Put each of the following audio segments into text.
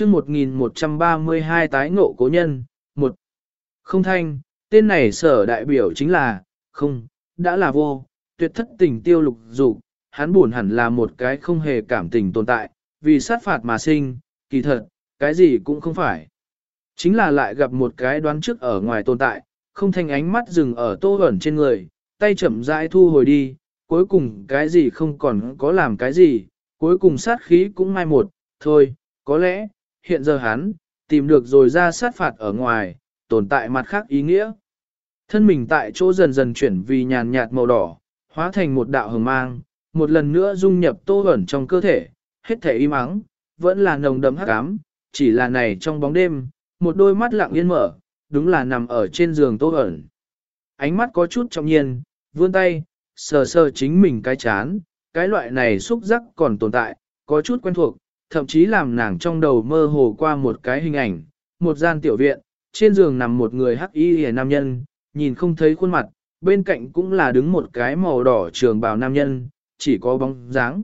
chương 1132 tái ngộ cố nhân, một Không thanh, tên này sở đại biểu chính là, không, đã là vô, tuyệt thất tình tiêu lục dục hắn buồn hẳn là một cái không hề cảm tình tồn tại, vì sát phạt mà sinh, kỳ thật, cái gì cũng không phải. Chính là lại gặp một cái đoán trước ở ngoài tồn tại, không thanh ánh mắt dừng ở tô ẩn trên người, tay chậm rãi thu hồi đi, cuối cùng cái gì không còn có làm cái gì, cuối cùng sát khí cũng mai một, thôi, có lẽ, hiện giờ hắn, tìm được rồi ra sát phạt ở ngoài, tồn tại mặt khác ý nghĩa. Thân mình tại chỗ dần dần chuyển vì nhàn nhạt màu đỏ, hóa thành một đạo hồng mang, một lần nữa dung nhập tô ẩn trong cơ thể, hết thể im ắng, vẫn là nồng đậm hắc ám, chỉ là này trong bóng đêm, một đôi mắt lặng yên mở, đúng là nằm ở trên giường tô ẩn. Ánh mắt có chút trọng nhiên, vươn tay, sờ sờ chính mình cái chán, cái loại này xúc giác còn tồn tại, có chút quen thuộc, thậm chí làm nàng trong đầu mơ hồ qua một cái hình ảnh, một gian tiểu viện, trên giường nằm một người hắc y hề nam nhân, nhìn không thấy khuôn mặt, bên cạnh cũng là đứng một cái màu đỏ trường bào nam nhân, chỉ có bóng dáng.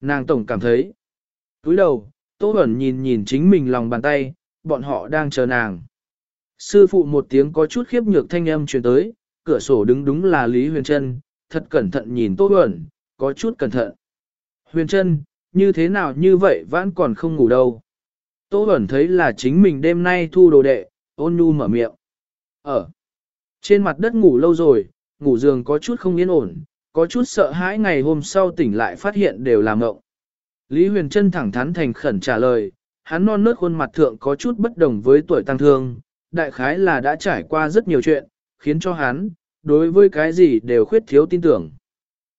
Nàng tổng cảm thấy, túi đầu, Tô Bẩn nhìn nhìn chính mình lòng bàn tay, bọn họ đang chờ nàng. Sư phụ một tiếng có chút khiếp nhược thanh âm truyền tới, cửa sổ đứng đúng là Lý Huyền Trân, thật cẩn thận nhìn Tô Bẩn, có chút cẩn thận. Huyền Trân, như thế nào như vậy vẫn còn không ngủ đâu. Tô Bẩn thấy là chính mình đêm nay thu đồ đệ, ôn nhu mở miệng. Ở trên mặt đất ngủ lâu rồi, ngủ giường có chút không yên ổn, có chút sợ hãi ngày hôm sau tỉnh lại phát hiện đều là ngộng. Lý Huyền Trân thẳng thắn thành khẩn trả lời, hắn non nớt khuôn mặt thượng có chút bất đồng với tuổi tăng thương, đại khái là đã trải qua rất nhiều chuyện, khiến cho hắn, đối với cái gì đều khuyết thiếu tin tưởng.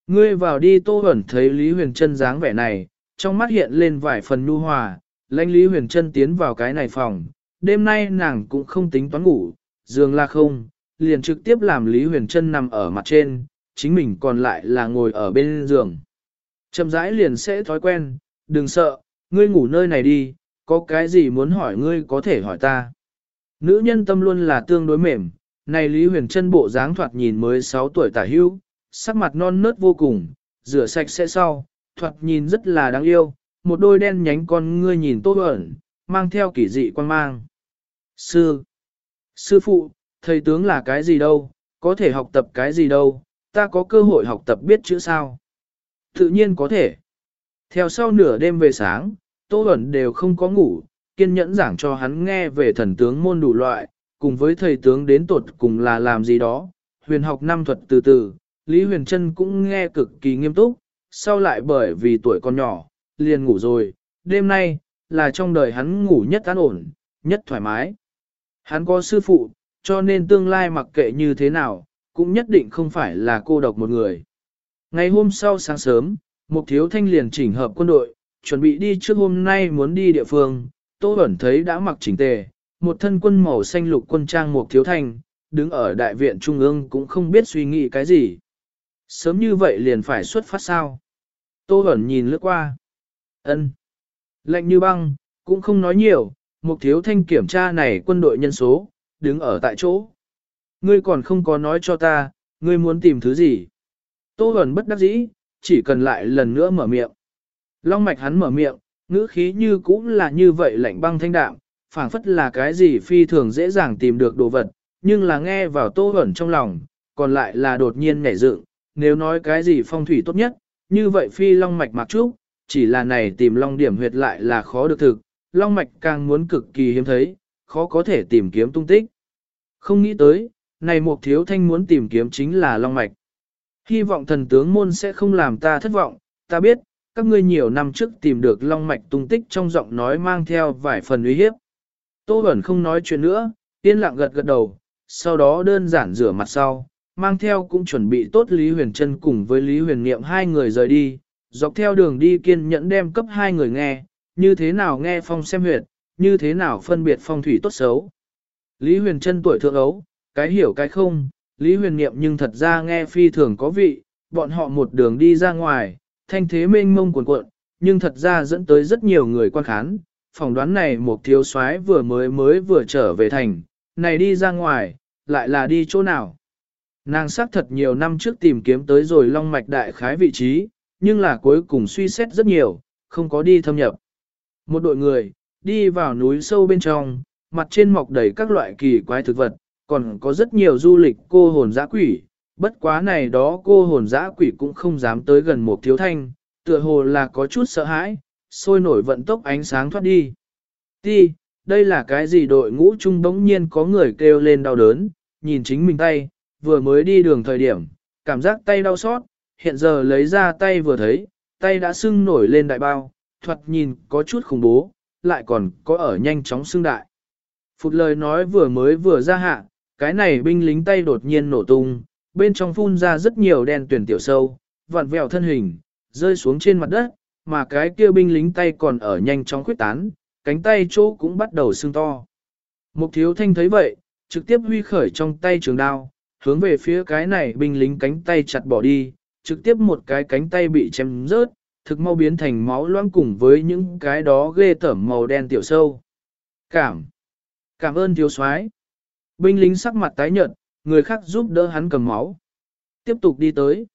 Ngươi vào đi tô ẩn thấy Lý Huyền Trân dáng vẻ này, trong mắt hiện lên vài phần nhu hòa, lãnh Lý Huyền Trân tiến vào cái này phòng, đêm nay nàng cũng không tính toán ngủ, giường là không, liền trực tiếp làm Lý Huyền Trân nằm ở mặt trên, chính mình còn lại là ngồi ở bên giường. Chậm rãi liền sẽ thói quen, đừng sợ, ngươi ngủ nơi này đi, có cái gì muốn hỏi ngươi có thể hỏi ta. Nữ nhân tâm luôn là tương đối mềm, này Lý Huyền Trân bộ dáng thoạt nhìn mới 6 tuổi tả hữu, sắc mặt non nớt vô cùng, rửa sạch sẽ sau, thoạt nhìn rất là đáng yêu, một đôi đen nhánh con ngươi nhìn tốt ẩn, mang theo kỷ dị quan mang. Sư, sư phụ, thầy tướng là cái gì đâu, có thể học tập cái gì đâu, ta có cơ hội học tập biết chữ sao. Tự nhiên có thể. Theo sau nửa đêm về sáng, Tô Bẩn đều không có ngủ, kiên nhẫn giảng cho hắn nghe về thần tướng môn đủ loại, cùng với thầy tướng đến tột cùng là làm gì đó. Huyền học năm thuật từ từ, Lý Huyền Trân cũng nghe cực kỳ nghiêm túc, sau lại bởi vì tuổi còn nhỏ, liền ngủ rồi, đêm nay, là trong đời hắn ngủ nhất an ổn, nhất thoải mái. Hắn có sư phụ, cho nên tương lai mặc kệ như thế nào, cũng nhất định không phải là cô độc một người. Ngày hôm sau sáng sớm, Mục Thiếu Thanh liền chỉnh hợp quân đội, chuẩn bị đi trước hôm nay muốn đi địa phương, Tô Bẩn thấy đã mặc chỉnh tề, một thân quân màu xanh lục quân trang Mục Thiếu Thanh, đứng ở đại viện trung ương cũng không biết suy nghĩ cái gì. Sớm như vậy liền phải xuất phát sao? Tô Bẩn nhìn lướt qua. ân Lạnh như băng, cũng không nói nhiều, Mục Thiếu Thanh kiểm tra này quân đội nhân số, đứng ở tại chỗ. Ngươi còn không có nói cho ta, ngươi muốn tìm thứ gì? Tô Bẩn bất đắc dĩ, chỉ cần lại lần nữa mở miệng. Long mạch hắn mở miệng, ngữ khí như cũng là như vậy lạnh băng thanh đạm, phảng phất là cái gì phi thường dễ dàng tìm được đồ vật, nhưng là nghe vào Tô Bẩn trong lòng, còn lại là đột nhiên nhảy dựng, nếu nói cái gì phong thủy tốt nhất, như vậy phi long mạch mặc trúc, chỉ là này tìm long điểm huyệt lại là khó được thực, long mạch càng muốn cực kỳ hiếm thấy, khó có thể tìm kiếm tung tích. Không nghĩ tới, này một thiếu thanh muốn tìm kiếm chính là long mạch. Hy vọng thần tướng môn sẽ không làm ta thất vọng, ta biết, các ngươi nhiều năm trước tìm được long mạch tung tích trong giọng nói mang theo vài phần uy hiếp. Tô Bẩn không nói chuyện nữa, yên lặng gật gật đầu, sau đó đơn giản rửa mặt sau, mang theo cũng chuẩn bị tốt Lý Huyền Trân cùng với Lý Huyền Niệm hai người rời đi, dọc theo đường đi kiên nhẫn đem cấp hai người nghe, như thế nào nghe phong xem huyệt, như thế nào phân biệt phong thủy tốt xấu. Lý Huyền Trân tuổi thượng ấu, cái hiểu cái không, Lý Huyền Niệm nhưng thật ra nghe phi thường có vị, bọn họ một đường đi ra ngoài, thanh thế mênh mông cuồn cuộn, nhưng thật ra dẫn tới rất nhiều người quan khán. Phỏng đoán này một thiếu soái vừa mới mới vừa trở về thành, này đi ra ngoài, lại là đi chỗ nào. Nàng xác thật nhiều năm trước tìm kiếm tới rồi long mạch đại khái vị trí, nhưng là cuối cùng suy xét rất nhiều, không có đi thâm nhập. Một đội người, đi vào núi sâu bên trong, mặt trên mọc đầy các loại kỳ quái thực vật, còn có rất nhiều du lịch cô hồn dã quỷ, bất quá này đó cô hồn dã quỷ cũng không dám tới gần một thiếu thanh, tựa hồ là có chút sợ hãi, sôi nổi vận tốc ánh sáng thoát đi. Ti, đây là cái gì đội ngũ chung bỗng nhiên có người kêu lên đau đớn, nhìn chính mình tay, vừa mới đi đường thời điểm, cảm giác tay đau xót, hiện giờ lấy ra tay vừa thấy, tay đã sưng nổi lên đại bao, thoạt nhìn có chút khủng bố, lại còn có ở nhanh chóng sưng đại. Phụt lời nói vừa mới vừa ra hạ, cái này binh lính tay đột nhiên nổ tung, bên trong phun ra rất nhiều đen tuyển tiểu sâu, vặn vẹo thân hình, rơi xuống trên mặt đất, mà cái kia binh lính tay còn ở nhanh chóng khuyết tán, cánh tay chỗ cũng bắt đầu sưng to. Mục thiếu thanh thấy vậy, trực tiếp huy khởi trong tay trường đao, hướng về phía cái này binh lính cánh tay chặt bỏ đi, trực tiếp một cái cánh tay bị chém rớt, thực mau biến thành máu loãng cùng với những cái đó ghê tởm màu đen tiểu sâu. Cảm. Cảm ơn thiếu soái. Binh lính sắc mặt tái nhợt, người khác giúp đỡ hắn cầm máu. Tiếp tục đi tới.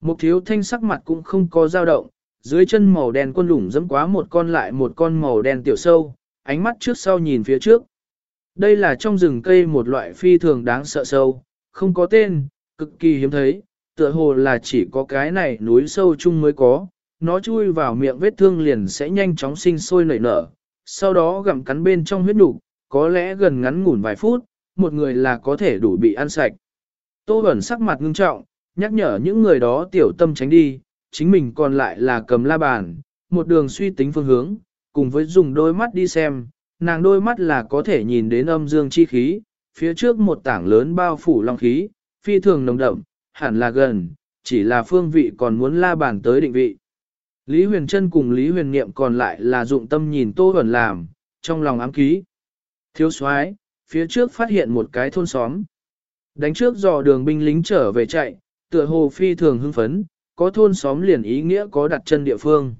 Một thiếu thanh sắc mặt cũng không có dao động, dưới chân màu đen quân lủng dẫm quá một con lại một con màu đen tiểu sâu, ánh mắt trước sau nhìn phía trước. Đây là trong rừng cây một loại phi thường đáng sợ sâu, không có tên, cực kỳ hiếm thấy, tựa hồ là chỉ có cái này núi sâu chung mới có, nó chui vào miệng vết thương liền sẽ nhanh chóng sinh sôi nảy nở, sau đó gặm cắn bên trong huyết đủ, có lẽ gần ngắn ngủn vài phút, một người là có thể đủ bị ăn sạch. Tô Bẩn sắc mặt ngưng trọng, nhắc nhở những người đó tiểu tâm tránh đi, chính mình còn lại là cầm la bàn, một đường suy tính phương hướng, cùng với dùng đôi mắt đi xem, nàng đôi mắt là có thể nhìn đến âm dương chi khí, phía trước một tảng lớn bao phủ long khí, phi thường nồng đậm, hẳn là gần, chỉ là phương vị còn muốn la bàn tới định vị. Lý Huyền Trân cùng Lý Huyền Niệm còn lại là dụng tâm nhìn Tô Huẩn làm, trong lòng ám ký. Thiếu soái phía trước phát hiện một cái thôn xóm. Đánh trước dò đường binh lính trở về chạy, tựa hồ phi thường hưng phấn, có thôn xóm liền ý nghĩa có đặt chân địa phương.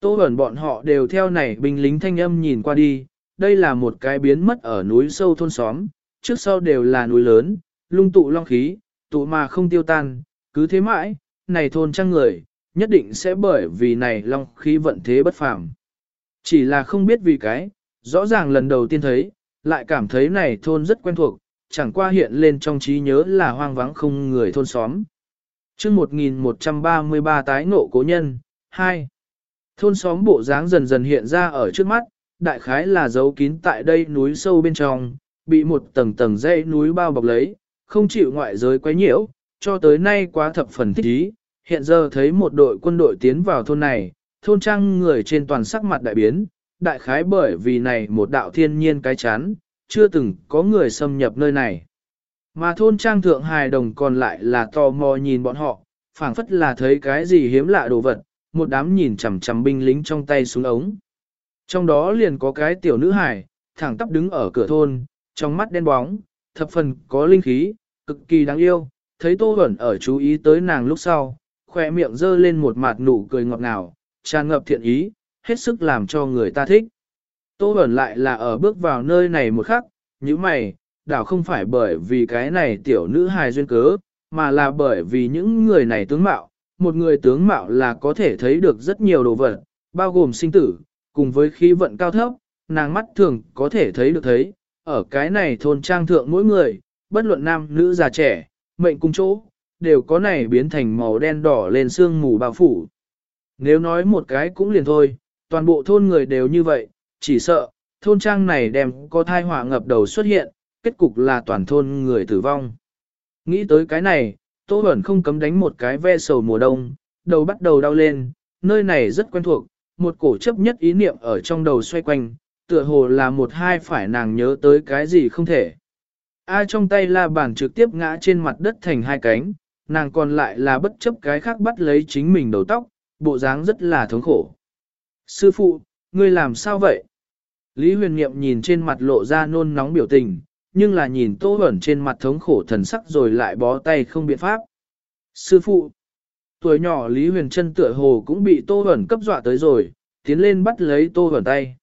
Tô Huẩn bọn họ đều theo này binh lính thanh âm nhìn qua đi, đây là một cái biến mất ở núi sâu thôn xóm, trước sau đều là núi lớn, lung tụ long khí, tụ mà không tiêu tan, cứ thế mãi, này thôn trăng người, nhất định sẽ bởi vì này long khí vận thế bất phàm. Chỉ là không biết vì cái, rõ ràng lần đầu tiên thấy, lại cảm thấy này thôn rất quen thuộc, chẳng qua hiện lên trong trí nhớ là hoang vắng không người thôn xóm. chương 1133 tái ngộ cố nhân, 2. Thôn xóm bộ dáng dần dần hiện ra ở trước mắt, đại khái là giấu kín tại đây núi sâu bên trong, bị một tầng tầng dãy núi bao bọc lấy, không chịu ngoại giới quấy nhiễu, cho tới nay quá thập phần thích ý. Hiện giờ thấy một đội quân đội tiến vào thôn này, thôn trang người trên toàn sắc mặt đại biến, đại khái bởi vì này một đạo thiên nhiên cái chán, chưa từng có người xâm nhập nơi này. Mà thôn trang thượng hài đồng còn lại là tò mò nhìn bọn họ, phảng phất là thấy cái gì hiếm lạ đồ vật, một đám nhìn chằm chằm binh lính trong tay xuống ống. Trong đó liền có cái tiểu nữ hài, thẳng tắp đứng ở cửa thôn, trong mắt đen bóng, thập phần có linh khí, cực kỳ đáng yêu, thấy Tô Huẩn ở chú ý tới nàng lúc sau, khỏe miệng dơ lên một mặt nụ cười ngọt ngào, tràn ngập thiện ý, hết sức làm cho người ta thích. Tô Huẩn lại là ở bước vào nơi này một khắc, như mày, đảo không phải bởi vì cái này tiểu nữ hài duyên cớ, mà là bởi vì những người này tướng mạo, một người tướng mạo là có thể thấy được rất nhiều đồ vật, bao gồm sinh tử, cùng với khí vận cao thấp, nàng mắt thường có thể thấy được thấy, ở cái này thôn trang thượng mỗi người, bất luận nam, nữ, già trẻ, mệnh cung chỗ, đều có này biến thành màu đen đỏ lên xương mù bao phủ. Nếu nói một cái cũng liền thôi, toàn bộ thôn người đều như vậy, chỉ sợ, thôn trang này đem có thai họa ngập đầu xuất hiện, kết cục là toàn thôn người tử vong. Nghĩ tới cái này, Tô Bẩn không cấm đánh một cái ve sầu mùa đông, đầu bắt đầu đau lên, nơi này rất quen thuộc, một cổ chấp nhất ý niệm ở trong đầu xoay quanh, tựa hồ là một hai phải nàng nhớ tới cái gì không thể. A trong tay la bàn trực tiếp ngã trên mặt đất thành hai cánh, nàng còn lại là bất chấp cái khác bắt lấy chính mình đầu tóc, bộ dáng rất là thống khổ. Sư phụ, ngươi làm sao vậy? Lý huyền niệm nhìn trên mặt lộ ra nôn nóng biểu tình, nhưng là nhìn tô ẩn trên mặt thống khổ thần sắc rồi lại bó tay không biện pháp. Sư phụ, tuổi nhỏ Lý huyền chân tựa hồ cũng bị tô ẩn cấp dọa tới rồi, tiến lên bắt lấy tô ẩn tay.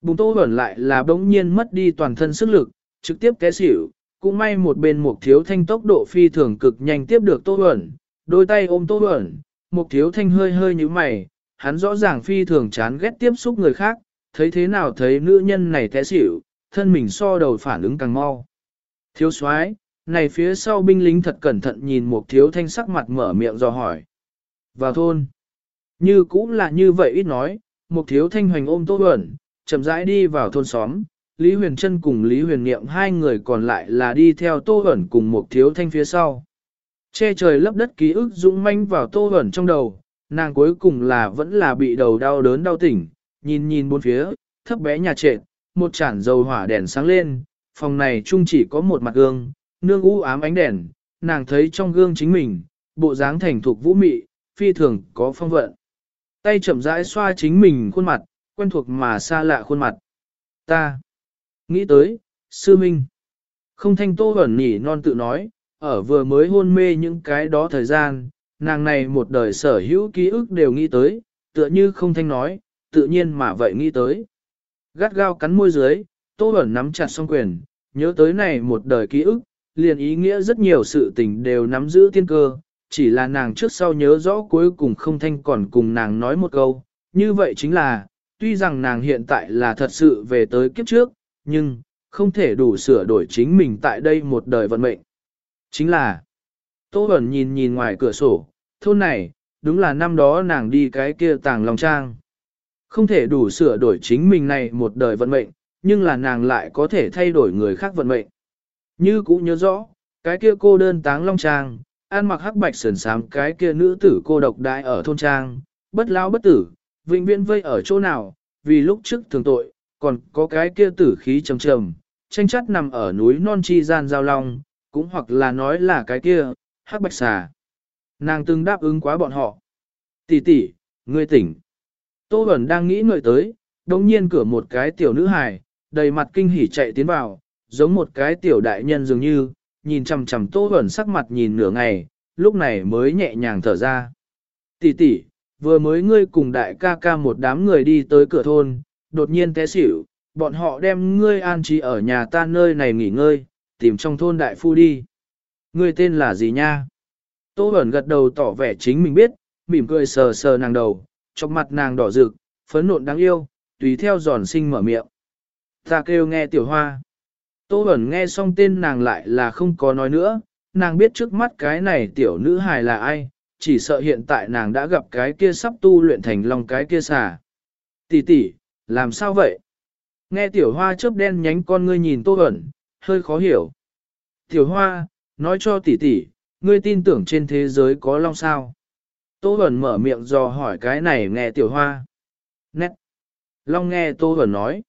Bùng tô ẩn lại là bỗng nhiên mất đi toàn thân sức lực, trực tiếp té xỉu, cũng may một bên một thiếu thanh tốc độ phi thường cực nhanh tiếp được tô ẩn, đôi tay ôm tô ẩn, một thiếu thanh hơi hơi như mày, hắn rõ ràng phi thường chán ghét tiếp xúc người khác, thấy thế nào thấy nữ nhân này té xỉu, thân mình so đầu phản ứng càng mau. Thiếu soái này phía sau binh lính thật cẩn thận nhìn một thiếu thanh sắc mặt mở miệng do hỏi. Vào thôn. Như cũng là như vậy ít nói, một thiếu thanh hoành ôm tô ẩn, chậm rãi đi vào thôn xóm. Lý Huyền Trân cùng Lý Huyền Niệm hai người còn lại là đi theo tô ẩn cùng một thiếu thanh phía sau. Che trời lấp đất ký ức dũng manh vào tô ẩn trong đầu, nàng cuối cùng là vẫn là bị đầu đau đớn đau tỉnh, nhìn nhìn bốn phía, thấp bé nhà trệt, một chản dầu hỏa đèn sáng lên, phòng này chung chỉ có một mặt gương, nương u ám ánh đèn, nàng thấy trong gương chính mình, bộ dáng thành thục vũ mị, phi thường có phong vận. Tay chậm rãi xoa chính mình khuôn mặt, quen thuộc mà xa lạ khuôn mặt. Ta nghĩ tới, sư minh. Không thanh tô ẩn nhỉ non tự nói, ở vừa mới hôn mê những cái đó thời gian, nàng này một đời sở hữu ký ức đều nghĩ tới, tựa như không thanh nói, tự nhiên mà vậy nghĩ tới. Gắt gao cắn môi dưới, tô ẩn nắm chặt song quyền, nhớ tới này một đời ký ức, liền ý nghĩa rất nhiều sự tình đều nắm giữ tiên cơ, chỉ là nàng trước sau nhớ rõ cuối cùng không thanh còn cùng nàng nói một câu, như vậy chính là, tuy rằng nàng hiện tại là thật sự về tới kiếp trước, nhưng, không thể đủ sửa đổi chính mình tại đây một đời vận mệnh. Chính là, Tô Bẩn nhìn nhìn ngoài cửa sổ, thôn này, đúng là năm đó nàng đi cái kia tàng lòng trang. Không thể đủ sửa đổi chính mình này một đời vận mệnh, nhưng là nàng lại có thể thay đổi người khác vận mệnh. Như cũng nhớ rõ, cái kia cô đơn táng long trang, ăn mặc hắc bạch sườn sám cái kia nữ tử cô độc đại ở thôn trang, bất lao bất tử, vĩnh viễn vây ở chỗ nào, vì lúc trước thường tội, còn có cái kia tử khí trầm trầm, tranh chất nằm ở núi non chi gian giao long, cũng hoặc là nói là cái kia, hắc bạch xà. Nàng từng đáp ứng quá bọn họ. Tỷ tỷ, ngươi tỉnh. Tô Bẩn đang nghĩ ngợi tới, đồng nhiên cửa một cái tiểu nữ hài, đầy mặt kinh hỉ chạy tiến vào, giống một cái tiểu đại nhân dường như, nhìn chằm chằm Tô Bẩn sắc mặt nhìn nửa ngày, lúc này mới nhẹ nhàng thở ra. Tỷ tỷ, vừa mới ngươi cùng đại ca ca một đám người đi tới cửa thôn, đột nhiên té xỉu, bọn họ đem ngươi an trí ở nhà ta nơi này nghỉ ngơi, tìm trong thôn đại phu đi. Ngươi tên là gì nha? Tô Bẩn gật đầu tỏ vẻ chính mình biết, mỉm cười sờ sờ nàng đầu, trong mặt nàng đỏ rực, phấn nộn đáng yêu, tùy theo giòn sinh mở miệng. Ta kêu nghe tiểu hoa. Tô Bẩn nghe xong tên nàng lại là không có nói nữa, nàng biết trước mắt cái này tiểu nữ hài là ai, chỉ sợ hiện tại nàng đã gặp cái kia sắp tu luyện thành lòng cái kia xà. Tỷ tỷ, làm sao vậy? Nghe tiểu hoa chớp đen nhánh con ngươi nhìn Tô ẩn, hơi khó hiểu. Tiểu hoa, nói cho tỷ tỷ, ngươi tin tưởng trên thế giới có long sao? Tô ẩn mở miệng dò hỏi cái này nghe tiểu hoa. Nét. Long nghe Tô ẩn nói.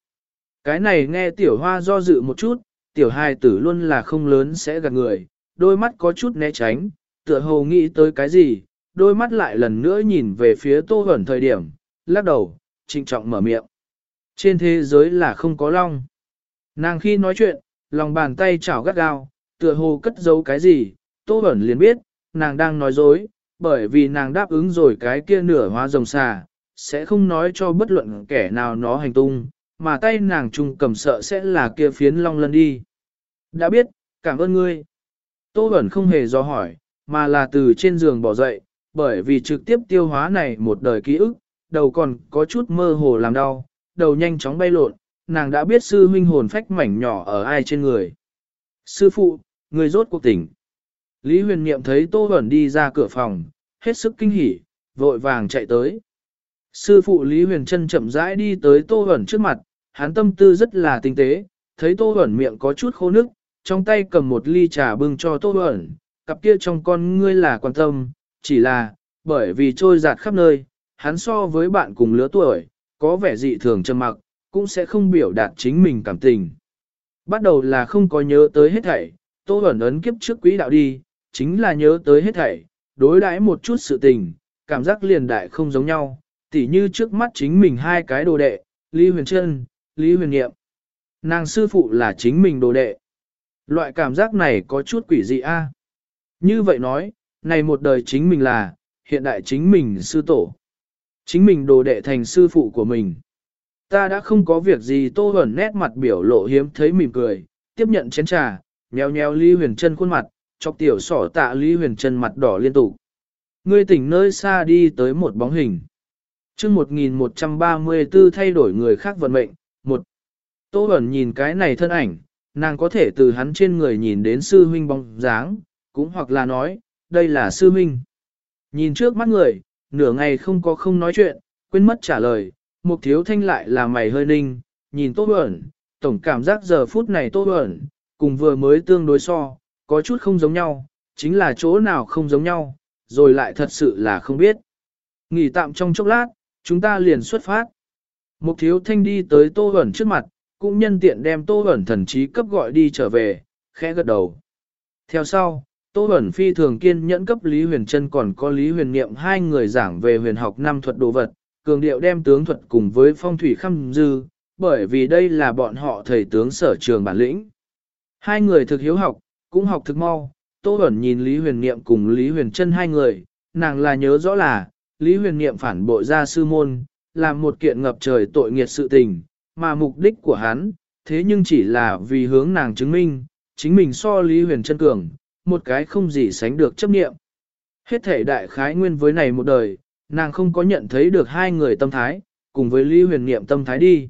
Cái này nghe tiểu hoa do dự một chút, tiểu hài tử luôn là không lớn sẽ gạt người, đôi mắt có chút né tránh, tựa hồ nghĩ tới cái gì, đôi mắt lại lần nữa nhìn về phía Tô hẩn thời điểm, lắc đầu, trịnh trọng mở miệng. Trên thế giới là không có long. Nàng khi nói chuyện, lòng bàn tay chảo gắt gao, tựa hồ cất giấu cái gì, Tô hẩn liền biết, nàng đang nói dối, bởi vì nàng đáp ứng rồi cái kia nửa hóa rồng xà, sẽ không nói cho bất luận kẻ nào nó hành tung, mà tay nàng trung cầm sợ sẽ là kia phiến long lân đi. Đã biết, cảm ơn ngươi. Tô Bẩn không hề do hỏi, mà là từ trên giường bỏ dậy, bởi vì trực tiếp tiêu hóa này một đời ký ức, đầu còn có chút mơ hồ làm đau, đầu nhanh chóng bay lộn, nàng đã biết sư huynh hồn phách mảnh nhỏ ở ai trên người. Sư phụ, người rốt cuộc tỉnh. Lý huyền niệm thấy Tô Huẩn đi ra cửa phòng, hết sức kinh hỉ, vội vàng chạy tới. Sư phụ Lý huyền chân chậm rãi đi tới Tô Huẩn trước mặt, hắn tâm tư rất là tinh tế, thấy Tô Huẩn miệng có chút khô nước, trong tay cầm một ly trà bưng cho Tô Huẩn, cặp kia trong con ngươi là quan tâm, chỉ là, bởi vì trôi giạt khắp nơi, hắn so với bạn cùng lứa tuổi, có vẻ dị thường trầm mặc, cũng sẽ không biểu đạt chính mình cảm tình. Bắt đầu là không có nhớ tới hết thảy, Tô ẩn ấn kiếp trước quý đạo đi, chính là nhớ tới hết thảy, đối đãi một chút sự tình, cảm giác liền đại không giống nhau, tỉ như trước mắt chính mình hai cái đồ đệ, Lý Huyền Trân, Lý Huyền Nghiệm. Nàng sư phụ là chính mình đồ đệ. Loại cảm giác này có chút quỷ dị a. Như vậy nói, này một đời chính mình là, hiện đại chính mình sư tổ. Chính mình đồ đệ thành sư phụ của mình. Ta đã không có việc gì tô hẩn nét mặt biểu lộ hiếm thấy mỉm cười, tiếp nhận chén trà, nheo nheo Lý Huyền Trân khuôn mặt, chọc tiểu sỏ tạ Lý Huyền Trân mặt đỏ liên tục. Ngươi tỉnh nơi xa đi tới một bóng hình. chương 1134 thay đổi người khác vận mệnh, một Tô Bẩn nhìn cái này thân ảnh, nàng có thể từ hắn trên người nhìn đến sư huynh bóng dáng, cũng hoặc là nói, đây là sư minh Nhìn trước mắt người, nửa ngày không có không nói chuyện, quên mất trả lời, mục thiếu thanh lại là mày hơi ninh, nhìn Tô ẩn, tổng cảm giác giờ phút này Tô ẩn, cùng vừa mới tương đối so, có chút không giống nhau, chính là chỗ nào không giống nhau, rồi lại thật sự là không biết. Nghỉ tạm trong chốc lát, chúng ta liền xuất phát. Mục thiếu thanh đi tới Tô ẩn trước mặt, cũng nhân tiện đem Tô ẩn thần trí cấp gọi đi trở về, khẽ gật đầu. Theo sau, Tô Bẩn phi thường kiên nhẫn cấp Lý Huyền Trân còn có Lý Huyền Niệm hai người giảng về huyền học năm thuật đồ vật, cường điệu đem tướng thuật cùng với phong thủy khăm dư, bởi vì đây là bọn họ thầy tướng sở trường bản lĩnh. Hai người thực hiếu học, cũng học thực mau, Tô Bẩn nhìn Lý Huyền Niệm cùng Lý Huyền Trân hai người, nàng là nhớ rõ là, Lý Huyền Niệm phản bội ra sư môn, làm một kiện ngập trời tội nghiệt sự tình, mà mục đích của hắn, thế nhưng chỉ là vì hướng nàng chứng minh, chính mình so Lý Huyền Trân cường, một cái không gì sánh được chấp nghiệm. Hết thể đại khái nguyên với này một đời, nàng không có nhận thấy được hai người tâm thái, cùng với Lý Huyền Niệm tâm thái đi.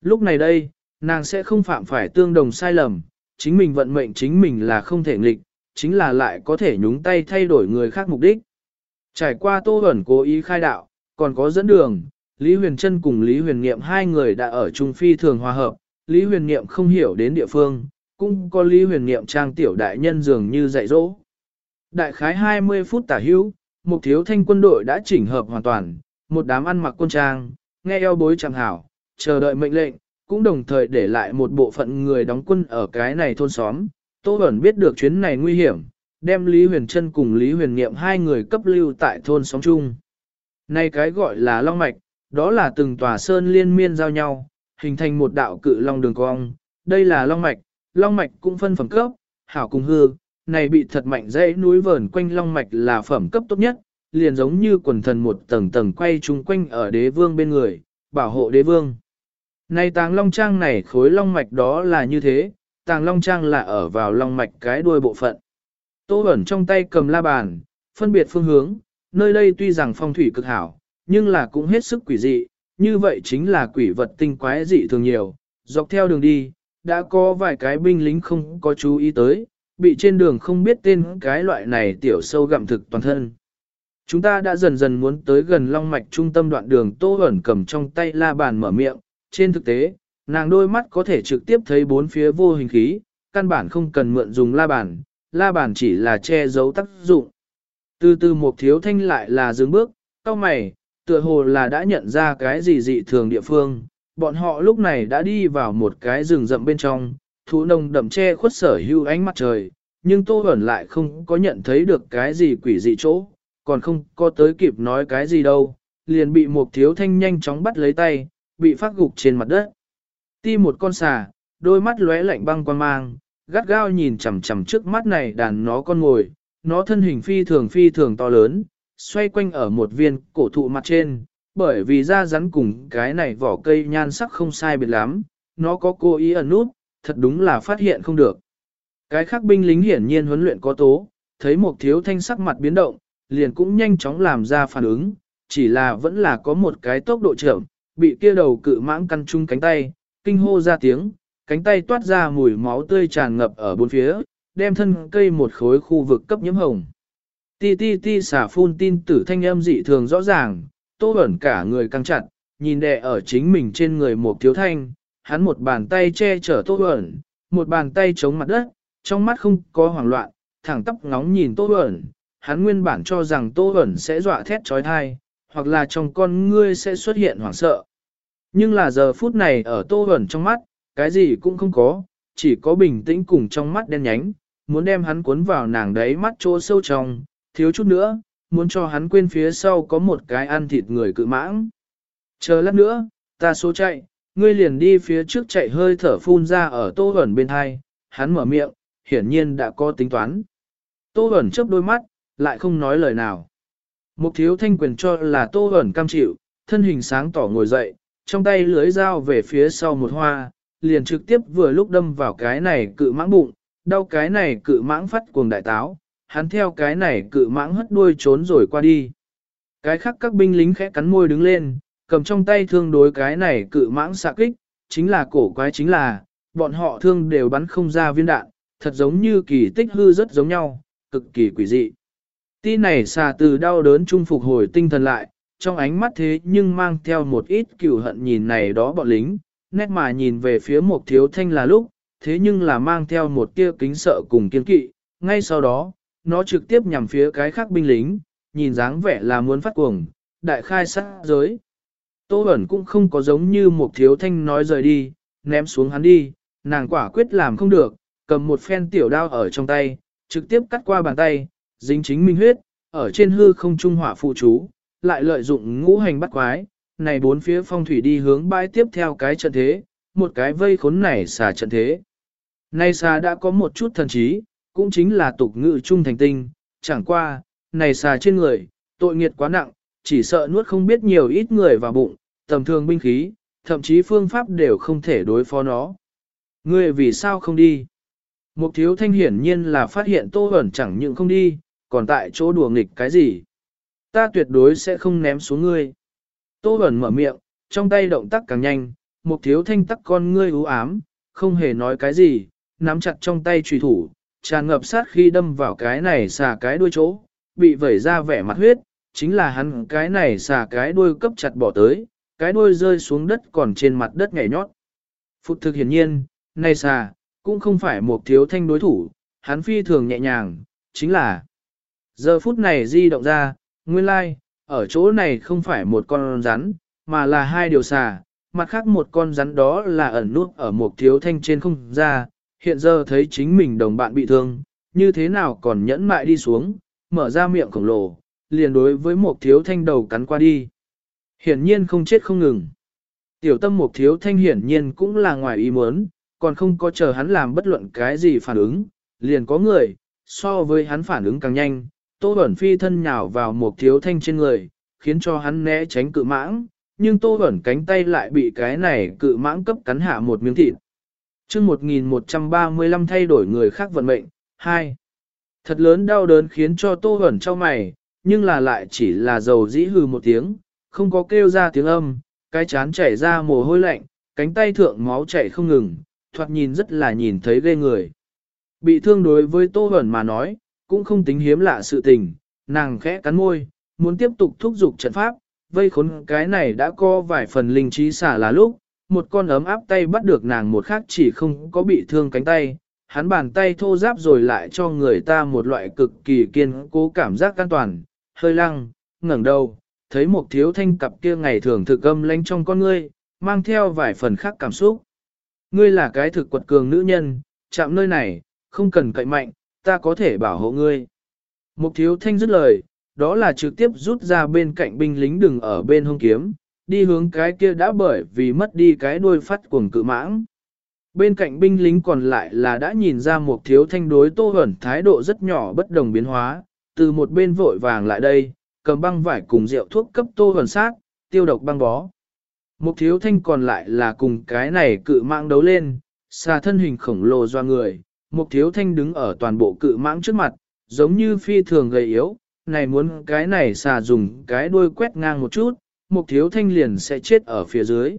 Lúc này đây, nàng sẽ không phạm phải tương đồng sai lầm, chính mình vận mệnh chính mình là không thể nghịch, chính là lại có thể nhúng tay thay đổi người khác mục đích. Trải qua Tô Huẩn cố ý khai đạo, còn có dẫn đường, Lý Huyền Trân cùng Lý Huyền Niệm hai người đã ở Trung Phi thường hòa hợp, Lý Huyền Niệm không hiểu đến địa phương, cũng có Lý Huyền Niệm trang tiểu đại nhân dường như dạy dỗ. Đại khái 20 phút tả hữu, một thiếu thanh quân đội đã chỉnh hợp hoàn toàn, một đám ăn mặc quân trang, nghe eo bối chẳng hảo, chờ đợi mệnh lệnh, cũng đồng thời để lại một bộ phận người đóng quân ở cái này thôn xóm. Tô Bẩn biết được chuyến này nguy hiểm, đem Lý Huyền Trân cùng Lý Huyền Niệm hai người cấp lưu tại thôn xóm chung. Nay cái gọi là Long Mạch, đó là từng tòa sơn liên miên giao nhau, hình thành một đạo cự long đường cong. Đây là Long Mạch, Long Mạch cũng phân phẩm cấp, hảo cùng hư, này bị thật mạnh dãy núi vờn quanh Long Mạch là phẩm cấp tốt nhất, liền giống như quần thần một tầng tầng quay chung quanh ở đế vương bên người, bảo hộ đế vương. Này tàng long trang này khối long mạch đó là như thế, tàng long trang là ở vào long mạch cái đuôi bộ phận. Tô ẩn trong tay cầm la bàn, phân biệt phương hướng, nơi đây tuy rằng phong thủy cực hảo, nhưng là cũng hết sức quỷ dị, như vậy chính là quỷ vật tinh quái dị thường nhiều, dọc theo đường đi, đã có vài cái binh lính không có chú ý tới, bị trên đường không biết tên cái loại này tiểu sâu gặm thực toàn thân. Chúng ta đã dần dần muốn tới gần long mạch trung tâm đoạn đường tô ẩn cầm trong tay la bàn mở miệng, trên thực tế, nàng đôi mắt có thể trực tiếp thấy bốn phía vô hình khí, căn bản không cần mượn dùng la bàn, la bàn chỉ là che giấu tác dụng. Từ từ một thiếu thanh lại là dừng bước, cao mày, tựa hồ là đã nhận ra cái gì dị thường địa phương, bọn họ lúc này đã đi vào một cái rừng rậm bên trong, thú nồng đậm che khuất sở hưu ánh mặt trời, nhưng Tô Bẩn lại không có nhận thấy được cái gì quỷ dị chỗ, còn không có tới kịp nói cái gì đâu, liền bị một thiếu thanh nhanh chóng bắt lấy tay, bị phát gục trên mặt đất. Ti một con xà, đôi mắt lóe lạnh băng quan mang, gắt gao nhìn chằm chằm trước mắt này đàn nó con ngồi, nó thân hình phi thường phi thường to lớn, xoay quanh ở một viên cổ thụ mặt trên, bởi vì da rắn cùng cái này vỏ cây nhan sắc không sai biệt lắm, nó có cố ý ẩn nút, thật đúng là phát hiện không được. Cái khác binh lính hiển nhiên huấn luyện có tố, thấy một thiếu thanh sắc mặt biến động, liền cũng nhanh chóng làm ra phản ứng, chỉ là vẫn là có một cái tốc độ chậm, bị kia đầu cự mãng căn chung cánh tay, kinh hô ra tiếng, cánh tay toát ra mùi máu tươi tràn ngập ở bốn phía, đem thân cây một khối khu vực cấp nhiễm hồng. Ti ti ti xả phun tin tử thanh âm dị thường rõ ràng, tô ẩn cả người căng chặt, nhìn đè ở chính mình trên người một thiếu thanh, hắn một bàn tay che chở tô ẩn, một bàn tay chống mặt đất, trong mắt không có hoảng loạn, thẳng tóc ngóng nhìn tô ẩn, hắn nguyên bản cho rằng tô ẩn sẽ dọa thét trói thai, hoặc là trong con ngươi sẽ xuất hiện hoảng sợ. Nhưng là giờ phút này ở tô ẩn trong mắt, cái gì cũng không có, chỉ có bình tĩnh cùng trong mắt đen nhánh, muốn đem hắn cuốn vào nàng đấy mắt chỗ sâu trong, thiếu chút nữa, muốn cho hắn quên phía sau có một cái ăn thịt người cự mãng. Chờ lát nữa, ta số chạy, ngươi liền đi phía trước chạy hơi thở phun ra ở tô ẩn bên hai, hắn mở miệng, hiển nhiên đã có tính toán. Tô ẩn chớp đôi mắt, lại không nói lời nào. Mục thiếu thanh quyền cho là tô ẩn cam chịu, thân hình sáng tỏ ngồi dậy, trong tay lưới dao về phía sau một hoa, liền trực tiếp vừa lúc đâm vào cái này cự mãng bụng, đau cái này cự mãng phát cuồng đại táo, hắn theo cái này cự mãng hất đuôi trốn rồi qua đi. Cái khác các binh lính khẽ cắn môi đứng lên, cầm trong tay thương đối cái này cự mãng xạ kích, chính là cổ quái chính là, bọn họ thương đều bắn không ra viên đạn, thật giống như kỳ tích hư rất giống nhau, cực kỳ quỷ dị. Ti này xà từ đau đớn trung phục hồi tinh thần lại, trong ánh mắt thế nhưng mang theo một ít cựu hận nhìn này đó bọn lính, nét mà nhìn về phía một thiếu thanh là lúc, thế nhưng là mang theo một tia kính sợ cùng kiên kỵ, ngay sau đó, nó trực tiếp nhằm phía cái khác binh lính, nhìn dáng vẻ là muốn phát cuồng, đại khai sát giới. Tô Bẩn cũng không có giống như một thiếu thanh nói rời đi, ném xuống hắn đi, nàng quả quyết làm không được, cầm một phen tiểu đao ở trong tay, trực tiếp cắt qua bàn tay, dính chính minh huyết, ở trên hư không trung hỏa phụ chú, lại lợi dụng ngũ hành bắt quái, này bốn phía phong thủy đi hướng bãi tiếp theo cái trận thế, một cái vây khốn này xà trận thế. Này xà đã có một chút thần trí, cũng chính là tục ngự trung thành tinh, chẳng qua, này xà trên người, tội nghiệt quá nặng, chỉ sợ nuốt không biết nhiều ít người vào bụng, tầm thường binh khí, thậm chí phương pháp đều không thể đối phó nó. Ngươi vì sao không đi? Mục thiếu thanh hiển nhiên là phát hiện tô ẩn chẳng những không đi, còn tại chỗ đùa nghịch cái gì. Ta tuyệt đối sẽ không ném xuống ngươi. Tô ẩn mở miệng, trong tay động tác càng nhanh, mục thiếu thanh tắc con ngươi u ám, không hề nói cái gì, nắm chặt trong tay trùy thủ, tràn ngập sát khi đâm vào cái này xà cái đuôi chỗ, bị vẩy ra vẻ mặt huyết, chính là hắn cái này xà cái đuôi cấp chặt bỏ tới, cái đuôi rơi xuống đất còn trên mặt đất nhảy nhót. Phục thực hiển nhiên, này xà, cũng không phải một thiếu thanh đối thủ, hắn phi thường nhẹ nhàng, chính là giờ phút này di động ra, nguyên lai, like, ở chỗ này không phải một con rắn, mà là hai điều xà, mặt khác một con rắn đó là ẩn nút ở một thiếu thanh trên không ra, hiện giờ thấy chính mình đồng bạn bị thương, như thế nào còn nhẫn mại đi xuống, mở ra miệng khổng lồ, liền đối với một thiếu thanh đầu cắn qua đi. Hiển nhiên không chết không ngừng. Tiểu tâm một thiếu thanh hiển nhiên cũng là ngoài ý muốn, còn không có chờ hắn làm bất luận cái gì phản ứng, liền có người, so với hắn phản ứng càng nhanh, Tô Bẩn phi thân nhào vào một thiếu thanh trên người, khiến cho hắn né tránh cự mãng, nhưng Tô Bẩn cánh tay lại bị cái này cự mãng cấp cắn hạ một miếng thịt chương 1135 thay đổi người khác vận mệnh, 2. Thật lớn đau đớn khiến cho Tô hẩn cho mày, nhưng là lại chỉ là dầu dĩ hừ một tiếng, không có kêu ra tiếng âm, cái chán chảy ra mồ hôi lạnh, cánh tay thượng máu chảy không ngừng, thoạt nhìn rất là nhìn thấy ghê người. Bị thương đối với Tô hẩn mà nói, cũng không tính hiếm lạ sự tình, nàng khẽ cắn môi, muốn tiếp tục thúc giục trận pháp, vây khốn cái này đã có vài phần linh trí xả là lúc, một con ấm áp tay bắt được nàng một khác chỉ không có bị thương cánh tay, hắn bàn tay thô giáp rồi lại cho người ta một loại cực kỳ kiên cố cảm giác an toàn, hơi lăng, ngẩng đầu, thấy một thiếu thanh cặp kia ngày thường thực âm lánh trong con ngươi, mang theo vài phần khác cảm xúc. Ngươi là cái thực quật cường nữ nhân, chạm nơi này, không cần cậy mạnh, ta có thể bảo hộ ngươi. Mục thiếu thanh dứt lời, đó là trực tiếp rút ra bên cạnh binh lính đừng ở bên hông kiếm, đi hướng cái kia đã bởi vì mất đi cái đuôi phát cuồng cự mãng. Bên cạnh binh lính còn lại là đã nhìn ra một thiếu thanh đối tô hẩn thái độ rất nhỏ bất đồng biến hóa, từ một bên vội vàng lại đây, cầm băng vải cùng rượu thuốc cấp tô hẩn sát, tiêu độc băng bó. Một thiếu thanh còn lại là cùng cái này cự mãng đấu lên, xa thân hình khổng lồ doa người, một thiếu thanh đứng ở toàn bộ cự mãng trước mặt, giống như phi thường gầy yếu, này muốn cái này xà dùng cái đuôi quét ngang một chút, một thiếu thanh liền sẽ chết ở phía dưới.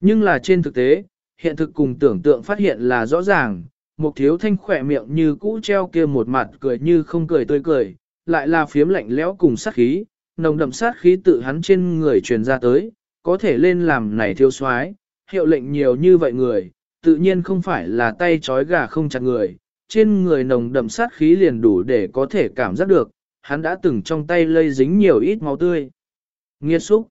Nhưng là trên thực tế, hiện thực cùng tưởng tượng phát hiện là rõ ràng, một thiếu thanh khỏe miệng như cũ treo kia một mặt cười như không cười tươi cười, lại là phiếm lạnh lẽo cùng sát khí, nồng đậm sát khí tự hắn trên người truyền ra tới, có thể lên làm này thiếu soái hiệu lệnh nhiều như vậy người, tự nhiên không phải là tay trói gà không chặt người, trên người nồng đậm sát khí liền đủ để có thể cảm giác được, hắn đã từng trong tay lây dính nhiều ít máu tươi. Nghiệt xúc.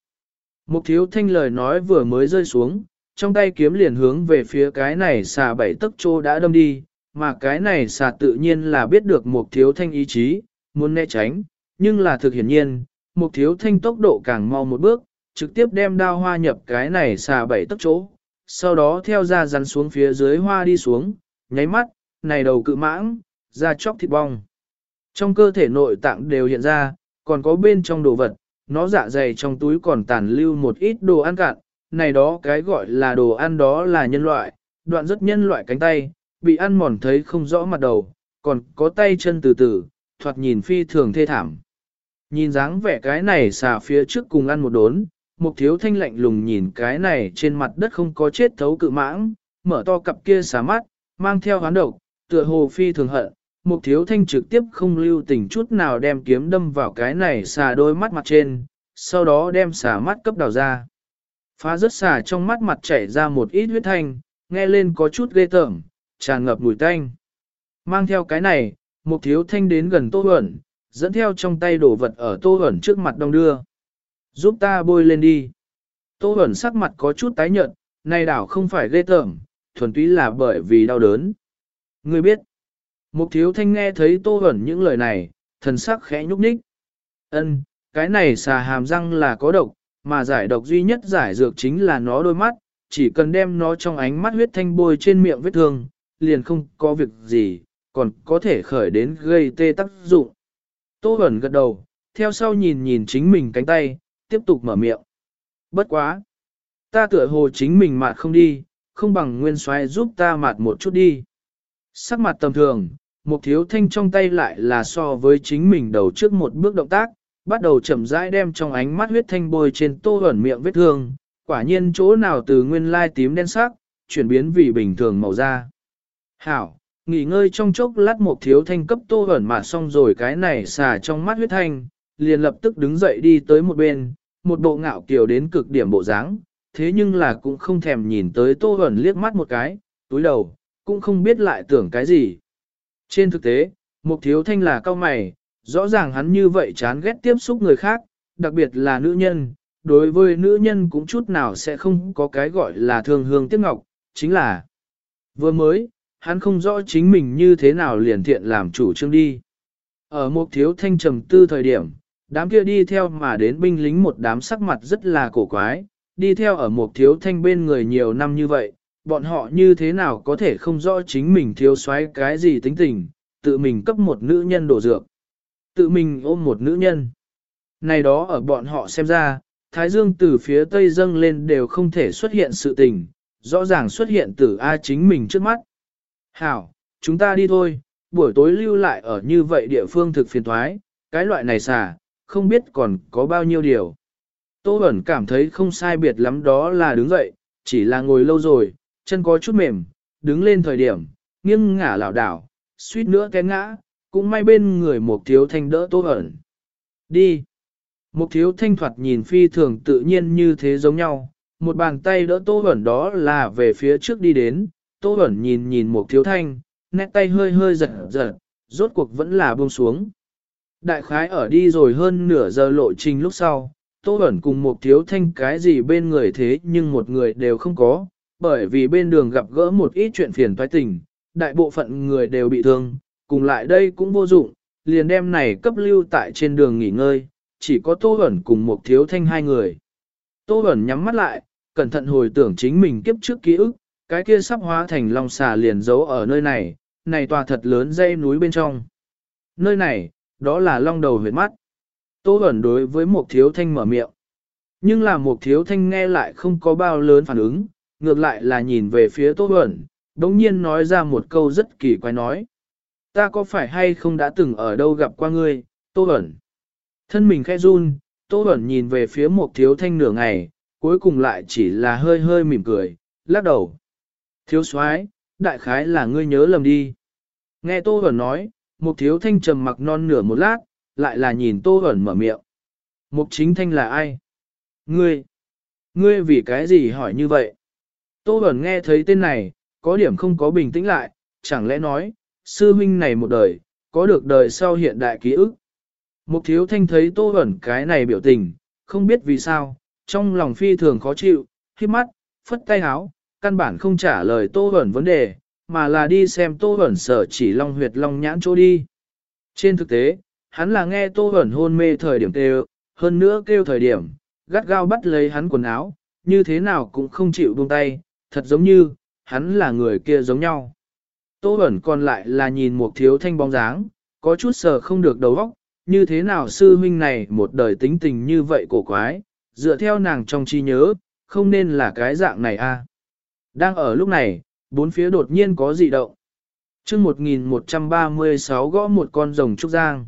Mục thiếu thanh lời nói vừa mới rơi xuống, trong tay kiếm liền hướng về phía cái này xà bảy tấc trô đã đâm đi, mà cái này xà tự nhiên là biết được mục thiếu thanh ý chí, muốn né tránh, nhưng là thực hiển nhiên, mục thiếu thanh tốc độ càng mau một bước, trực tiếp đem đao hoa nhập cái này xà bảy tấc chỗ, sau đó theo ra rắn xuống phía dưới hoa đi xuống, nháy mắt, này đầu cự mãng, ra chóc thịt bong. Trong cơ thể nội tạng đều hiện ra, còn có bên trong đồ vật, nó dạ dày trong túi còn tàn lưu một ít đồ ăn cạn, này đó cái gọi là đồ ăn đó là nhân loại, đoạn rất nhân loại cánh tay, bị ăn mòn thấy không rõ mặt đầu, còn có tay chân từ từ, thoạt nhìn phi thường thê thảm. Nhìn dáng vẻ cái này xà phía trước cùng ăn một đốn, Một thiếu thanh lạnh lùng nhìn cái này trên mặt đất không có chết thấu cự mãng, mở to cặp kia xà mắt, mang theo hán độc, tựa hồ phi thường hận. Mục thiếu thanh trực tiếp không lưu tình chút nào đem kiếm đâm vào cái này xà đôi mắt mặt trên, sau đó đem xà mắt cấp đào ra. Phá rớt xà trong mắt mặt chảy ra một ít huyết thanh, nghe lên có chút ghê tởm, tràn ngập mùi tanh. Mang theo cái này, mục thiếu thanh đến gần tô ẩn, dẫn theo trong tay đồ vật ở tô ẩn trước mặt đông đưa. Giúp ta bôi lên đi. Tô ẩn sắc mặt có chút tái nhợt, này đảo không phải ghê tởm, thuần túy là bởi vì đau đớn. Ngươi biết, mục thiếu thanh nghe thấy tô ẩn những lời này, thần sắc khẽ nhúc nhích. Ân, cái này xà hàm răng là có độc, mà giải độc duy nhất giải dược chính là nó đôi mắt, chỉ cần đem nó trong ánh mắt huyết thanh bôi trên miệng vết thương, liền không có việc gì, còn có thể khởi đến gây tê tác dụng. Tô ẩn gật đầu, theo sau nhìn nhìn chính mình cánh tay, tiếp tục mở miệng. Bất quá. Ta tựa hồ chính mình mạt không đi, không bằng nguyên xoay giúp ta mạt một chút đi. Sắc mặt tầm thường, một thiếu thanh trong tay lại là so với chính mình đầu trước một bước động tác, bắt đầu chậm rãi đem trong ánh mắt huyết thanh bôi trên tô ẩn miệng vết thương, quả nhiên chỗ nào từ nguyên lai tím đen sắc, chuyển biến vì bình thường màu da. Hảo, nghỉ ngơi trong chốc lát một thiếu thanh cấp tô ẩn mà xong rồi cái này xả trong mắt huyết thanh, liền lập tức đứng dậy đi tới một bên, một bộ ngạo kiều đến cực điểm bộ dáng, thế nhưng là cũng không thèm nhìn tới Tô Huẩn liếc mắt một cái, túi đầu, cũng không biết lại tưởng cái gì. Trên thực tế, Mục Thiếu Thanh là cao mày, rõ ràng hắn như vậy chán ghét tiếp xúc người khác, đặc biệt là nữ nhân, đối với nữ nhân cũng chút nào sẽ không có cái gọi là thương hương tiếc ngọc, chính là vừa mới, hắn không rõ chính mình như thế nào liền thiện làm chủ trương đi. Ở Mục Thiếu Thanh trầm tư thời điểm, Đám kia đi theo mà đến binh lính một đám sắc mặt rất là cổ quái, đi theo ở mục thiếu thanh bên người nhiều năm như vậy, bọn họ như thế nào có thể không rõ chính mình thiếu soái cái gì tính tình, tự mình cấp một nữ nhân đổ dược, tự mình ôm một nữ nhân. Này đó ở bọn họ xem ra, Thái Dương từ phía tây dâng lên đều không thể xuất hiện sự tình, rõ ràng xuất hiện từ A chính mình trước mắt. Hảo, chúng ta đi thôi, buổi tối lưu lại ở như vậy địa phương thực phiền thoái, cái loại này xả, không biết còn có bao nhiêu điều. Tô Bẩn cảm thấy không sai biệt lắm đó là đứng dậy, chỉ là ngồi lâu rồi, chân có chút mềm, đứng lên thời điểm, nghiêng ngả lảo đảo, suýt nữa té ngã, cũng may bên người một thiếu thanh đỡ Tô ẩn. Đi! Một thiếu thanh thoạt nhìn phi thường tự nhiên như thế giống nhau, một bàn tay đỡ Tô ẩn đó là về phía trước đi đến, Tô ẩn nhìn nhìn một thiếu thanh, nét tay hơi hơi giật giật, rốt cuộc vẫn là buông xuống. Đại khái ở đi rồi hơn nửa giờ lộ trình lúc sau, Tô Bẩn cùng một thiếu thanh cái gì bên người thế nhưng một người đều không có, bởi vì bên đường gặp gỡ một ít chuyện phiền toái tình, đại bộ phận người đều bị thương, cùng lại đây cũng vô dụng, liền đem này cấp lưu tại trên đường nghỉ ngơi, chỉ có Tô Bẩn cùng một thiếu thanh hai người. Tô Bẩn nhắm mắt lại, cẩn thận hồi tưởng chính mình kiếp trước ký ức, cái kia sắp hóa thành long xà liền giấu ở nơi này, này tòa thật lớn dây núi bên trong. Nơi này, đó là long đầu huyệt mắt. Tô ẩn đối với một thiếu thanh mở miệng. Nhưng là một thiếu thanh nghe lại không có bao lớn phản ứng, ngược lại là nhìn về phía Tô Huẩn, đồng nhiên nói ra một câu rất kỳ quái nói. Ta có phải hay không đã từng ở đâu gặp qua ngươi, Tô Huẩn? Thân mình khẽ run, Tô Huẩn nhìn về phía một thiếu thanh nửa ngày, cuối cùng lại chỉ là hơi hơi mỉm cười, lắc đầu. Thiếu soái đại khái là ngươi nhớ lầm đi. Nghe Tô Huẩn nói, một thiếu thanh trầm mặc non nửa một lát, lại là nhìn tô Huẩn mở miệng. Mục chính thanh là ai? Ngươi! Ngươi vì cái gì hỏi như vậy? Tô Bẩn nghe thấy tên này, có điểm không có bình tĩnh lại, chẳng lẽ nói, sư huynh này một đời, có được đời sau hiện đại ký ức. Mục thiếu thanh thấy tô Bẩn cái này biểu tình, không biết vì sao, trong lòng phi thường khó chịu, khi mắt, phất tay háo, căn bản không trả lời tô Bẩn vấn đề, mà là đi xem Tô Bẩn sở chỉ long huyệt long nhãn chỗ đi. Trên thực tế, hắn là nghe Tô Bẩn hôn mê thời điểm kêu, hơn nữa kêu thời điểm, gắt gao bắt lấy hắn quần áo, như thế nào cũng không chịu buông tay, thật giống như, hắn là người kia giống nhau. Tô ẩn còn lại là nhìn một thiếu thanh bóng dáng, có chút sờ không được đầu óc, như thế nào sư huynh này một đời tính tình như vậy cổ quái, dựa theo nàng trong trí nhớ, không nên là cái dạng này a. Đang ở lúc này, bốn phía đột nhiên có dị động. chương 1136 gõ một con rồng trúc giang.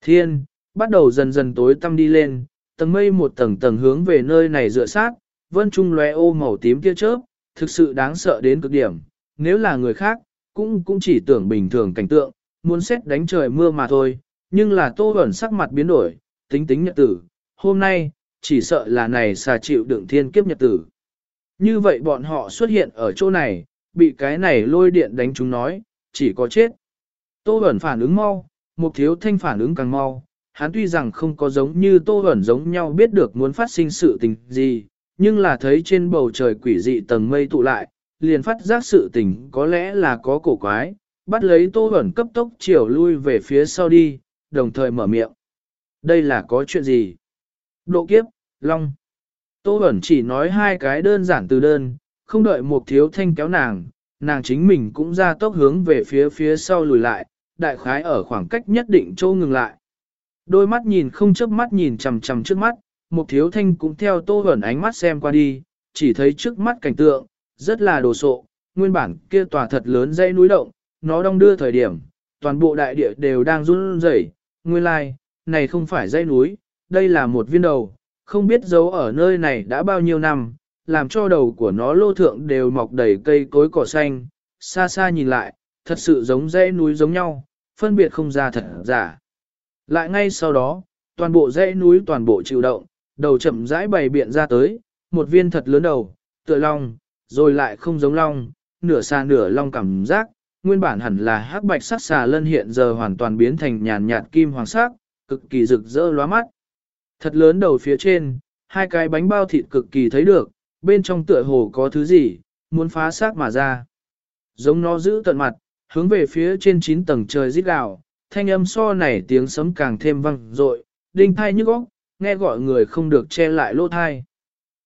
Thiên, bắt đầu dần dần tối tăm đi lên, tầng mây một tầng tầng hướng về nơi này dựa sát, vân trung lóe ô màu tím tia chớp, thực sự đáng sợ đến cực điểm, nếu là người khác, cũng cũng chỉ tưởng bình thường cảnh tượng, muốn xét đánh trời mưa mà thôi, nhưng là tô ẩn sắc mặt biến đổi, tính tính nhật tử, hôm nay, chỉ sợ là này xà chịu đựng thiên kiếp nhật tử. Như vậy bọn họ xuất hiện ở chỗ này, bị cái này lôi điện đánh chúng nói, chỉ có chết. Tô ẩn phản ứng mau, một thiếu thanh phản ứng càng mau, hắn tuy rằng không có giống như tô ẩn giống nhau biết được muốn phát sinh sự tình gì, nhưng là thấy trên bầu trời quỷ dị tầng mây tụ lại, liền phát giác sự tình có lẽ là có cổ quái, bắt lấy tô Bẩn cấp tốc chiều lui về phía sau đi, đồng thời mở miệng. Đây là có chuyện gì? Độ kiếp, long. Tô Bẩn chỉ nói hai cái đơn giản từ đơn, không đợi một thiếu thanh kéo nàng, nàng chính mình cũng ra tốc hướng về phía phía sau lùi lại, đại khái ở khoảng cách nhất định châu ngừng lại. Đôi mắt nhìn không chớp mắt nhìn chằm chằm trước mắt, một thiếu thanh cũng theo tô hẩn ánh mắt xem qua đi, chỉ thấy trước mắt cảnh tượng, rất là đồ sộ, nguyên bản kia tòa thật lớn dãy núi động, nó đông đưa thời điểm, toàn bộ đại địa đều đang run rẩy, nguyên lai, like, này không phải dãy núi, đây là một viên đầu, không biết giấu ở nơi này đã bao nhiêu năm, làm cho đầu của nó lô thượng đều mọc đầy cây cối cỏ xanh, xa xa nhìn lại, thật sự giống dãy núi giống nhau, phân biệt không ra thật giả. Lại ngay sau đó, toàn bộ dãy núi toàn bộ chịu động, đầu chậm rãi bày biện ra tới, một viên thật lớn đầu, tựa long, rồi lại không giống long, nửa xa nửa long cảm giác, nguyên bản hẳn là hắc bạch sắc xà lân hiện giờ hoàn toàn biến thành nhàn nhạt kim hoàng sắc, cực kỳ rực rỡ lóa mắt. Thật lớn đầu phía trên, hai cái bánh bao thịt cực kỳ thấy được, bên trong tựa hồ có thứ gì, muốn phá xác mà ra. Giống nó giữ tận mặt, hướng về phía trên 9 tầng trời rít gào, thanh âm so này tiếng sấm càng thêm vang dội, đinh thai nhức óc, nghe gọi người không được che lại lỗ thai.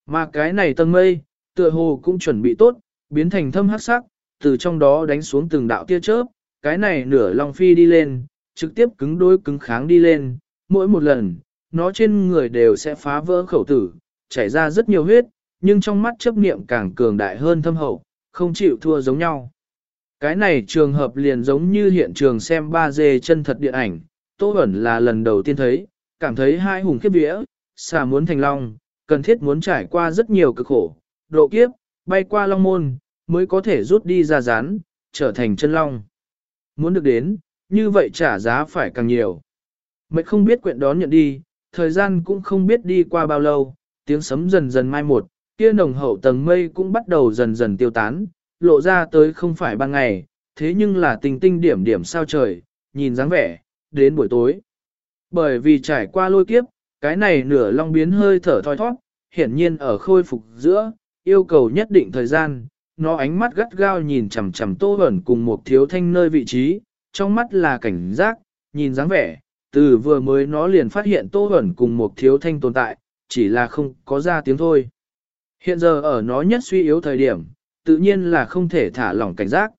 Mà cái này tầng mây, tựa hồ cũng chuẩn bị tốt, biến thành thâm hắc sắc, từ trong đó đánh xuống từng đạo tia chớp, cái này nửa long phi đi lên, trực tiếp cứng đối cứng kháng đi lên, mỗi một lần, nó trên người đều sẽ phá vỡ khẩu tử, chảy ra rất nhiều huyết, nhưng trong mắt chấp niệm càng cường đại hơn thâm hậu, không chịu thua giống nhau. Cái này trường hợp liền giống như hiện trường xem 3D chân thật điện ảnh, Tô Bẩn là lần đầu tiên thấy, cảm thấy hai hùng khiếp vía, xà muốn thành long, cần thiết muốn trải qua rất nhiều cực khổ, độ kiếp, bay qua long môn, mới có thể rút đi ra rán, trở thành chân long. Muốn được đến, như vậy trả giá phải càng nhiều. Mệt không biết quyện đón nhận đi, thời gian cũng không biết đi qua bao lâu, tiếng sấm dần dần mai một, kia nồng hậu tầng mây cũng bắt đầu dần dần tiêu tán, lộ ra tới không phải ban ngày, thế nhưng là tình tinh điểm điểm sao trời, nhìn dáng vẻ, đến buổi tối. Bởi vì trải qua lôi kiếp, cái này nửa long biến hơi thở thoi thoát, hiển nhiên ở khôi phục giữa, yêu cầu nhất định thời gian, nó ánh mắt gắt gao nhìn chằm chằm tô ẩn cùng một thiếu thanh nơi vị trí, trong mắt là cảnh giác, nhìn dáng vẻ, từ vừa mới nó liền phát hiện tô ẩn cùng một thiếu thanh tồn tại, chỉ là không có ra tiếng thôi. Hiện giờ ở nó nhất suy yếu thời điểm, tự nhiên là không thể thả lỏng cảnh giác.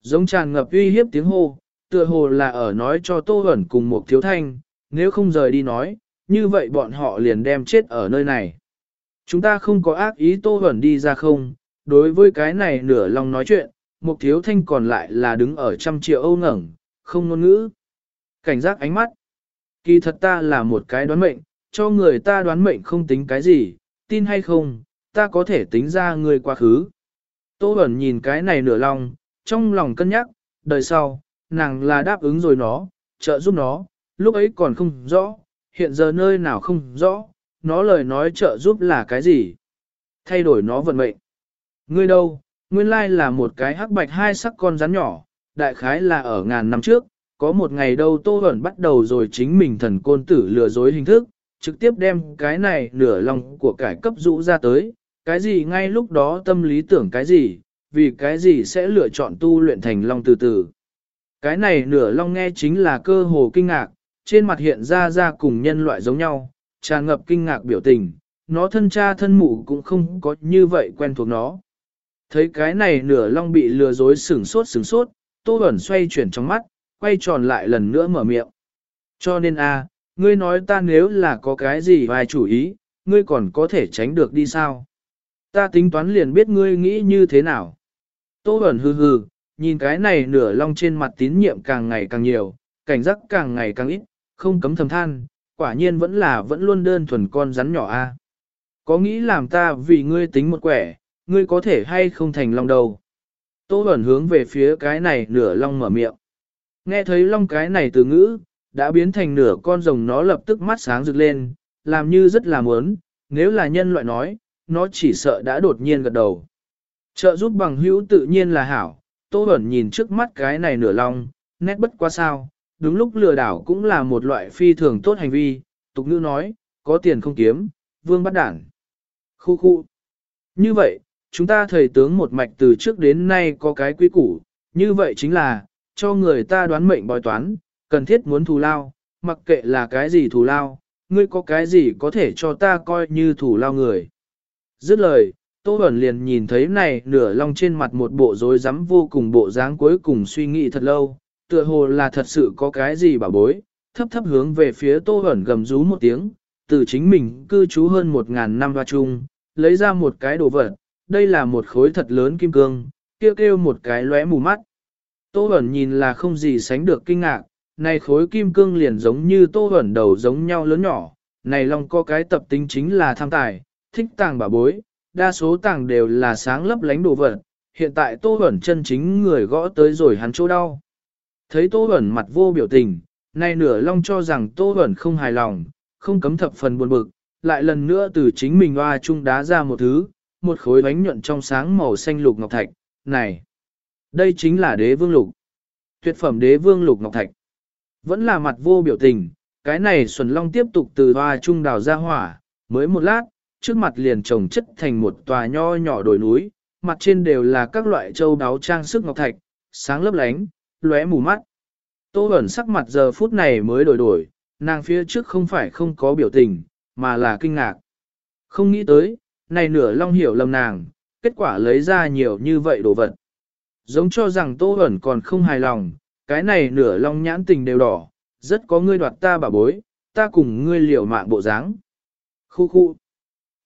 Giống tràn ngập uy hiếp tiếng hô, tựa hồ là ở nói cho tô ẩn cùng một thiếu thanh, nếu không rời đi nói, như vậy bọn họ liền đem chết ở nơi này. Chúng ta không có ác ý tô hẩn đi ra không, đối với cái này nửa lòng nói chuyện, một thiếu thanh còn lại là đứng ở trăm triệu âu ngẩng, không ngôn ngữ. Cảnh giác ánh mắt. Kỳ thật ta là một cái đoán mệnh, cho người ta đoán mệnh không tính cái gì, tin hay không, ta có thể tính ra người quá khứ. Tô Bẩn nhìn cái này nửa lòng, trong lòng cân nhắc, đời sau, nàng là đáp ứng rồi nó, trợ giúp nó, lúc ấy còn không rõ, hiện giờ nơi nào không rõ, nó lời nói trợ giúp là cái gì? Thay đổi nó vận mệnh. Ngươi đâu, nguyên lai là một cái hắc bạch hai sắc con rắn nhỏ, đại khái là ở ngàn năm trước, có một ngày đâu Tô Bẩn bắt đầu rồi chính mình thần côn tử lừa dối hình thức, trực tiếp đem cái này nửa lòng của cải cấp rũ ra tới, cái gì ngay lúc đó tâm lý tưởng cái gì, vì cái gì sẽ lựa chọn tu luyện thành long từ từ. Cái này nửa long nghe chính là cơ hồ kinh ngạc, trên mặt hiện ra ra cùng nhân loại giống nhau, tràn ngập kinh ngạc biểu tình, nó thân cha thân mụ cũng không có như vậy quen thuộc nó. Thấy cái này nửa long bị lừa dối sửng sốt sửng sốt, tô ẩn xoay chuyển trong mắt, quay tròn lại lần nữa mở miệng. Cho nên a, ngươi nói ta nếu là có cái gì vài chủ ý, ngươi còn có thể tránh được đi sao? Ta tính toán liền biết ngươi nghĩ như thế nào. Tô ẩn hừ hừ, nhìn cái này nửa long trên mặt tín nhiệm càng ngày càng nhiều, cảnh giác càng ngày càng ít, không cấm thầm than, quả nhiên vẫn là vẫn luôn đơn thuần con rắn nhỏ a. Có nghĩ làm ta vì ngươi tính một quẻ, ngươi có thể hay không thành long đầu. Tô Bẩn hướng về phía cái này nửa long mở miệng. Nghe thấy long cái này từ ngữ, đã biến thành nửa con rồng nó lập tức mắt sáng rực lên, làm như rất là muốn, nếu là nhân loại nói, nó chỉ sợ đã đột nhiên gật đầu. Trợ giúp bằng hữu tự nhiên là hảo, Tô Bẩn nhìn trước mắt cái này nửa long, nét bất quá sao, đúng lúc lừa đảo cũng là một loại phi thường tốt hành vi, tục ngữ nói, có tiền không kiếm, vương bắt đảng. Khu khu. Như vậy, chúng ta thầy tướng một mạch từ trước đến nay có cái quy củ, như vậy chính là, cho người ta đoán mệnh bói toán, cần thiết muốn thù lao, mặc kệ là cái gì thù lao, ngươi có cái gì có thể cho ta coi như thù lao người. Dứt lời, Tô Bẩn liền nhìn thấy này nửa long trên mặt một bộ rối rắm vô cùng bộ dáng cuối cùng suy nghĩ thật lâu, tựa hồ là thật sự có cái gì bảo bối, thấp thấp hướng về phía Tô Bẩn gầm rú một tiếng, từ chính mình cư trú hơn một ngàn năm hoa chung, lấy ra một cái đồ vật, đây là một khối thật lớn kim cương, kêu kêu một cái lóe mù mắt. Tô Bẩn nhìn là không gì sánh được kinh ngạc, này khối kim cương liền giống như Tô Bẩn đầu giống nhau lớn nhỏ, này long có cái tập tính chính là tham tài, thích tàng bảo bối, đa số tàng đều là sáng lấp lánh đồ vật, hiện tại Tô Bẩn chân chính người gõ tới rồi hắn chỗ đau. Thấy Tô Bẩn mặt vô biểu tình, nay nửa long cho rằng Tô Bẩn không hài lòng, không cấm thập phần buồn bực, lại lần nữa từ chính mình hoa trung đá ra một thứ, một khối bánh nhuận trong sáng màu xanh lục ngọc thạch, này, đây chính là đế vương lục. Tuyệt phẩm đế vương lục ngọc thạch. Vẫn là mặt vô biểu tình, cái này Xuân Long tiếp tục từ hoa trung đào ra hỏa, mới một lát, trước mặt liền trồng chất thành một tòa nho nhỏ đồi núi, mặt trên đều là các loại châu đáo trang sức ngọc thạch, sáng lấp lánh, lóe mù mắt. Tô ẩn sắc mặt giờ phút này mới đổi đổi, nàng phía trước không phải không có biểu tình, mà là kinh ngạc. Không nghĩ tới, này nửa long hiểu lầm nàng, kết quả lấy ra nhiều như vậy đồ vật. Giống cho rằng Tô ẩn còn không hài lòng, cái này nửa long nhãn tình đều đỏ, rất có ngươi đoạt ta bà bối, ta cùng ngươi liều mạng bộ dáng. Khu khu.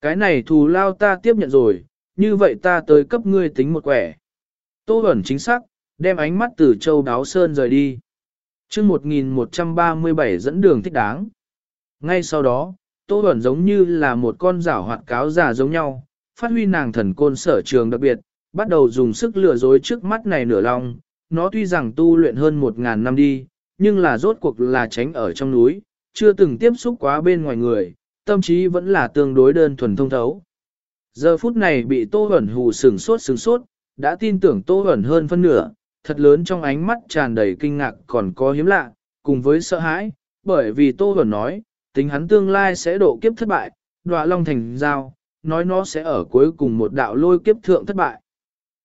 Cái này thù lao ta tiếp nhận rồi, như vậy ta tới cấp ngươi tính một quẻ. Tô ẩn chính xác, đem ánh mắt từ châu đáo sơn rời đi. chương 1137 dẫn đường thích đáng. Ngay sau đó, Tô Bẩn giống như là một con rảo hoạt cáo giả giống nhau, phát huy nàng thần côn sở trường đặc biệt, bắt đầu dùng sức lừa dối trước mắt này nửa lòng. Nó tuy rằng tu luyện hơn một ngàn năm đi, nhưng là rốt cuộc là tránh ở trong núi, chưa từng tiếp xúc quá bên ngoài người, tâm trí vẫn là tương đối đơn thuần thông thấu. Giờ phút này bị Tô Bẩn hù sừng sốt sừng sốt, đã tin tưởng Tô Bẩn hơn phân nửa, thật lớn trong ánh mắt tràn đầy kinh ngạc còn có hiếm lạ, cùng với sợ hãi, bởi vì Tô Hẩn nói, tính hắn tương lai sẽ độ kiếp thất bại, đọa long thành giao, nói nó sẽ ở cuối cùng một đạo lôi kiếp thượng thất bại.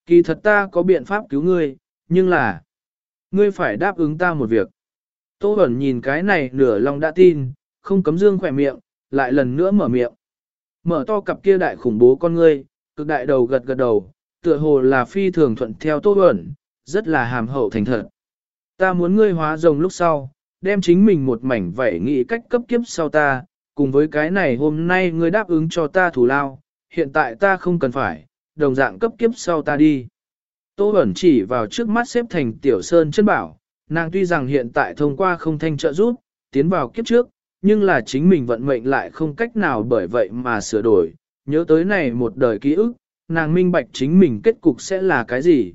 Kỳ thật ta có biện pháp cứu ngươi, nhưng là, ngươi phải đáp ứng ta một việc. Tô Bẩn nhìn cái này nửa lòng đã tin, không cấm dương khỏe miệng, lại lần nữa mở miệng. Mở to cặp kia đại khủng bố con ngươi, cực đại đầu gật gật đầu, tựa hồ là phi thường thuận theo Tô Bẩn, rất là hàm hậu thành thật. Ta muốn ngươi hóa rồng lúc sau, đem chính mình một mảnh vảy nghĩ cách cấp kiếp sau ta, cùng với cái này hôm nay ngươi đáp ứng cho ta thủ lao, hiện tại ta không cần phải, đồng dạng cấp kiếp sau ta đi. Tô Bẩn chỉ vào trước mắt xếp thành tiểu sơn chân bảo, nàng tuy rằng hiện tại thông qua không thanh trợ giúp, tiến vào kiếp trước, nhưng là chính mình vận mệnh lại không cách nào bởi vậy mà sửa đổi. Nhớ tới này một đời ký ức, nàng minh bạch chính mình kết cục sẽ là cái gì.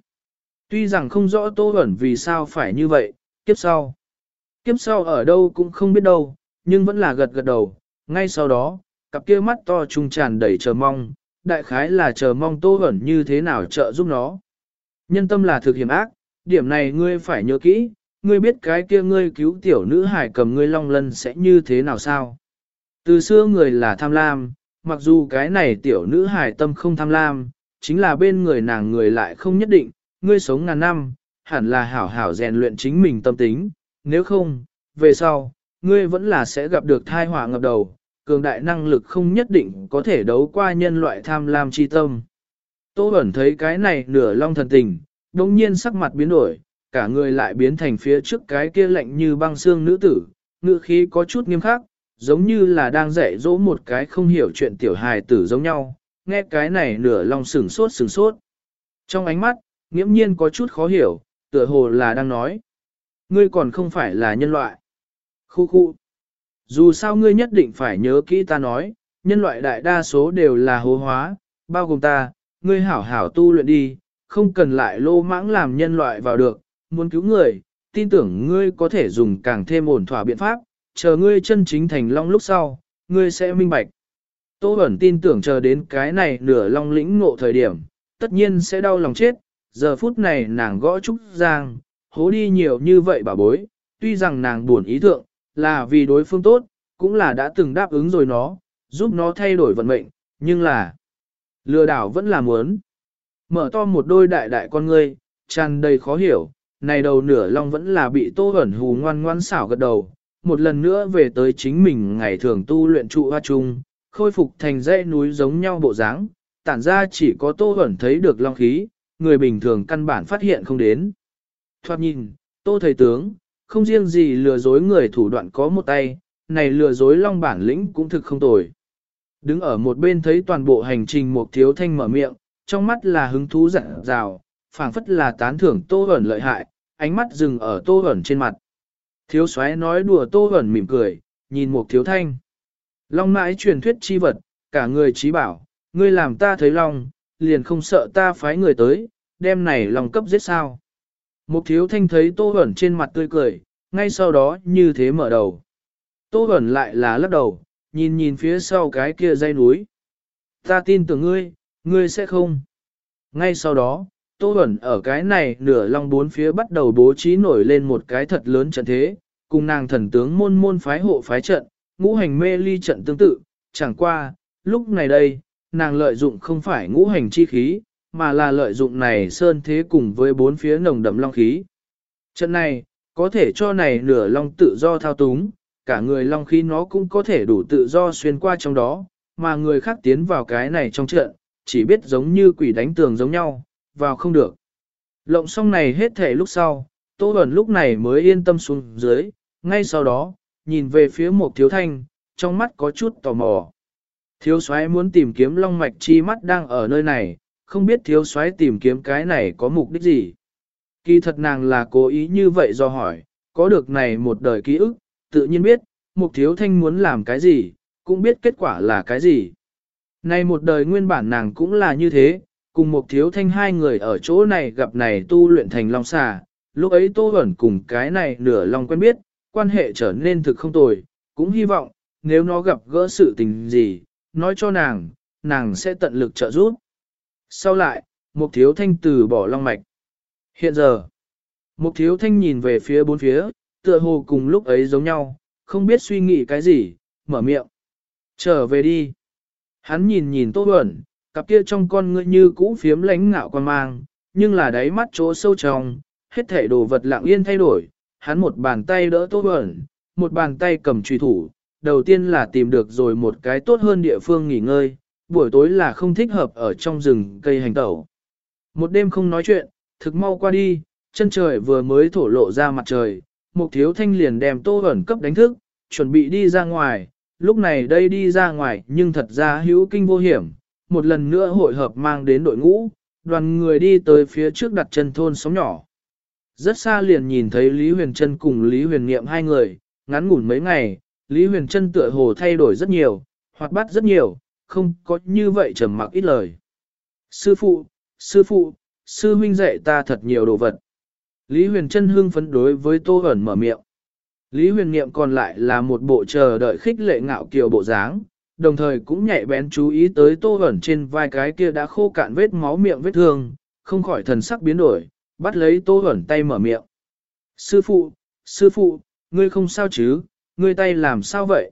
Tuy rằng không rõ Tô Bẩn vì sao phải như vậy, kiếp sau. Kiếp sau ở đâu cũng không biết đâu, nhưng vẫn là gật gật đầu, ngay sau đó, cặp kia mắt to trung tràn đầy chờ mong, đại khái là chờ mong Tô Bẩn như thế nào trợ giúp nó. Nhân tâm là thực hiểm ác, điểm này ngươi phải nhớ kỹ, ngươi biết cái kia ngươi cứu tiểu nữ hải cầm ngươi long lân sẽ như thế nào sao? Từ xưa người là tham lam, mặc dù cái này tiểu nữ hải tâm không tham lam, chính là bên người nàng người lại không nhất định, ngươi sống ngàn năm, hẳn là hảo hảo rèn luyện chính mình tâm tính, nếu không, về sau, ngươi vẫn là sẽ gặp được thai họa ngập đầu, cường đại năng lực không nhất định có thể đấu qua nhân loại tham lam chi tâm. Tô Bẩn thấy cái này nửa long thần tình, đồng nhiên sắc mặt biến đổi, cả người lại biến thành phía trước cái kia lạnh như băng xương nữ tử, ngữ khí có chút nghiêm khắc, giống như là đang dạy dỗ một cái không hiểu chuyện tiểu hài tử giống nhau, nghe cái này nửa long sừng sốt sừng sốt. Trong ánh mắt, nghiễm nhiên có chút khó hiểu, tựa hồ là đang nói. Ngươi còn không phải là nhân loại. Khu khu. Dù sao ngươi nhất định phải nhớ kỹ ta nói, nhân loại đại đa số đều là hố hóa, bao gồm ta, ngươi hảo hảo tu luyện đi, không cần lại lô mãng làm nhân loại vào được, muốn cứu người, tin tưởng ngươi có thể dùng càng thêm ổn thỏa biện pháp, chờ ngươi chân chính thành long lúc sau, ngươi sẽ minh bạch. Tô Bẩn tin tưởng chờ đến cái này nửa long lĩnh ngộ thời điểm, tất nhiên sẽ đau lòng chết, giờ phút này nàng gõ trúc giang, hố đi nhiều như vậy bà bối, tuy rằng nàng buồn ý thượng, là vì đối phương tốt, cũng là đã từng đáp ứng rồi nó, giúp nó thay đổi vận mệnh, nhưng là lừa đảo vẫn là muốn. Mở to một đôi đại đại con ngươi, tràn đầy khó hiểu, này đầu nửa long vẫn là bị tô ẩn hù ngoan ngoan xảo gật đầu, một lần nữa về tới chính mình ngày thường tu luyện trụ hoa chung, khôi phục thành dãy núi giống nhau bộ dáng, tản ra chỉ có tô ẩn thấy được long khí, người bình thường căn bản phát hiện không đến. Thoát nhìn, tô thầy tướng, không riêng gì lừa dối người thủ đoạn có một tay, này lừa dối long bản lĩnh cũng thực không tồi. Đứng ở một bên thấy toàn bộ hành trình một thiếu thanh mở miệng, trong mắt là hứng thú dặn rào, phảng phất là tán thưởng tô ẩn lợi hại, ánh mắt dừng ở tô ẩn trên mặt. Thiếu soái nói đùa tô ẩn mỉm cười, nhìn một thiếu thanh. Long mãi truyền thuyết chi vật, cả người trí bảo, ngươi làm ta thấy long, liền không sợ ta phái người tới, đem này lòng cấp giết sao. Một thiếu thanh thấy tô ẩn trên mặt tươi cười, ngay sau đó như thế mở đầu. Tô ẩn lại là lắc đầu, nhìn nhìn phía sau cái kia dây núi. Ta tin tưởng ngươi, ngươi sẽ không. Ngay sau đó, Tô Bẩn ở cái này nửa long bốn phía bắt đầu bố trí nổi lên một cái thật lớn trận thế, cùng nàng thần tướng môn môn phái hộ phái trận, ngũ hành mê ly trận tương tự, chẳng qua, lúc này đây, nàng lợi dụng không phải ngũ hành chi khí, mà là lợi dụng này sơn thế cùng với bốn phía nồng đậm long khí. Trận này, có thể cho này nửa long tự do thao túng, cả người long khí nó cũng có thể đủ tự do xuyên qua trong đó, mà người khác tiến vào cái này trong trận, chỉ biết giống như quỷ đánh tường giống nhau, vào không được. Lộng xong này hết thể lúc sau, Tô Bẩn lúc này mới yên tâm xuống dưới, ngay sau đó, nhìn về phía một thiếu thanh, trong mắt có chút tò mò. Thiếu soái muốn tìm kiếm long mạch chi mắt đang ở nơi này, không biết thiếu soái tìm kiếm cái này có mục đích gì. Kỳ thật nàng là cố ý như vậy do hỏi, có được này một đời ký ức, tự nhiên biết, mục thiếu thanh muốn làm cái gì, cũng biết kết quả là cái gì. Này một đời nguyên bản nàng cũng là như thế, cùng một thiếu thanh hai người ở chỗ này gặp này tu luyện thành long xà, lúc ấy tô ẩn cùng cái này nửa lòng quen biết, quan hệ trở nên thực không tồi, cũng hy vọng, nếu nó gặp gỡ sự tình gì, nói cho nàng, nàng sẽ tận lực trợ giúp. Sau lại, một thiếu thanh từ bỏ long mạch. Hiện giờ, một thiếu thanh nhìn về phía bốn phía, tựa hồ cùng lúc ấy giống nhau, không biết suy nghĩ cái gì, mở miệng. Trở về đi. Hắn nhìn nhìn Tô Bẩn, cặp kia trong con ngươi như cũ phiếm lánh ngạo quan mang, nhưng là đáy mắt chỗ sâu trong, hết thể đồ vật lặng yên thay đổi. Hắn một bàn tay đỡ Tô Bẩn, một bàn tay cầm truy thủ, đầu tiên là tìm được rồi một cái tốt hơn địa phương nghỉ ngơi, buổi tối là không thích hợp ở trong rừng cây hành tẩu. Một đêm không nói chuyện, thực mau qua đi, chân trời vừa mới thổ lộ ra mặt trời, một thiếu thanh liền đem tô ẩn cấp đánh thức, chuẩn bị đi ra ngoài, lúc này đây đi ra ngoài nhưng thật ra hữu kinh vô hiểm, một lần nữa hội hợp mang đến đội ngũ, đoàn người đi tới phía trước đặt chân thôn sống nhỏ. Rất xa liền nhìn thấy Lý Huyền Trân cùng Lý Huyền Niệm hai người, ngắn ngủn mấy ngày, Lý Huyền Trân tựa hồ thay đổi rất nhiều, hoạt bát rất nhiều, không có như vậy trầm mặc ít lời. Sư phụ, sư phụ, sư huynh dạy ta thật nhiều đồ vật. Lý Huyền Trân hưng phấn đối với Tô Hẩn mở miệng. Lý Huyền Niệm còn lại là một bộ chờ đợi khích lệ ngạo kiều bộ dáng, đồng thời cũng nhạy bén chú ý tới Tô Hẩn trên vai cái kia đã khô cạn vết máu miệng vết thương, không khỏi thần sắc biến đổi, bắt lấy Tô Hẩn tay mở miệng. Sư phụ, sư phụ, ngươi không sao chứ, ngươi tay làm sao vậy?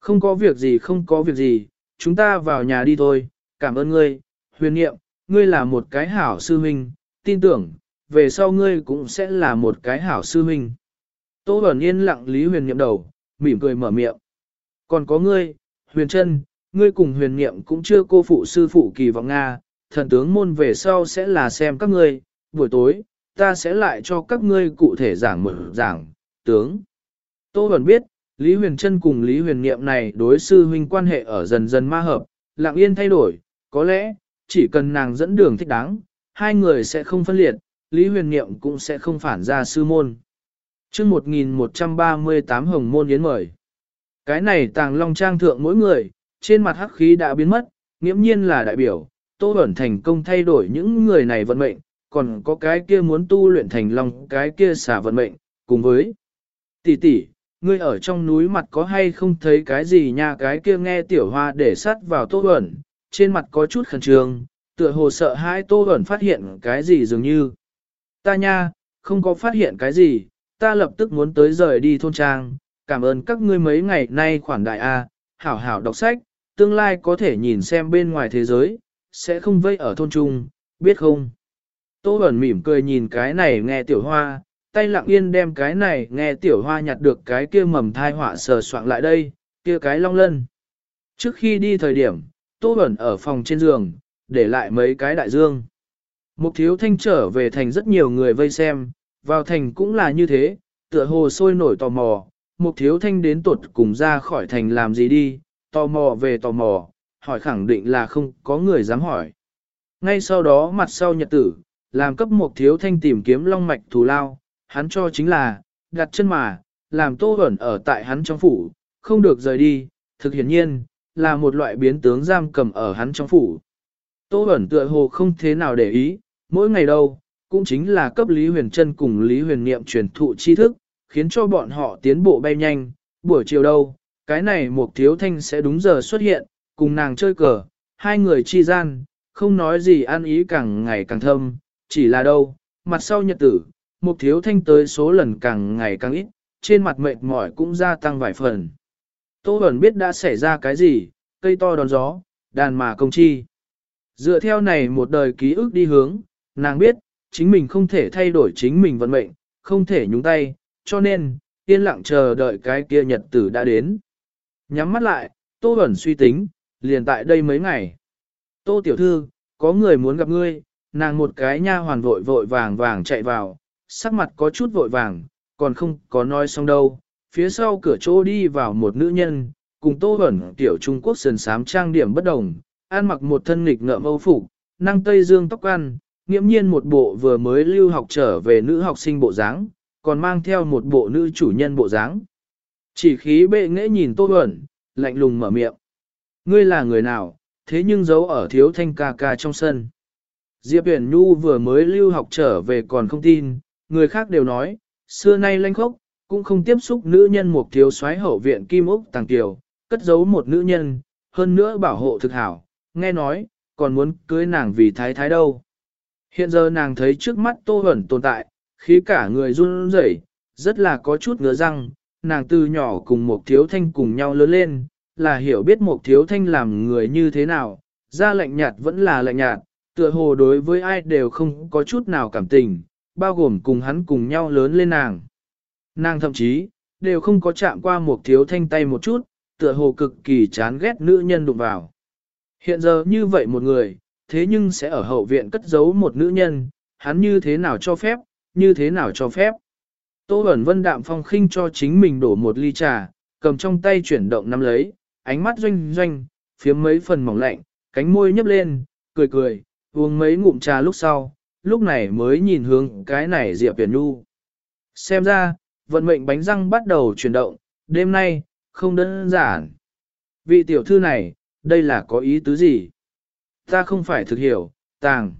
Không có việc gì không có việc gì, chúng ta vào nhà đi thôi, cảm ơn ngươi, huyền niệm, ngươi là một cái hảo sư huynh, tin tưởng, về sau ngươi cũng sẽ là một cái hảo sư huynh. Tô Bẩn yên lặng Lý Huyền Niệm đầu, mỉm cười mở miệng. Còn có ngươi, Huyền Trân, ngươi cùng Huyền Niệm cũng chưa cô phụ sư phụ kỳ vọng Nga, thần tướng môn về sau sẽ là xem các ngươi, buổi tối, ta sẽ lại cho các ngươi cụ thể giảng mở giảng, tướng. Tô Bẩn biết, Lý Huyền Trân cùng Lý Huyền Niệm này đối sư huynh quan hệ ở dần dần ma hợp, lặng yên thay đổi, có lẽ, chỉ cần nàng dẫn đường thích đáng, hai người sẽ không phân liệt, Lý Huyền Niệm cũng sẽ không phản ra sư môn. chương 1138 Hồng Môn Yến mời. Cái này tàng long trang thượng mỗi người, trên mặt hắc khí đã biến mất, nghiễm nhiên là đại biểu, Tô Bẩn thành công thay đổi những người này vận mệnh, còn có cái kia muốn tu luyện thành long, cái kia xả vận mệnh, cùng với tỷ tỷ, ngươi ở trong núi mặt có hay không thấy cái gì nha cái kia nghe tiểu hoa để sắt vào Tô ẩn, trên mặt có chút khẩn trương, tựa hồ sợ hãi Tô ẩn phát hiện cái gì dường như. Ta nha, không có phát hiện cái gì, ta lập tức muốn tới rời đi thôn trang, cảm ơn các ngươi mấy ngày nay khoản đại A, hảo hảo đọc sách, tương lai có thể nhìn xem bên ngoài thế giới, sẽ không vây ở thôn trung, biết không? Tô ẩn mỉm cười nhìn cái này nghe tiểu hoa, tay lặng yên đem cái này nghe tiểu hoa nhặt được cái kia mầm thai họa sờ soạn lại đây, kia cái long lân. Trước khi đi thời điểm, Tô Bẩn ở phòng trên giường, để lại mấy cái đại dương. Mục thiếu thanh trở về thành rất nhiều người vây xem, vào thành cũng là như thế, tựa hồ sôi nổi tò mò, mục thiếu thanh đến tuột cùng ra khỏi thành làm gì đi, tò mò về tò mò, hỏi khẳng định là không có người dám hỏi. Ngay sau đó mặt sau nhật tử, làm cấp mục thiếu thanh tìm kiếm long mạch thù lao, hắn cho chính là, đặt chân mà, làm tô ẩn ở tại hắn trong phủ, không được rời đi, thực hiển nhiên, là một loại biến tướng giam cầm ở hắn trong phủ. Tô ẩn tựa hồ không thế nào để ý, mỗi ngày đâu, cũng chính là cấp Lý Huyền Trân cùng Lý Huyền Niệm truyền thụ tri thức, khiến cho bọn họ tiến bộ bay nhanh, buổi chiều đâu, cái này một thiếu thanh sẽ đúng giờ xuất hiện, cùng nàng chơi cờ, hai người chi gian, không nói gì ăn ý càng ngày càng thâm, chỉ là đâu, mặt sau nhật tử, một thiếu thanh tới số lần càng ngày càng ít, trên mặt mệt mỏi cũng gia tăng vài phần. Tô Bẩn biết đã xảy ra cái gì, cây to đón gió, đàn mà công chi. Dựa theo này một đời ký ức đi hướng, nàng biết, chính mình không thể thay đổi chính mình vận mệnh, không thể nhúng tay, cho nên, yên lặng chờ đợi cái kia nhật tử đã đến. Nhắm mắt lại, Tô Bẩn suy tính, liền tại đây mấy ngày. Tô Tiểu Thư, có người muốn gặp ngươi, nàng một cái nha hoàn vội vội vàng vàng chạy vào, sắc mặt có chút vội vàng, còn không có nói xong đâu. Phía sau cửa chỗ đi vào một nữ nhân, cùng Tô hẩn tiểu Trung Quốc sườn sám trang điểm bất đồng, ăn mặc một thân nghịch ngợm âu phục, năng tây dương tóc ăn, nghiễm nhiên một bộ vừa mới lưu học trở về nữ học sinh bộ dáng, còn mang theo một bộ nữ chủ nhân bộ dáng. Chỉ khí bệ nghệ nhìn Tô hẩn, lạnh lùng mở miệng. Ngươi là người nào, thế nhưng giấu ở thiếu thanh ca ca trong sân. Diệp Huyền Nhu vừa mới lưu học trở về còn không tin, người khác đều nói, xưa nay lanh khốc, cũng không tiếp xúc nữ nhân một thiếu soái hậu viện Kim Úc Tàng Kiều, cất giấu một nữ nhân, hơn nữa bảo hộ thực hảo, nghe nói, còn muốn cưới nàng vì thái thái đâu. Hiện giờ nàng thấy trước mắt Tô Hẩn tồn tại, khí cả người run rẩy, rất là có chút ngứa răng, nàng từ nhỏ cùng một thiếu thanh cùng nhau lớn lên, là hiểu biết một thiếu thanh làm người như thế nào, ra lạnh nhạt vẫn là lạnh nhạt, tựa hồ đối với ai đều không có chút nào cảm tình, bao gồm cùng hắn cùng nhau lớn lên nàng. Nàng thậm chí, đều không có chạm qua một thiếu thanh tay một chút, tựa hồ cực kỳ chán ghét nữ nhân đụng vào. Hiện giờ như vậy một người, thế nhưng sẽ ở hậu viện cất giấu một nữ nhân, hắn như thế nào cho phép, như thế nào cho phép. Tô Bẩn Vân đạm phong khinh cho chính mình đổ một ly trà, cầm trong tay chuyển động nắm lấy, ánh mắt doanh doanh, phía mấy phần mỏng lạnh, cánh môi nhấp lên, cười cười, uống mấy ngụm trà lúc sau, lúc này mới nhìn hướng cái này Diệp Viễn Nhu. Xem ra, vận mệnh bánh răng bắt đầu chuyển động, đêm nay, không đơn giản. Vị tiểu thư này, đây là có ý tứ gì? Ta không phải thực hiểu, tàng.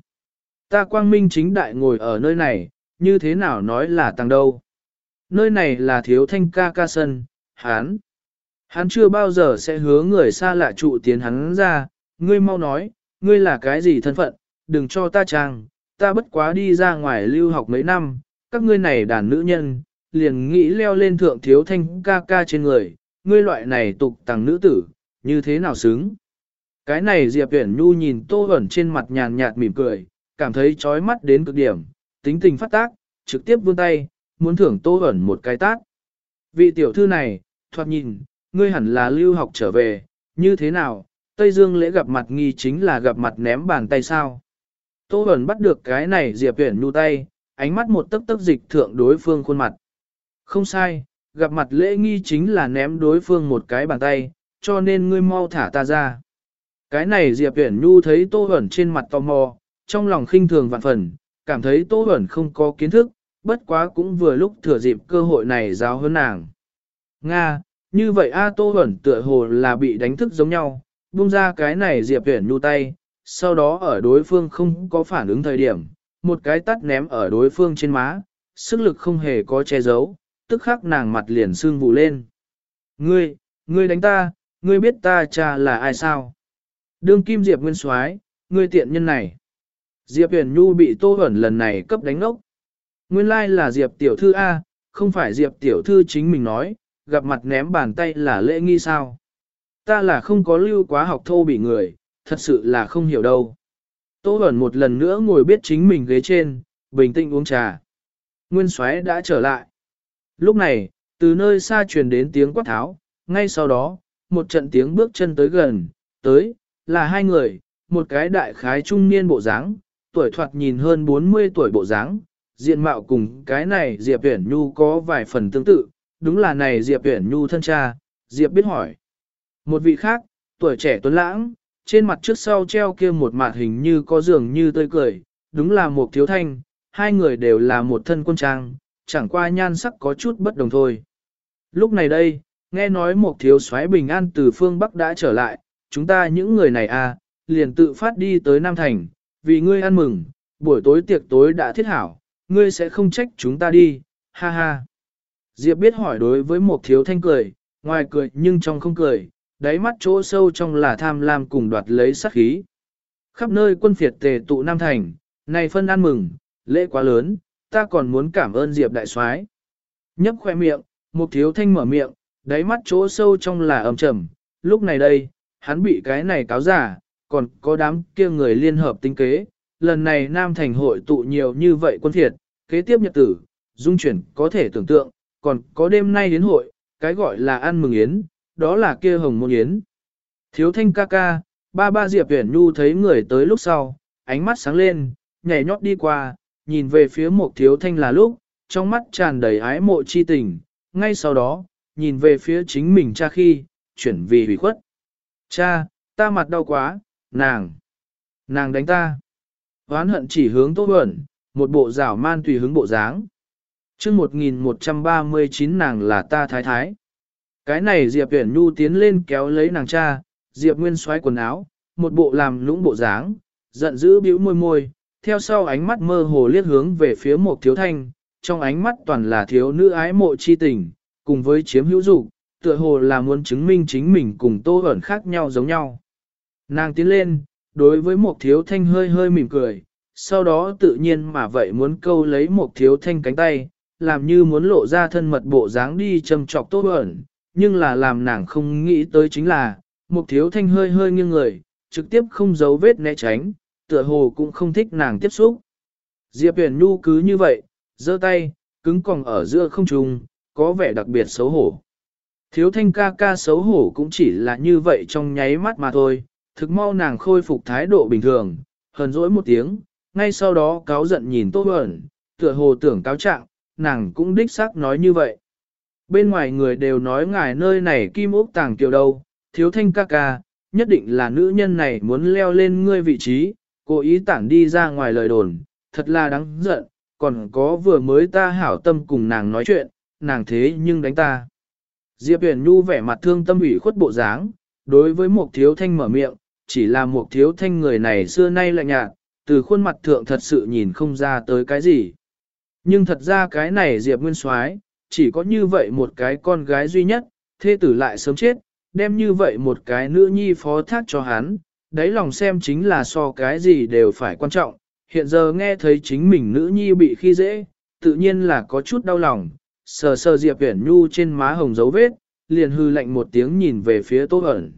Ta quang minh chính đại ngồi ở nơi này, như thế nào nói là tàng đâu? Nơi này là thiếu thanh ca ca sân, hán. Hắn chưa bao giờ sẽ hứa người xa lạ trụ tiến hắn ra, ngươi mau nói, ngươi là cái gì thân phận, đừng cho ta trang, ta bất quá đi ra ngoài lưu học mấy năm, các ngươi này đàn nữ nhân, liền nghĩ leo lên thượng thiếu thanh ca ca trên người, ngươi loại này tục tàng nữ tử, như thế nào xứng. Cái này Diệp Viễn Nhu nhìn Tô Hẩn trên mặt nhàn nhạt mỉm cười, cảm thấy chói mắt đến cực điểm, tính tình phát tác, trực tiếp vươn tay, muốn thưởng Tô Hẩn một cái tát. Vị tiểu thư này, thoạt nhìn, ngươi hẳn là lưu học trở về, như thế nào, Tây Dương lễ gặp mặt nghi chính là gặp mặt ném bàn tay sao. Tô Bẩn bắt được cái này Diệp Viễn Nhu tay, ánh mắt một tấc tấc dịch thượng đối phương khuôn mặt. Không sai, gặp mặt lễ nghi chính là ném đối phương một cái bàn tay, cho nên ngươi mau thả ta ra. Cái này Diệp Viễn Nhu thấy Tô Bẩn trên mặt tò mò, trong lòng khinh thường vạn phần, cảm thấy Tô Bẩn không có kiến thức, bất quá cũng vừa lúc thừa dịp cơ hội này giáo hơn nàng. Nga, như vậy A Tô Bẩn tựa hồ là bị đánh thức giống nhau, buông ra cái này Diệp Uyển Nhu tay, sau đó ở đối phương không có phản ứng thời điểm, một cái tắt ném ở đối phương trên má, sức lực không hề có che giấu, tức khắc nàng mặt liền sưng vụ lên. Ngươi, ngươi đánh ta, ngươi biết ta cha là ai sao? Đương kim Diệp Nguyên Soái, ngươi tiện nhân này. Diệp Huyền Nhu bị Tô Huẩn lần này cấp đánh ngốc. Nguyên lai là Diệp tiểu thư A, không phải Diệp tiểu thư chính mình nói, gặp mặt ném bàn tay là lễ nghi sao. Ta là không có lưu quá học thô bị người, thật sự là không hiểu đâu. Tô Bẩn một lần nữa ngồi biết chính mình ghế trên, bình tĩnh uống trà. Nguyên Soái đã trở lại. Lúc này, từ nơi xa truyền đến tiếng quát tháo, ngay sau đó, một trận tiếng bước chân tới gần, tới, là hai người, một cái đại khái trung niên bộ dáng, tuổi thoạt nhìn hơn 40 tuổi bộ dáng, diện mạo cùng cái này Diệp Viễn Nhu có vài phần tương tự, đúng là này Diệp Viễn Nhu thân cha, Diệp biết hỏi. Một vị khác, tuổi trẻ tuấn lãng, trên mặt trước sau treo kia một mặt hình như có dường như tươi cười, đúng là một thiếu thanh, hai người đều là một thân quân trang, chẳng qua nhan sắc có chút bất đồng thôi. Lúc này đây, nghe nói một thiếu soái bình an từ phương Bắc đã trở lại, chúng ta những người này à, liền tự phát đi tới Nam Thành, vì ngươi ăn mừng, buổi tối tiệc tối đã thiết hảo, ngươi sẽ không trách chúng ta đi, ha ha. Diệp biết hỏi đối với một thiếu thanh cười, ngoài cười nhưng trong không cười, đáy mắt chỗ sâu trong là tham lam cùng đoạt lấy sát khí. Khắp nơi quân phiệt tề tụ Nam Thành, này phân ăn mừng, lễ quá lớn, ta còn muốn cảm ơn Diệp đại soái. Nhấp khoe miệng, một thiếu thanh mở miệng, đáy mắt chỗ sâu trong là ẩm trầm, lúc này đây, hắn bị cái này cáo giả, còn có đám kia người liên hợp tinh kế. Lần này Nam Thành hội tụ nhiều như vậy quân phiệt, kế tiếp nhật tử, dung chuyển có thể tưởng tượng, còn có đêm nay đến hội, cái gọi là ăn mừng yến, đó là kia hồng môn yến. Thiếu thanh ca ca, ba ba Diệp uyển Nhu thấy người tới lúc sau, ánh mắt sáng lên, nhảy nhót đi qua, nhìn về phía một thiếu thanh là lúc, trong mắt tràn đầy ái mộ chi tình, ngay sau đó, nhìn về phía chính mình cha khi, chuyển vì hủy khuất. Cha, ta mặt đau quá, nàng, nàng đánh ta. Hoán hận chỉ hướng tốt Huẩn, một bộ rảo man tùy hướng bộ dáng. chương 1139 nàng là ta thái thái. Cái này Diệp Uyển Nhu tiến lên kéo lấy nàng cha, Diệp Nguyên xoay quần áo, một bộ làm lũng bộ dáng, giận dữ bĩu môi môi, theo sau ánh mắt mơ hồ liếc hướng về phía một thiếu thanh, trong ánh mắt toàn là thiếu nữ ái mộ chi tình, cùng với chiếm hữu dục, tựa hồ là muốn chứng minh chính mình cùng tô ẩn khác nhau giống nhau. Nàng tiến lên, đối với một thiếu thanh hơi hơi mỉm cười, sau đó tự nhiên mà vậy muốn câu lấy một thiếu thanh cánh tay, làm như muốn lộ ra thân mật bộ dáng đi châm chọc tô ẩn, nhưng là làm nàng không nghĩ tới chính là, một thiếu thanh hơi hơi nghiêng người, trực tiếp không giấu vết né tránh, tựa hồ cũng không thích nàng tiếp xúc. Diệp Huyền Nhu cứ như vậy, giơ tay, cứng còng ở giữa không trung, có vẻ đặc biệt xấu hổ. Thiếu thanh ca ca xấu hổ cũng chỉ là như vậy trong nháy mắt mà thôi, thực mau nàng khôi phục thái độ bình thường, hờn dỗi một tiếng, ngay sau đó cáo giận nhìn Tô Bẩn, tựa hồ tưởng cáo trạng, nàng cũng đích xác nói như vậy. Bên ngoài người đều nói ngài nơi này kim ốc tàng tiểu đâu, thiếu thanh ca ca, nhất định là nữ nhân này muốn leo lên ngươi vị trí, cố ý tản đi ra ngoài lời đồn, thật là đáng giận, còn có vừa mới ta hảo tâm cùng nàng nói chuyện, nàng thế nhưng đánh ta. Diệp Huyền Nhu vẻ mặt thương tâm ủy khuất bộ dáng, đối với một thiếu thanh mở miệng, chỉ là một thiếu thanh người này xưa nay lạnh nhạt, từ khuôn mặt thượng thật sự nhìn không ra tới cái gì. Nhưng thật ra cái này Diệp Nguyên Soái chỉ có như vậy một cái con gái duy nhất, thê tử lại sớm chết, đem như vậy một cái nữ nhi phó thác cho hắn, đấy lòng xem chính là so cái gì đều phải quan trọng, hiện giờ nghe thấy chính mình nữ nhi bị khi dễ, tự nhiên là có chút đau lòng, sờ sờ Diệp biển Nhu trên má hồng dấu vết, liền hư lạnh một tiếng nhìn về phía Tô Hẩn.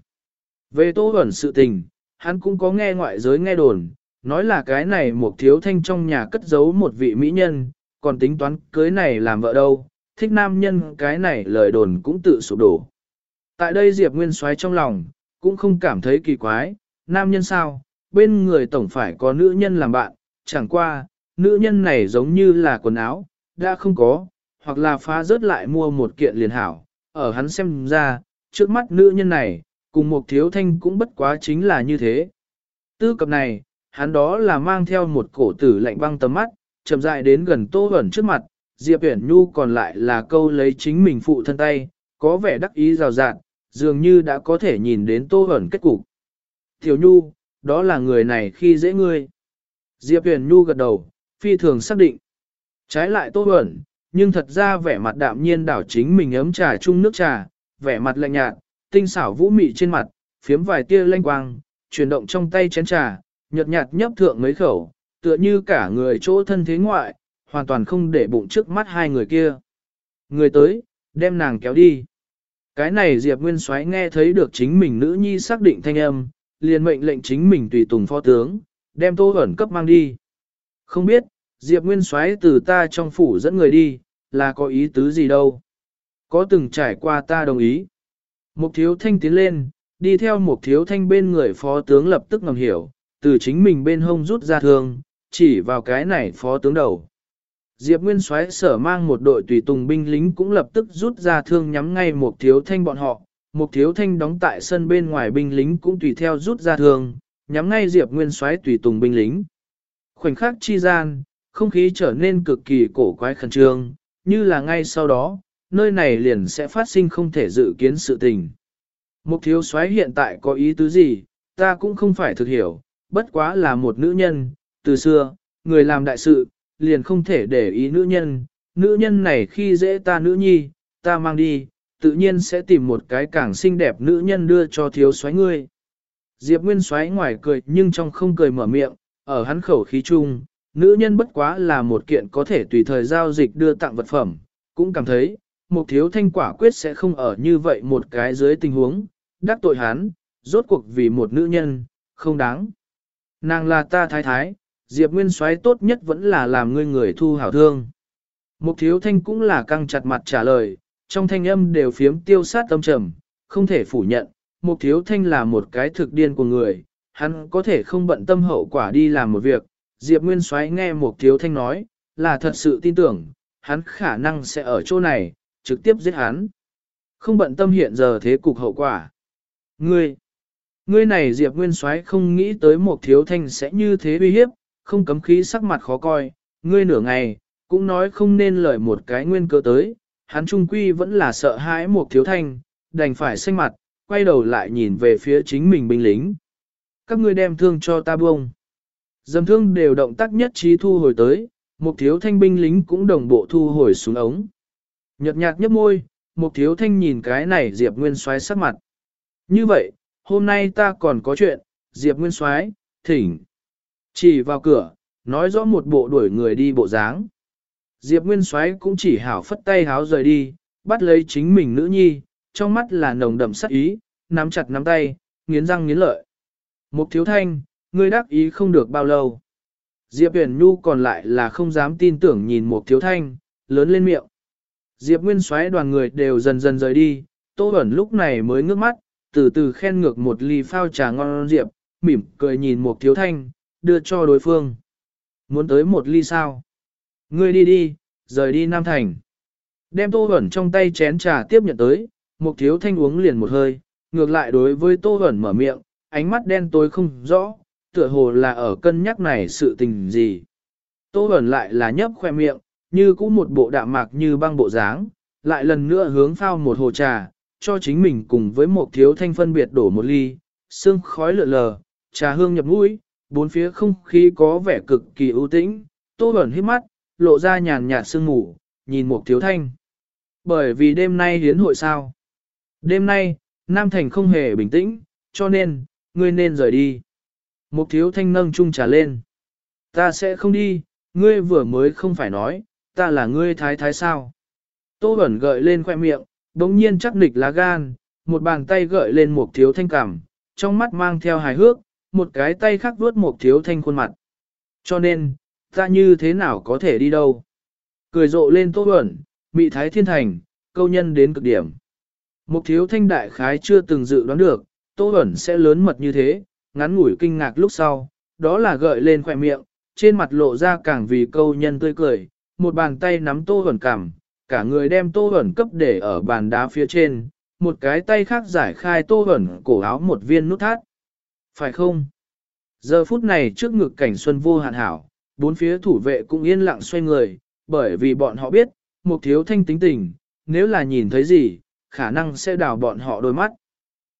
Về Tô Hẩn sự tình, hắn cũng có nghe ngoại giới nghe đồn, nói là cái này một thiếu thanh trong nhà cất giấu một vị mỹ nhân, còn tính toán cưới này làm vợ đâu, thích nam nhân cái này lời đồn cũng tự sụp đổ. Tại đây Diệp Nguyên xoáy trong lòng, cũng không cảm thấy kỳ quái, nam nhân sao, bên người tổng phải có nữ nhân làm bạn, chẳng qua, nữ nhân này giống như là quần áo, đã không có, hoặc là phá rớt lại mua một kiện liền hảo, ở hắn xem ra, trước mắt nữ nhân này, cùng một thiếu thanh cũng bất quá chính là như thế. Tư cập này, hắn đó là mang theo một cổ tử lạnh băng tầm mắt, chậm rãi đến gần Tô ẩn trước mặt, Diệp Uyển Nhu còn lại là câu lấy chính mình phụ thân tay, có vẻ đắc ý rào rạt, dường như đã có thể nhìn đến tô ẩn kết cục. Tiểu Nhu, đó là người này khi dễ ngươi. Diệp Uyển Nhu gật đầu, phi thường xác định. Trái lại tô ẩn, nhưng thật ra vẻ mặt đạm nhiên đảo chính mình ấm trà chung nước trà, vẻ mặt lạnh nhạt, tinh xảo vũ mị trên mặt, phiếm vài tia lanh quang, chuyển động trong tay chén trà, nhợt nhạt nhấp thượng mấy khẩu, tựa như cả người chỗ thân thế ngoại, hoàn toàn không để bụng trước mắt hai người kia. Người tới, đem nàng kéo đi. Cái này Diệp Nguyên Soái nghe thấy được chính mình nữ nhi xác định thanh âm, liền mệnh lệnh chính mình tùy tùng phó tướng, đem Tô Hoẩn cấp mang đi. Không biết, Diệp Nguyên Soái từ ta trong phủ dẫn người đi, là có ý tứ gì đâu. Có từng trải qua ta đồng ý. Mục thiếu thanh tiến lên, đi theo mục thiếu thanh bên người phó tướng lập tức ngầm hiểu, từ chính mình bên hông rút ra thương, chỉ vào cái này phó tướng đầu. Diệp Nguyên Soái sở mang một đội tùy tùng binh lính cũng lập tức rút ra thương nhắm ngay một thiếu thanh bọn họ. Một thiếu thanh đóng tại sân bên ngoài binh lính cũng tùy theo rút ra thương, nhắm ngay Diệp Nguyên Soái tùy tùng binh lính. Khoảnh khắc chi gian, không khí trở nên cực kỳ cổ quái khẩn trương, như là ngay sau đó, nơi này liền sẽ phát sinh không thể dự kiến sự tình. Mục thiếu soái hiện tại có ý tứ gì, ta cũng không phải thực hiểu, bất quá là một nữ nhân, từ xưa, người làm đại sự, liền không thể để ý nữ nhân, nữ nhân này khi dễ ta nữ nhi, ta mang đi, tự nhiên sẽ tìm một cái càng xinh đẹp nữ nhân đưa cho thiếu soái ngươi. Diệp Nguyên soái ngoài cười nhưng trong không cười mở miệng, ở hắn khẩu khí chung, nữ nhân bất quá là một kiện có thể tùy thời giao dịch đưa tặng vật phẩm, cũng cảm thấy, một thiếu thanh quả quyết sẽ không ở như vậy một cái dưới tình huống, đắc tội hắn, rốt cuộc vì một nữ nhân, không đáng. Nàng là ta thái thái, Diệp Nguyên soái tốt nhất vẫn là làm ngươi người thu hảo thương. Mục thiếu thanh cũng là căng chặt mặt trả lời, trong thanh âm đều phiếm tiêu sát tâm trầm, không thể phủ nhận, mục thiếu thanh là một cái thực điên của người, hắn có thể không bận tâm hậu quả đi làm một việc. Diệp Nguyên soái nghe mục thiếu thanh nói, là thật sự tin tưởng, hắn khả năng sẽ ở chỗ này, trực tiếp giết hắn. Không bận tâm hiện giờ thế cục hậu quả. Ngươi, ngươi này Diệp Nguyên soái không nghĩ tới Mục thiếu thanh sẽ như thế uy hiếp, không cấm khí sắc mặt khó coi, ngươi nửa ngày, cũng nói không nên lời một cái nguyên cơ tới, hắn trung quy vẫn là sợ hãi một thiếu thanh, đành phải xanh mặt, quay đầu lại nhìn về phía chính mình binh lính. Các ngươi đem thương cho ta buông. Dầm thương đều động tác nhất trí thu hồi tới, một thiếu thanh binh lính cũng đồng bộ thu hồi xuống ống. Nhật nhạt nhấp môi, một thiếu thanh nhìn cái này Diệp Nguyên xoáy sắc mặt. Như vậy, hôm nay ta còn có chuyện, Diệp Nguyên xoáy, thỉnh. Chỉ vào cửa, nói rõ một bộ đuổi người đi bộ dáng. Diệp Nguyên Soái cũng chỉ hảo phất tay háo rời đi, bắt lấy chính mình nữ nhi, trong mắt là nồng đậm sắc ý, nắm chặt nắm tay, nghiến răng nghiến lợi. Mục thiếu thanh, ngươi đắc ý không được bao lâu. Diệp Huyền Nhu còn lại là không dám tin tưởng nhìn Mục thiếu thanh, lớn lên miệng. Diệp Nguyên Soái đoàn người đều dần dần rời đi, Tô Bẩn lúc này mới ngước mắt, từ từ khen ngược một ly phao trà ngon Diệp, mỉm cười nhìn Mục thiếu thanh, đưa cho đối phương. Muốn tới một ly sao? Ngươi đi đi, rời đi Nam Thành. Đem tô ẩn trong tay chén trà tiếp nhận tới, một thiếu thanh uống liền một hơi, ngược lại đối với tô ẩn mở miệng, ánh mắt đen tối không rõ, tựa hồ là ở cân nhắc này sự tình gì. Tô ẩn lại là nhấp khoe miệng, như cũng một bộ đạm mạc như băng bộ dáng, lại lần nữa hướng phao một hồ trà, cho chính mình cùng với một thiếu thanh phân biệt đổ một ly, sương khói lượn lờ, trà hương nhập mũi, bốn phía không khí có vẻ cực kỳ ưu tĩnh, tô ẩn hít mắt, lộ ra nhàn nhạt sương ngủ, nhìn một thiếu thanh. Bởi vì đêm nay hiến hội sao? Đêm nay, Nam Thành không hề bình tĩnh, cho nên, ngươi nên rời đi. Một thiếu thanh nâng chung trả lên. Ta sẽ không đi, ngươi vừa mới không phải nói, ta là ngươi thái thái sao. Tô Bẩn gợi lên khoe miệng, đống nhiên chắc nịch lá gan, một bàn tay gợi lên một thiếu thanh cảm, trong mắt mang theo hài hước, một cái tay khác vuốt một thiếu thanh khuôn mặt. Cho nên, ta như thế nào có thể đi đâu? Cười rộ lên Tô ẩn, mị thái thiên thành, câu nhân đến cực điểm. Một thiếu thanh đại khái chưa từng dự đoán được, Tô ẩn sẽ lớn mật như thế, ngắn ngủi kinh ngạc lúc sau, đó là gợi lên khỏe miệng, trên mặt lộ ra càng vì câu nhân tươi cười, một bàn tay nắm Tô ẩn cằm, cả người đem Tô ẩn cấp để ở bàn đá phía trên, một cái tay khác giải khai Tô ẩn cổ áo một viên nút thắt. Phải không? Giờ phút này trước ngực cảnh xuân vô hạn hảo, bốn phía thủ vệ cũng yên lặng xoay người, bởi vì bọn họ biết, một thiếu thanh tính tình, nếu là nhìn thấy gì, khả năng sẽ đào bọn họ đôi mắt.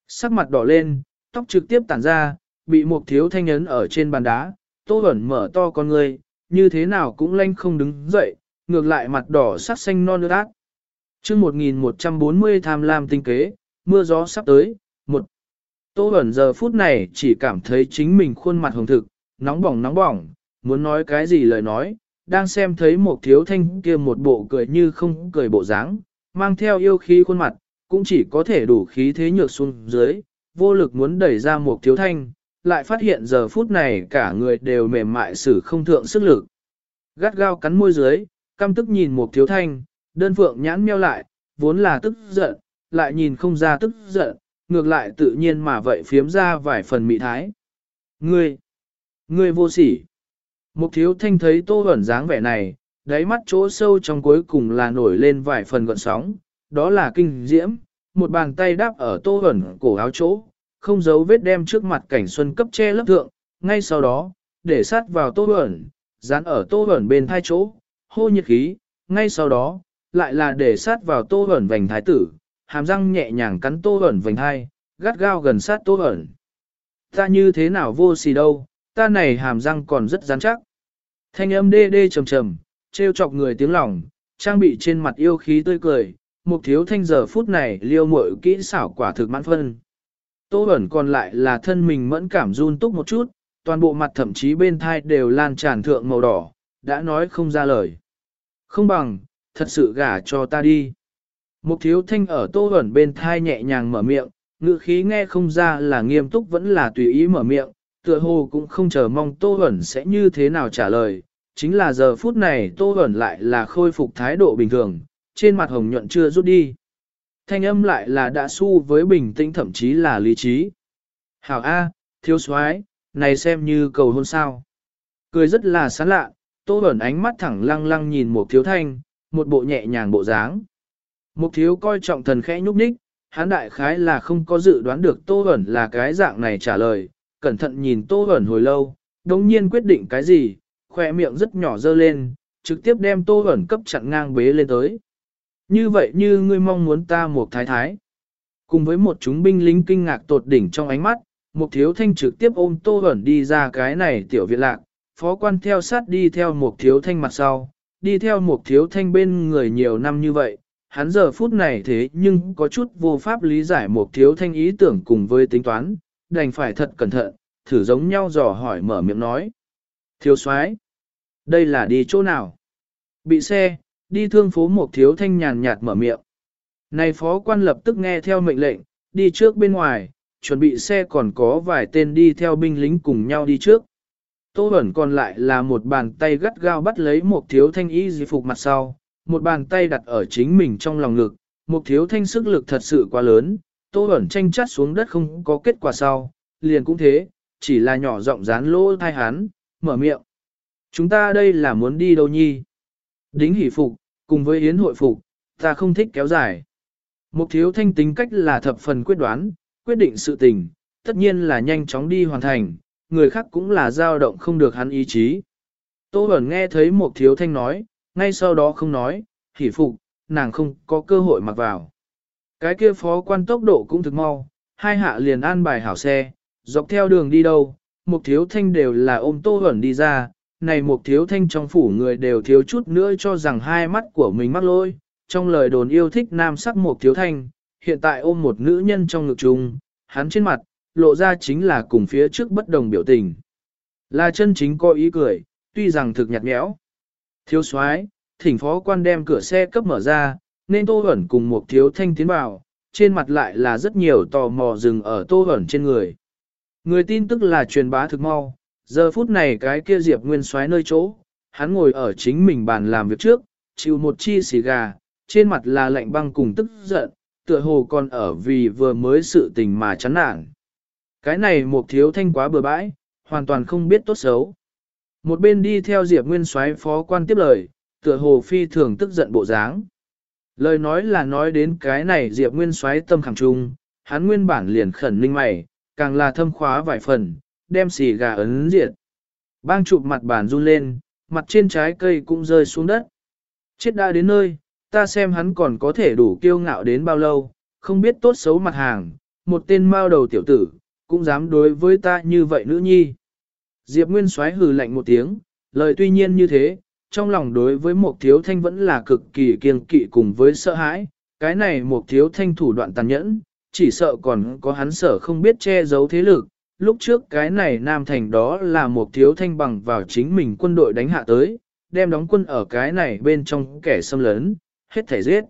Sắc mặt đỏ lên, tóc trực tiếp tản ra, bị một thiếu thanh ấn ở trên bàn đá, tô ẩn mở to con người, như thế nào cũng lanh không đứng dậy, ngược lại mặt đỏ sắc xanh non nước ác. Trước 1140 tham lam tinh kế, mưa gió sắp tới. Tô ẩn giờ phút này chỉ cảm thấy chính mình khuôn mặt hồng thực, nóng bỏng nóng bỏng, muốn nói cái gì lời nói, đang xem thấy một thiếu thanh kia một bộ cười như không cười bộ dáng, mang theo yêu khí khuôn mặt, cũng chỉ có thể đủ khí thế nhược xuống dưới, vô lực muốn đẩy ra một thiếu thanh, lại phát hiện giờ phút này cả người đều mềm mại xử không thượng sức lực. Gắt gao cắn môi dưới, căm tức nhìn một thiếu thanh, đơn phượng nhãn meo lại, vốn là tức giận, lại nhìn không ra tức giận, ngược lại tự nhiên mà vậy phiếm ra vài phần mị thái. Ngươi, ngươi vô sỉ. Một thiếu thanh thấy tô ẩn dáng vẻ này, đáy mắt chỗ sâu trong cuối cùng là nổi lên vài phần gọn sóng, đó là kinh diễm, một bàn tay đáp ở tô ẩn cổ áo chỗ, không giấu vết đem trước mặt cảnh xuân cấp che lấp thượng, ngay sau đó, để sát vào tô ẩn, dán ở tô ẩn bên thai chỗ, hô nhiệt khí, ngay sau đó, lại là để sát vào tô ẩn vành thái tử, hàm răng nhẹ nhàng cắn tô ẩn vành hai, gắt gao gần sát tô ẩn. Ta như thế nào vô xì đâu, ta này hàm răng còn rất rắn chắc. Thanh âm đê đê trầm trầm, treo chọc người tiếng lòng, trang bị trên mặt yêu khí tươi cười, một thiếu thanh giờ phút này liêu muội kỹ xảo quả thực mãn phân. Tô ẩn còn lại là thân mình mẫn cảm run túc một chút, toàn bộ mặt thậm chí bên thai đều lan tràn thượng màu đỏ, đã nói không ra lời. Không bằng, thật sự gả cho ta đi. Một thiếu thanh ở tô ẩn bên thai nhẹ nhàng mở miệng, ngữ khí nghe không ra là nghiêm túc vẫn là tùy ý mở miệng, tựa hồ cũng không chờ mong tô ẩn sẽ như thế nào trả lời. Chính là giờ phút này tô ẩn lại là khôi phục thái độ bình thường, trên mặt hồng nhuận chưa rút đi. Thanh âm lại là đã su với bình tĩnh thậm chí là lý trí. Hảo A, thiếu soái này xem như cầu hôn sao. Cười rất là sán lạ, tô ẩn ánh mắt thẳng lăng lăng nhìn một thiếu thanh, một bộ nhẹ nhàng bộ dáng. Một thiếu coi trọng thần khẽ nhúc nhích, hắn đại khái là không có dự đoán được tô ẩn là cái dạng này trả lời, cẩn thận nhìn tô ẩn hồi lâu, đồng nhiên quyết định cái gì, khỏe miệng rất nhỏ dơ lên, trực tiếp đem tô ẩn cấp chặn ngang bế lên tới. Như vậy như ngươi mong muốn ta một thái thái. Cùng với một chúng binh lính kinh ngạc tột đỉnh trong ánh mắt, một thiếu thanh trực tiếp ôm tô ẩn đi ra cái này tiểu viện lạc, phó quan theo sát đi theo một thiếu thanh mặt sau, đi theo một thiếu thanh bên người nhiều năm như vậy, hắn giờ phút này thế nhưng có chút vô pháp lý giải một thiếu thanh ý tưởng cùng với tính toán, đành phải thật cẩn thận, thử giống nhau dò hỏi mở miệng nói. Thiếu soái đây là đi chỗ nào? Bị xe, đi thương phố một thiếu thanh nhàn nhạt mở miệng. Này phó quan lập tức nghe theo mệnh lệnh, đi trước bên ngoài, chuẩn bị xe còn có vài tên đi theo binh lính cùng nhau đi trước. Tô ẩn còn lại là một bàn tay gắt gao bắt lấy một thiếu thanh y di phục mặt sau, một bàn tay đặt ở chính mình trong lòng ngực, một thiếu thanh sức lực thật sự quá lớn, Tô ẩn tranh chát xuống đất không có kết quả sau, liền cũng thế, chỉ là nhỏ giọng dán lỗ thai hắn, mở miệng. Chúng ta đây là muốn đi đâu nhi? Đính hỷ phục, cùng với yến hội phục, ta không thích kéo dài. Một thiếu thanh tính cách là thập phần quyết đoán, quyết định sự tình, tất nhiên là nhanh chóng đi hoàn thành, người khác cũng là dao động không được hắn ý chí. Tô Bẩn nghe thấy một thiếu thanh nói, ngay sau đó không nói, hỉ phục, nàng không có cơ hội mặc vào. Cái kia phó quan tốc độ cũng thực mau, hai hạ liền an bài hảo xe, dọc theo đường đi đâu, một thiếu thanh đều là ôm Tô hẩn đi ra, này một thiếu thanh trong phủ người đều thiếu chút nữa cho rằng hai mắt của mình mắc lôi, trong lời đồn yêu thích nam sắc một thiếu thanh, hiện tại ôm một nữ nhân trong ngực chung, hắn trên mặt, lộ ra chính là cùng phía trước bất đồng biểu tình. Là chân chính có ý cười, tuy rằng thực nhạt nhẽo. Thiếu soái thỉnh phó quan đem cửa xe cấp mở ra, nên tô hẩn cùng một thiếu thanh tiến vào, trên mặt lại là rất nhiều tò mò dừng ở tô hẩn trên người. Người tin tức là truyền bá thực mau, giờ phút này cái kia Diệp Nguyên soái nơi chỗ, hắn ngồi ở chính mình bàn làm việc trước, chịu một chi xì gà, trên mặt là lạnh băng cùng tức giận, tựa hồ còn ở vì vừa mới sự tình mà chán nản. Cái này một thiếu thanh quá bừa bãi, hoàn toàn không biết tốt xấu. Một bên đi theo Diệp Nguyên soái phó quan tiếp lời, tựa hồ phi thường tức giận bộ dáng. Lời nói là nói đến cái này Diệp Nguyên soái tâm khẳng trung, hắn nguyên bản liền khẩn ninh mày, càng là thâm khóa vài phần, đem xì gà ấn diệt. Bang chụp mặt bàn run lên, mặt trên trái cây cũng rơi xuống đất. Chết đã đến nơi, ta xem hắn còn có thể đủ kiêu ngạo đến bao lâu, không biết tốt xấu mặt hàng, một tên mao đầu tiểu tử, cũng dám đối với ta như vậy nữ nhi. Diệp Nguyên xoáy hừ lạnh một tiếng, lời tuy nhiên như thế, trong lòng đối với một thiếu thanh vẫn là cực kỳ kiên kỵ cùng với sợ hãi, cái này một thiếu thanh thủ đoạn tàn nhẫn, chỉ sợ còn có hắn sở không biết che giấu thế lực. Lúc trước cái này Nam Thành đó là một thiếu thanh bằng vào chính mình quân đội đánh hạ tới, đem đóng quân ở cái này bên trong kẻ xâm lấn, hết thể giết.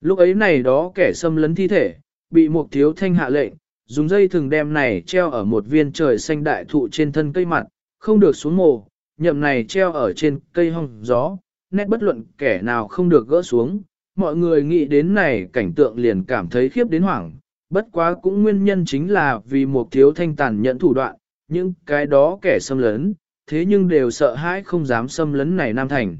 Lúc ấy này đó kẻ xâm lấn thi thể, bị một thiếu thanh hạ lệnh, dùng dây thường đem này treo ở một viên trời xanh đại thụ trên thân cây mặt, không được xuống mồ, nhậm này treo ở trên cây hong gió, nét bất luận kẻ nào không được gỡ xuống. Mọi người nghĩ đến này cảnh tượng liền cảm thấy khiếp đến hoảng, bất quá cũng nguyên nhân chính là vì một thiếu thanh tàn nhận thủ đoạn, những cái đó kẻ xâm lấn, thế nhưng đều sợ hãi không dám xâm lấn này Nam Thành.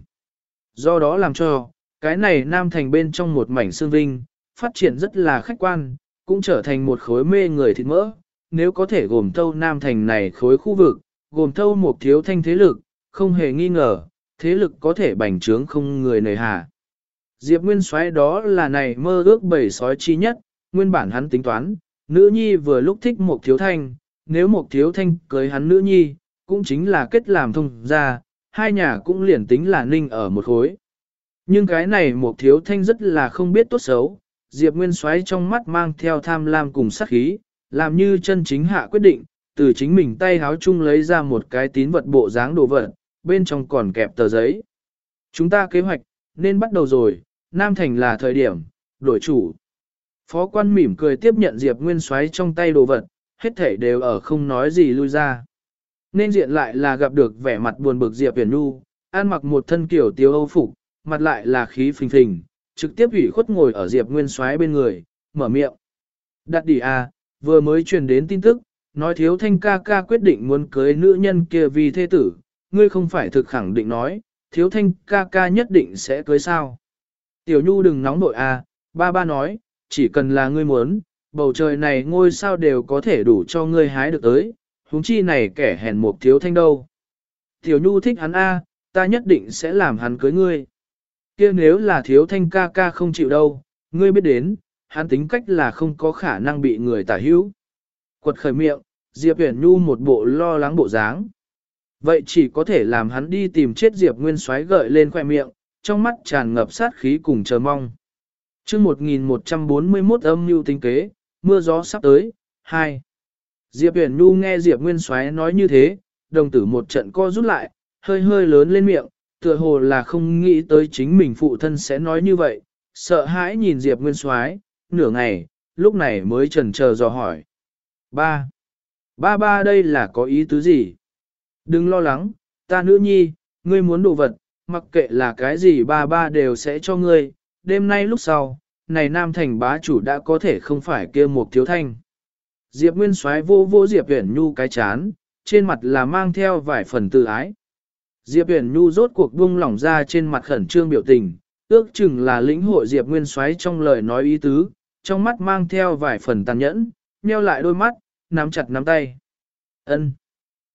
Do đó làm cho, cái này Nam Thành bên trong một mảnh xương vinh, phát triển rất là khách quan, cũng trở thành một khối mê người thịt mỡ. Nếu có thể gồm thâu Nam Thành này khối khu vực, gồm thâu một thiếu thanh thế lực, không hề nghi ngờ, thế lực có thể bành trướng không người nề hà. Diệp Nguyên Soái đó là này mơ ước bầy sói chi nhất, nguyên bản hắn tính toán, nữ nhi vừa lúc thích một thiếu thanh, nếu một thiếu thanh cưới hắn nữ nhi, cũng chính là kết làm thông ra, hai nhà cũng liền tính là ninh ở một khối. Nhưng cái này một thiếu thanh rất là không biết tốt xấu, Diệp Nguyên xoáy trong mắt mang theo tham lam cùng sát khí, làm như chân chính hạ quyết định, từ chính mình tay háo chung lấy ra một cái tín vật bộ dáng đồ vật, bên trong còn kẹp tờ giấy. Chúng ta kế hoạch, nên bắt đầu rồi, Nam Thành là thời điểm, đổi chủ. Phó quan mỉm cười tiếp nhận Diệp Nguyên xoáy trong tay đồ vật, hết thể đều ở không nói gì lui ra. Nên diện lại là gặp được vẻ mặt buồn bực Diệp Viễn Nhu, an mặc một thân kiểu tiêu âu phục, mặt lại là khí phình phình, trực tiếp ủy khuất ngồi ở Diệp Nguyên xoáy bên người, mở miệng. Đặt đi à, vừa mới truyền đến tin tức, nói thiếu thanh ca ca quyết định muốn cưới nữ nhân kia vì thế tử, ngươi không phải thực khẳng định nói, thiếu thanh ca ca nhất định sẽ cưới sao. Tiểu Nhu đừng nóng nội à, ba ba nói, chỉ cần là ngươi muốn, bầu trời này ngôi sao đều có thể đủ cho ngươi hái được tới, huống chi này kẻ hèn một thiếu thanh đâu. Tiểu Nhu thích hắn a, ta nhất định sẽ làm hắn cưới ngươi kia nếu là thiếu thanh ca ca không chịu đâu, ngươi biết đến, hắn tính cách là không có khả năng bị người tả hữu. Quật khởi miệng, Diệp Huyền Nhu một bộ lo lắng bộ dáng. Vậy chỉ có thể làm hắn đi tìm chết Diệp Nguyên xoáy gợi lên khoe miệng, trong mắt tràn ngập sát khí cùng chờ mong. chương 1141 âm mưu tinh kế, mưa gió sắp tới, 2. Diệp Huyền Nhu nghe Diệp Nguyên xoáy nói như thế, đồng tử một trận co rút lại, hơi hơi lớn lên miệng, tựa hồ là không nghĩ tới chính mình phụ thân sẽ nói như vậy, sợ hãi nhìn Diệp Nguyên xoáy, nửa ngày, lúc này mới chần chờ dò hỏi. Ba. Ba ba đây là có ý tứ gì? Đừng lo lắng, ta nữ nhi, ngươi muốn đồ vật, mặc kệ là cái gì ba ba đều sẽ cho ngươi, đêm nay lúc sau, này nam thành bá chủ đã có thể không phải kia một thiếu thanh. Diệp Nguyên xoáy vô vô Diệp Uyển Nhu cái chán, trên mặt là mang theo vài phần tự ái. Diệp Uyển Nhu rốt cuộc buông lỏng ra trên mặt khẩn trương biểu tình, ước chừng là lĩnh hội Diệp Nguyên soái trong lời nói ý tứ, trong mắt mang theo vài phần tàn nhẫn, nheo lại đôi mắt, nắm chặt nắm tay. Ân,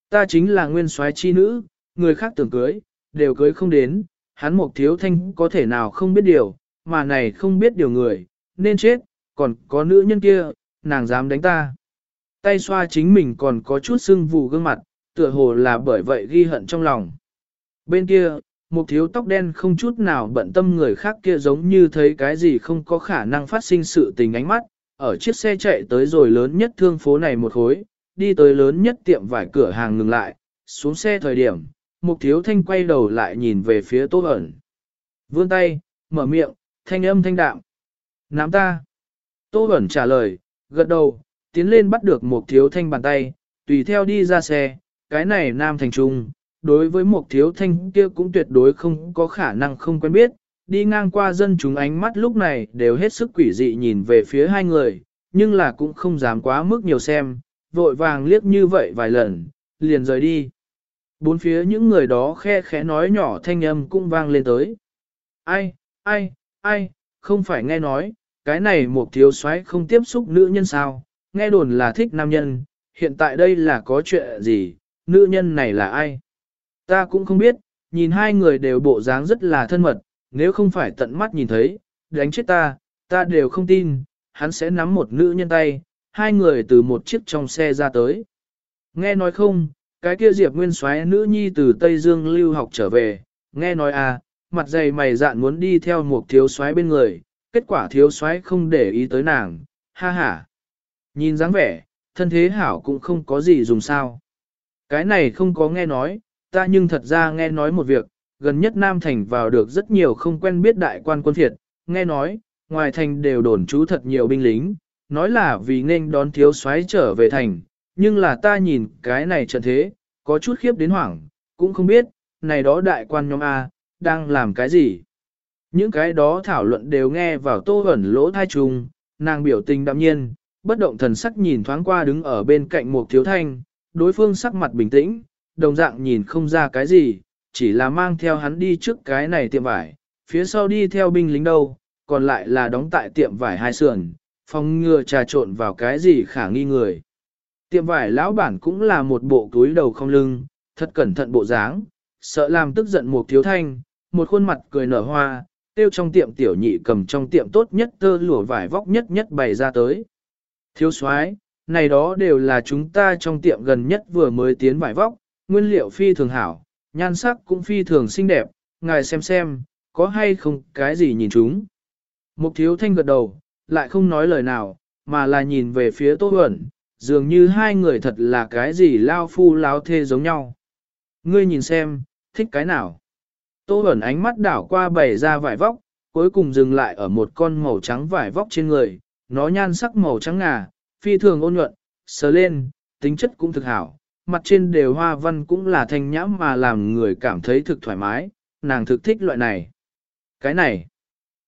Ta chính là nguyên soái chi nữ, người khác tưởng cưới, đều cưới không đến, hắn một thiếu thanh có thể nào không biết điều, mà này không biết điều người, nên chết, còn có nữ nhân kia, nàng dám đánh ta. Tay xoa chính mình còn có chút sưng vù gương mặt, tựa hồ là bởi vậy ghi hận trong lòng. Bên kia, một thiếu tóc đen không chút nào bận tâm người khác kia giống như thấy cái gì không có khả năng phát sinh sự tình ánh mắt, ở chiếc xe chạy tới rồi lớn nhất thương phố này một khối, đi tới lớn nhất tiệm vải cửa hàng ngừng lại, xuống xe thời điểm, mục thiếu thanh quay đầu lại nhìn về phía tô ẩn. Vươn tay, mở miệng, thanh âm thanh đạm. nám ta. Tô ẩn trả lời, gật đầu, tiến lên bắt được mục thiếu thanh bàn tay, tùy theo đi ra xe, cái này nam thành trung, đối với một thiếu thanh kia cũng tuyệt đối không có khả năng không quen biết, đi ngang qua dân chúng ánh mắt lúc này đều hết sức quỷ dị nhìn về phía hai người, nhưng là cũng không dám quá mức nhiều xem, vội vàng liếc như vậy vài lần, liền rời đi. Bốn phía những người đó khe khẽ nói nhỏ thanh âm cũng vang lên tới. Ai, ai, ai, không phải nghe nói, cái này một thiếu soái không tiếp xúc nữ nhân sao, nghe đồn là thích nam nhân, hiện tại đây là có chuyện gì, nữ nhân này là ai? Ta cũng không biết, nhìn hai người đều bộ dáng rất là thân mật, nếu không phải tận mắt nhìn thấy, đánh chết ta, ta đều không tin, hắn sẽ nắm một nữ nhân tay, hai người từ một chiếc trong xe ra tới. Nghe nói không, cái kia Diệp Nguyên Soái nữ nhi từ Tây Dương lưu học trở về, nghe nói à, mặt dày mày dạn muốn đi theo một thiếu Soái bên người, kết quả thiếu Soái không để ý tới nàng, ha ha. Nhìn dáng vẻ, thân thế hảo cũng không có gì dùng sao. Cái này không có nghe nói, ta nhưng thật ra nghe nói một việc, gần nhất Nam Thành vào được rất nhiều không quen biết đại quan quân thiệt, nghe nói, ngoài thành đều đồn trú thật nhiều binh lính, nói là vì nên đón thiếu soái trở về thành, nhưng là ta nhìn cái này trận thế, có chút khiếp đến hoảng, cũng không biết, này đó đại quan nhóm A, đang làm cái gì. Những cái đó thảo luận đều nghe vào tô ẩn lỗ thai trùng, nàng biểu tình đạm nhiên, bất động thần sắc nhìn thoáng qua đứng ở bên cạnh một thiếu thanh, đối phương sắc mặt bình tĩnh, đồng dạng nhìn không ra cái gì, chỉ là mang theo hắn đi trước cái này tiệm vải, phía sau đi theo binh lính đâu, còn lại là đóng tại tiệm vải hai sườn, phòng ngừa trà trộn vào cái gì khả nghi người. Tiệm vải lão bản cũng là một bộ túi đầu không lưng, thật cẩn thận bộ dáng, sợ làm tức giận một thiếu thanh, một khuôn mặt cười nở hoa, tiêu trong tiệm tiểu nhị cầm trong tiệm tốt nhất tơ lụa vải vóc nhất nhất bày ra tới. Thiếu soái này đó đều là chúng ta trong tiệm gần nhất vừa mới tiến vải vóc, nguyên liệu phi thường hảo, nhan sắc cũng phi thường xinh đẹp, ngài xem xem, có hay không cái gì nhìn chúng. Mục thiếu thanh gật đầu, lại không nói lời nào, mà là nhìn về phía Tô Huẩn, dường như hai người thật là cái gì lao phu lao thê giống nhau. Ngươi nhìn xem, thích cái nào? Tô Huẩn ánh mắt đảo qua bày ra vải vóc, cuối cùng dừng lại ở một con màu trắng vải vóc trên người, nó nhan sắc màu trắng ngà, phi thường ôn nhuận, sờ lên, tính chất cũng thực hảo, mặt trên đều hoa văn cũng là thanh nhãm mà làm người cảm thấy thực thoải mái, nàng thực thích loại này. Cái này,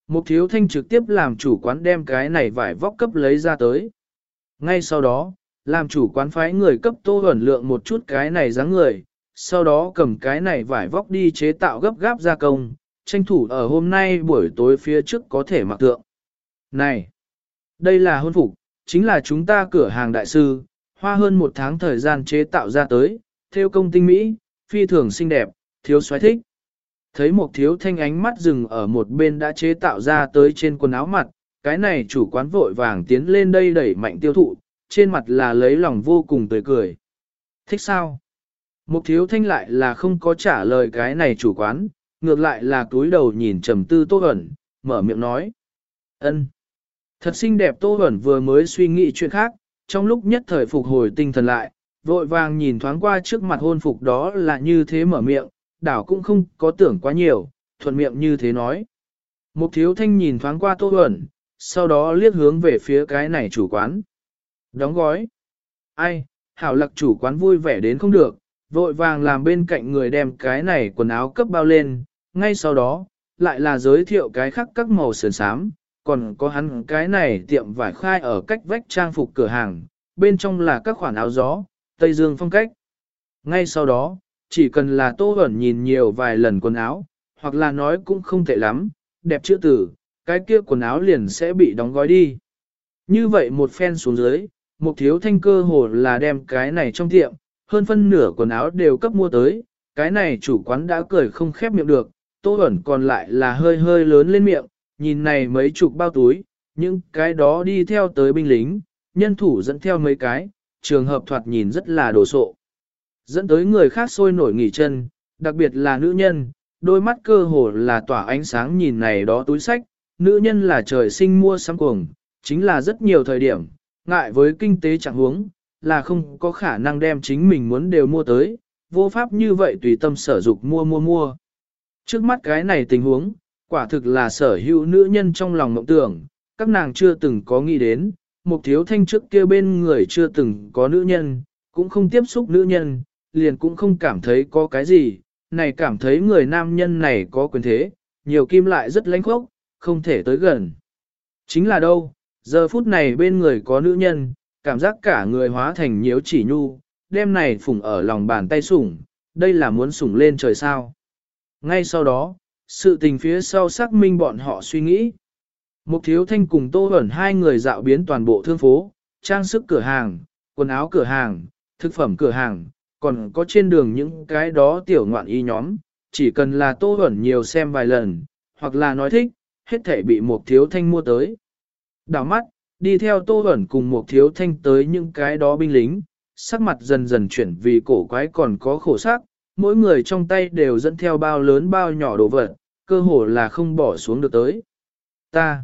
một thiếu thanh trực tiếp làm chủ quán đem cái này vải vóc cấp lấy ra tới. Ngay sau đó, làm chủ quán phái người cấp tô ẩn lượng một chút cái này dáng người, sau đó cầm cái này vải vóc đi chế tạo gấp gáp gia công, tranh thủ ở hôm nay buổi tối phía trước có thể mặc tượng. Này, đây là hôn phục, chính là chúng ta cửa hàng đại sư, hoa hơn một tháng thời gian chế tạo ra tới, theo công tinh mỹ, phi thường xinh đẹp, thiếu xoáy thích. Thấy một thiếu thanh ánh mắt dừng ở một bên đã chế tạo ra tới trên quần áo mặt, cái này chủ quán vội vàng tiến lên đây đẩy mạnh tiêu thụ, trên mặt là lấy lòng vô cùng tươi cười. Thích sao? Một thiếu thanh lại là không có trả lời cái này chủ quán, ngược lại là túi đầu nhìn trầm tư tô ẩn, mở miệng nói. ân Thật xinh đẹp tô ẩn vừa mới suy nghĩ chuyện khác, trong lúc nhất thời phục hồi tinh thần lại, vội vàng nhìn thoáng qua trước mặt hôn phục đó là như thế mở miệng, đảo cũng không có tưởng quá nhiều, thuận miệng như thế nói. Mục thiếu thanh nhìn thoáng qua tô ẩn, sau đó liếc hướng về phía cái này chủ quán. Đóng gói. Ai, hảo lạc chủ quán vui vẻ đến không được, vội vàng làm bên cạnh người đem cái này quần áo cấp bao lên, ngay sau đó, lại là giới thiệu cái khác các màu sườn sám, còn có hắn cái này tiệm vải khai ở cách vách trang phục cửa hàng, bên trong là các khoản áo gió, Tây Dương phong cách. Ngay sau đó, chỉ cần là tô hẩn nhìn nhiều vài lần quần áo, hoặc là nói cũng không tệ lắm, đẹp chữ tử, cái kia quần áo liền sẽ bị đóng gói đi. Như vậy một phen xuống dưới, một thiếu thanh cơ hồ là đem cái này trong tiệm, hơn phân nửa quần áo đều cấp mua tới, cái này chủ quán đã cười không khép miệng được, tô hẩn còn lại là hơi hơi lớn lên miệng, nhìn này mấy chục bao túi, những cái đó đi theo tới binh lính, nhân thủ dẫn theo mấy cái, trường hợp thoạt nhìn rất là đồ sộ. Dẫn tới người khác sôi nổi nghỉ chân, đặc biệt là nữ nhân, đôi mắt cơ hồ là tỏa ánh sáng nhìn này đó túi sách, nữ nhân là trời sinh mua sắm cuồng, chính là rất nhiều thời điểm, ngại với kinh tế chẳng huống, là không có khả năng đem chính mình muốn đều mua tới, vô pháp như vậy tùy tâm sở dục mua mua mua. Trước mắt cái này tình huống, quả thực là sở hữu nữ nhân trong lòng mộng tưởng, các nàng chưa từng có nghĩ đến, một thiếu thanh trước kia bên người chưa từng có nữ nhân, cũng không tiếp xúc nữ nhân, liền cũng không cảm thấy có cái gì, này cảm thấy người nam nhân này có quyền thế, nhiều kim lại rất lãnh khốc, không thể tới gần. Chính là đâu, giờ phút này bên người có nữ nhân, cảm giác cả người hóa thành nhiễu chỉ nhu, đêm này phủng ở lòng bàn tay sủng, đây là muốn sủng lên trời sao. Ngay sau đó, sự tình phía sau xác minh bọn họ suy nghĩ. Mục thiếu thanh cùng tô ẩn hai người dạo biến toàn bộ thương phố, trang sức cửa hàng, quần áo cửa hàng, thực phẩm cửa hàng, còn có trên đường những cái đó tiểu ngoạn y nhóm, chỉ cần là tô ẩn nhiều xem vài lần, hoặc là nói thích, hết thể bị mục thiếu thanh mua tới. Đảo mắt, đi theo Tô ẩn cùng mục thiếu thanh tới những cái đó binh lính, sắc mặt dần dần chuyển vì cổ quái còn có khổ sắc, mỗi người trong tay đều dẫn theo bao lớn bao nhỏ đồ vật, cơ hồ là không bỏ xuống được tới. Ta,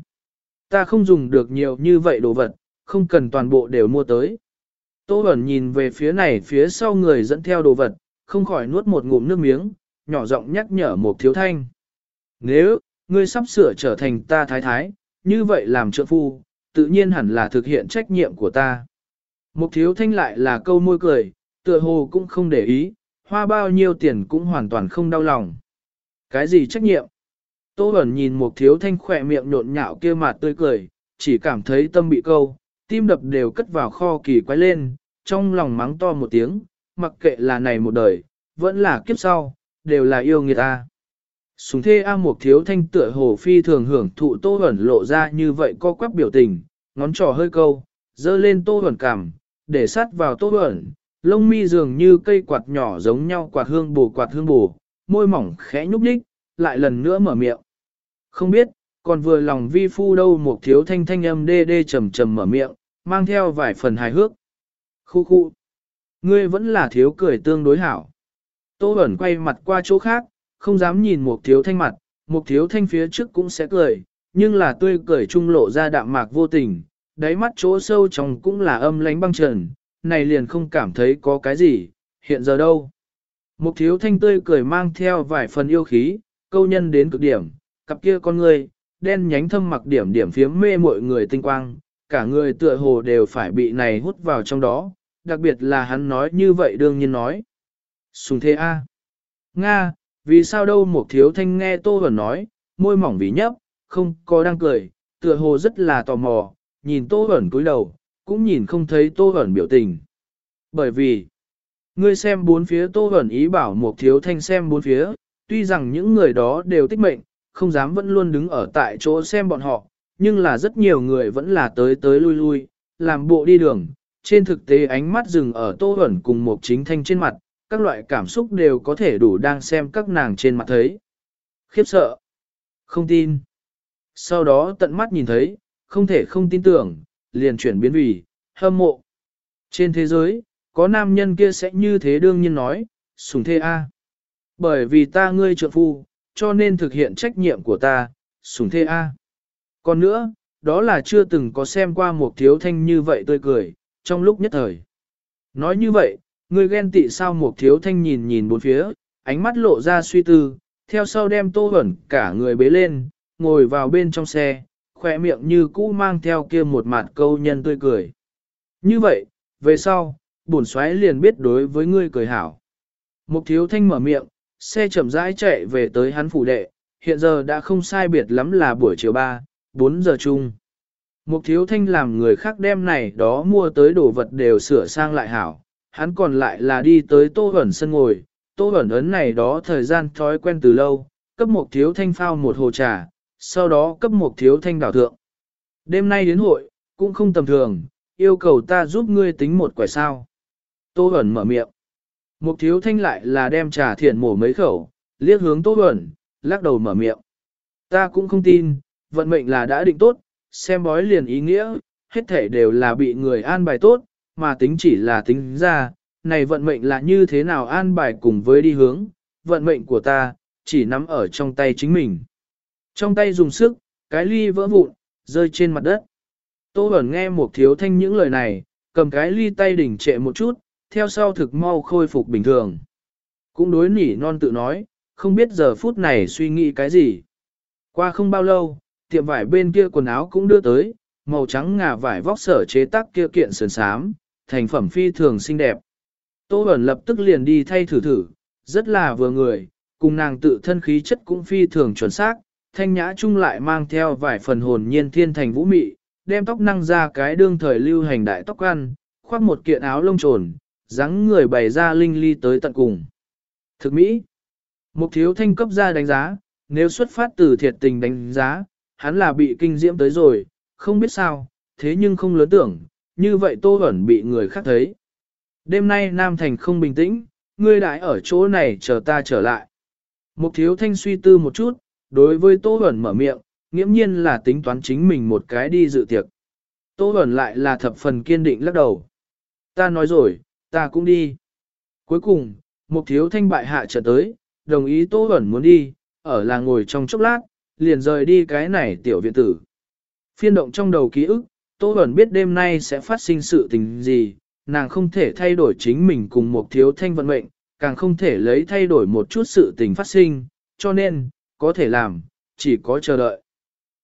ta không dùng được nhiều như vậy đồ vật, không cần toàn bộ đều mua tới. Tô Bẩn nhìn về phía này phía sau người dẫn theo đồ vật, không khỏi nuốt một ngụm nước miếng, nhỏ giọng nhắc nhở một thiếu thanh. Nếu, ngươi sắp sửa trở thành ta thái thái, như vậy làm trợ phu, tự nhiên hẳn là thực hiện trách nhiệm của ta. Một thiếu thanh lại là câu môi cười, tựa hồ cũng không để ý, hoa bao nhiêu tiền cũng hoàn toàn không đau lòng. Cái gì trách nhiệm? Tô Bẩn nhìn một thiếu thanh khỏe miệng nhộn nhạo kia mặt tươi cười, chỉ cảm thấy tâm bị câu, tim đập đều cất vào kho kỳ quái lên, trong lòng mắng to một tiếng, mặc kệ là này một đời, vẫn là kiếp sau, đều là yêu người ta. Súng thê A một thiếu thanh tựa hồ phi thường hưởng thụ tô ẩn lộ ra như vậy co quắp biểu tình, ngón trỏ hơi câu, dơ lên tô ẩn cảm, để sát vào tô ẩn, lông mi dường như cây quạt nhỏ giống nhau quạt hương bù quạt hương bù, môi mỏng khẽ nhúc nhích, lại lần nữa mở miệng. Không biết, còn vừa lòng vi phu đâu một thiếu thanh thanh âm đê đê trầm trầm mở miệng, mang theo vài phần hài hước. Khu khu. Ngươi vẫn là thiếu cười tương đối hảo. Tô ẩn quay mặt qua chỗ khác, không dám nhìn một thiếu thanh mặt, một thiếu thanh phía trước cũng sẽ cười, nhưng là tươi cười trung lộ ra đạm mạc vô tình, đáy mắt chỗ sâu trong cũng là âm lánh băng trần, này liền không cảm thấy có cái gì, hiện giờ đâu. Một thiếu thanh tươi cười mang theo vài phần yêu khí, câu nhân đến cực điểm, cặp kia con người, đen nhánh thâm mặc điểm điểm phiếm mê mọi người tinh quang, cả người tựa hồ đều phải bị này hút vào trong đó, đặc biệt là hắn nói như vậy đương nhiên nói. Sùng thế A. Nga, vì sao đâu một thiếu thanh nghe Tô Huẩn nói, môi mỏng vì nhấp, không có đang cười, tựa hồ rất là tò mò, nhìn Tô Huẩn cúi đầu, cũng nhìn không thấy Tô ẩn biểu tình. Bởi vì, ngươi xem bốn phía Tô ẩn ý bảo một thiếu thanh xem bốn phía, tuy rằng những người đó đều tích mệnh, không dám vẫn luôn đứng ở tại chỗ xem bọn họ, nhưng là rất nhiều người vẫn là tới tới lui lui, làm bộ đi đường, trên thực tế ánh mắt dừng ở Tô ẩn cùng một chính thanh trên mặt, các loại cảm xúc đều có thể đủ đang xem các nàng trên mặt thấy. Khiếp sợ, không tin. Sau đó tận mắt nhìn thấy, không thể không tin tưởng, liền chuyển biến vì, hâm mộ. Trên thế giới, có nam nhân kia sẽ như thế đương nhiên nói, sùng thê A. Bởi vì ta ngươi trượng phu, cho nên thực hiện trách nhiệm của ta, sùng thê A. Còn nữa, đó là chưa từng có xem qua một thiếu thanh như vậy tươi cười, trong lúc nhất thời. Nói như vậy, ngươi ghen tị sao một thiếu thanh nhìn nhìn bốn phía, ánh mắt lộ ra suy tư, theo sau đem tô ẩn cả người bế lên, ngồi vào bên trong xe, khỏe miệng như cũ mang theo kia một mặt câu nhân tươi cười. Như vậy, về sau, bổn xoáy liền biết đối với ngươi cười hảo. Mục thiếu thanh mở miệng, xe chậm rãi chạy về tới hắn phủ đệ, hiện giờ đã không sai biệt lắm là buổi chiều 3, 4 giờ chung. Mục thiếu thanh làm người khác đem này đó mua tới đồ vật đều sửa sang lại hảo, hắn còn lại là đi tới tô ẩn sân ngồi, tô ẩn ấn này đó thời gian thói quen từ lâu, cấp mục thiếu thanh phao một hồ trà, sau đó cấp một thiếu thanh đảo thượng. Đêm nay đến hội, cũng không tầm thường, yêu cầu ta giúp ngươi tính một quẻ sao. Tô ẩn mở miệng. Mục thiếu thanh lại là đem trà thiện mổ mấy khẩu, liếc hướng tô ẩn, lắc đầu mở miệng. Ta cũng không tin, vận mệnh là đã định tốt, xem bói liền ý nghĩa, hết thể đều là bị người an bài tốt, mà tính chỉ là tính ra, này vận mệnh là như thế nào an bài cùng với đi hướng, vận mệnh của ta, chỉ nắm ở trong tay chính mình. Trong tay dùng sức, cái ly vỡ vụn, rơi trên mặt đất. Tô Bẩn nghe một thiếu thanh những lời này, cầm cái ly tay đỉnh trệ một chút, theo sau thực mau khôi phục bình thường. Cũng đối nỉ non tự nói, không biết giờ phút này suy nghĩ cái gì. Qua không bao lâu, tiệm vải bên kia quần áo cũng đưa tới, màu trắng ngà vải vóc sở chế tác kia kiện sườn sám, thành phẩm phi thường xinh đẹp. Tô Bẩn lập tức liền đi thay thử thử, rất là vừa người, cùng nàng tự thân khí chất cũng phi thường chuẩn xác, thanh nhã chung lại mang theo vài phần hồn nhiên thiên thành vũ mị, đem tóc năng ra cái đương thời lưu hành đại tóc ăn, khoác một kiện áo lông trồn, dáng người bày ra linh ly tới tận cùng. Thực mỹ, mục thiếu thanh cấp ra đánh giá, nếu xuất phát từ thiệt tình đánh giá, hắn là bị kinh diễm tới rồi, không biết sao, thế nhưng không lớn tưởng, như vậy tô ẩn bị người khác thấy. Đêm nay Nam Thành không bình tĩnh, ngươi đại ở chỗ này chờ ta trở lại. Mục thiếu thanh suy tư một chút, đối với tô Huẩn mở miệng, nghiễm nhiên là tính toán chính mình một cái đi dự tiệc. Tô Huẩn lại là thập phần kiên định lắc đầu. Ta nói rồi, ta cũng đi. Cuối cùng, một thiếu thanh bại hạ trở tới, đồng ý Tô Huẩn muốn đi, ở là ngồi trong chốc lát, liền rời đi cái này tiểu viện tử. Phiên động trong đầu ký ức, Tô Huẩn biết đêm nay sẽ phát sinh sự tình gì, nàng không thể thay đổi chính mình cùng một thiếu thanh vận mệnh, càng không thể lấy thay đổi một chút sự tình phát sinh, cho nên, có thể làm, chỉ có chờ đợi.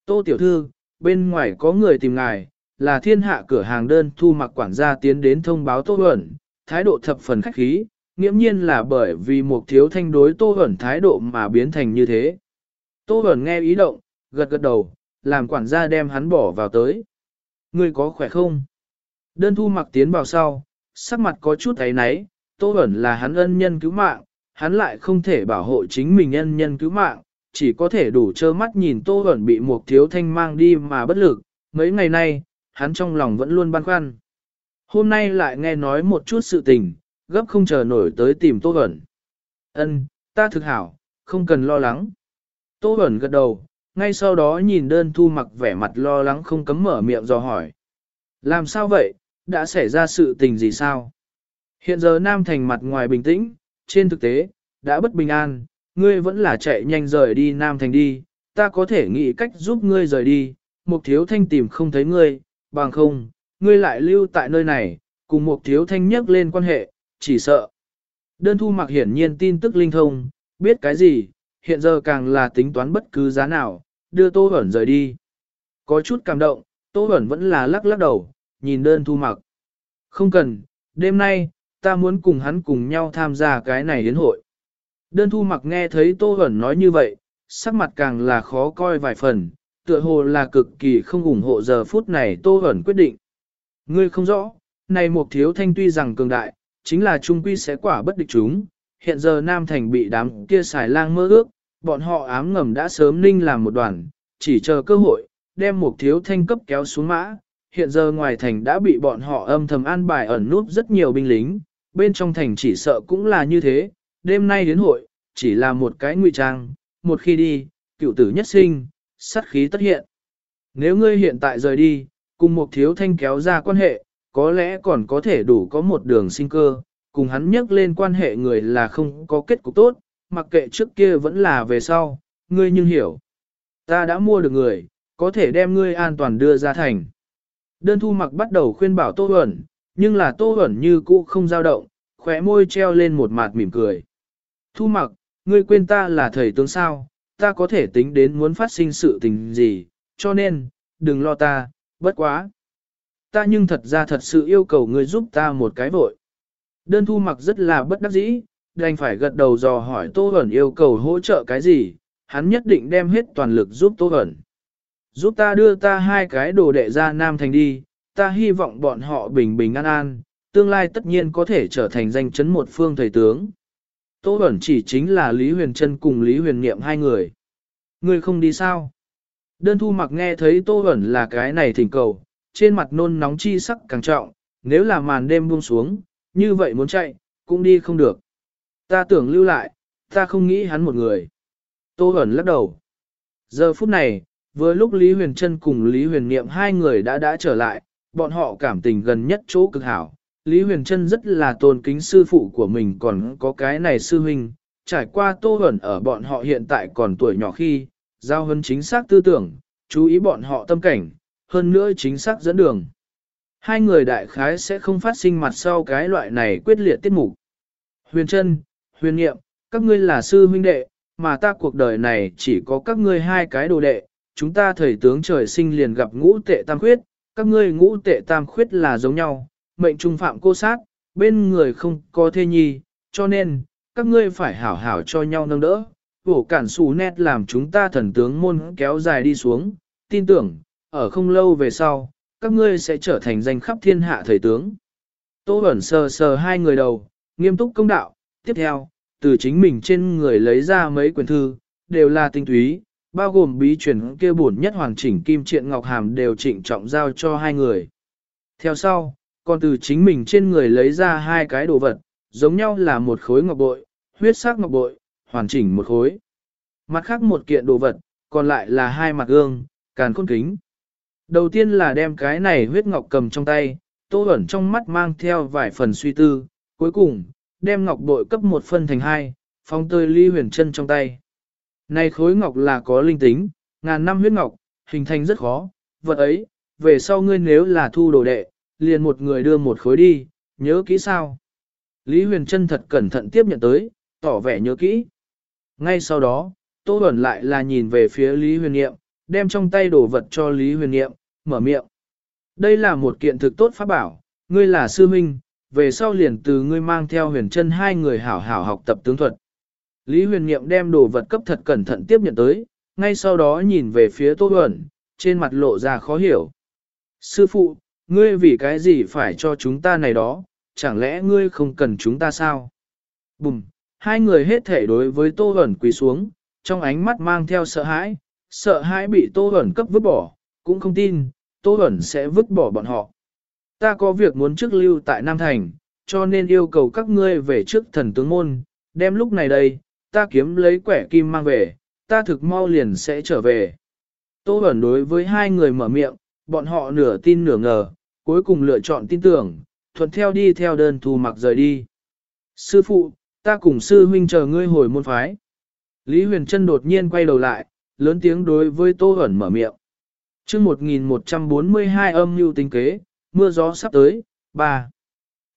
Tô Tiểu Thư, bên ngoài có người tìm ngài, là thiên hạ cửa hàng đơn thu mặc quản gia tiến đến thông báo Tô Huẩn, thái độ thập phần khách khí, nghiễm nhiên là bởi vì một thiếu thanh đối Tô Huẩn thái độ mà biến thành như thế. Tô Huẩn nghe ý động, gật gật đầu, làm quản gia đem hắn bỏ vào tới. Ngươi có khỏe không? Đơn thu mặc tiến vào sau, sắc mặt có chút thấy náy, Tô Huẩn là hắn ân nhân cứu mạng, hắn lại không thể bảo hộ chính mình ân nhân cứu mạng, chỉ có thể đủ trơ mắt nhìn Tô Huẩn bị một thiếu thanh mang đi mà bất lực. Mấy ngày nay, hắn trong lòng vẫn luôn băn khoăn. Hôm nay lại nghe nói một chút sự tình, gấp không chờ nổi tới tìm Tô Huẩn. Ân, ta thực hảo, không cần lo lắng. Tô Huẩn gật đầu, ngay sau đó nhìn đơn thu mặc vẻ mặt lo lắng không cấm mở miệng dò hỏi. Làm sao vậy, đã xảy ra sự tình gì sao? Hiện giờ Nam Thành mặt ngoài bình tĩnh, trên thực tế, đã bất bình an, ngươi vẫn là chạy nhanh rời đi Nam Thành đi, ta có thể nghĩ cách giúp ngươi rời đi, Mục Thiếu Thanh tìm không thấy ngươi, bằng không, ngươi lại lưu tại nơi này, cùng Mục Thiếu Thanh nhắc lên quan hệ, chỉ sợ. Đơn thu mặc hiển nhiên tin tức linh thông, biết cái gì, hiện giờ càng là tính toán bất cứ giá nào, đưa Tô Bẩn rời đi. Có chút cảm động, Tô Bẩn vẫn là lắc lắc đầu, nhìn đơn thu mặc. Không cần, đêm nay, ta muốn cùng hắn cùng nhau tham gia cái này đến hội. Đơn thu mặc nghe thấy Tô Hẩn nói như vậy, sắc mặt càng là khó coi vài phần, tựa hồ là cực kỳ không ủng hộ giờ phút này Tô Hẩn quyết định. Ngươi không rõ, này một thiếu thanh tuy rằng cường đại, chính là trung quy sẽ quả bất địch chúng, hiện giờ Nam Thành bị đám kia xài lang mơ ước, bọn họ ám ngầm đã sớm ninh làm một đoàn, chỉ chờ cơ hội, đem một thiếu thanh cấp kéo xuống mã. Hiện giờ ngoài thành đã bị bọn họ âm thầm an bài ẩn núp rất nhiều binh lính, bên trong thành chỉ sợ cũng là như thế, đêm nay đến hội, chỉ là một cái ngụy trang, một khi đi, cựu tử nhất sinh, sát khí tất hiện. Nếu ngươi hiện tại rời đi, cùng một thiếu thanh kéo ra quan hệ, có lẽ còn có thể đủ có một đường sinh cơ, cùng hắn nhắc lên quan hệ người là không có kết cục tốt, mặc kệ trước kia vẫn là về sau, ngươi nhưng hiểu. Ta đã mua được người, có thể đem ngươi an toàn đưa ra thành. Đơn thu mặc bắt đầu khuyên bảo Tô Huẩn, nhưng là Tô Huẩn như cũ không dao động, khóe môi treo lên một mặt mỉm cười. Thu mặc, ngươi quên ta là thầy tướng sao, ta có thể tính đến muốn phát sinh sự tình gì, cho nên, đừng lo ta, bất quá. Ta nhưng thật ra thật sự yêu cầu ngươi giúp ta một cái vội. Đơn thu mặc rất là bất đắc dĩ, đành phải gật đầu dò hỏi Tô Hẩn yêu cầu hỗ trợ cái gì, hắn nhất định đem hết toàn lực giúp Tô Hẩn. Giúp ta đưa ta hai cái đồ đệ ra Nam Thành đi, ta hy vọng bọn họ bình bình an an, tương lai tất nhiên có thể trở thành danh chấn một phương thầy tướng. Tô Bẩn chỉ chính là Lý Huyền Trân cùng Lý Huyền Niệm hai người. Người không đi sao? Đơn thu mặc nghe thấy Tô Bẩn là cái này thỉnh cầu, trên mặt nôn nóng chi sắc càng trọng, nếu là màn đêm buông xuống, như vậy muốn chạy, cũng đi không được. Ta tưởng lưu lại, ta không nghĩ hắn một người. Tô Bẩn lắc đầu. Giờ phút này, vừa lúc Lý Huyền Trân cùng Lý Huyền Niệm hai người đã đã trở lại, bọn họ cảm tình gần nhất chỗ cực hảo, Lý Huyền Trân rất là tôn kính sư phụ của mình còn có cái này sư huynh, trải qua tô ẩn ở bọn họ hiện tại còn tuổi nhỏ khi, giao hân chính xác tư tưởng, chú ý bọn họ tâm cảnh, hơn nữa chính xác dẫn đường. Hai người đại khái sẽ không phát sinh mặt sau cái loại này quyết liệt tiết mục. Huyền Trân, Huyền Niệm các ngươi là sư huynh đệ, mà ta cuộc đời này chỉ có các ngươi hai cái đồ đệ, chúng ta thời tướng trời sinh liền gặp ngũ tệ tam khuyết, các ngươi ngũ tệ tam khuyết là giống nhau, mệnh trung phạm cô sát, bên người không có thê nhi, cho nên, các ngươi phải hảo hảo cho nhau nâng đỡ. Vổ cản xù nét làm chúng ta thần tướng môn kéo dài đi xuống, tin tưởng, ở không lâu về sau, các ngươi sẽ trở thành danh khắp thiên hạ thời tướng. Tô ẩn sờ sờ hai người đầu, nghiêm túc công đạo, tiếp theo, từ chính mình trên người lấy ra mấy quyển thư, đều là tinh túy, bao gồm bí truyền kia bổn nhất hoàn chỉnh kim triện ngọc hàm đều trịnh trọng giao cho hai người. Theo sau, còn từ chính mình trên người lấy ra hai cái đồ vật, giống nhau là một khối ngọc bội, huyết sắc ngọc bội, hoàn chỉnh một khối. Mặt khác một kiện đồ vật, còn lại là hai mặt gương, càn khôn kính. Đầu tiên là đem cái này huyết ngọc cầm trong tay, tô ẩn trong mắt mang theo vài phần suy tư, cuối cùng, đem ngọc bội cấp một phân thành hai, phong tơi ly huyền chân trong tay. Này khối ngọc là có linh tính, ngàn năm huyết ngọc, hình thành rất khó, vật ấy, về sau ngươi nếu là thu đồ đệ, liền một người đưa một khối đi, nhớ kỹ sao. Lý huyền chân thật cẩn thận tiếp nhận tới, tỏ vẻ nhớ kỹ. Ngay sau đó, Tô Bẩn lại là nhìn về phía Lý huyền niệm, đem trong tay đồ vật cho Lý huyền niệm, mở miệng. Đây là một kiện thực tốt pháp bảo, ngươi là sư minh, về sau liền từ ngươi mang theo huyền chân hai người hảo hảo học tập tướng thuật. Lý huyền niệm đem đồ vật cấp thật cẩn thận tiếp nhận tới, ngay sau đó nhìn về phía Tô Bẩn, trên mặt lộ ra khó hiểu. Sư phụ, ngươi vì cái gì phải cho chúng ta này đó, chẳng lẽ ngươi không cần chúng ta sao? Bùm, hai người hết thể đối với Tô hẩn quỳ xuống, trong ánh mắt mang theo sợ hãi, sợ hãi bị Tô hẩn cấp vứt bỏ, cũng không tin, Tô hẩn sẽ vứt bỏ bọn họ. Ta có việc muốn trước lưu tại Nam Thành, cho nên yêu cầu các ngươi về trước thần tướng môn, đem lúc này đây, ta kiếm lấy quẻ kim mang về, ta thực mau liền sẽ trở về. Tô Bẩn đối với hai người mở miệng, bọn họ nửa tin nửa ngờ, cuối cùng lựa chọn tin tưởng, thuận theo đi theo đơn thu mặc rời đi. Sư phụ, ta cùng sư huynh chờ ngươi hồi môn phái. Lý Huyền Trân đột nhiên quay đầu lại, lớn tiếng đối với Tô Hẩn mở miệng. chương 1142 âm mưu tinh kế, mưa gió sắp tới, 3.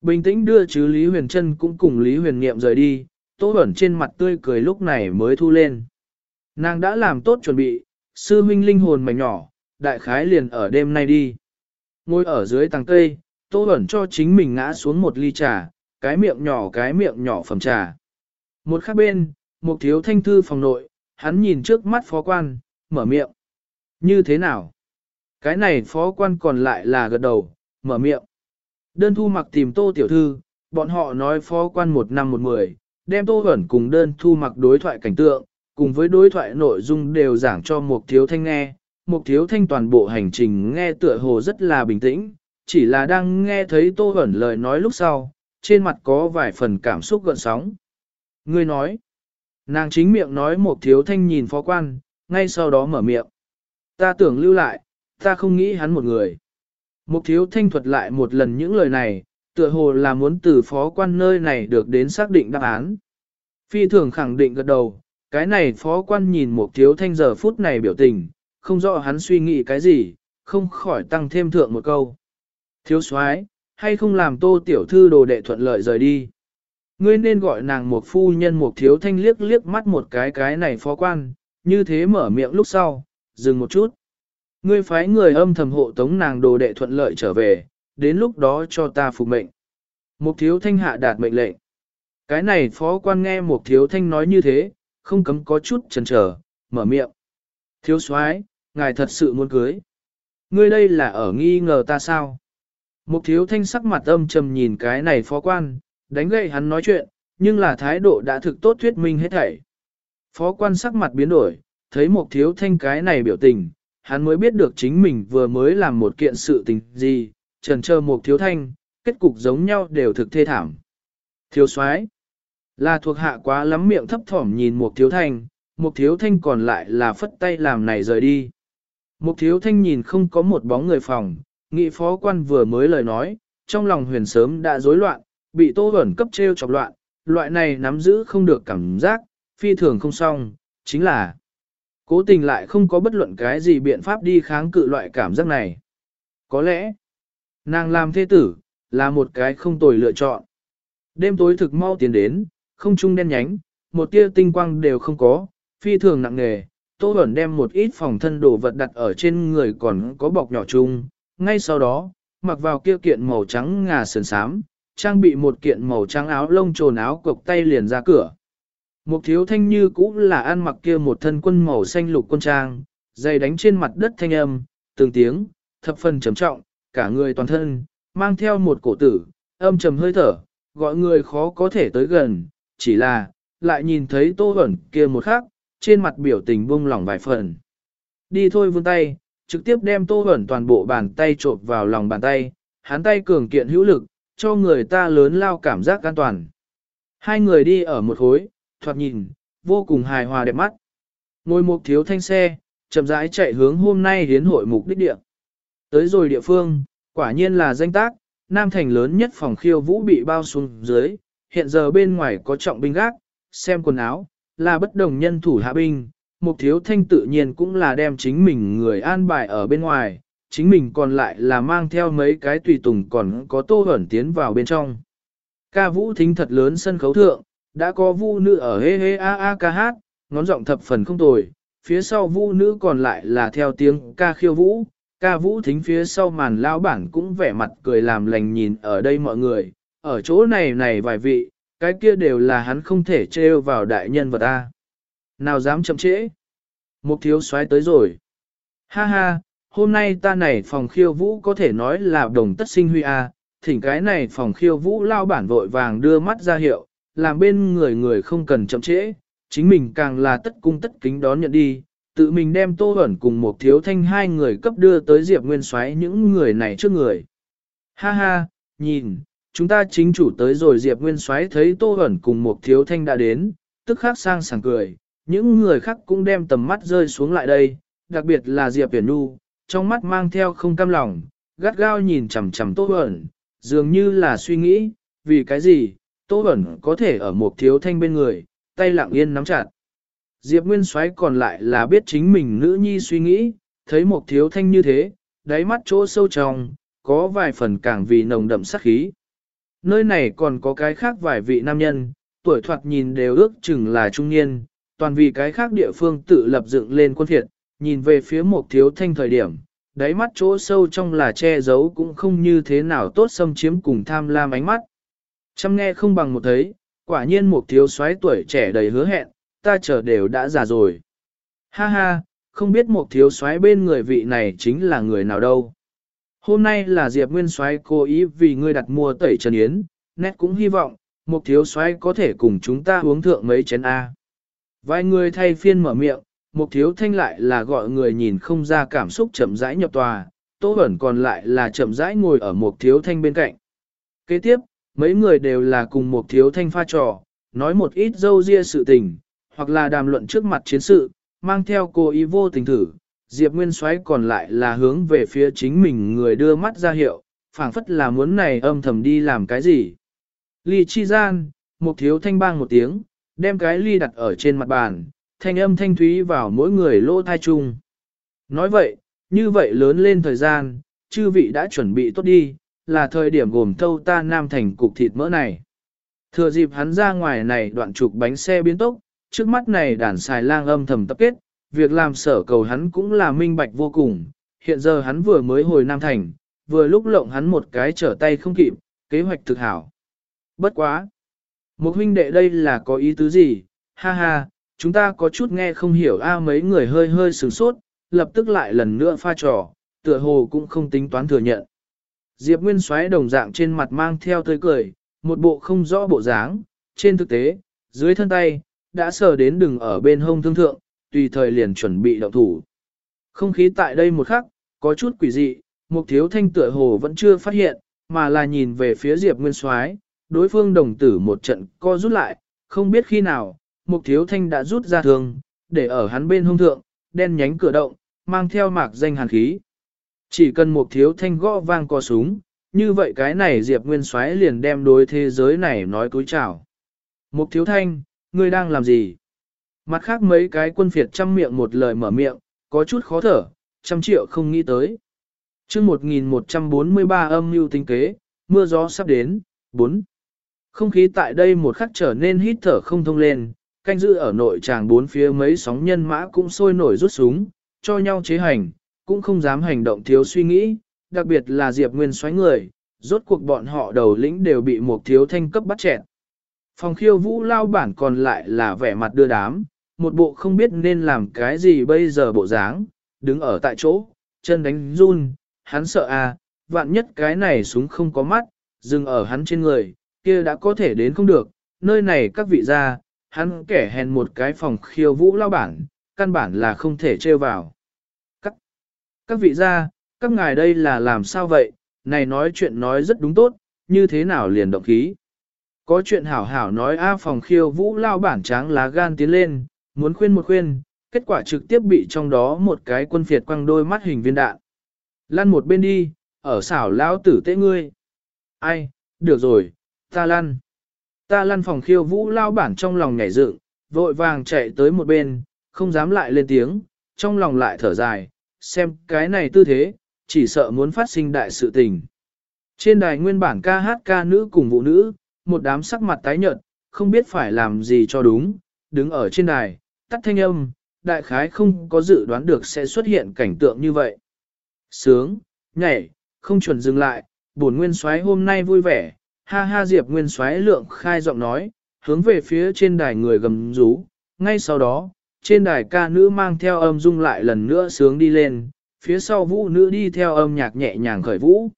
Bình tĩnh đưa chứ Lý Huyền Trân cũng cùng Lý Huyền Niệm rời đi, Tô Hẩn trên mặt tươi cười lúc này mới thu lên. Nàng đã làm tốt chuẩn bị, sư huynh linh hồn mảnh nhỏ, đại khái liền ở đêm nay đi. Ngồi ở dưới tàng cây, Tô Bẩn cho chính mình ngã xuống một ly trà, cái miệng nhỏ cái miệng nhỏ phẩm trà. Một khác bên, một thiếu thanh thư phòng nội, hắn nhìn trước mắt phó quan, mở miệng. Như thế nào? Cái này phó quan còn lại là gật đầu, mở miệng. Đơn thu mặc tìm tô tiểu thư, bọn họ nói phó quan một năm một mười, đem tô ẩn cùng đơn thu mặc đối thoại cảnh tượng, cùng với đối thoại nội dung đều giảng cho một thiếu thanh nghe. Mục thiếu thanh toàn bộ hành trình nghe tựa hồ rất là bình tĩnh, chỉ là đang nghe thấy tô ẩn lời nói lúc sau, trên mặt có vài phần cảm xúc gợn sóng. Ngươi nói, nàng chính miệng nói mục thiếu thanh nhìn phó quan, ngay sau đó mở miệng. Ta tưởng lưu lại, ta không nghĩ hắn một người. Mục thiếu thanh thuật lại một lần những lời này, tựa hồ là muốn từ phó quan nơi này được đến xác định đáp án. Phi thường khẳng định gật đầu, cái này phó quan nhìn một thiếu thanh giờ phút này biểu tình, không rõ hắn suy nghĩ cái gì, không khỏi tăng thêm thượng một câu. Thiếu soái hay không làm tô tiểu thư đồ đệ thuận lợi rời đi. Ngươi nên gọi nàng một phu nhân một thiếu thanh liếc liếc mắt một cái cái này phó quan, như thế mở miệng lúc sau, dừng một chút. Ngươi phái người âm thầm hộ tống nàng đồ đệ thuận lợi trở về, đến lúc đó cho ta phục mệnh. Một thiếu thanh hạ đạt mệnh lệnh. Cái này phó quan nghe một thiếu thanh nói như thế, không cấm có chút chần chờ, mở miệng. Thiếu soái, ngài thật sự muốn cưới. Ngươi đây là ở nghi ngờ ta sao? Mục thiếu thanh sắc mặt âm trầm nhìn cái này phó quan, đánh gậy hắn nói chuyện, nhưng là thái độ đã thực tốt thuyết minh hết thảy. Phó quan sắc mặt biến đổi, thấy mục thiếu thanh cái này biểu tình, hắn mới biết được chính mình vừa mới làm một kiện sự tình gì, trần trơ mục thiếu thanh, kết cục giống nhau đều thực thê thảm. Thiếu soái là thuộc hạ quá lắm miệng thấp thỏm nhìn mục thiếu thanh, mục thiếu thanh còn lại là phất tay làm này rời đi. Một thiếu thanh nhìn không có một bóng người phòng, nghị phó quan vừa mới lời nói, trong lòng huyền sớm đã rối loạn, bị tô ẩn cấp treo chọc loạn, loại này nắm giữ không được cảm giác, phi thường không xong, chính là cố tình lại không có bất luận cái gì biện pháp đi kháng cự loại cảm giác này. Có lẽ, nàng làm thế tử, là một cái không tồi lựa chọn. Đêm tối thực mau tiến đến, không trung đen nhánh, một tia tinh quang đều không có, phi thường nặng nề. Tô Bẩn đem một ít phòng thân đồ vật đặt ở trên người còn có bọc nhỏ chung, ngay sau đó, mặc vào kia kiện màu trắng ngà sườn sám, trang bị một kiện màu trắng áo lông trồn áo cộc tay liền ra cửa. Một thiếu thanh như cũng là ăn mặc kia một thân quân màu xanh lục quân trang, dày đánh trên mặt đất thanh âm, từng tiếng, thập phần trầm trọng, cả người toàn thân, mang theo một cổ tử, âm trầm hơi thở, gọi người khó có thể tới gần, chỉ là, lại nhìn thấy tô ẩn kia một khắc, trên mặt biểu tình buông lỏng vài phần. Đi thôi vươn tay, trực tiếp đem tô ẩn toàn bộ bàn tay trộn vào lòng bàn tay, hắn tay cường kiện hữu lực, cho người ta lớn lao cảm giác an toàn. Hai người đi ở một khối, thoạt nhìn, vô cùng hài hòa đẹp mắt. Ngồi một thiếu thanh xe, chậm rãi chạy hướng hôm nay hiến hội mục đích địa. Tới rồi địa phương, quả nhiên là danh tác, Nam Thành lớn nhất phòng khiêu vũ bị bao xuống dưới, hiện giờ bên ngoài có trọng binh gác, xem quần áo, là bất đồng nhân thủ hạ binh, mục thiếu thanh tự nhiên cũng là đem chính mình người an bài ở bên ngoài, chính mình còn lại là mang theo mấy cái tùy tùng còn có tô hẩn tiến vào bên trong. Ca vũ thính thật lớn sân khấu thượng, đã có vũ nữ ở hê hê a a ca hát, ngón giọng thập phần không tồi, phía sau vũ nữ còn lại là theo tiếng ca khiêu vũ, ca vũ thính phía sau màn lao bản cũng vẻ mặt cười làm lành nhìn ở đây mọi người, ở chỗ này này vài vị, cái kia đều là hắn không thể trêu vào đại nhân vật ta. Nào dám chậm trễ? Mục thiếu soái tới rồi. Ha ha, hôm nay ta này phòng khiêu vũ có thể nói là đồng tất sinh huy a, thỉnh cái này phòng khiêu vũ lao bản vội vàng đưa mắt ra hiệu, làm bên người người không cần chậm trễ, chính mình càng là tất cung tất kính đón nhận đi, tự mình đem tô ẩn cùng một thiếu thanh hai người cấp đưa tới Diệp Nguyên soái những người này trước người. Ha ha, nhìn, chúng ta chính chủ tới rồi Diệp Nguyên xoáy thấy tô hẩn cùng một thiếu thanh đã đến, tức khắc sang sảng cười, những người khác cũng đem tầm mắt rơi xuống lại đây, đặc biệt là Diệp Viễn Nhu, trong mắt mang theo không cam lòng, gắt gao nhìn chằm chằm tô hẩn dường như là suy nghĩ, vì cái gì, tô hẩn có thể ở một thiếu thanh bên người, tay lặng yên nắm chặt. Diệp Nguyên Soái còn lại là biết chính mình nữ nhi suy nghĩ, thấy một thiếu thanh như thế, đáy mắt chỗ sâu trong, có vài phần càng vì nồng đậm sắc khí. Nơi này còn có cái khác vài vị nam nhân, tuổi thoạt nhìn đều ước chừng là trung niên, toàn vì cái khác địa phương tự lập dựng lên quân thiệt, nhìn về phía một thiếu thanh thời điểm, đáy mắt chỗ sâu trong là che giấu cũng không như thế nào tốt xâm chiếm cùng tham lam ánh mắt. Chăm nghe không bằng một thấy, quả nhiên một thiếu soái tuổi trẻ đầy hứa hẹn, ta chờ đều đã già rồi. Ha ha, không biết một thiếu soái bên người vị này chính là người nào đâu. Hôm nay là Diệp Nguyên soái cố ý vì ngươi đặt mua tẩy trần yến, nét cũng hy vọng, một thiếu soái có thể cùng chúng ta uống thượng mấy chén A. Vài người thay phiên mở miệng, một thiếu thanh lại là gọi người nhìn không ra cảm xúc chậm rãi nhập tòa, Tô Bẩn còn lại là chậm rãi ngồi ở một thiếu thanh bên cạnh. Kế tiếp, mấy người đều là cùng một thiếu thanh pha trò, nói một ít dâu ria sự tình, hoặc là đàm luận trước mặt chiến sự, mang theo cô ý vô tình thử. Diệp Nguyên Soái còn lại là hướng về phía chính mình người đưa mắt ra hiệu, phảng phất là muốn này âm thầm đi làm cái gì. Ly chi gian, một thiếu thanh bang một tiếng, đem cái ly đặt ở trên mặt bàn, thanh âm thanh thúy vào mỗi người lỗ thai chung. Nói vậy, như vậy lớn lên thời gian, chư vị đã chuẩn bị tốt đi, là thời điểm gồm thâu ta nam thành cục thịt mỡ này. Thừa dịp hắn ra ngoài này đoạn trục bánh xe biến tốc, trước mắt này đàn xài lang âm thầm tập kết, việc làm sở cầu hắn cũng là minh bạch vô cùng, hiện giờ hắn vừa mới hồi Nam Thành, vừa lúc lộng hắn một cái trở tay không kịp, kế hoạch thực hảo. Bất quá! Một huynh đệ đây là có ý tứ gì? Ha ha, chúng ta có chút nghe không hiểu a mấy người hơi hơi sửng sốt, lập tức lại lần nữa pha trò, tựa hồ cũng không tính toán thừa nhận. Diệp Nguyên xoáy đồng dạng trên mặt mang theo tươi cười, một bộ không rõ bộ dáng, trên thực tế, dưới thân tay, đã sờ đến đừng ở bên hông thương thượng, tùy thời liền chuẩn bị động thủ. Không khí tại đây một khắc, có chút quỷ dị, mục thiếu thanh tựa hồ vẫn chưa phát hiện, mà là nhìn về phía Diệp Nguyên Soái, đối phương đồng tử một trận co rút lại, không biết khi nào, mục thiếu thanh đã rút ra thương, để ở hắn bên hông thượng, đen nhánh cửa động, mang theo mạc danh hàn khí. Chỉ cần mục thiếu thanh gõ vang co súng, như vậy cái này Diệp Nguyên Soái liền đem đối thế giới này nói cúi chào. Mục thiếu thanh, ngươi đang làm gì? Mặt khác mấy cái quân phiệt chăm miệng một lời mở miệng, có chút khó thở, trăm triệu không nghĩ tới. chương 1143 âm mưu tinh kế, mưa gió sắp đến, 4. Không khí tại đây một khắc trở nên hít thở không thông lên, canh giữ ở nội tràng bốn phía mấy sóng nhân mã cũng sôi nổi rút súng, cho nhau chế hành, cũng không dám hành động thiếu suy nghĩ, đặc biệt là Diệp Nguyên xoáy người, rốt cuộc bọn họ đầu lĩnh đều bị một thiếu thanh cấp bắt chẹn. Phòng khiêu vũ lao bản còn lại là vẻ mặt đưa đám, một bộ không biết nên làm cái gì bây giờ bộ dáng, đứng ở tại chỗ, chân đánh run, hắn sợ à, vạn nhất cái này súng không có mắt, dừng ở hắn trên người, kia đã có thể đến không được, nơi này các vị gia, hắn kẻ hèn một cái phòng khiêu vũ lao bản, căn bản là không thể trêu vào. Các, các vị gia, các ngài đây là làm sao vậy, này nói chuyện nói rất đúng tốt, như thế nào liền động khí. Có chuyện hảo hảo nói A phòng khiêu vũ lao bản tráng lá gan tiến lên, muốn khuyên một khuyên, kết quả trực tiếp bị trong đó một cái quân phiệt quăng đôi mắt hình viên đạn. Lăn một bên đi, ở xảo lão tử tế ngươi. Ai, được rồi, ta lăn. Ta lăn phòng khiêu vũ lao bản trong lòng nhảy dựng, vội vàng chạy tới một bên, không dám lại lên tiếng, trong lòng lại thở dài, xem cái này tư thế, chỉ sợ muốn phát sinh đại sự tình. Trên đài nguyên bản ca hát ca nữ cùng vũ nữ, một đám sắc mặt tái nhợt, không biết phải làm gì cho đúng, đứng ở trên đài, tắt thanh âm, đại khái không có dự đoán được sẽ xuất hiện cảnh tượng như vậy. Sướng, nhảy, không chuẩn dừng lại, bổn nguyên soái hôm nay vui vẻ, ha ha diệp nguyên soái lượng khai giọng nói, hướng về phía trên đài người gầm rú, ngay sau đó, trên đài ca nữ mang theo âm dung lại lần nữa sướng đi lên, phía sau vũ nữ đi theo âm nhạc nhẹ nhàng khởi vũ.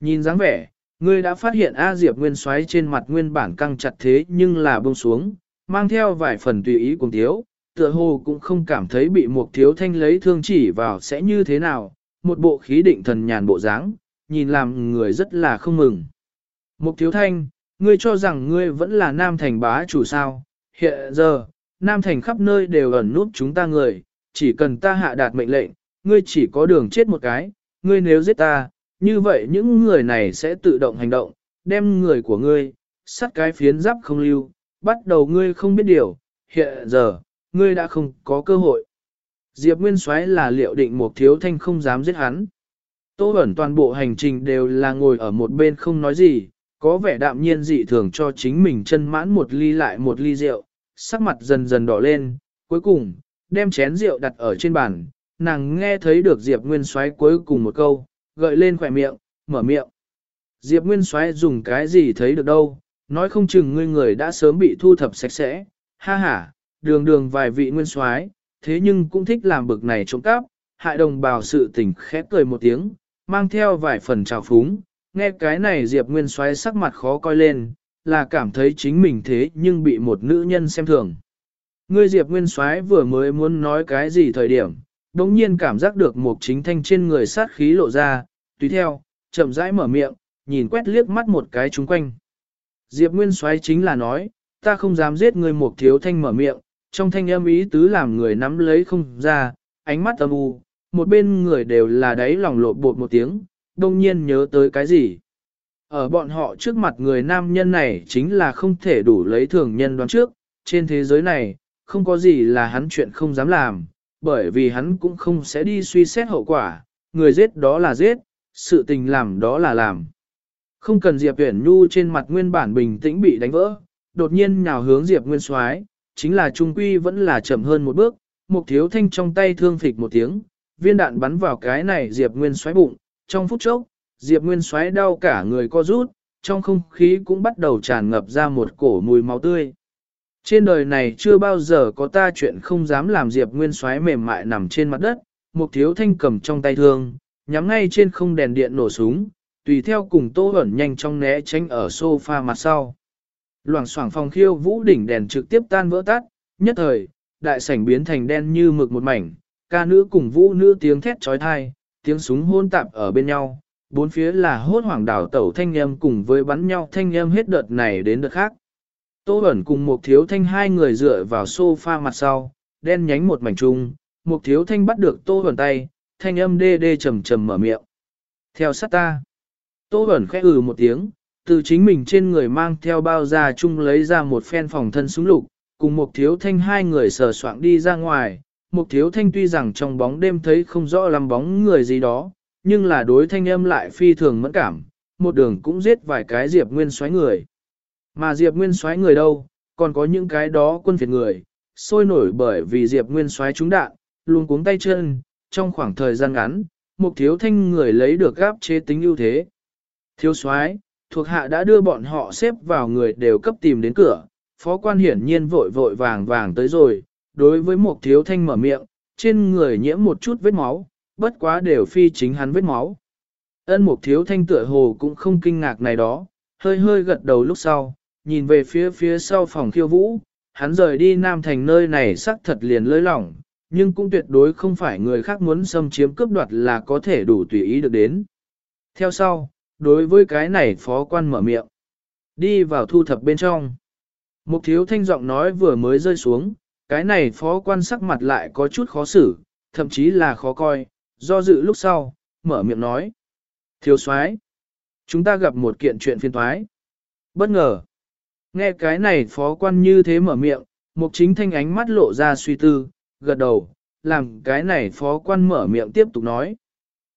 Nhìn dáng vẻ, ngươi đã phát hiện A Diệp Nguyên xoáy trên mặt nguyên bản căng chặt thế nhưng là buông xuống, mang theo vài phần tùy ý cùng thiếu, tựa hồ cũng không cảm thấy bị một thiếu thanh lấy thương chỉ vào sẽ như thế nào, một bộ khí định thần nhàn bộ dáng, nhìn làm người rất là không mừng. Mục thiếu thanh, ngươi cho rằng ngươi vẫn là nam thành bá chủ sao, hiện giờ, nam thành khắp nơi đều ẩn núp chúng ta người, chỉ cần ta hạ đạt mệnh lệnh, ngươi chỉ có đường chết một cái, ngươi nếu giết ta, như vậy những người này sẽ tự động hành động, đem người của ngươi, sắt cái phiến giáp không lưu, bắt đầu ngươi không biết điều, hiện giờ, ngươi đã không có cơ hội. Diệp Nguyên Soái là liệu định một thiếu thanh không dám giết hắn. Tô ẩn toàn bộ hành trình đều là ngồi ở một bên không nói gì, có vẻ đạm nhiên dị thường cho chính mình chân mãn một ly lại một ly rượu, sắc mặt dần dần đỏ lên, cuối cùng, đem chén rượu đặt ở trên bàn, nàng nghe thấy được Diệp Nguyên Soái cuối cùng một câu, gợi lên khỏe miệng, mở miệng. Diệp Nguyên Soái dùng cái gì thấy được đâu, nói không chừng ngươi người đã sớm bị thu thập sạch sẽ, ha ha, đường đường vài vị Nguyên Soái, thế nhưng cũng thích làm bực này trộm cắp, hại đồng bào sự tình khép cười một tiếng, mang theo vài phần trào phúng, nghe cái này Diệp Nguyên Soái sắc mặt khó coi lên, là cảm thấy chính mình thế nhưng bị một nữ nhân xem thường. Ngươi Diệp Nguyên Soái vừa mới muốn nói cái gì thời điểm, đống nhiên cảm giác được một chính thanh trên người sát khí lộ ra, tùy theo, chậm rãi mở miệng, nhìn quét liếc mắt một cái chung quanh. Diệp Nguyên Soái chính là nói, ta không dám giết người một thiếu thanh mở miệng, trong thanh âm ý tứ làm người nắm lấy không ra, ánh mắt âm u, một bên người đều là đáy lòng lộ bột một tiếng, đông nhiên nhớ tới cái gì. Ở bọn họ trước mặt người nam nhân này chính là không thể đủ lấy thường nhân đoán trước, trên thế giới này, không có gì là hắn chuyện không dám làm, bởi vì hắn cũng không sẽ đi suy xét hậu quả, người giết đó là giết, sự tình làm đó là làm. Không cần Diệp Uyển Nhu trên mặt nguyên bản bình tĩnh bị đánh vỡ, đột nhiên nhào hướng Diệp Nguyên Soái, chính là trung quy vẫn là chậm hơn một bước, Mục Thiếu Thanh trong tay thương phịch một tiếng, viên đạn bắn vào cái này Diệp Nguyên xoáy bụng, trong phút chốc, Diệp Nguyên xoáy đau cả người co rút, trong không khí cũng bắt đầu tràn ngập ra một cổ mùi máu tươi. Trên đời này chưa bao giờ có ta chuyện không dám làm Diệp Nguyên xoáy mềm mại nằm trên mặt đất, Mục Thiếu Thanh cầm trong tay thương, nhắm ngay trên không đèn điện nổ súng, tùy theo cùng Tô ẩn nhanh trong né tránh ở sofa mặt sau. Loảng xoảng phòng khiêu vũ đỉnh đèn trực tiếp tan vỡ tắt, nhất thời, đại sảnh biến thành đen như mực một mảnh, ca nữ cùng vũ nữ tiếng thét trói thai, tiếng súng hôn tạp ở bên nhau, bốn phía là hốt hoảng đảo tẩu thanh em cùng với bắn nhau thanh em hết đợt này đến đợt khác. Tô ẩn cùng một thiếu thanh hai người dựa vào sofa mặt sau, đen nhánh một mảnh trung, một thiếu thanh bắt được tô ẩn tay, thanh âm đê đê trầm trầm mở miệng. Theo sát ta. Tô ẩn khẽ ừ một tiếng, từ chính mình trên người mang theo bao da chung lấy ra một phen phòng thân súng lục, cùng một thiếu thanh hai người sờ soạng đi ra ngoài. Một thiếu thanh tuy rằng trong bóng đêm thấy không rõ lắm bóng người gì đó, nhưng là đối thanh âm lại phi thường mẫn cảm, một đường cũng giết vài cái Diệp Nguyên xoáy người. Mà Diệp Nguyên xoáy người đâu, còn có những cái đó quân phiệt người, sôi nổi bởi vì Diệp Nguyên xoáy trúng đạn, luôn cuống tay chân, trong khoảng thời gian ngắn, một thiếu thanh người lấy được gáp chế tính ưu thế. Thiếu xoáy, thuộc hạ đã đưa bọn họ xếp vào người đều cấp tìm đến cửa, phó quan hiển nhiên vội vội vàng vàng tới rồi, đối với một thiếu thanh mở miệng, trên người nhiễm một chút vết máu, bất quá đều phi chính hắn vết máu. Ân một thiếu thanh tựa hồ cũng không kinh ngạc này đó, hơi hơi gật đầu lúc sau, nhìn về phía phía sau phòng khiêu vũ, hắn rời đi Nam Thành nơi này sắc thật liền lơi lỏng, nhưng cũng tuyệt đối không phải người khác muốn xâm chiếm cướp đoạt là có thể đủ tùy ý được đến. Theo sau, đối với cái này phó quan mở miệng, đi vào thu thập bên trong. Mục thiếu thanh giọng nói vừa mới rơi xuống, cái này phó quan sắc mặt lại có chút khó xử, thậm chí là khó coi, do dự lúc sau, mở miệng nói. Thiếu soái chúng ta gặp một kiện chuyện phiên thoái. Bất ngờ, nghe cái này phó quan như thế mở miệng, mục chính thanh ánh mắt lộ ra suy tư, gật đầu, làm cái này phó quan mở miệng tiếp tục nói.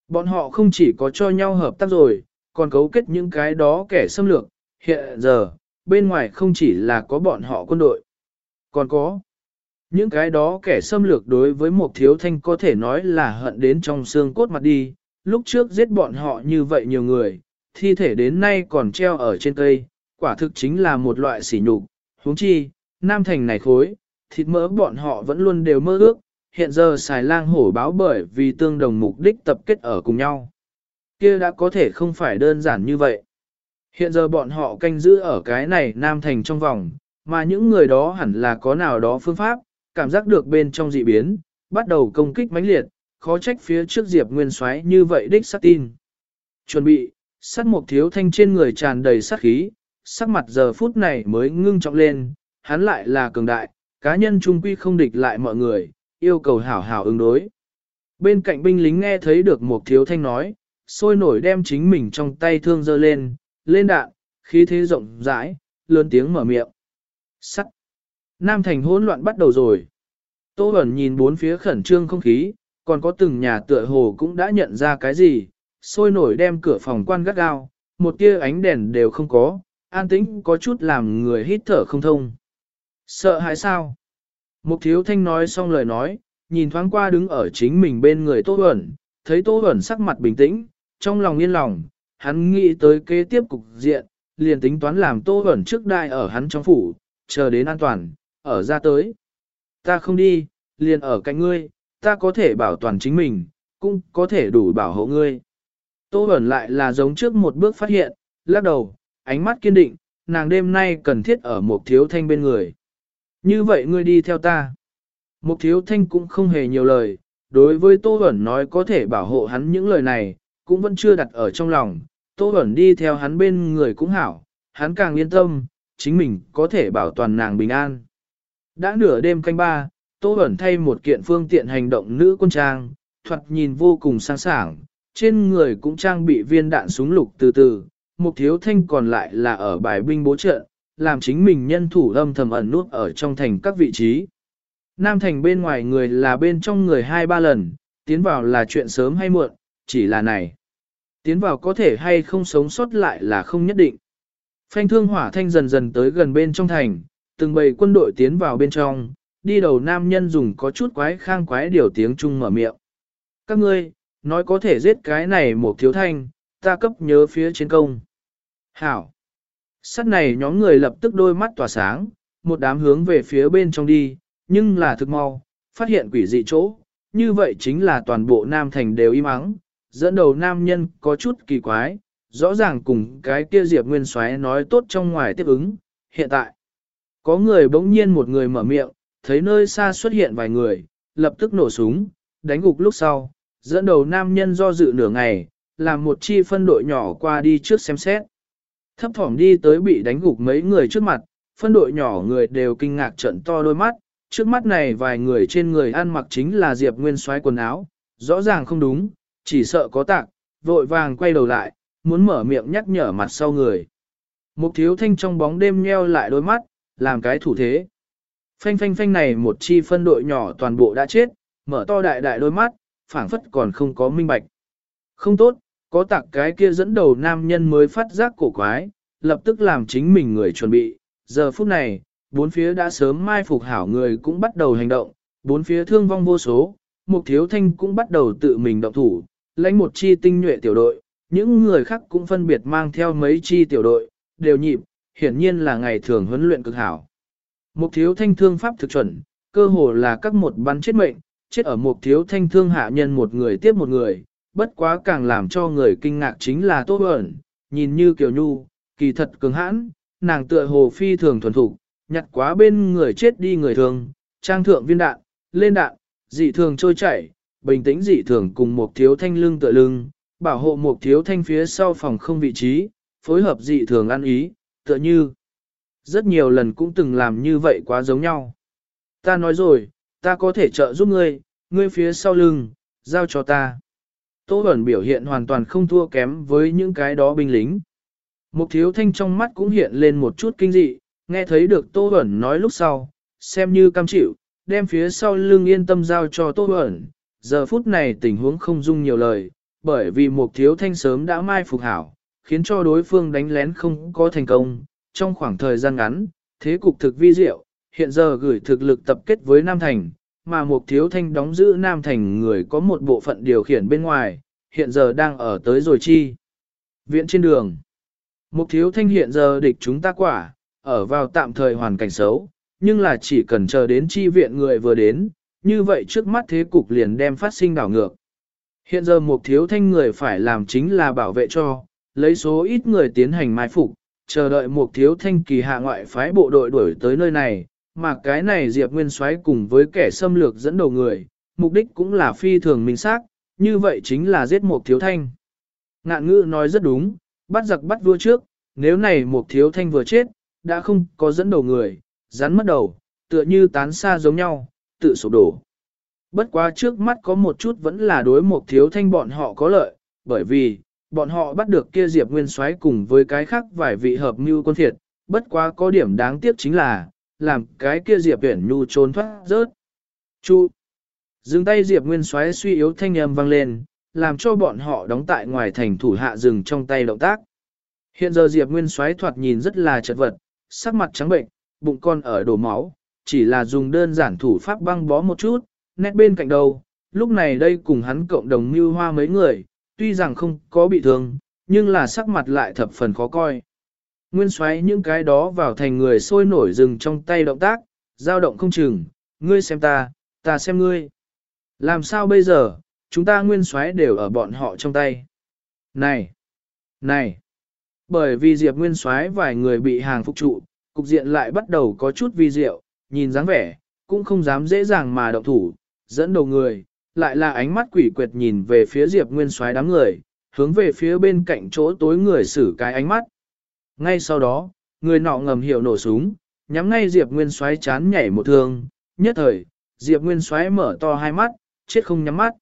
Bọn họ không chỉ có cho nhau hợp tác rồi, còn cấu kết những cái đó kẻ xâm lược, hiện giờ, bên ngoài không chỉ là có bọn họ quân đội, còn có những cái đó kẻ xâm lược đối với một thiếu thanh có thể nói là hận đến trong xương cốt mặt đi, lúc trước giết bọn họ như vậy nhiều người, thi thể đến nay còn treo ở trên cây, quả thực chính là một loại sỉ nhục. huống chi, Nam Thành này khối, thịt mỡ bọn họ vẫn luôn đều mơ ước, hiện giờ xài lang hổ báo bởi vì tương đồng mục đích tập kết ở cùng nhau kia đã có thể không phải đơn giản như vậy. Hiện giờ bọn họ canh giữ ở cái này Nam Thành trong vòng, mà những người đó hẳn là có nào đó phương pháp, cảm giác được bên trong dị biến, bắt đầu công kích mãnh liệt, khó trách phía trước Diệp Nguyên Soái như vậy đích sát tin. Chuẩn bị, sát một thiếu thanh trên người tràn đầy sát khí, sắc mặt giờ phút này mới ngưng trọng lên, hắn lại là cường đại, cá nhân trung quy không địch lại mọi người, yêu cầu hảo hảo ứng đối. Bên cạnh binh lính nghe thấy được một thiếu thanh nói, sôi nổi đem chính mình trong tay thương dơ lên, lên đạn, khí thế rộng rãi, lớn tiếng mở miệng. Sắt. Nam thành hỗn loạn bắt đầu rồi. Tô Bẩn nhìn bốn phía khẩn trương không khí, còn có từng nhà tựa hồ cũng đã nhận ra cái gì, sôi nổi đem cửa phòng quan gắt gao, một tia ánh đèn đều không có, an tĩnh có chút làm người hít thở không thông. Sợ hãi sao? Mục thiếu thanh nói xong lời nói, nhìn thoáng qua đứng ở chính mình bên người Tô Bẩn, thấy Tô Bẩn sắc mặt bình tĩnh, trong lòng yên lòng, hắn nghĩ tới kế tiếp cục diện, liền tính toán làm Tô ẩn trước đại ở hắn trong phủ, chờ đến an toàn, ở ra tới. Ta không đi, liền ở cạnh ngươi, ta có thể bảo toàn chính mình, cũng có thể đủ bảo hộ ngươi. Tô ẩn lại là giống trước một bước phát hiện, lắc đầu, ánh mắt kiên định, nàng đêm nay cần thiết ở một thiếu thanh bên người. Như vậy ngươi đi theo ta. Một thiếu thanh cũng không hề nhiều lời, đối với Tô Bẩn nói có thể bảo hộ hắn những lời này, cũng vẫn chưa đặt ở trong lòng. Tô Bẩn đi theo hắn bên người cũng hảo, hắn càng yên tâm, chính mình có thể bảo toàn nàng bình an. Đã nửa đêm canh ba, Tô Bẩn thay một kiện phương tiện hành động nữ quân trang, thoạt nhìn vô cùng sáng sảng, trên người cũng trang bị viên đạn súng lục từ từ, một thiếu thanh còn lại là ở bài binh bố trận, làm chính mình nhân thủ âm thầm ẩn nút ở trong thành các vị trí. Nam thành bên ngoài người là bên trong người hai ba lần, tiến vào là chuyện sớm hay muộn, chỉ là này. Tiến vào có thể hay không sống sót lại là không nhất định. Phanh thương hỏa thanh dần dần tới gần bên trong thành, từng bầy quân đội tiến vào bên trong, đi đầu nam nhân dùng có chút quái khang quái điều tiếng chung mở miệng. Các ngươi, nói có thể giết cái này một thiếu thanh, ta cấp nhớ phía trên công. Hảo. sắt này nhóm người lập tức đôi mắt tỏa sáng, một đám hướng về phía bên trong đi, nhưng là thực mau, phát hiện quỷ dị chỗ, như vậy chính là toàn bộ nam thành đều im ắng, dẫn đầu nam nhân có chút kỳ quái, rõ ràng cùng cái kia Diệp Nguyên Soái nói tốt trong ngoài tiếp ứng, hiện tại. Có người bỗng nhiên một người mở miệng, thấy nơi xa xuất hiện vài người, lập tức nổ súng, đánh gục lúc sau, dẫn đầu nam nhân do dự nửa ngày, làm một chi phân đội nhỏ qua đi trước xem xét. Thấp thỏm đi tới bị đánh gục mấy người trước mặt, phân đội nhỏ người đều kinh ngạc trận to đôi mắt, trước mắt này vài người trên người ăn mặc chính là Diệp Nguyên Soái quần áo, rõ ràng không đúng, chỉ sợ có tạc, vội vàng quay đầu lại, muốn mở miệng nhắc nhở mặt sau người. Mục thiếu thanh trong bóng đêm nheo lại đôi mắt, làm cái thủ thế. Phanh phanh phanh này một chi phân đội nhỏ toàn bộ đã chết, mở to đại đại đôi mắt, phảng phất còn không có minh bạch. Không tốt, có tạc cái kia dẫn đầu nam nhân mới phát giác cổ quái, lập tức làm chính mình người chuẩn bị. Giờ phút này, bốn phía đã sớm mai phục hảo người cũng bắt đầu hành động, bốn phía thương vong vô số, mục thiếu thanh cũng bắt đầu tự mình động thủ, lãnh một chi tinh nhuệ tiểu đội, những người khác cũng phân biệt mang theo mấy chi tiểu đội, đều nhịp, hiển nhiên là ngày thường huấn luyện cực hảo. Mục thiếu thanh thương pháp thực chuẩn, cơ hồ là các một bắn chết mệnh, chết ở mục thiếu thanh thương hạ nhân một người tiếp một người, bất quá càng làm cho người kinh ngạc chính là tốt Bẩn, nhìn như kiều nhu, kỳ thật cứng hãn, nàng tựa hồ phi thường thuần thục, nhặt quá bên người chết đi người thường, trang thượng viên đạn, lên đạn, dị thường trôi chảy, bình tĩnh dị thường cùng một thiếu thanh lưng tựa lưng, bảo hộ một thiếu thanh phía sau phòng không vị trí, phối hợp dị thường ăn ý, tựa như rất nhiều lần cũng từng làm như vậy quá giống nhau. Ta nói rồi, ta có thể trợ giúp ngươi, ngươi phía sau lưng, giao cho ta. Tô Bẩn biểu hiện hoàn toàn không thua kém với những cái đó binh lính. Mục thiếu thanh trong mắt cũng hiện lên một chút kinh dị, nghe thấy được Tô Bẩn nói lúc sau, xem như cam chịu, đem phía sau lưng yên tâm giao cho Tô Bẩn. Giờ phút này tình huống không dung nhiều lời, bởi vì mục thiếu thanh sớm đã mai phục hảo, khiến cho đối phương đánh lén không có thành công. Trong khoảng thời gian ngắn, thế cục thực vi diệu, hiện giờ gửi thực lực tập kết với Nam Thành, mà Mục Thiếu Thanh đóng giữ Nam Thành người có một bộ phận điều khiển bên ngoài, hiện giờ đang ở tới rồi chi. Viện trên đường. Mục Thiếu Thanh hiện giờ địch chúng ta quả, ở vào tạm thời hoàn cảnh xấu, nhưng là chỉ cần chờ đến chi viện người vừa đến, như vậy trước mắt thế cục liền đem phát sinh đảo ngược. Hiện giờ một Thiếu Thanh người phải làm chính là bảo vệ cho, lấy số ít người tiến hành mai phục, chờ đợi một Thiếu Thanh kỳ hạ ngoại phái bộ đội đuổi tới nơi này, mà cái này Diệp Nguyên Soái cùng với kẻ xâm lược dẫn đầu người, mục đích cũng là phi thường minh xác, như vậy chính là giết một thiếu thanh. Ngạn ngữ nói rất đúng, bắt giặc bắt vua trước, nếu này một thiếu thanh vừa chết, đã không có dẫn đầu người, rắn mất đầu, tựa như tán xa giống nhau, tự sụp đổ. Bất quá trước mắt có một chút vẫn là đối một thiếu thanh bọn họ có lợi, bởi vì, bọn họ bắt được kia Diệp Nguyên Soái cùng với cái khác vài vị hợp mưu quân thiệt, bất quá có điểm đáng tiếc chính là, làm cái kia Diệp Viễn Nhu trốn thoát rớt. Chu. Dừng tay Diệp Nguyên Soái suy yếu thanh âm vang lên, làm cho bọn họ đóng tại ngoài thành thủ hạ dừng trong tay động tác. Hiện giờ Diệp Nguyên Soái thoạt nhìn rất là chật vật, sắc mặt trắng bệnh, bụng con ở đổ máu, chỉ là dùng đơn giản thủ pháp băng bó một chút, nét bên cạnh đầu. Lúc này đây cùng hắn cộng đồng mưu hoa mấy người, tuy rằng không có bị thương, nhưng là sắc mặt lại thập phần khó coi. Nguyên xoáy những cái đó vào thành người sôi nổi rừng trong tay động tác, dao động không chừng, ngươi xem ta, ta xem ngươi. Làm sao bây giờ, chúng ta nguyên xoáy đều ở bọn họ trong tay. Này, này, bởi vì Diệp Nguyên xoáy vài người bị hàng phục trụ, cục diện lại bắt đầu có chút vi diệu, nhìn dáng vẻ, cũng không dám dễ dàng mà động thủ, dẫn đầu người, lại là ánh mắt quỷ quyệt nhìn về phía Diệp Nguyên Soái đám người, hướng về phía bên cạnh chỗ tối người xử cái ánh mắt. Ngay sau đó, người nọ ngầm hiểu nổ súng, nhắm ngay Diệp Nguyên Soái chán nhảy một thương, nhất thời, Diệp Nguyên Soái mở to hai mắt, chết không nhắm mắt.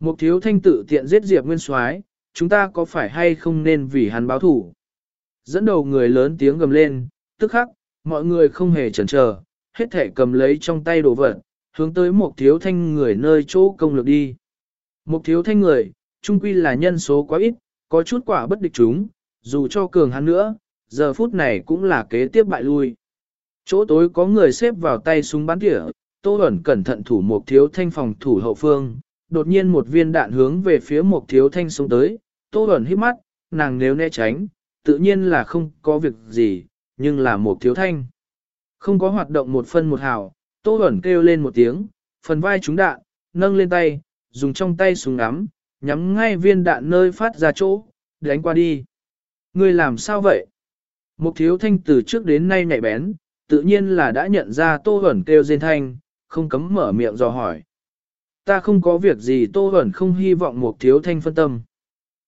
Mục thiếu thanh tự tiện giết Diệp Nguyên Soái, chúng ta có phải hay không nên vì hắn báo thủ? Dẫn đầu người lớn tiếng gầm lên, tức khắc, mọi người không hề chần chờ, hết thể cầm lấy trong tay đồ vật, hướng tới một thiếu thanh người nơi chỗ công lực đi. Một thiếu thanh người, trung quy là nhân số quá ít, có chút quả bất địch chúng, dù cho cường hắn nữa, giờ phút này cũng là kế tiếp bại lui. Chỗ tối có người xếp vào tay súng bắn tỉa, Tô Bẩn cẩn thận thủ một thiếu thanh phòng thủ hậu phương, đột nhiên một viên đạn hướng về phía một thiếu thanh xuống tới, Tô Bẩn hít mắt, nàng nếu né tránh, tự nhiên là không có việc gì, nhưng là một thiếu thanh. Không có hoạt động một phân một hào, Tô Bẩn kêu lên một tiếng, phần vai trúng đạn, nâng lên tay, dùng trong tay súng ngắm, nhắm ngay viên đạn nơi phát ra chỗ, đánh qua đi. Ngươi làm sao vậy? Mục thiếu thanh từ trước đến nay nhạy bén, tự nhiên là đã nhận ra tô hẩn kêu rên thanh, không cấm mở miệng dò hỏi. Ta không có việc gì tô hẩn không hy vọng mục thiếu thanh phân tâm.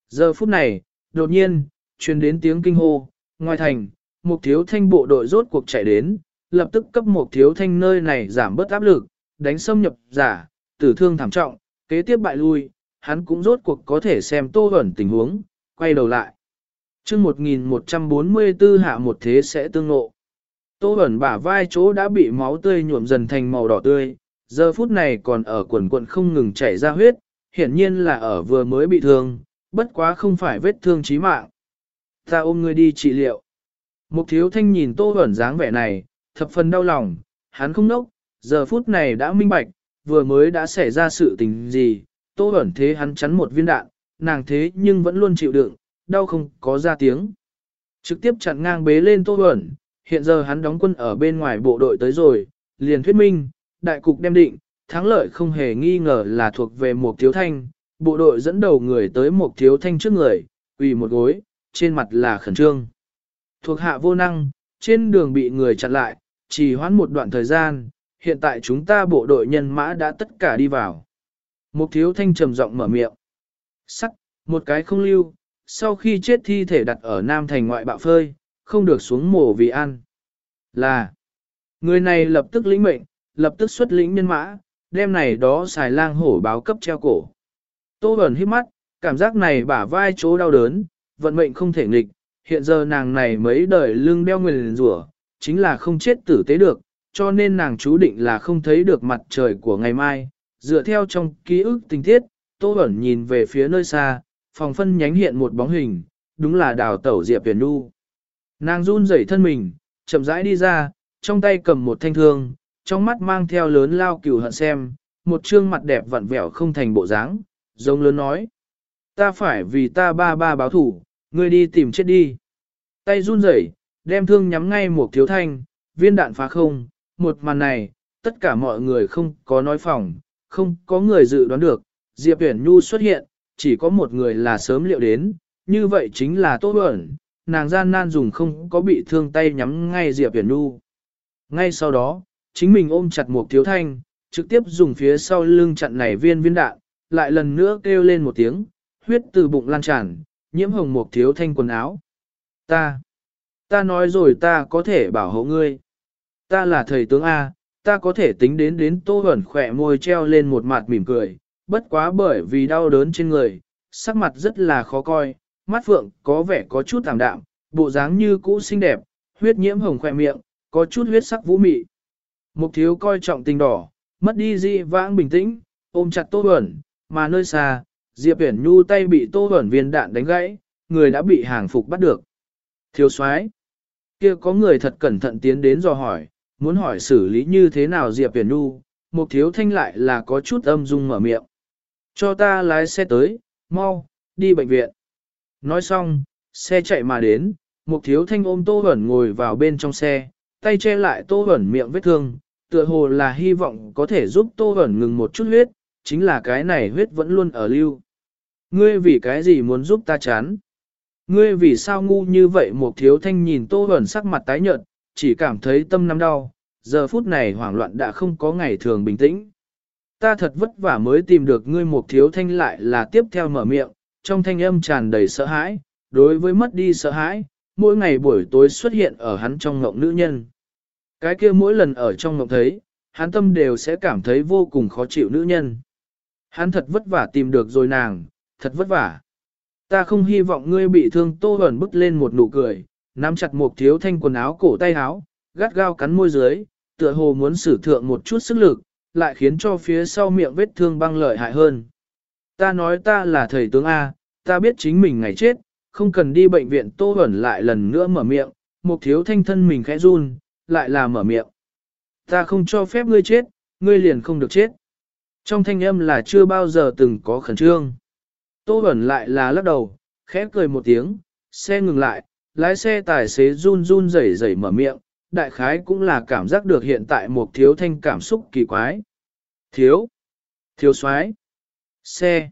Giờ phút này, đột nhiên, truyền đến tiếng kinh hô, ngoài thành, mục thiếu thanh bộ đội rốt cuộc chạy đến, lập tức cấp một thiếu thanh nơi này giảm bớt áp lực, đánh xâm nhập giả, tử thương thảm trọng, kế tiếp bại lui, hắn cũng rốt cuộc có thể xem tô hẩn tình huống, quay đầu lại chương 1144 hạ một thế sẽ tương ngộ. Tô ẩn bả vai chỗ đã bị máu tươi nhuộm dần thành màu đỏ tươi, giờ phút này còn ở quần quận không ngừng chảy ra huyết, hiển nhiên là ở vừa mới bị thương, bất quá không phải vết thương chí mạng. Ta ôm ngươi đi trị liệu. Mục thiếu thanh nhìn tô ẩn dáng vẻ này, thập phần đau lòng, hắn không nốc, giờ phút này đã minh bạch, vừa mới đã xảy ra sự tình gì, tô ẩn thế hắn chắn một viên đạn, nàng thế nhưng vẫn luôn chịu đựng, đau không có ra tiếng. Trực tiếp chặn ngang bế lên Tô ẩn, hiện giờ hắn đóng quân ở bên ngoài bộ đội tới rồi, liền thuyết minh, đại cục đem định, thắng lợi không hề nghi ngờ là thuộc về một thiếu thanh, bộ đội dẫn đầu người tới một thiếu thanh trước người, quỳ một gối, trên mặt là khẩn trương. Thuộc hạ vô năng, trên đường bị người chặn lại, chỉ hoãn một đoạn thời gian, hiện tại chúng ta bộ đội nhân mã đã tất cả đi vào. mục thiếu thanh trầm giọng mở miệng. Sắc, một cái không lưu, sau khi chết thi thể đặt ở Nam Thành ngoại bạo phơi, không được xuống mổ vì ăn. Là, người này lập tức lĩnh mệnh, lập tức xuất lĩnh nhân mã, đem này đó xài lang hổ báo cấp treo cổ. Tô Bẩn hít mắt, Cảm giác này bả vai chỗ đau đớn, vận mệnh không thể nghịch, hiện giờ nàng này mấy đời lưng đeo nguyền rủa, chính là không chết tử tế được, cho nên nàng chú định là không thấy được mặt trời của ngày mai. Dựa theo trong ký ức tình tiết, Tô Bẩn nhìn về phía nơi xa, phòng phân nhánh hiện một bóng hình, đúng là đào tẩu Diệp Huyền Nu. Nàng run rẩy thân mình, chậm rãi đi ra, trong tay cầm một thanh thương, trong mắt mang theo lớn lao cửu hận xem, một trương mặt đẹp vặn vẹo không thành bộ dáng, giống lớn nói. Ta phải vì ta ba ba báo thủ, ngươi đi tìm chết đi. Tay run rẩy, đem thương nhắm ngay một thiếu thanh, viên đạn phá không, một màn này, tất cả mọi người không có nói phòng, không có người dự đoán được, Diệp Uyển Nhu xuất hiện, chỉ có một người là sớm liệu đến, như vậy chính là Tô Bẩn, nàng gian nan dùng không có bị thương tay nhắm ngay Diệp Uyển Nhu. Ngay sau đó, chính mình ôm chặt một thiếu thanh, trực tiếp dùng phía sau lưng chặn này viên viên đạn, lại lần nữa kêu lên một tiếng, huyết từ bụng lan tràn, nhiễm hồng một thiếu thanh quần áo. Ta, ta nói rồi ta có thể bảo hộ ngươi. Ta là thầy tướng A, ta có thể tính đến đến tô hẩn khỏe môi treo lên một mặt mỉm cười, bất quá bởi vì đau đớn trên người, sắc mặt rất là khó coi, mắt phượng có vẻ có chút tạm đạm, bộ dáng như cũ xinh đẹp, huyết nhiễm hồng khỏe miệng, có chút huyết sắc vũ mị. Mục thiếu coi trọng tình đỏ, mất đi dị vãng bình tĩnh, ôm chặt tô hẩn, mà nơi xa, Diệp Uyển Nhu tay bị tô hẩn viên đạn đánh gãy, người đã bị hàng phục bắt được. Thiếu soái kia có người thật cẩn thận tiến đến dò hỏi, muốn hỏi xử lý như thế nào Diệp Viễn Nhu, một thiếu thanh lại là có chút âm dung mở miệng. Cho ta lái xe tới, mau, đi bệnh viện. Nói xong, xe chạy mà đến, một thiếu thanh ôm Tô Hẩn ngồi vào bên trong xe, tay che lại Tô Hẩn miệng vết thương, tựa hồ là hy vọng có thể giúp Tô Hẩn ngừng một chút huyết, chính là cái này huyết vẫn luôn ở lưu. Ngươi vì cái gì muốn giúp ta chán? Ngươi vì sao ngu như vậy một thiếu thanh nhìn Tô Hẩn sắc mặt tái nhợt, chỉ cảm thấy tâm nắm đau, giờ phút này hoảng loạn đã không có ngày thường bình tĩnh. Ta thật vất vả mới tìm được ngươi một thiếu thanh lại là tiếp theo mở miệng, trong thanh âm tràn đầy sợ hãi, đối với mất đi sợ hãi, mỗi ngày buổi tối xuất hiện ở hắn trong ngộng nữ nhân. Cái kia mỗi lần ở trong ngộng thấy, hắn tâm đều sẽ cảm thấy vô cùng khó chịu nữ nhân. Hắn thật vất vả tìm được rồi nàng, thật vất vả. Ta không hy vọng ngươi bị thương tô ẩn bứt lên một nụ cười, nắm chặt một thiếu thanh quần áo cổ tay áo, gắt gao cắn môi dưới, tựa hồ muốn sử thượng một chút sức lực, lại khiến cho phía sau miệng vết thương băng lợi hại hơn. Ta nói ta là thầy tướng A, ta biết chính mình ngày chết, không cần đi bệnh viện tô ẩn lại lần nữa mở miệng, một thiếu thanh thân mình khẽ run, lại là mở miệng. Ta không cho phép ngươi chết, ngươi liền không được chết. Trong thanh âm là chưa bao giờ từng có khẩn trương. Tô Bẩn lại là lắc đầu, khẽ cười một tiếng, xe ngừng lại, lái xe tài xế run run rẩy rẩy mở miệng, đại khái cũng là cảm giác được hiện tại một thiếu thanh cảm xúc kỳ quái. Thiếu, thiếu soái xe,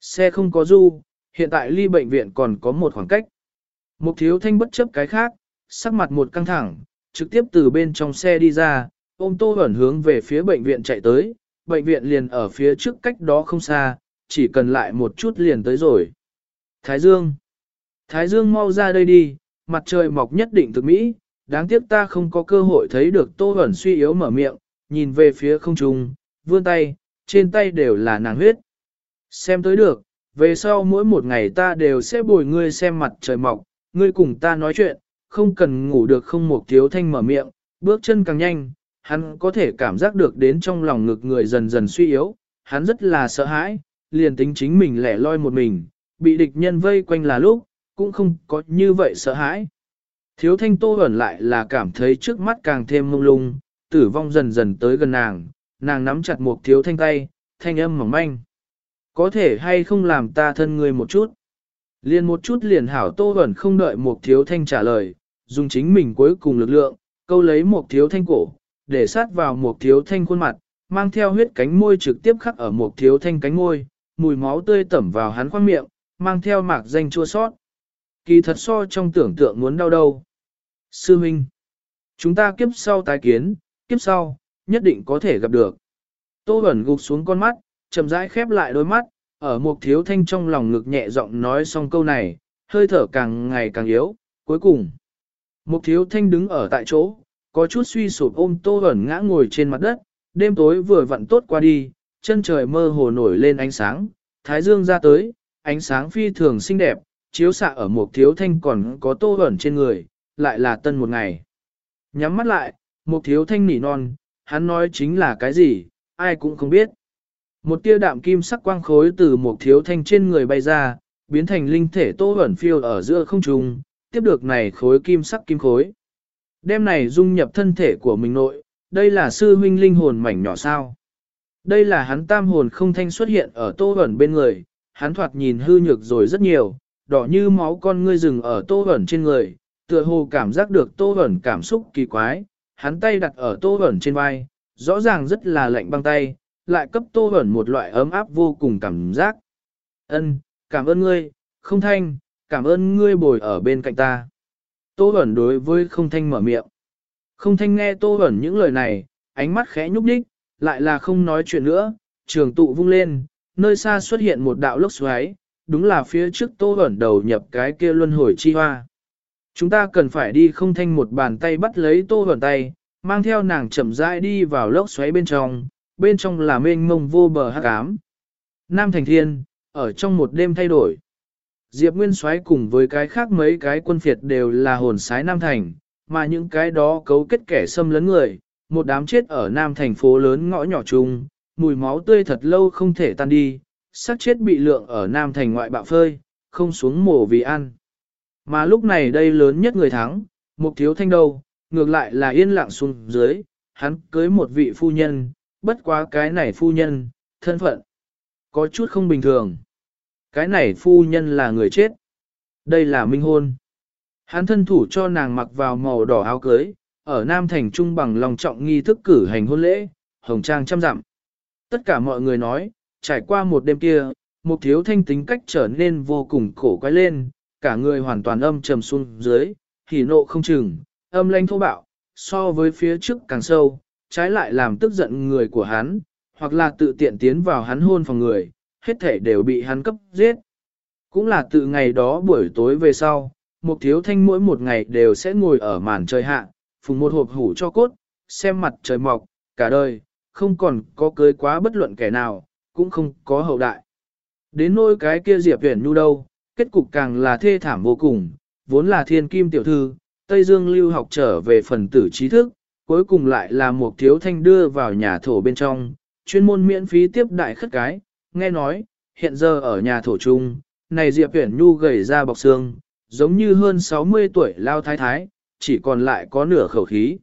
xe không có du, hiện tại ly bệnh viện còn có một khoảng cách. Một thiếu thanh bất chấp cái khác, sắc mặt một căng thẳng, trực tiếp từ bên trong xe đi ra, ôm tô ẩn hướng về phía bệnh viện chạy tới, bệnh viện liền ở phía trước cách đó không xa, chỉ cần lại một chút liền tới rồi. Thái Dương Thái Dương mau ra đây đi, mặt trời mọc nhất định thực mỹ, đáng tiếc ta không có cơ hội thấy được Tô Hẩn suy yếu mở miệng, nhìn về phía không trung, vươn tay, trên tay đều là nàng huyết. Xem tới được, về sau mỗi một ngày ta đều sẽ bồi ngươi xem mặt trời mọc, ngươi cùng ta nói chuyện, không cần ngủ được không một thiếu thanh mở miệng, bước chân càng nhanh, hắn có thể cảm giác được đến trong lòng ngực người dần dần suy yếu, hắn rất là sợ hãi, liền tính chính mình lẻ loi một mình, bị địch nhân vây quanh là lúc, cũng không có như vậy sợ hãi. Thiếu thanh tô ẩn lại là cảm thấy trước mắt càng thêm mông lung, tử vong dần dần tới gần nàng, nàng nắm chặt một thiếu thanh tay, thanh âm mỏng manh. Có thể hay không làm ta thân người một chút? Liền một chút liền hảo tô ẩn không đợi một thiếu thanh trả lời, dùng chính mình cuối cùng lực lượng, câu lấy một thiếu thanh cổ, để sát vào một thiếu thanh khuôn mặt, mang theo huyết cánh môi trực tiếp khắc ở một thiếu thanh cánh môi, mùi máu tươi tẩm vào hắn khoang miệng, mang theo mạc danh chua sót. Kỳ thật so trong tưởng tượng muốn đau đâu. Sư Minh, chúng ta kiếp sau tái kiến, kiếp sau, nhất định có thể gặp được. Tô Bẩn gục xuống con mắt, chậm rãi khép lại đôi mắt, ở một thiếu thanh trong lòng ngực nhẹ giọng nói xong câu này, hơi thở càng ngày càng yếu, cuối cùng. Một thiếu thanh đứng ở tại chỗ, có chút suy sụp ôm Tô Bẩn ngã ngồi trên mặt đất, đêm tối vừa vặn tốt qua đi, chân trời mơ hồ nổi lên ánh sáng, thái dương ra tới, ánh sáng phi thường xinh đẹp, chiếu xạ ở một thiếu thanh còn có tô ẩn trên người, lại là tân một ngày. Nhắm mắt lại, một thiếu thanh nỉ non, hắn nói chính là cái gì, ai cũng không biết. Một tia đạm kim sắc quang khối từ một thiếu thanh trên người bay ra, biến thành linh thể tô ẩn phiêu ở giữa không trung, tiếp được này khối kim sắc kim khối. đêm này dung nhập thân thể của mình nội, đây là sư huynh linh hồn mảnh nhỏ sao. Đây là hắn tam hồn không thanh xuất hiện ở tô ẩn bên người, hắn thoạt nhìn hư nhược rồi rất nhiều, đỏ như máu con ngươi rừng ở tô ẩn trên người, tựa hồ cảm giác được tô ẩn cảm xúc kỳ quái, hắn tay đặt ở tô ẩn trên vai, rõ ràng rất là lạnh băng tay, lại cấp tô ẩn một loại ấm áp vô cùng cảm giác. Ân, cảm ơn ngươi, không thanh, cảm ơn ngươi bồi ở bên cạnh ta. Tô ẩn đối với không thanh mở miệng. Không thanh nghe tô ẩn những lời này, ánh mắt khẽ nhúc nhích, lại là không nói chuyện nữa, trường tụ vung lên, nơi xa xuất hiện một đạo lốc xoáy, đúng là phía trước tô ẩn đầu nhập cái kia luân hồi chi hoa. Chúng ta cần phải đi không thanh một bàn tay bắt lấy tô ẩn tay, mang theo nàng chậm rãi đi vào lốc xoáy bên trong, bên trong là mênh mông vô bờ hắc ám. Nam Thành Thiên, ở trong một đêm thay đổi. Diệp Nguyên Soái cùng với cái khác mấy cái quân phiệt đều là hồn sái Nam Thành, mà những cái đó cấu kết kẻ xâm lấn người, một đám chết ở Nam thành phố lớn ngõ nhỏ chung, mùi máu tươi thật lâu không thể tan đi, xác chết bị lượng ở Nam thành ngoại bạo phơi, không xuống mổ vì ăn. Mà lúc này đây lớn nhất người thắng, mục thiếu thanh đâu, ngược lại là yên lặng xuống dưới, hắn cưới một vị phu nhân, bất quá cái này phu nhân, thân phận, có chút không bình thường. Cái này phu nhân là người chết. Đây là minh hôn. Hắn thân thủ cho nàng mặc vào màu đỏ áo cưới, ở Nam Thành Trung bằng lòng trọng nghi thức cử hành hôn lễ, hồng trang trăm dặm. Tất cả mọi người nói, trải qua một đêm kia, một thiếu thanh tính cách trở nên vô cùng cổ quay lên, cả người hoàn toàn âm trầm xuống dưới, hỉ nộ không chừng, âm lanh thô bạo, so với phía trước càng sâu, trái lại làm tức giận người của hắn, hoặc là tự tiện tiến vào hắn hôn phòng người, hết thể đều bị hắn cấp giết. Cũng là từ ngày đó buổi tối về sau, một thiếu thanh mỗi một ngày đều sẽ ngồi ở màn trời hạ, phùng một hộp hủ cho cốt, xem mặt trời mọc, cả đời, không còn có cưới quá bất luận kẻ nào, cũng không có hậu đại. Đến nỗi cái kia Diệp Huyền Nhu đâu, kết cục càng là thê thảm vô cùng, vốn là thiên kim tiểu thư, Tây Dương lưu học trở về phần tử trí thức, cuối cùng lại là một thiếu thanh đưa vào nhà thổ bên trong, chuyên môn miễn phí tiếp đại khất cái, nghe nói, hiện giờ ở nhà thổ trung, này Diệp Huyền Nhu gầy ra bọc xương, giống như hơn 60 tuổi lao thái thái, chỉ còn lại có nửa khẩu khí.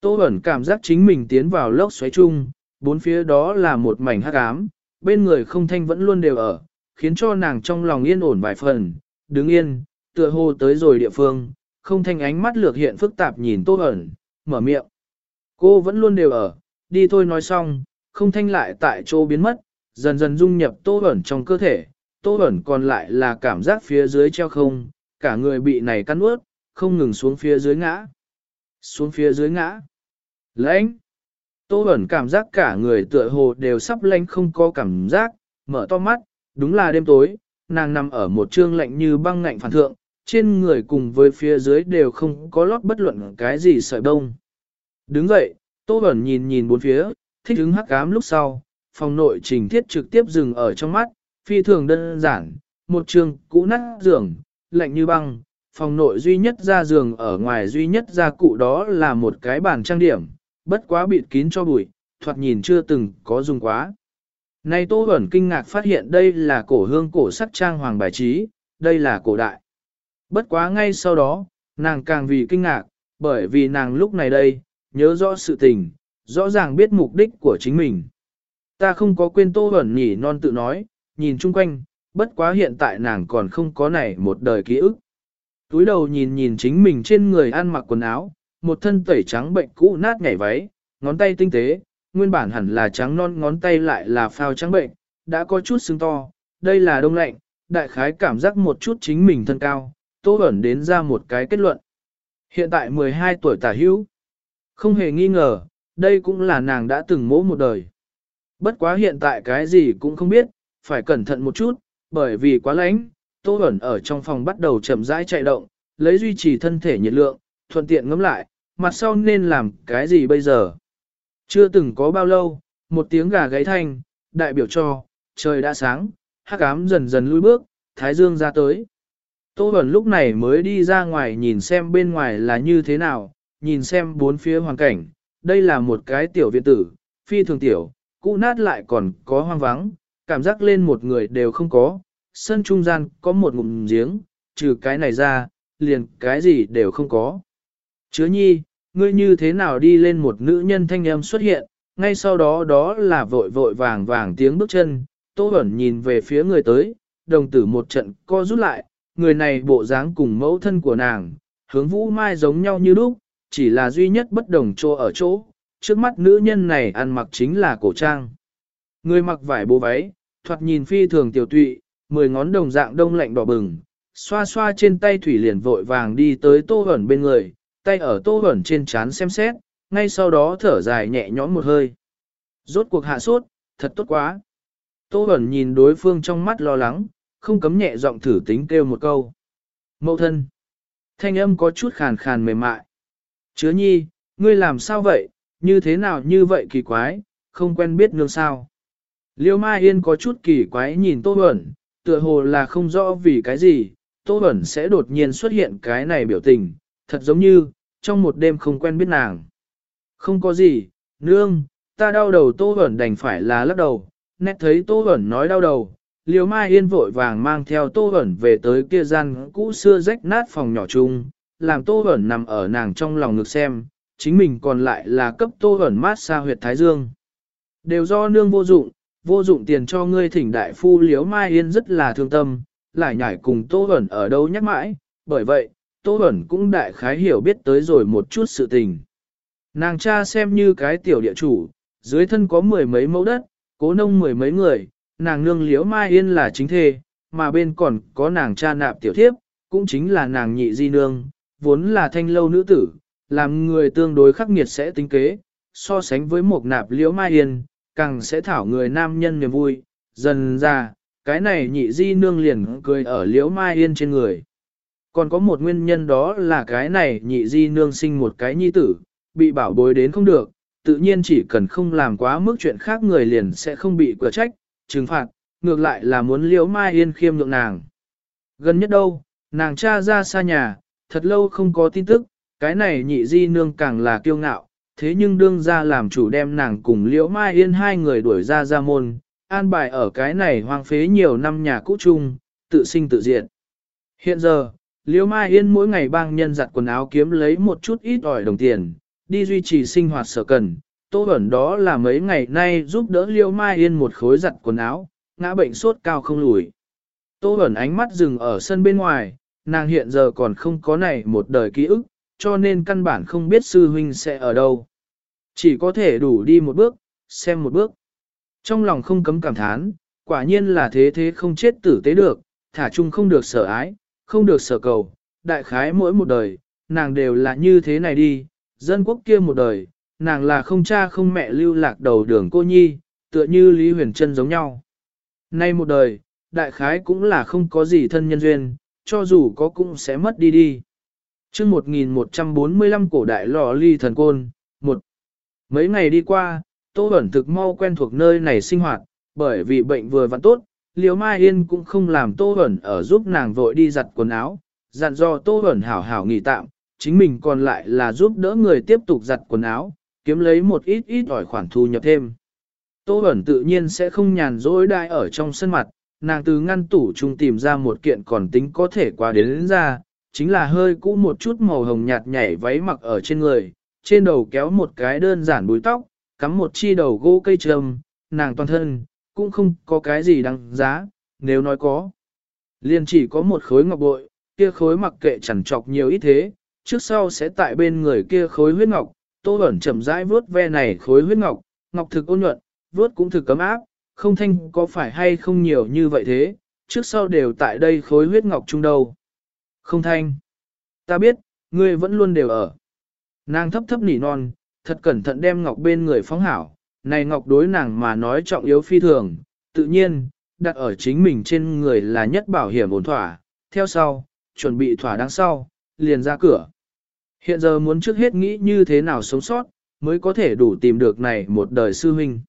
Tô ẩn cảm giác chính mình tiến vào lốc xoáy chung, bốn phía đó là một mảnh hắc ám, bên người không thanh vẫn luôn đều ở, khiến cho nàng trong lòng yên ổn vài phần, đứng yên, tựa hồ tới rồi địa phương, không thanh ánh mắt lược hiện phức tạp nhìn Tô ẩn, mở miệng. Cô vẫn luôn đều ở, đi thôi nói xong, không thanh lại tại chỗ biến mất, dần dần dung nhập Tô ẩn trong cơ thể, Tô ẩn còn lại là cảm giác phía dưới treo không, cả người bị này cắn ướt, không ngừng xuống phía dưới ngã. Xuống phía dưới ngã. Lãnh. Tô Bẩn cảm giác cả người tựa hồ đều sắp lanh không có cảm giác, mở to mắt, đúng là đêm tối, nàng nằm ở một trương lạnh như băng ngạnh phản thượng, trên người cùng với phía dưới đều không có lót bất luận cái gì sợi bông. Đứng dậy, Tô Bẩn nhìn nhìn bốn phía, thích ứng hắc ám lúc sau, phòng nội trình thiết trực tiếp dừng ở trong mắt, phi thường đơn giản, một trường cũ nát giường, lạnh như băng, phòng nội duy nhất ra giường ở ngoài duy nhất ra cụ đó là một cái bàn trang điểm, bất quá bịt kín cho bụi, thoạt nhìn chưa từng có dùng quá. Này Tô Bẩn kinh ngạc phát hiện đây là cổ hương cổ sắc trang hoàng bài trí, đây là cổ đại. Bất quá ngay sau đó, nàng càng vì kinh ngạc, bởi vì nàng lúc này đây, nhớ rõ sự tình, rõ ràng biết mục đích của chính mình. Ta không có quên Tô Bẩn nhỉ non tự nói, nhìn chung quanh, bất quá hiện tại nàng còn không có này một đời ký ức túi đầu nhìn nhìn chính mình trên người ăn mặc quần áo, một thân tẩy trắng bệnh cũ nát nhảy váy, ngón tay tinh tế, nguyên bản hẳn là trắng non ngón tay lại là phao trắng bệnh, đã có chút sưng to, đây là đông lạnh, đại khái cảm giác một chút chính mình thân cao, tô ẩn đến ra một cái kết luận. Hiện tại 12 tuổi tả hữu, không hề nghi ngờ, đây cũng là nàng đã từng mỗ một đời. Bất quá hiện tại cái gì cũng không biết, phải cẩn thận một chút, bởi vì quá lạnh, Tô Bẩn ở trong phòng bắt đầu chậm rãi chạy động, lấy duy trì thân thể nhiệt lượng, thuận tiện ngắm lại, mặt sau nên làm cái gì bây giờ. Chưa từng có bao lâu, một tiếng gà gáy thanh, đại biểu cho, trời đã sáng, hắc ám dần dần lui bước, thái dương ra tới. Tô Bẩn lúc này mới đi ra ngoài nhìn xem bên ngoài là như thế nào, nhìn xem bốn phía hoàn cảnh, đây là một cái tiểu viện tử, phi thường tiểu, cũ nát lại còn có hoang vắng, cảm giác lên một người đều không có, sân trung gian có một ngụm giếng, trừ cái này ra, liền cái gì đều không có. Chứa nhi, ngươi như thế nào đi lên một nữ nhân thanh âm xuất hiện, ngay sau đó đó là vội vội vàng vàng tiếng bước chân, Tô Bẩn nhìn về phía người tới, đồng tử một trận co rút lại, người này bộ dáng cùng mẫu thân của nàng, hướng vũ mai giống nhau như lúc, chỉ là duy nhất bất đồng chỗ ở chỗ, trước mắt nữ nhân này ăn mặc chính là cổ trang. Người mặc vải bố váy, thoạt nhìn phi thường tiểu tụy, mười ngón đồng dạng đông lạnh đỏ bừng, xoa xoa trên tay thủy liền vội vàng đi tới tô hẩn bên người, tay ở tô hẩn trên chán xem xét, ngay sau đó thở dài nhẹ nhõm một hơi. Rốt cuộc hạ sốt, thật tốt quá. Tô hẩn nhìn đối phương trong mắt lo lắng, không cấm nhẹ giọng thử tính kêu một câu. Mậu thân. Thanh âm có chút khàn khàn mềm mại. Chứa nhi, ngươi làm sao vậy, như thế nào như vậy kỳ quái, không quen biết nương sao. Liêu Mai Yên có chút kỳ quái nhìn Tô Bẩn, tựa hồ là không rõ vì cái gì, Tô Bẩn sẽ đột nhiên xuất hiện cái này biểu tình, thật giống như, trong một đêm không quen biết nàng. Không có gì, nương, ta đau đầu Tô Bẩn đành phải là lắc đầu, nét thấy Tô Bẩn nói đau đầu. Liêu Mai Yên vội vàng mang theo Tô Bẩn về tới kia gian cũ xưa rách nát phòng nhỏ chung, làm Tô Bẩn nằm ở nàng trong lòng ngực xem, chính mình còn lại là cấp Tô Bẩn mát xa huyệt Thái Dương. Đều do nương vô dụng, vô dụng tiền cho ngươi thỉnh đại phu liếu mai yên rất là thương tâm, lại nhảy cùng Tô Hẩn ở đâu nhắc mãi, bởi vậy, Tô Hẩn cũng đại khái hiểu biết tới rồi một chút sự tình. Nàng cha xem như cái tiểu địa chủ, dưới thân có mười mấy mẫu đất, cố nông mười mấy người, nàng nương liếu mai yên là chính thê, mà bên còn có nàng cha nạp tiểu thiếp, cũng chính là nàng nhị di nương, vốn là thanh lâu nữ tử, làm người tương đối khắc nghiệt sẽ tính kế, so sánh với một nạp liễu mai yên, càng sẽ thảo người nam nhân niềm vui, dần ra, cái này nhị di nương liền cười ở liễu mai yên trên người. Còn có một nguyên nhân đó là cái này nhị di nương sinh một cái nhi tử, bị bảo bối đến không được, tự nhiên chỉ cần không làm quá mức chuyện khác người liền sẽ không bị quả trách, trừng phạt, ngược lại là muốn liễu mai yên khiêm nhượng nàng. Gần nhất đâu, nàng cha ra xa nhà, thật lâu không có tin tức, cái này nhị di nương càng là kiêu ngạo, thế nhưng đương ra làm chủ đem nàng cùng Liễu Mai Yên hai người đuổi ra ra môn, an bài ở cái này hoang phế nhiều năm nhà cũ chung, tự sinh tự diệt. Hiện giờ, Liễu Mai Yên mỗi ngày bang nhân giặt quần áo kiếm lấy một chút ít ỏi đồng tiền, đi duy trì sinh hoạt sở cần. Tô ẩn đó là mấy ngày nay giúp đỡ Liễu Mai Yên một khối giặt quần áo, ngã bệnh sốt cao không lùi. Tô ẩn ánh mắt dừng ở sân bên ngoài, nàng hiện giờ còn không có này một đời ký ức, cho nên căn bản không biết sư huynh sẽ ở đâu. Chỉ có thể đủ đi một bước, xem một bước. Trong lòng không cấm cảm thán, quả nhiên là thế thế không chết tử tế được, thả chung không được sở ái, không được sở cầu, đại khái mỗi một đời, nàng đều là như thế này đi, dân quốc kia một đời, nàng là không cha không mẹ lưu lạc đầu đường cô nhi, tựa như Lý Huyền Trân giống nhau. Nay một đời, đại khái cũng là không có gì thân nhân duyên, cho dù có cũng sẽ mất đi đi chương 1145 cổ đại lò ly thần côn, một Mấy ngày đi qua, Tô Bẩn thực mau quen thuộc nơi này sinh hoạt, bởi vì bệnh vừa vặn tốt, Liễu Mai Yên cũng không làm Tô Bẩn ở giúp nàng vội đi giặt quần áo, dặn do Tô Bẩn hảo hảo nghỉ tạm, chính mình còn lại là giúp đỡ người tiếp tục giặt quần áo, kiếm lấy một ít ít ỏi khoản thu nhập thêm. Tô Bẩn tự nhiên sẽ không nhàn rỗi đai ở trong sân mặt, nàng từ ngăn tủ chung tìm ra một kiện còn tính có thể qua đến, đến ra, chính là hơi cũ một chút màu hồng nhạt nhảy váy mặc ở trên người, trên đầu kéo một cái đơn giản búi tóc, cắm một chi đầu gỗ cây trầm, nàng toàn thân, cũng không có cái gì đáng giá, nếu nói có. Liền chỉ có một khối ngọc bội, kia khối mặc kệ chẳng chọc nhiều ít thế, trước sau sẽ tại bên người kia khối huyết ngọc, tô ẩn chậm rãi vuốt ve này khối huyết ngọc, ngọc thực ôn nhuận, vuốt cũng thực cấm áp, không thanh có phải hay không nhiều như vậy thế, trước sau đều tại đây khối huyết ngọc chung đâu. Không thanh. Ta biết, ngươi vẫn luôn đều ở. Nàng thấp thấp nỉ non, thật cẩn thận đem ngọc bên người phóng hảo. Này ngọc đối nàng mà nói trọng yếu phi thường, tự nhiên, đặt ở chính mình trên người là nhất bảo hiểm ổn thỏa. Theo sau, chuẩn bị thỏa đáng sau, liền ra cửa. Hiện giờ muốn trước hết nghĩ như thế nào sống sót, mới có thể đủ tìm được này một đời sư huynh.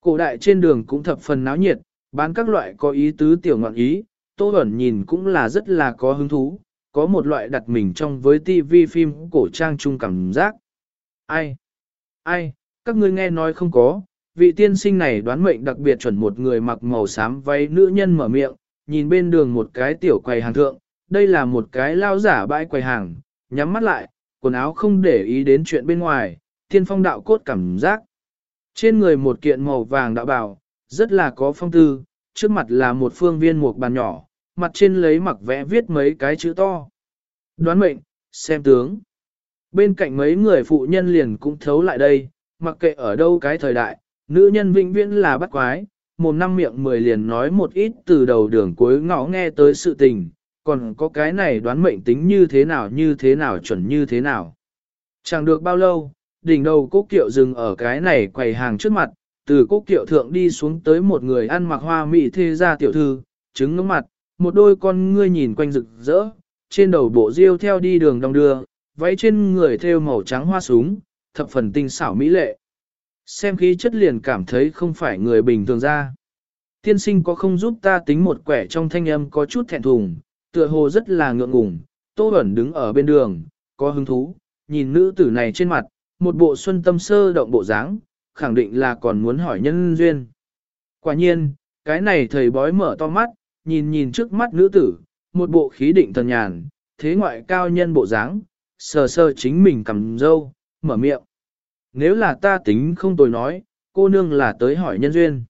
Cổ đại trên đường cũng thập phần náo nhiệt, Bán các loại có ý tứ tiểu ngọn ý, Tô Bẩn nhìn cũng là rất là có hứng thú, có một loại đặt mình trong với tivi phim cổ trang chung cảm giác. Ai? Ai? Các ngươi nghe nói không có, vị tiên sinh này đoán mệnh đặc biệt chuẩn một người mặc màu xám váy nữ nhân mở miệng, nhìn bên đường một cái tiểu quầy hàng thượng, đây là một cái lao giả bãi quầy hàng, nhắm mắt lại, quần áo không để ý đến chuyện bên ngoài, tiên phong đạo cốt cảm giác. Trên người một kiện màu vàng đạo bảo rất là có phong tư, trước mặt là một phương viên một bàn nhỏ, mặt trên lấy mặc vẽ viết mấy cái chữ to. Đoán mệnh, xem tướng. Bên cạnh mấy người phụ nhân liền cũng thấu lại đây, mặc kệ ở đâu cái thời đại, nữ nhân vĩnh viễn là bắt quái, một năm miệng mười liền nói một ít từ đầu đường cuối ngõ nghe tới sự tình, còn có cái này đoán mệnh tính như thế nào như thế nào chuẩn như thế nào. Chẳng được bao lâu, đỉnh đầu cố kiệu dừng ở cái này quầy hàng trước mặt, từ cố kiệu thượng đi xuống tới một người ăn mặc hoa mỹ thê ra tiểu thư, trứng ngưỡng mặt, một đôi con ngươi nhìn quanh rực rỡ, trên đầu bộ riêu theo đi đường đông đưa, váy trên người thêu màu trắng hoa súng, thập phần tinh xảo mỹ lệ. Xem khí chất liền cảm thấy không phải người bình thường ra. Tiên sinh có không giúp ta tính một quẻ trong thanh âm có chút thẹn thùng, tựa hồ rất là ngượng ngùng, Tô Bẩn đứng ở bên đường, có hứng thú, nhìn nữ tử này trên mặt, một bộ xuân tâm sơ động bộ dáng, khẳng định là còn muốn hỏi nhân duyên. Quả nhiên, cái này thầy bói mở to mắt, nhìn nhìn trước mắt nữ tử, một bộ khí định thần nhàn, thế ngoại cao nhân bộ dáng, sờ sờ chính mình cầm dâu, mở miệng. Nếu là ta tính không tồi nói, cô nương là tới hỏi nhân duyên.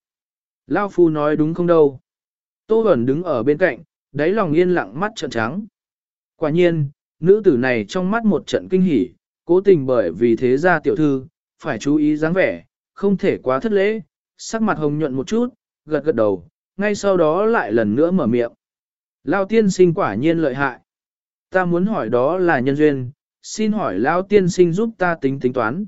Lao phu nói đúng không đâu. Tô Bẩn đứng ở bên cạnh, đáy lòng yên lặng mắt trợn trắng. Quả nhiên, nữ tử này trong mắt một trận kinh hỉ, cố tình bởi vì thế gia tiểu thư, phải chú ý dáng vẻ, không thể quá thất lễ, sắc mặt hồng nhuận một chút, gật gật đầu, ngay sau đó lại lần nữa mở miệng. Lao tiên sinh quả nhiên lợi hại. Ta muốn hỏi đó là nhân duyên, xin hỏi Lao tiên sinh giúp ta tính tính toán.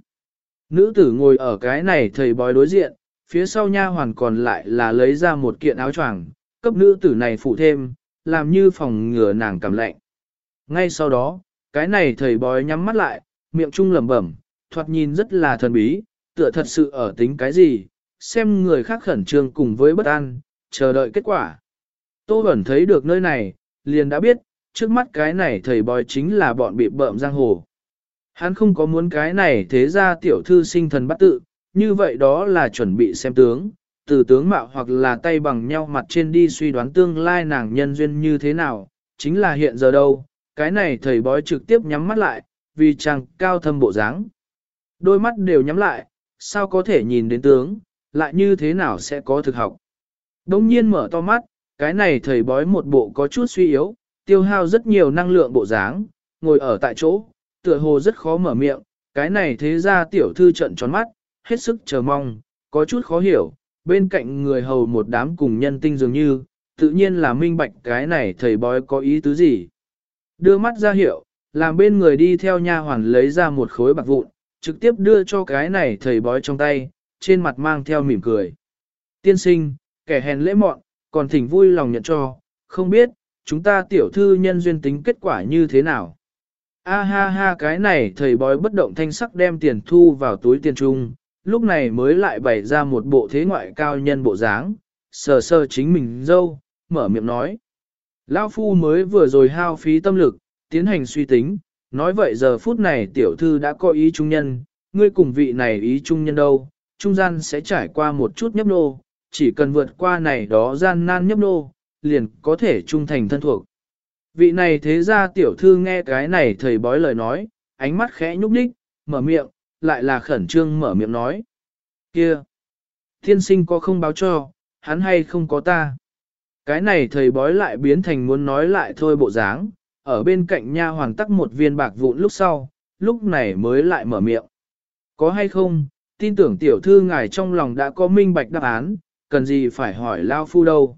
Nữ tử ngồi ở cái này thầy bói đối diện, phía sau nha hoàn còn lại là lấy ra một kiện áo choàng, cấp nữ tử này phụ thêm, làm như phòng ngừa nàng cảm lạnh. Ngay sau đó, cái này thầy bói nhắm mắt lại, miệng trung lẩm bẩm, thoạt nhìn rất là thần bí, tựa thật sự ở tính cái gì, xem người khác khẩn trương cùng với bất an, chờ đợi kết quả. Tô Bẩn thấy được nơi này, liền đã biết, trước mắt cái này thầy bói chính là bọn bị bợm giang hồ. Hắn không có muốn cái này thế ra tiểu thư sinh thần bắt tự, như vậy đó là chuẩn bị xem tướng, từ tướng mạo hoặc là tay bằng nhau mặt trên đi suy đoán tương lai nàng nhân duyên như thế nào, chính là hiện giờ đâu, cái này thầy bói trực tiếp nhắm mắt lại, vì chàng cao thâm bộ dáng. Đôi mắt đều nhắm lại, sao có thể nhìn đến tướng, lại như thế nào sẽ có thực học. Đông nhiên mở to mắt, cái này thầy bói một bộ có chút suy yếu, tiêu hao rất nhiều năng lượng bộ dáng, ngồi ở tại chỗ, tựa hồ rất khó mở miệng, cái này thế ra tiểu thư trận tròn mắt, hết sức chờ mong, có chút khó hiểu, bên cạnh người hầu một đám cùng nhân tinh dường như, tự nhiên là minh bạch cái này thầy bói có ý tứ gì. Đưa mắt ra hiệu, làm bên người đi theo nha hoàn lấy ra một khối bạc vụn, trực tiếp đưa cho cái này thầy bói trong tay, trên mặt mang theo mỉm cười. Tiên sinh, kẻ hèn lễ mọn, còn thỉnh vui lòng nhận cho, không biết, chúng ta tiểu thư nhân duyên tính kết quả như thế nào. A ha ha cái này thầy bói bất động thanh sắc đem tiền thu vào túi tiền trung, lúc này mới lại bày ra một bộ thế ngoại cao nhân bộ dáng, sờ sờ chính mình dâu, mở miệng nói. Lão phu mới vừa rồi hao phí tâm lực, tiến hành suy tính, nói vậy giờ phút này tiểu thư đã có ý trung nhân, ngươi cùng vị này ý trung nhân đâu, trung gian sẽ trải qua một chút nhấp nô, chỉ cần vượt qua này đó gian nan nhấp nô, liền có thể trung thành thân thuộc. Vị này thế ra tiểu thư nghe cái này thầy bói lời nói, ánh mắt khẽ nhúc nhích, mở miệng, lại là khẩn trương mở miệng nói. Kia! Thiên sinh có không báo cho, hắn hay không có ta. Cái này thầy bói lại biến thành muốn nói lại thôi bộ dáng, ở bên cạnh nha hoàng tắc một viên bạc vụn lúc sau, lúc này mới lại mở miệng. Có hay không, tin tưởng tiểu thư ngài trong lòng đã có minh bạch đáp án, cần gì phải hỏi lao phu đâu.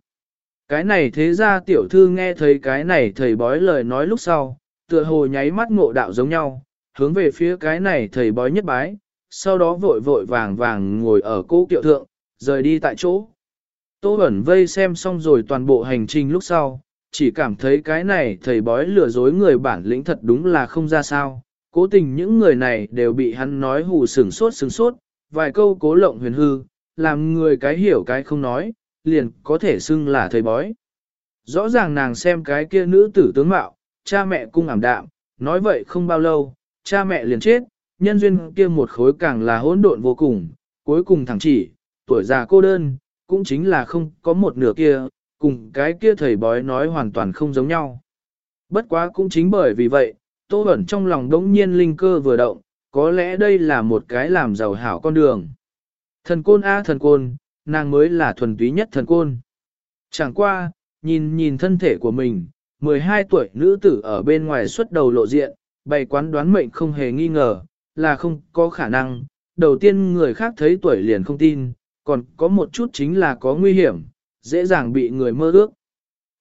Cái này thế ra tiểu thư nghe thấy cái này thầy bói lời nói lúc sau, tựa hồ nháy mắt ngộ đạo giống nhau, hướng về phía cái này thầy bói nhất bái, sau đó vội vội vàng vàng ngồi ở cố kiệu thượng, rời đi tại chỗ. Tô Bẩn vây xem xong rồi toàn bộ hành trình lúc sau, chỉ cảm thấy cái này thầy bói lừa dối người bản lĩnh thật đúng là không ra sao. Cố tình những người này đều bị hắn nói hù sừng sốt sừng sốt, vài câu cố lộng huyền hư, làm người cái hiểu cái không nói, liền có thể xưng là thầy bói. Rõ ràng nàng xem cái kia nữ tử tướng mạo, cha mẹ cung ảm đạm, nói vậy không bao lâu, cha mẹ liền chết, nhân duyên kia một khối càng là hỗn độn vô cùng, cuối cùng thẳng chỉ, tuổi già cô đơn, cũng chính là không có một nửa kia, cùng cái kia thầy bói nói hoàn toàn không giống nhau. Bất quá cũng chính bởi vì vậy, Tô Bẩn trong lòng đống nhiên linh cơ vừa động, có lẽ đây là một cái làm giàu hảo con đường. Thần côn a thần côn, nàng mới là thuần túy nhất thần côn. Chẳng qua, nhìn nhìn thân thể của mình, 12 tuổi nữ tử ở bên ngoài xuất đầu lộ diện, bày quán đoán mệnh không hề nghi ngờ, là không có khả năng. Đầu tiên người khác thấy tuổi liền không tin, còn có một chút chính là có nguy hiểm, dễ dàng bị người mơ ước.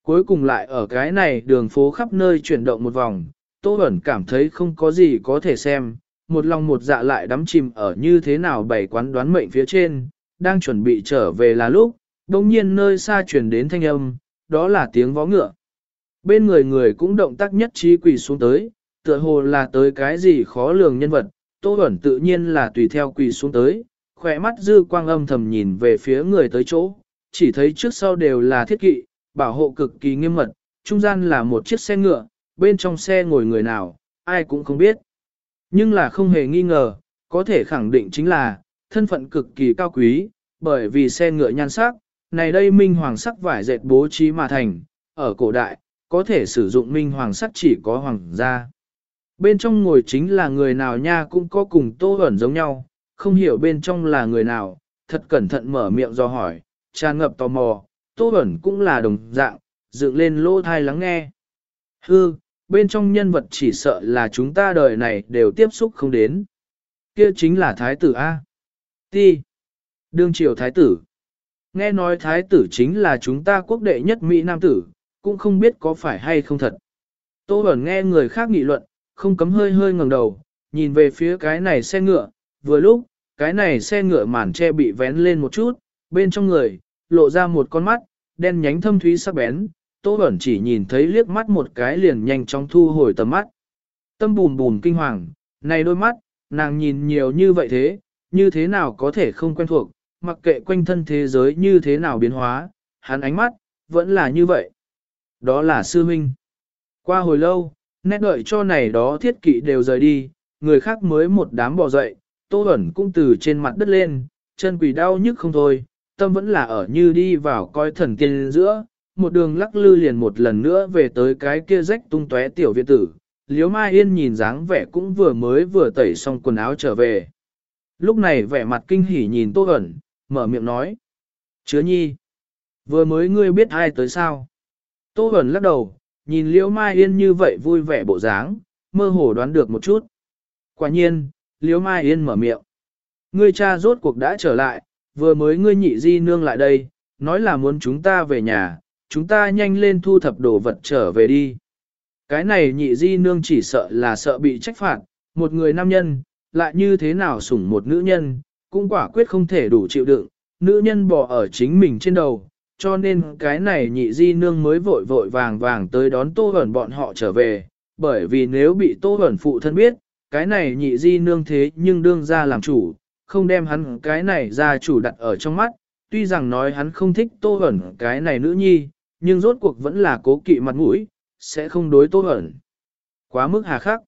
Cuối cùng lại ở cái này đường phố khắp nơi chuyển động một vòng, Tô Bẩn cảm thấy không có gì có thể xem, một lòng một dạ lại đắm chìm ở như thế nào bày quán đoán mệnh phía trên, đang chuẩn bị trở về là lúc, đồng nhiên nơi xa chuyển đến thanh âm, đó là tiếng vó ngựa. Bên người người cũng động tác nhất trí quỳ xuống tới, tựa hồ là tới cái gì khó lường nhân vật, Tô Bẩn tự nhiên là tùy theo quỳ xuống tới, khỏe mắt dư quang âm thầm nhìn về phía người tới chỗ, chỉ thấy trước sau đều là thiết kỵ, bảo hộ cực kỳ nghiêm mật, trung gian là một chiếc xe ngựa, bên trong xe ngồi người nào, ai cũng không biết. Nhưng là không hề nghi ngờ, có thể khẳng định chính là, thân phận cực kỳ cao quý, bởi vì xe ngựa nhan sắc, này đây minh hoàng sắc vải dệt bố trí mà thành, ở cổ đại, có thể sử dụng minh hoàng sắc chỉ có hoàng gia. Bên trong ngồi chính là người nào nha cũng có cùng tô ẩn giống nhau, không hiểu bên trong là người nào, thật cẩn thận mở miệng do hỏi, tràn ngập tò mò, tô ẩn cũng là đồng dạng, dựng lên lô thai lắng nghe. Hư, bên trong nhân vật chỉ sợ là chúng ta đời này đều tiếp xúc không đến. Kia chính là thái tử A. Ti. Đương triều thái tử. Nghe nói thái tử chính là chúng ta quốc đệ nhất Mỹ Nam tử, cũng không biết có phải hay không thật. Tô Bẩn nghe người khác nghị luận, không cấm hơi hơi ngẩng đầu, nhìn về phía cái này xe ngựa, vừa lúc, cái này xe ngựa màn che bị vén lên một chút, bên trong người, lộ ra một con mắt, đen nhánh thâm thúy sắc bén, Tô Bẩn chỉ nhìn thấy liếc mắt một cái liền nhanh chóng thu hồi tầm mắt. Tâm bùn bùn kinh hoàng, này đôi mắt, nàng nhìn nhiều như vậy thế, như thế nào có thể không quen thuộc, mặc kệ quanh thân thế giới như thế nào biến hóa, hắn ánh mắt, vẫn là như vậy. Đó là sư minh. Qua hồi lâu, nét đợi cho này đó thiết kỵ đều rời đi, người khác mới một đám bò dậy, Tô Bẩn cũng từ trên mặt đất lên, chân quỷ đau nhức không thôi, tâm vẫn là ở như đi vào coi thần tiên giữa, một đường lắc lư liền một lần nữa về tới cái kia rách tung tóe tiểu viện tử. Liếu Mai Yên nhìn dáng vẻ cũng vừa mới vừa tẩy xong quần áo trở về. Lúc này vẻ mặt kinh hỉ nhìn Tô Ẩn, mở miệng nói. Chứa nhi, vừa mới ngươi biết ai tới sao? Tô Ẩn lắc đầu, nhìn Liễu Mai Yên như vậy vui vẻ bộ dáng, mơ hồ đoán được một chút. Quả nhiên, Liễu Mai Yên mở miệng. Ngươi cha rốt cuộc đã trở lại, vừa mới ngươi nhị di nương lại đây, nói là muốn chúng ta về nhà, chúng ta nhanh lên thu thập đồ vật trở về đi. Cái này nhị di nương chỉ sợ là sợ bị trách phạt, một người nam nhân, lại như thế nào sủng một nữ nhân, cũng quả quyết không thể đủ chịu đựng, nữ nhân bỏ ở chính mình trên đầu, cho nên cái này nhị di nương mới vội vội vàng vàng tới đón tô ẩn bọn họ trở về, bởi vì nếu bị tô ẩn phụ thân biết, cái này nhị di nương thế nhưng đương ra làm chủ, không đem hắn cái này ra chủ đặt ở trong mắt, tuy rằng nói hắn không thích tô ẩn cái này nữ nhi, nhưng rốt cuộc vẫn là cố kỵ mặt mũi, sẽ không đối tô Hẩn. Quá mức hà khắc.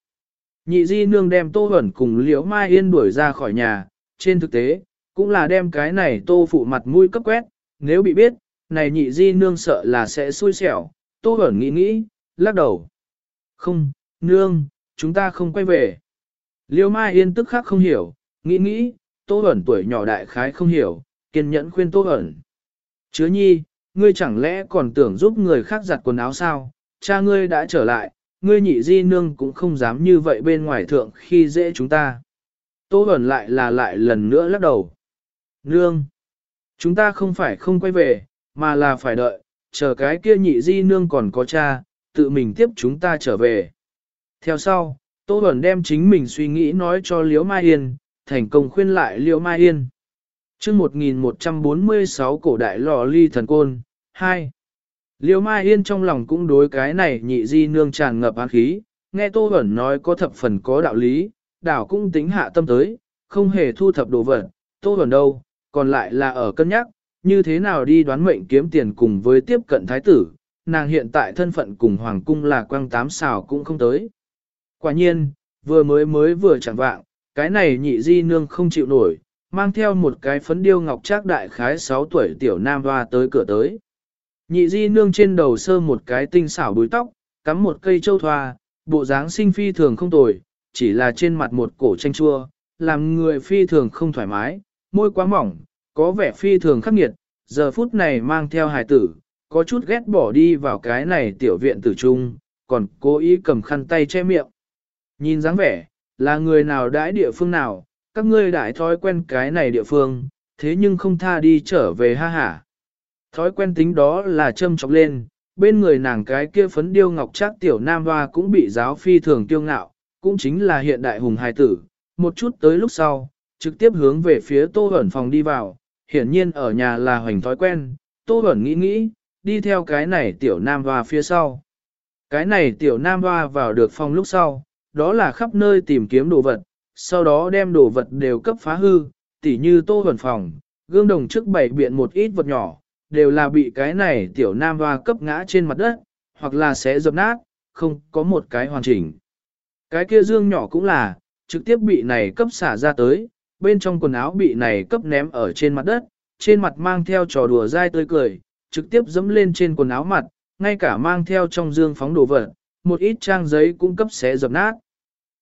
Nhị di nương đem tô Hẩn cùng liễu mai yên đuổi ra khỏi nhà, trên thực tế, cũng là đem cái này tô phụ mặt mũi cấp quét, nếu bị biết, này nhị di nương sợ là sẽ xui xẻo, tô Hẩn nghĩ nghĩ, lắc đầu. Không, nương, chúng ta không quay về. Liễu mai yên tức khắc không hiểu, nghĩ nghĩ, tô Hẩn tuổi nhỏ đại khái không hiểu, kiên nhẫn khuyên tô Hẩn. Chứa nhi, ngươi chẳng lẽ còn tưởng giúp người khác giặt quần áo sao, cha ngươi đã trở lại, ngươi nhị di nương cũng không dám như vậy bên ngoài thượng khi dễ chúng ta. Tô ẩn lại là lại lần nữa lắc đầu. Nương, chúng ta không phải không quay về, mà là phải đợi, chờ cái kia nhị di nương còn có cha, tự mình tiếp chúng ta trở về. Theo sau, Tô ẩn đem chính mình suy nghĩ nói cho Liễu Mai Yên, thành công khuyên lại Liễu Mai Yên chương 1146 cổ đại lò ly thần côn, 2. Liêu Mai Yên trong lòng cũng đối cái này nhị di nương tràn ngập án khí, nghe Tô Bẩn nói có thập phần có đạo lý, đảo cũng tính hạ tâm tới, không hề thu thập đồ vật, Tô Bẩn đâu, còn lại là ở cân nhắc, như thế nào đi đoán mệnh kiếm tiền cùng với tiếp cận thái tử, nàng hiện tại thân phận cùng hoàng cung là quang tám xào cũng không tới. Quả nhiên, vừa mới mới vừa chẳng vạng, cái này nhị di nương không chịu nổi, mang theo một cái phấn điêu ngọc trác đại khái 6 tuổi tiểu nam hoa tới cửa tới. Nhị di nương trên đầu sơ một cái tinh xảo búi tóc, cắm một cây châu thoa, bộ dáng sinh phi thường không tồi, chỉ là trên mặt một cổ tranh chua, làm người phi thường không thoải mái, môi quá mỏng, có vẻ phi thường khắc nghiệt, giờ phút này mang theo hài tử, có chút ghét bỏ đi vào cái này tiểu viện tử trung, còn cố ý cầm khăn tay che miệng. Nhìn dáng vẻ, là người nào đãi địa phương nào, các ngươi đại thói quen cái này địa phương, thế nhưng không tha đi trở về ha hả. Thói quen tính đó là châm chọc lên, bên người nàng cái kia phấn điêu ngọc trác tiểu nam hoa cũng bị giáo phi thường tiêu ngạo, cũng chính là hiện đại hùng hài tử, một chút tới lúc sau, trực tiếp hướng về phía tô ẩn phòng đi vào, hiển nhiên ở nhà là hoành thói quen, tô ẩn nghĩ nghĩ, đi theo cái này tiểu nam hoa phía sau. Cái này tiểu nam hoa vào được phòng lúc sau, đó là khắp nơi tìm kiếm đồ vật, sau đó đem đồ vật đều cấp phá hư, tỉ như tô huẩn phòng, gương đồng trước bảy biện một ít vật nhỏ, đều là bị cái này tiểu nam hoa cấp ngã trên mặt đất, hoặc là sẽ dập nát, không có một cái hoàn chỉnh. Cái kia dương nhỏ cũng là, trực tiếp bị này cấp xả ra tới, bên trong quần áo bị này cấp ném ở trên mặt đất, trên mặt mang theo trò đùa dai tươi cười, trực tiếp dẫm lên trên quần áo mặt, ngay cả mang theo trong dương phóng đồ vật, một ít trang giấy cũng cấp xé dập nát.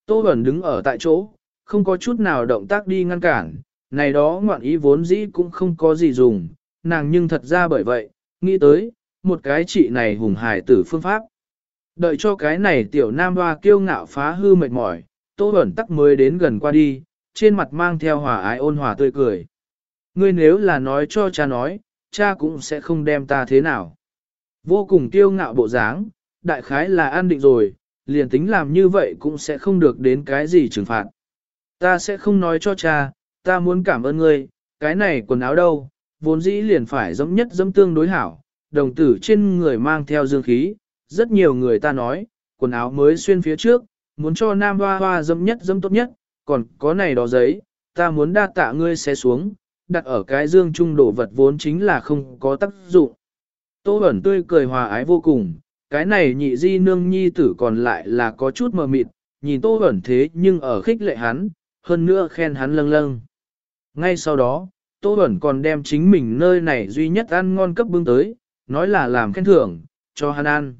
Tô Bẩn đứng ở tại chỗ, không có chút nào động tác đi ngăn cản, này đó ngoạn ý vốn dĩ cũng không có gì dùng, nàng nhưng thật ra bởi vậy, nghĩ tới, một cái chị này hùng hài tử phương pháp. Đợi cho cái này tiểu nam hoa kiêu ngạo phá hư mệt mỏi, Tô ẩn tắc mới đến gần qua đi, trên mặt mang theo hòa ái ôn hòa tươi cười. Ngươi nếu là nói cho cha nói, cha cũng sẽ không đem ta thế nào. Vô cùng kiêu ngạo bộ dáng, đại khái là an định rồi, liền tính làm như vậy cũng sẽ không được đến cái gì trừng phạt. Ta sẽ không nói cho cha, ta muốn cảm ơn ngươi, cái này quần áo đâu, vốn dĩ liền phải giống nhất giống tương đối hảo, đồng tử trên người mang theo dương khí, rất nhiều người ta nói, quần áo mới xuyên phía trước, muốn cho nam hoa hoa dâm nhất dâm tốt nhất, còn có này đó giấy, ta muốn đa tạ ngươi sẽ xuống, đặt ở cái dương trung đổ vật vốn chính là không có tác dụng. Tô ẩn tươi cười hòa ái vô cùng, cái này nhị di nương nhi tử còn lại là có chút mờ mịt, nhìn tô ẩn thế nhưng ở khích lệ hắn, hơn nữa khen hắn lâng lâng. Ngay sau đó, tô Bẩn còn đem chính mình nơi này duy nhất ăn ngon cấp bưng tới, nói là làm khen thưởng, cho hắn ăn.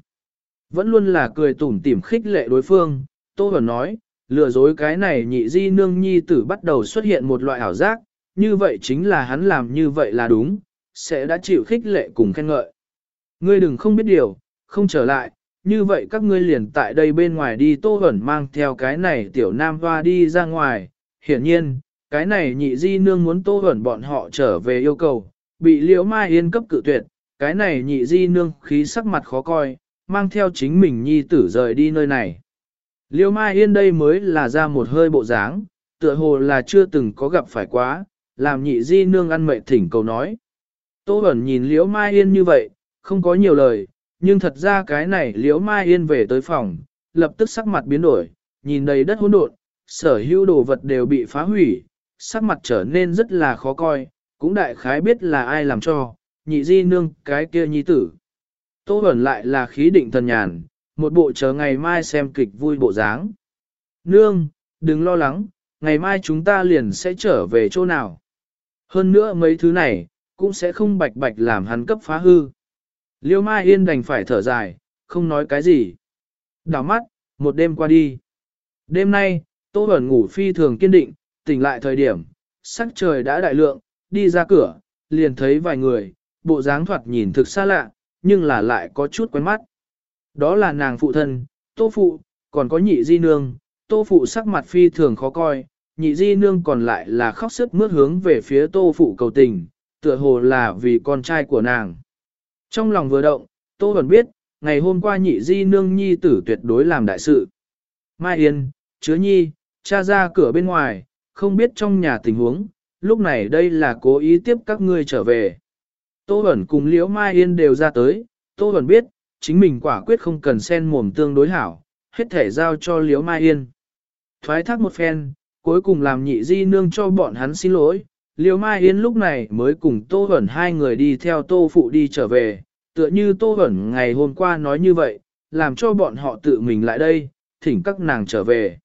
Vẫn luôn là cười tủm tỉm khích lệ đối phương, tô Bẩn nói, lừa dối cái này nhị di nương nhi tử bắt đầu xuất hiện một loại ảo giác, như vậy chính là hắn làm như vậy là đúng, sẽ đã chịu khích lệ cùng khen ngợi. Ngươi đừng không biết điều, không trở lại, như vậy các ngươi liền tại đây bên ngoài đi tô Bẩn mang theo cái này tiểu nam hoa đi ra ngoài, hiển nhiên, cái này nhị di nương muốn tô ẩn bọn họ trở về yêu cầu, bị liễu mai yên cấp cự tuyệt, cái này nhị di nương khí sắc mặt khó coi, mang theo chính mình nhi tử rời đi nơi này. Liễu mai yên đây mới là ra một hơi bộ dáng, tựa hồ là chưa từng có gặp phải quá, làm nhị di nương ăn mệt thỉnh cầu nói. Tô ẩn nhìn liễu mai yên như vậy, không có nhiều lời, nhưng thật ra cái này liễu mai yên về tới phòng, lập tức sắc mặt biến đổi, nhìn đầy đất hỗn độn, sở hữu đồ vật đều bị phá hủy, sắc mặt trở nên rất là khó coi, cũng đại khái biết là ai làm cho, nhị di nương cái kia nhi tử. Tô ẩn lại là khí định thần nhàn, một bộ chờ ngày mai xem kịch vui bộ dáng. Nương, đừng lo lắng, ngày mai chúng ta liền sẽ trở về chỗ nào. Hơn nữa mấy thứ này, cũng sẽ không bạch bạch làm hắn cấp phá hư. Liêu Mai Yên đành phải thở dài, không nói cái gì. Đảo mắt, một đêm qua đi. Đêm nay, Tô Bẩn ngủ phi thường kiên định, tỉnh lại thời điểm, sắc trời đã đại lượng, đi ra cửa, liền thấy vài người, bộ dáng thoạt nhìn thực xa lạ, nhưng là lại có chút quen mắt. Đó là nàng phụ thân, Tô Phụ, còn có nhị di nương, Tô Phụ sắc mặt phi thường khó coi, nhị di nương còn lại là khóc sức mướt hướng về phía Tô Phụ cầu tình, tựa hồ là vì con trai của nàng. Trong lòng vừa động, Tô Bẩn biết, ngày hôm qua nhị di nương nhi tử tuyệt đối làm đại sự. Mai Yên, chứa nhi, cha ra cửa bên ngoài, không biết trong nhà tình huống, lúc này đây là cố ý tiếp các ngươi trở về. Tô Bẩn cùng Liễu Mai Yên đều ra tới, Tô Bẩn biết, chính mình quả quyết không cần sen mồm tương đối hảo, hết thể giao cho Liễu Mai Yên. Thoái thác một phen, cuối cùng làm nhị di nương cho bọn hắn xin lỗi, liễu Mai Yên lúc này mới cùng Tô Bẩn hai người đi theo Tô Phụ đi trở về, tựa như Tô Bẩn ngày hôm qua nói như vậy, làm cho bọn họ tự mình lại đây, thỉnh các nàng trở về.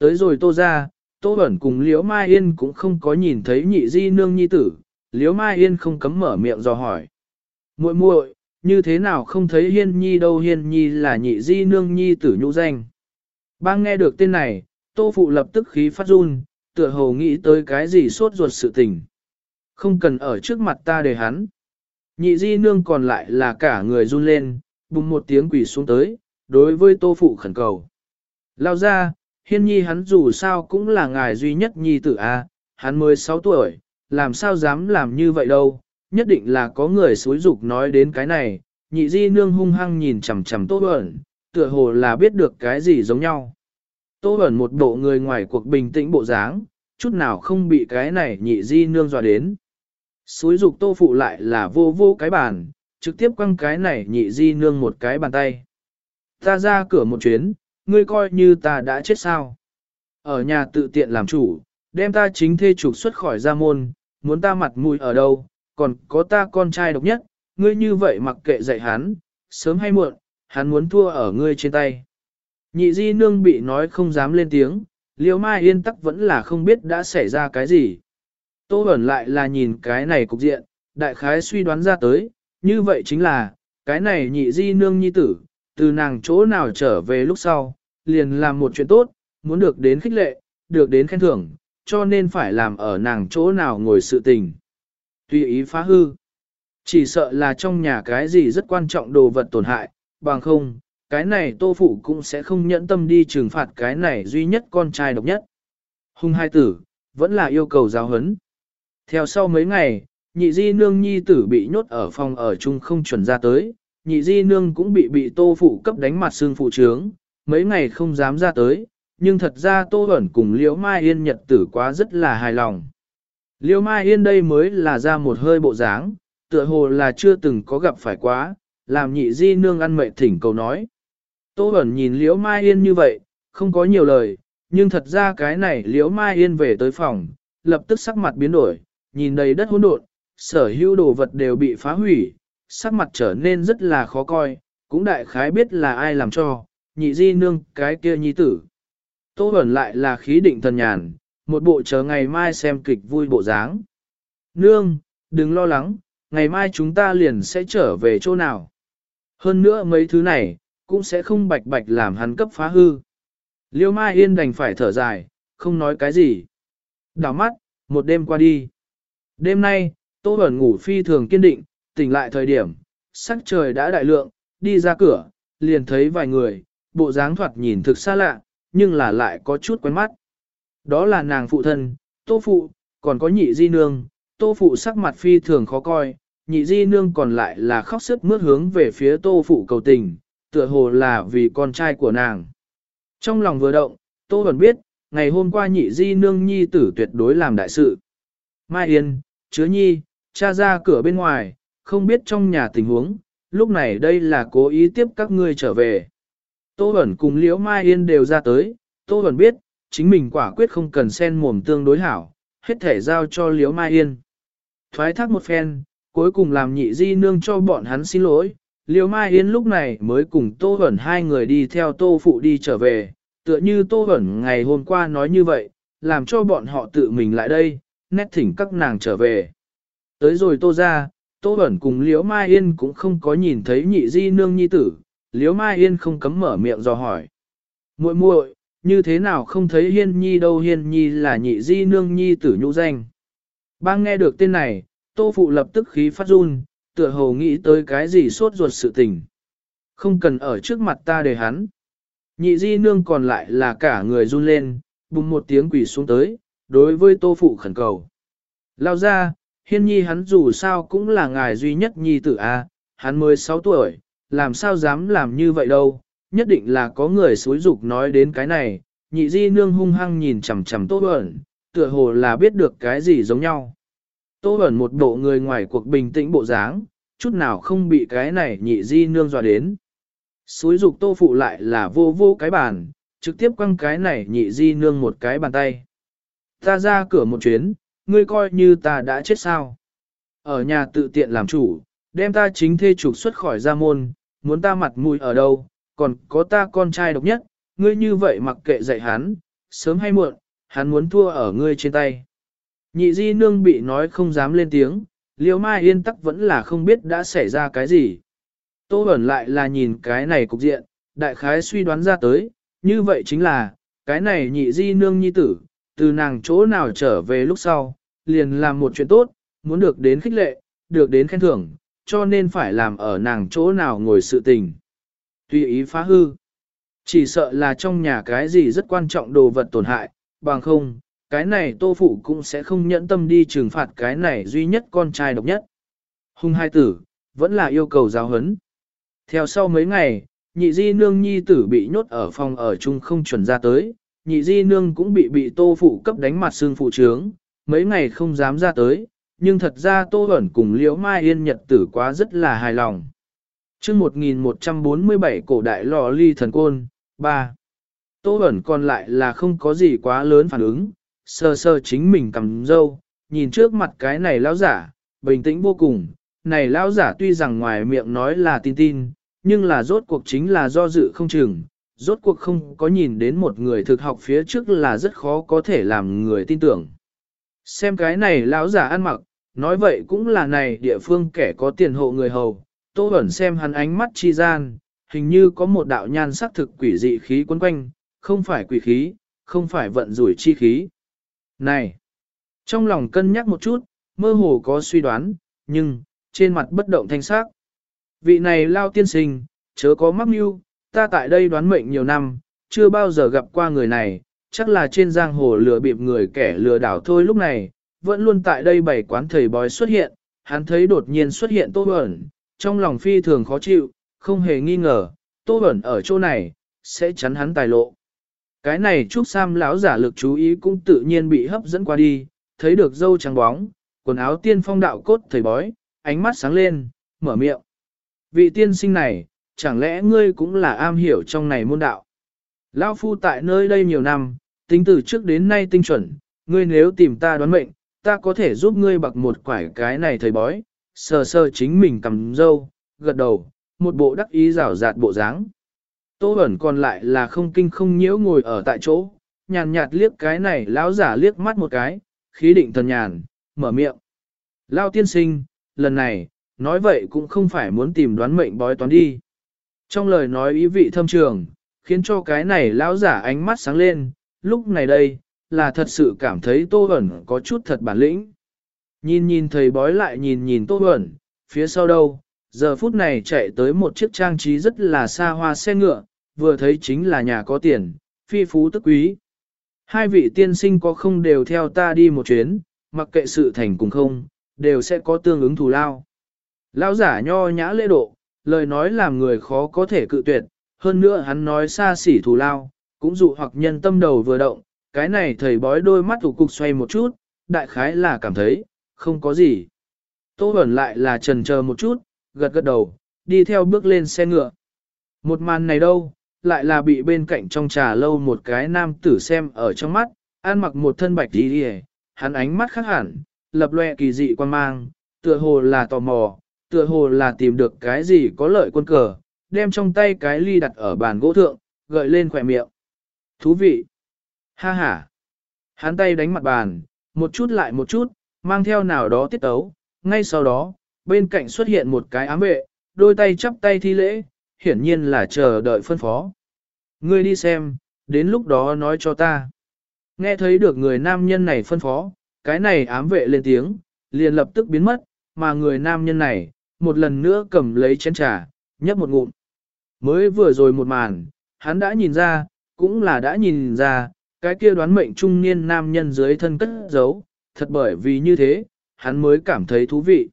Tới rồi Tô ra, Tô ẩn cùng Liễu Mai Yên cũng không có nhìn thấy nhị di nương nhi tử, Liễu Mai Yên không cấm mở miệng dò hỏi. muội muội như thế nào không thấy Hiên Nhi đâu Hiên Nhi là nhị di nương nhi tử nhũ danh. Ba nghe được tên này, Tô Phụ lập tức khí phát run, tựa hồ nghĩ tới cái gì sốt ruột sự tình. Không cần ở trước mặt ta để hắn. Nhị di nương còn lại là cả người run lên, bùng một tiếng quỷ xuống tới, đối với tô phụ khẩn cầu. Lao ra, hiên nhi hắn dù sao cũng là ngài duy nhất nhi tử A, hắn mới 6 tuổi, làm sao dám làm như vậy đâu, nhất định là có người xối dục nói đến cái này, nhị di nương hung hăng nhìn chằm chằm tô ẩn, tựa hồ là biết được cái gì giống nhau. Tô ẩn một bộ người ngoài cuộc bình tĩnh bộ dáng, chút nào không bị cái này nhị di nương dọa đến. Xúi dục tô phụ lại là vô vô cái bàn, trực tiếp quăng cái này nhị di nương một cái bàn tay. Ta ra cửa một chuyến, ngươi coi như ta đã chết sao. Ở nhà tự tiện làm chủ, đem ta chính thê trục xuất khỏi gia môn, muốn ta mặt mũi ở đâu, còn có ta con trai độc nhất, ngươi như vậy mặc kệ dạy hắn, sớm hay muộn, hắn muốn thua ở ngươi trên tay. Nhị di nương bị nói không dám lên tiếng, Liễu mai yên tắc vẫn là không biết đã xảy ra cái gì. Tô ẩn lại là nhìn cái này cục diện, đại khái suy đoán ra tới, như vậy chính là, cái này nhị di nương nhi tử, từ nàng chỗ nào trở về lúc sau, liền làm một chuyện tốt, muốn được đến khích lệ, được đến khen thưởng, cho nên phải làm ở nàng chỗ nào ngồi sự tình. Tùy ý phá hư, chỉ sợ là trong nhà cái gì rất quan trọng đồ vật tổn hại, bằng không, cái này tô phụ cũng sẽ không nhẫn tâm đi trừng phạt cái này duy nhất con trai độc nhất. Hung hai tử, vẫn là yêu cầu giáo huấn. Theo sau mấy ngày, nhị di nương nhi tử bị nhốt ở phòng ở chung không chuẩn ra tới, nhị di nương cũng bị bị tô phụ cấp đánh mặt xương phụ trướng, mấy ngày không dám ra tới, nhưng thật ra tô ẩn cùng liễu mai yên nhật tử quá rất là hài lòng. Liễu mai yên đây mới là ra một hơi bộ dáng, tựa hồ là chưa từng có gặp phải quá, làm nhị di nương ăn mệt thỉnh cầu nói. Tô ẩn nhìn liễu mai yên như vậy, không có nhiều lời, nhưng thật ra cái này liễu mai yên về tới phòng, lập tức sắc mặt biến đổi, nhìn đầy đất hỗn độn, sở hữu đồ vật đều bị phá hủy, sắc mặt trở nên rất là khó coi, cũng đại khái biết là ai làm cho, nhị di nương cái kia nhi tử. Tô ẩn lại là khí định thần nhàn, một bộ chờ ngày mai xem kịch vui bộ dáng. Nương, đừng lo lắng, ngày mai chúng ta liền sẽ trở về chỗ nào. Hơn nữa mấy thứ này, cũng sẽ không bạch bạch làm hắn cấp phá hư. Liêu Mai Yên đành phải thở dài, không nói cái gì. Đảo mắt, một đêm qua đi. Đêm nay, Tô Bẩn ngủ phi thường kiên định, tỉnh lại thời điểm, sắc trời đã đại lượng, đi ra cửa, liền thấy vài người, bộ dáng thoạt nhìn thực xa lạ, nhưng là lại có chút quen mắt. Đó là nàng phụ thân, Tô Phụ, còn có nhị di nương, Tô Phụ sắc mặt phi thường khó coi, nhị di nương còn lại là khóc sức mướt hướng về phía Tô Phụ cầu tình, tựa hồ là vì con trai của nàng. Trong lòng vừa động, Tô vẫn biết, ngày hôm qua nhị di nương nhi tử tuyệt đối làm đại sự. Mai Yên, chứa nhi, cha ra cửa bên ngoài, không biết trong nhà tình huống, lúc này đây là cố ý tiếp các ngươi trở về. Tô Bẩn cùng Liễu Mai Yên đều ra tới, Tô Bẩn biết, chính mình quả quyết không cần sen mồm tương đối hảo, hết thể giao cho Liễu Mai Yên. Thoái thác một phen, cuối cùng làm nhị di nương cho bọn hắn xin lỗi, Liễu Mai Yên lúc này mới cùng Tô Bẩn hai người đi theo Tô Phụ đi trở về, tựa như Tô Bẩn ngày hôm qua nói như vậy, làm cho bọn họ tự mình lại đây, nét thỉnh các nàng trở về. Tới rồi tô ra, tô Bẩn cùng Liễu Mai Yên cũng không có nhìn thấy nhị di nương nhi tử, Liễu Mai Yên không cấm mở miệng dò hỏi. muội muội như thế nào không thấy Hiên Nhi đâu Hiên Nhi là nhị di nương nhi tử nhũ danh. Bang nghe được tên này, tô phụ lập tức khí phát run, tựa hồ nghĩ tới cái gì sốt ruột sự tình. Không cần ở trước mặt ta để hắn. Nhị di nương còn lại là cả người run lên, bùng một tiếng quỷ xuống tới, đối với tô phụ khẩn cầu. Lao ra, hiên nhi hắn dù sao cũng là ngài duy nhất nhi tử A, hắn mới 6 tuổi, làm sao dám làm như vậy đâu, nhất định là có người xúi dục nói đến cái này, nhị di nương hung hăng nhìn chằm chằm tô ẩn, tựa hồ là biết được cái gì giống nhau. Tô ẩn một bộ người ngoài cuộc bình tĩnh bộ dáng, chút nào không bị cái này nhị di nương dọa đến. Xúi dục tô phụ lại là vô vô cái bàn, trực tiếp quăng cái này nhị di nương một cái bàn tay. Ta ra cửa một chuyến, ngươi coi như ta đã chết sao. Ở nhà tự tiện làm chủ, đem ta chính thê trục xuất khỏi gia môn, muốn ta mặt mũi ở đâu, còn có ta con trai độc nhất, ngươi như vậy mặc kệ dạy hắn, sớm hay muộn, hắn muốn thua ở ngươi trên tay. Nhị di nương bị nói không dám lên tiếng, Liễu mai yên tắc vẫn là không biết đã xảy ra cái gì. Tô ẩn lại là nhìn cái này cục diện, đại khái suy đoán ra tới, như vậy chính là, cái này nhị di nương nhi tử, từ nàng chỗ nào trở về lúc sau, liền làm một chuyện tốt, muốn được đến khích lệ, được đến khen thưởng, cho nên phải làm ở nàng chỗ nào ngồi sự tình. Tùy ý phá hư, chỉ sợ là trong nhà cái gì rất quan trọng đồ vật tổn hại, bằng không, cái này tô phụ cũng sẽ không nhẫn tâm đi trừng phạt cái này duy nhất con trai độc nhất. Hung hai tử, vẫn là yêu cầu giáo huấn. Theo sau mấy ngày, nhị di nương nhi tử bị nhốt ở phòng ở chung không chuẩn ra tới, nhị di nương cũng bị bị tô phụ cấp đánh mặt xương phụ trướng, mấy ngày không dám ra tới, nhưng thật ra tô ẩn cùng liễu mai yên nhật tử quá rất là hài lòng. chương 1147 cổ đại lò ly thần côn, 3. Tô ẩn còn lại là không có gì quá lớn phản ứng, sơ sơ chính mình cầm dâu, nhìn trước mặt cái này lão giả, bình tĩnh vô cùng, này lão giả tuy rằng ngoài miệng nói là tin tin, nhưng là rốt cuộc chính là do dự không chừng, rốt cuộc không có nhìn đến một người thực học phía trước là rất khó có thể làm người tin tưởng. Xem cái này lão giả ăn mặc, nói vậy cũng là này địa phương kẻ có tiền hộ người hầu, Tô Bẩn xem hắn ánh mắt chi gian, hình như có một đạo nhan sắc thực quỷ dị khí quấn quanh, không phải quỷ khí, không phải vận rủi chi khí. Này! Trong lòng cân nhắc một chút, mơ hồ có suy đoán, nhưng, trên mặt bất động thanh sắc. Vị này lao tiên sinh, chớ có mắc mưu, ta tại đây đoán mệnh nhiều năm, chưa bao giờ gặp qua người này, chắc là trên giang hồ lừa bịp người kẻ lừa đảo thôi lúc này, vẫn luôn tại đây bảy quán thầy bói xuất hiện, hắn thấy đột nhiên xuất hiện Tô Bẩn, trong lòng phi thường khó chịu, không hề nghi ngờ, Tô Bẩn ở chỗ này, sẽ chắn hắn tài lộ. Cái này Trúc Sam lão giả lực chú ý cũng tự nhiên bị hấp dẫn qua đi, thấy được dâu trắng bóng, quần áo tiên phong đạo cốt thầy bói, ánh mắt sáng lên, mở miệng. Vị tiên sinh này, chẳng lẽ ngươi cũng là am hiểu trong này môn đạo? Lão phu tại nơi đây nhiều năm, tính từ trước đến nay tinh chuẩn, ngươi nếu tìm ta đoán mệnh, ta có thể giúp ngươi bạc một quải cái này thầy bói, sờ sờ chính mình cầm dâu, gật đầu, một bộ đắc ý rảo rạt bộ dáng. Tô ẩn còn lại là không kinh không nhiễu ngồi ở tại chỗ, nhàn nhạt liếc cái này lão giả liếc mắt một cái, khí định thần nhàn, mở miệng. Lao tiên sinh, lần này, nói vậy cũng không phải muốn tìm đoán mệnh bói toán đi. Trong lời nói ý vị thâm trường, khiến cho cái này lão giả ánh mắt sáng lên, lúc này đây, là thật sự cảm thấy Tô Bẩn có chút thật bản lĩnh. Nhìn nhìn thầy bói lại nhìn nhìn Tô Bẩn, phía sau đâu, giờ phút này chạy tới một chiếc trang trí rất là xa hoa xe ngựa, vừa thấy chính là nhà có tiền, phi phú tức quý. Hai vị tiên sinh có không đều theo ta đi một chuyến, mặc kệ sự thành cùng không, đều sẽ có tương ứng thù lao. Lão giả nho nhã lễ độ, lời nói làm người khó có thể cự tuyệt, hơn nữa hắn nói xa xỉ thù lao, cũng dụ hoặc nhân tâm đầu vừa động, cái này thầy bói đôi mắt thủ cục xoay một chút, đại khái là cảm thấy, không có gì. Tô ẩn lại là trần chờ một chút, gật gật đầu, đi theo bước lên xe ngựa. Một màn này đâu, lại là bị bên cạnh trong trà lâu một cái nam tử xem ở trong mắt, ăn mặc một thân bạch đi đi hắn ánh mắt khác hẳn, lập loe kỳ dị quan mang, tựa hồ là tò mò, tựa hồ là tìm được cái gì có lợi quân cờ, đem trong tay cái ly đặt ở bàn gỗ thượng, gợi lên khỏe miệng. Thú vị! Ha ha! Hắn tay đánh mặt bàn, một chút lại một chút, mang theo nào đó tiết tấu, ngay sau đó, bên cạnh xuất hiện một cái ám vệ, đôi tay chắp tay thi lễ, hiển nhiên là chờ đợi phân phó. Ngươi đi xem, đến lúc đó nói cho ta. Nghe thấy được người nam nhân này phân phó, cái này ám vệ lên tiếng, liền lập tức biến mất, mà người nam nhân này, một lần nữa cầm lấy chén trà, nhấp một ngụm. Mới vừa rồi một màn, hắn đã nhìn ra, cũng là đã nhìn ra, cái kia đoán mệnh trung niên nam nhân dưới thân cất giấu, thật bởi vì như thế, hắn mới cảm thấy thú vị.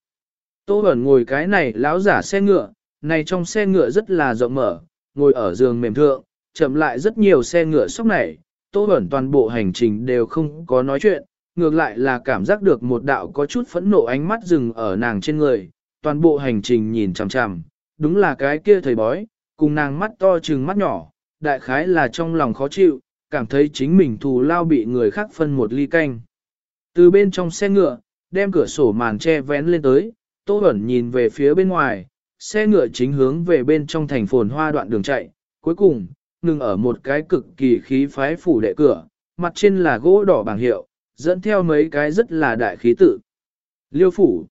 Tô Bẩn ngồi cái này lão giả xe ngựa, này trong xe ngựa rất là rộng mở, ngồi ở giường mềm thượng, chậm lại rất nhiều xe ngựa sóc này, Tô Bẩn toàn bộ hành trình đều không có nói chuyện, ngược lại là cảm giác được một đạo có chút phẫn nộ ánh mắt dừng ở nàng trên người, toàn bộ hành trình nhìn chằm chằm, đúng là cái kia thầy bói, cùng nàng mắt to trừng mắt nhỏ, đại khái là trong lòng khó chịu, cảm thấy chính mình thù lao bị người khác phân một ly canh. Từ bên trong xe ngựa, đem cửa sổ màn che vén lên tới, Tô Bẩn nhìn về phía bên ngoài, xe ngựa chính hướng về bên trong thành phồn hoa đoạn đường chạy, cuối cùng, ngừng ở một cái cực kỳ khí phái phủ đệ cửa, mặt trên là gỗ đỏ bảng hiệu, dẫn theo mấy cái rất là đại khí tự. Liêu phủ.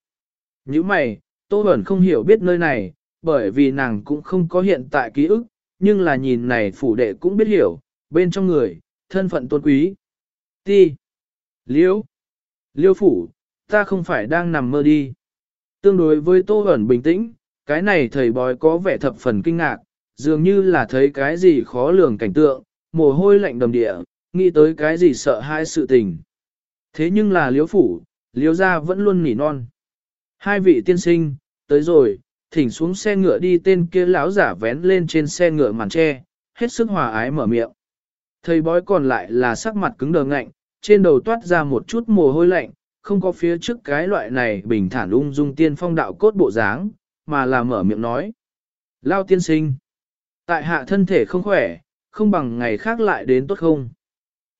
Như mày, Tô Bẩn không hiểu biết nơi này, bởi vì nàng cũng không có hiện tại ký ức, nhưng là nhìn này phủ đệ cũng biết hiểu, bên trong người, thân phận tôn quý. Ti. Liễu. Liêu phủ, ta không phải đang nằm mơ đi. Tương đối với Tô ẩn bình tĩnh, cái này thầy bói có vẻ thập phần kinh ngạc, dường như là thấy cái gì khó lường cảnh tượng, mồ hôi lạnh đầm địa, nghĩ tới cái gì sợ hai sự tình. Thế nhưng là liếu phủ, liếu gia vẫn luôn nỉ non. Hai vị tiên sinh, tới rồi, thỉnh xuống xe ngựa đi tên kia lão giả vén lên trên xe ngựa màn tre, hết sức hòa ái mở miệng. Thầy bói còn lại là sắc mặt cứng đờ ngạnh, trên đầu toát ra một chút mồ hôi lạnh, không có phía trước cái loại này bình thản ung dung tiên phong đạo cốt bộ dáng, mà là mở miệng nói. Lao tiên sinh, tại hạ thân thể không khỏe, không bằng ngày khác lại đến tốt không?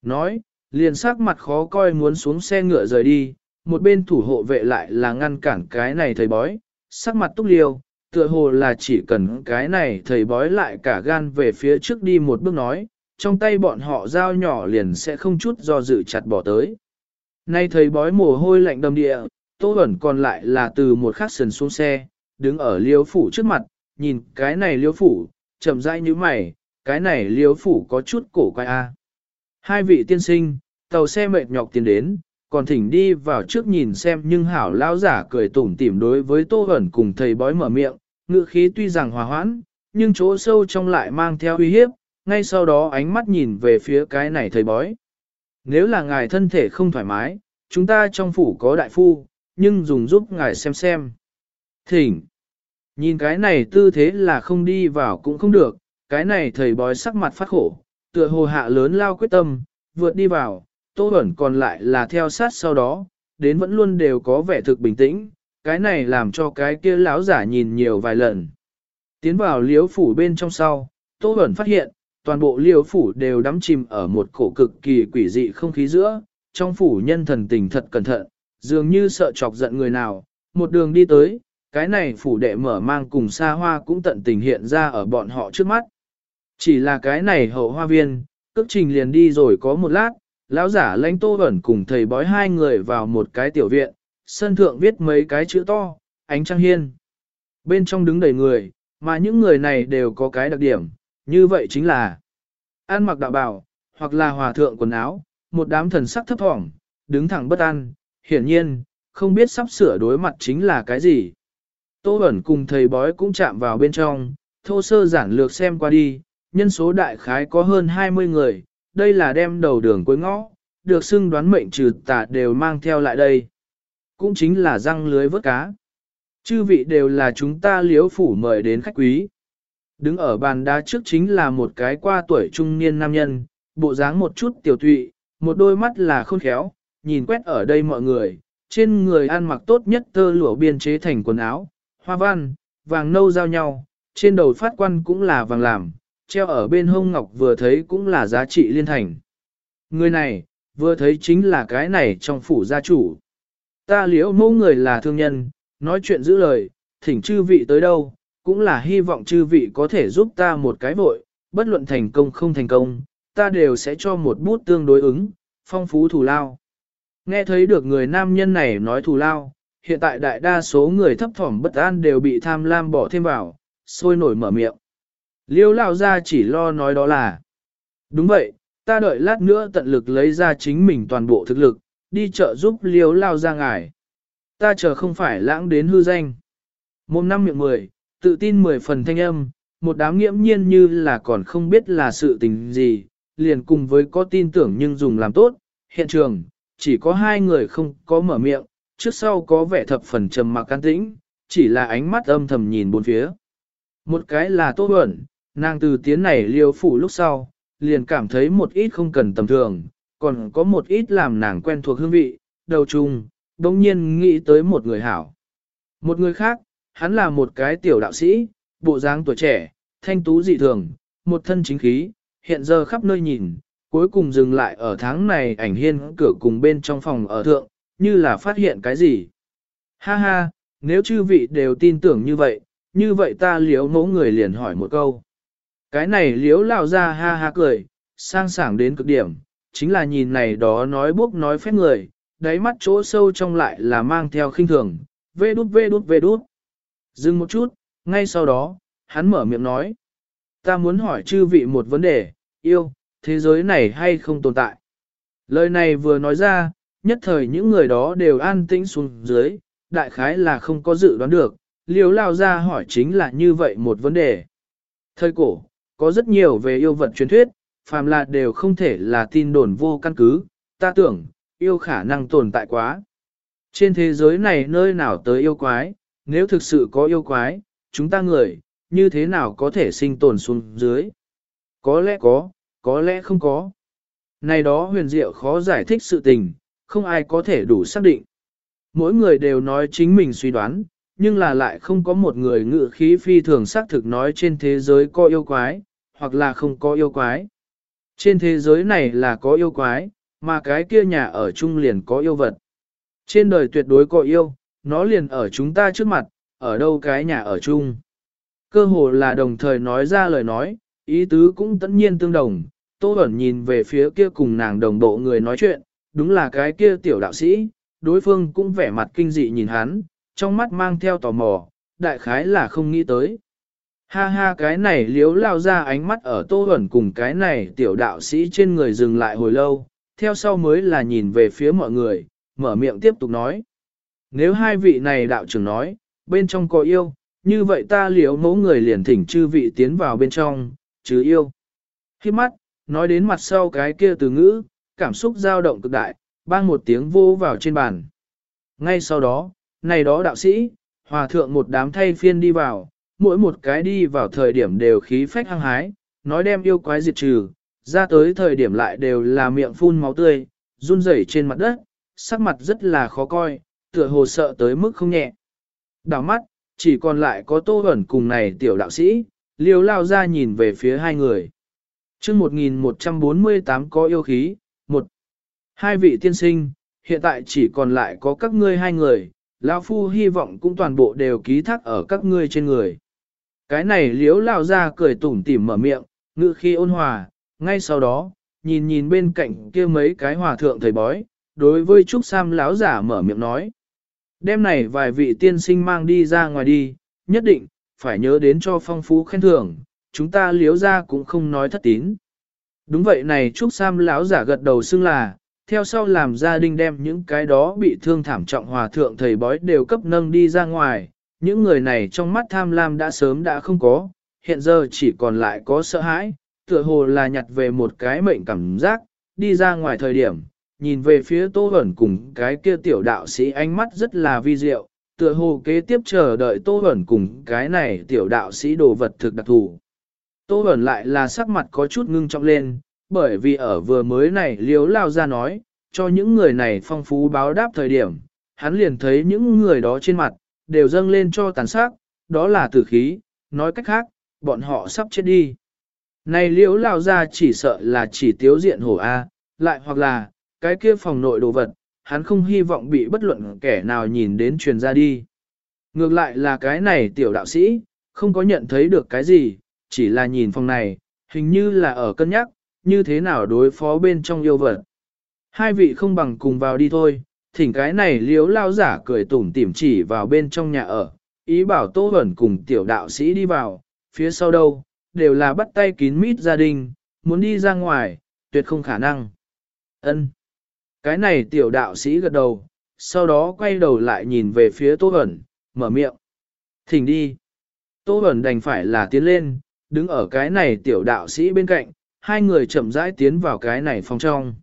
Nói, liền sắc mặt khó coi muốn xuống xe ngựa rời đi, một bên thủ hộ vệ lại là ngăn cản cái này thầy bói, sắc mặt túc liêu, tựa hồ là chỉ cần cái này thầy bói lại cả gan về phía trước đi một bước nói, trong tay bọn họ dao nhỏ liền sẽ không chút do dự chặt bỏ tới. Nay thầy bói mồ hôi lạnh đầm địa, Tô Bẩn còn lại là từ một khắc sần xuống xe, đứng ở liêu phủ trước mặt, nhìn cái này liêu phủ, chậm rãi như mày, cái này liêu phủ có chút cổ quay a. Hai vị tiên sinh, tàu xe mệt nhọc tiến đến, còn thỉnh đi vào trước nhìn xem nhưng hảo lao giả cười tủm tỉm đối với Tô hẩn cùng thầy bói mở miệng, ngựa khí tuy rằng hòa hoãn, nhưng chỗ sâu trong lại mang theo uy hiếp, ngay sau đó ánh mắt nhìn về phía cái này thầy bói. Nếu là ngài thân thể không thoải mái, chúng ta trong phủ có đại phu, nhưng dùng giúp ngài xem xem. Thỉnh. Nhìn cái này tư thế là không đi vào cũng không được, cái này thầy bói sắc mặt phát khổ, tựa hồ hạ lớn lao quyết tâm, vượt đi vào, tô Bẩn còn lại là theo sát sau đó, đến vẫn luôn đều có vẻ thực bình tĩnh, cái này làm cho cái kia lão giả nhìn nhiều vài lần. Tiến vào liếu phủ bên trong sau, tô Bẩn phát hiện, toàn bộ liêu phủ đều đắm chìm ở một cổ cực kỳ quỷ dị không khí giữa, trong phủ nhân thần tình thật cẩn thận, dường như sợ chọc giận người nào, một đường đi tới, cái này phủ đệ mở mang cùng xa hoa cũng tận tình hiện ra ở bọn họ trước mắt. Chỉ là cái này hậu hoa viên, cước trình liền đi rồi có một lát, lão giả lãnh tô ẩn cùng thầy bói hai người vào một cái tiểu viện, sân thượng viết mấy cái chữ to, ánh trăng hiên. Bên trong đứng đầy người, mà những người này đều có cái đặc điểm, như vậy chính là ăn mặc đạo bào, hoặc là hòa thượng quần áo, một đám thần sắc thấp thỏm, đứng thẳng bất an, hiển nhiên, không biết sắp sửa đối mặt chính là cái gì. Tô ẩn cùng thầy bói cũng chạm vào bên trong, thô sơ giản lược xem qua đi, nhân số đại khái có hơn 20 người, đây là đem đầu đường cuối ngõ, được xưng đoán mệnh trừ tà đều mang theo lại đây. Cũng chính là răng lưới vớt cá. Chư vị đều là chúng ta liếu phủ mời đến khách quý. Đứng ở bàn đá trước chính là một cái qua tuổi trung niên nam nhân, bộ dáng một chút tiểu tụy, một đôi mắt là khôn khéo, nhìn quét ở đây mọi người, trên người ăn mặc tốt nhất tơ lụa biên chế thành quần áo, hoa văn, vàng nâu giao nhau, trên đầu phát quan cũng là vàng làm, treo ở bên hông ngọc vừa thấy cũng là giá trị liên thành. Người này, vừa thấy chính là cái này trong phủ gia chủ. Ta liễu mẫu người là thương nhân, nói chuyện giữ lời, thỉnh chư vị tới đâu, cũng là hy vọng chư vị có thể giúp ta một cái vội, bất luận thành công không thành công, ta đều sẽ cho một bút tương đối ứng, phong phú thù lao. Nghe thấy được người nam nhân này nói thù lao, hiện tại đại đa số người thấp thỏm bất an đều bị tham lam bỏ thêm vào, sôi nổi mở miệng. Liêu lao ra chỉ lo nói đó là. Đúng vậy, ta đợi lát nữa tận lực lấy ra chính mình toàn bộ thực lực, đi chợ giúp liêu lao ra ngài. Ta chờ không phải lãng đến hư danh. Mồm năm miệng mười, tự tin mười phần thanh âm, một đám nghiễm nhiên như là còn không biết là sự tình gì, liền cùng với có tin tưởng nhưng dùng làm tốt, hiện trường, chỉ có hai người không có mở miệng, trước sau có vẻ thập phần trầm mặc can tĩnh, chỉ là ánh mắt âm thầm nhìn bốn phía. Một cái là Tô Bẩn, nàng từ tiến này liêu phủ lúc sau, liền cảm thấy một ít không cần tầm thường, còn có một ít làm nàng quen thuộc hương vị, đầu chung, đồng nhiên nghĩ tới một người hảo. Một người khác, hắn là một cái tiểu đạo sĩ, bộ dáng tuổi trẻ, thanh tú dị thường, một thân chính khí, hiện giờ khắp nơi nhìn, cuối cùng dừng lại ở tháng này ảnh hiên cửa cùng bên trong phòng ở thượng, như là phát hiện cái gì. Ha ha, nếu chư vị đều tin tưởng như vậy, như vậy ta liếu mẫu người liền hỏi một câu. Cái này liếu lao ra ha ha cười, sang sảng đến cực điểm, chính là nhìn này đó nói bốc nói phép người, đáy mắt chỗ sâu trong lại là mang theo khinh thường, vê đút vê đút vê đút. Dừng một chút, ngay sau đó, hắn mở miệng nói. Ta muốn hỏi chư vị một vấn đề, yêu, thế giới này hay không tồn tại? Lời này vừa nói ra, nhất thời những người đó đều an tĩnh xuống dưới, đại khái là không có dự đoán được, liều lao ra hỏi chính là như vậy một vấn đề. Thời cổ, có rất nhiều về yêu vật truyền thuyết, phàm là đều không thể là tin đồn vô căn cứ, ta tưởng, yêu khả năng tồn tại quá. Trên thế giới này nơi nào tới yêu quái, nếu thực sự có yêu quái, chúng ta người, như thế nào có thể sinh tồn xuống dưới? Có lẽ có, có lẽ không có. Này đó huyền diệu khó giải thích sự tình, không ai có thể đủ xác định. Mỗi người đều nói chính mình suy đoán, nhưng là lại không có một người ngự khí phi thường xác thực nói trên thế giới có yêu quái, hoặc là không có yêu quái. Trên thế giới này là có yêu quái, mà cái kia nhà ở chung liền có yêu vật. Trên đời tuyệt đối có yêu, nó liền ở chúng ta trước mặt, ở đâu cái nhà ở chung. Cơ hồ là đồng thời nói ra lời nói, ý tứ cũng tất nhiên tương đồng. Tô Bẩn nhìn về phía kia cùng nàng đồng bộ người nói chuyện, đúng là cái kia tiểu đạo sĩ, đối phương cũng vẻ mặt kinh dị nhìn hắn, trong mắt mang theo tò mò, đại khái là không nghĩ tới. Ha ha cái này liếu lao ra ánh mắt ở tô ẩn cùng cái này tiểu đạo sĩ trên người dừng lại hồi lâu, theo sau mới là nhìn về phía mọi người, mở miệng tiếp tục nói. Nếu hai vị này đạo trưởng nói, bên trong có yêu, như vậy ta liếu mẫu người liền thỉnh chư vị tiến vào bên trong, chứ yêu. Khi mắt, nói đến mặt sau cái kia từ ngữ, cảm xúc dao động cực đại, bang một tiếng vô vào trên bàn. Ngay sau đó, này đó đạo sĩ, hòa thượng một đám thay phiên đi vào, mỗi một cái đi vào thời điểm đều khí phách hăng hái, nói đem yêu quái diệt trừ, ra tới thời điểm lại đều là miệng phun máu tươi, run rẩy trên mặt đất, sắc mặt rất là khó coi, tựa hồ sợ tới mức không nhẹ. Đảo mắt, chỉ còn lại có tô ẩn cùng này tiểu đạo sĩ, liều lao ra nhìn về phía hai người. chương 1148 có yêu khí, một Hai vị tiên sinh, hiện tại chỉ còn lại có các ngươi hai người, lão Phu hy vọng cũng toàn bộ đều ký thác ở các ngươi trên người. Cái này liếu lao ra cười tủm tỉm mở miệng, ngự khi ôn hòa, ngay sau đó, nhìn nhìn bên cạnh kia mấy cái hòa thượng thầy bói, đối với Trúc Sam lão giả mở miệng nói. Đêm này vài vị tiên sinh mang đi ra ngoài đi, nhất định, phải nhớ đến cho phong phú khen thưởng, chúng ta liếu ra cũng không nói thất tín. Đúng vậy này Trúc Sam lão giả gật đầu xưng là, theo sau làm gia đình đem những cái đó bị thương thảm trọng hòa thượng thầy bói đều cấp nâng đi ra ngoài, những người này trong mắt tham lam đã sớm đã không có, hiện giờ chỉ còn lại có sợ hãi, tựa hồ là nhặt về một cái mệnh cảm giác, đi ra ngoài thời điểm, nhìn về phía Tô Hẩn cùng cái kia tiểu đạo sĩ ánh mắt rất là vi diệu, tựa hồ kế tiếp chờ đợi Tô Hẩn cùng cái này tiểu đạo sĩ đồ vật thực đặc thù. Tô Hẩn lại là sắc mặt có chút ngưng trọng lên, bởi vì ở vừa mới này liếu lao ra nói, cho những người này phong phú báo đáp thời điểm, hắn liền thấy những người đó trên mặt, đều dâng lên cho tàn sát, đó là tử khí, nói cách khác, bọn họ sắp chết đi. Này liễu lao ra chỉ sợ là chỉ tiếu diện hổ A, lại hoặc là, cái kia phòng nội đồ vật, hắn không hy vọng bị bất luận kẻ nào nhìn đến truyền ra đi. Ngược lại là cái này tiểu đạo sĩ, không có nhận thấy được cái gì, chỉ là nhìn phòng này, hình như là ở cân nhắc, như thế nào đối phó bên trong yêu vật. Hai vị không bằng cùng vào đi thôi, thỉnh cái này liếu lao giả cười tủm tỉm chỉ vào bên trong nhà ở, ý bảo Tô Huẩn cùng tiểu đạo sĩ đi vào, phía sau đâu, đều là bắt tay kín mít gia đình, muốn đi ra ngoài, tuyệt không khả năng. Ân. Cái này tiểu đạo sĩ gật đầu, sau đó quay đầu lại nhìn về phía Tô Huẩn, mở miệng. Thỉnh đi. Tô Huẩn đành phải là tiến lên, đứng ở cái này tiểu đạo sĩ bên cạnh, hai người chậm rãi tiến vào cái này phòng trong.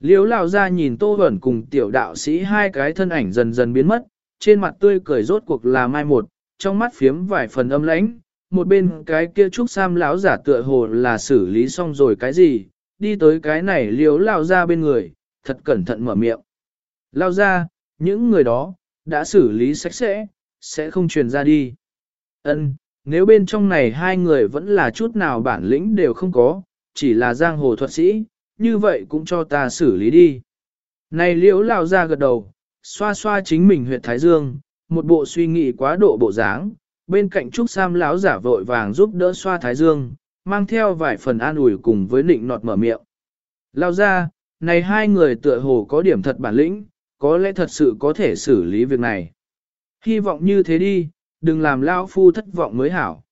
Liếu lao ra nhìn Tô Huẩn cùng tiểu đạo sĩ hai cái thân ảnh dần dần biến mất, trên mặt tươi cười rốt cuộc là mai một, trong mắt phiếm vài phần âm lãnh, một bên cái kia trúc sam lão giả tựa hồ là xử lý xong rồi cái gì, đi tới cái này liếu lao ra bên người, thật cẩn thận mở miệng. Lao ra, những người đó, đã xử lý sạch sẽ, sẽ không truyền ra đi. Ân, nếu bên trong này hai người vẫn là chút nào bản lĩnh đều không có, chỉ là giang hồ thuật sĩ, như vậy cũng cho ta xử lý đi. Này liễu lao ra gật đầu, xoa xoa chính mình huyệt thái dương, một bộ suy nghĩ quá độ bộ dáng, bên cạnh Trúc Sam lão giả vội vàng giúp đỡ xoa thái dương, mang theo vài phần an ủi cùng với nịnh nọt mở miệng. Lao ra, này hai người tựa hồ có điểm thật bản lĩnh, có lẽ thật sự có thể xử lý việc này. Hy vọng như thế đi, đừng làm Lao Phu thất vọng mới hảo.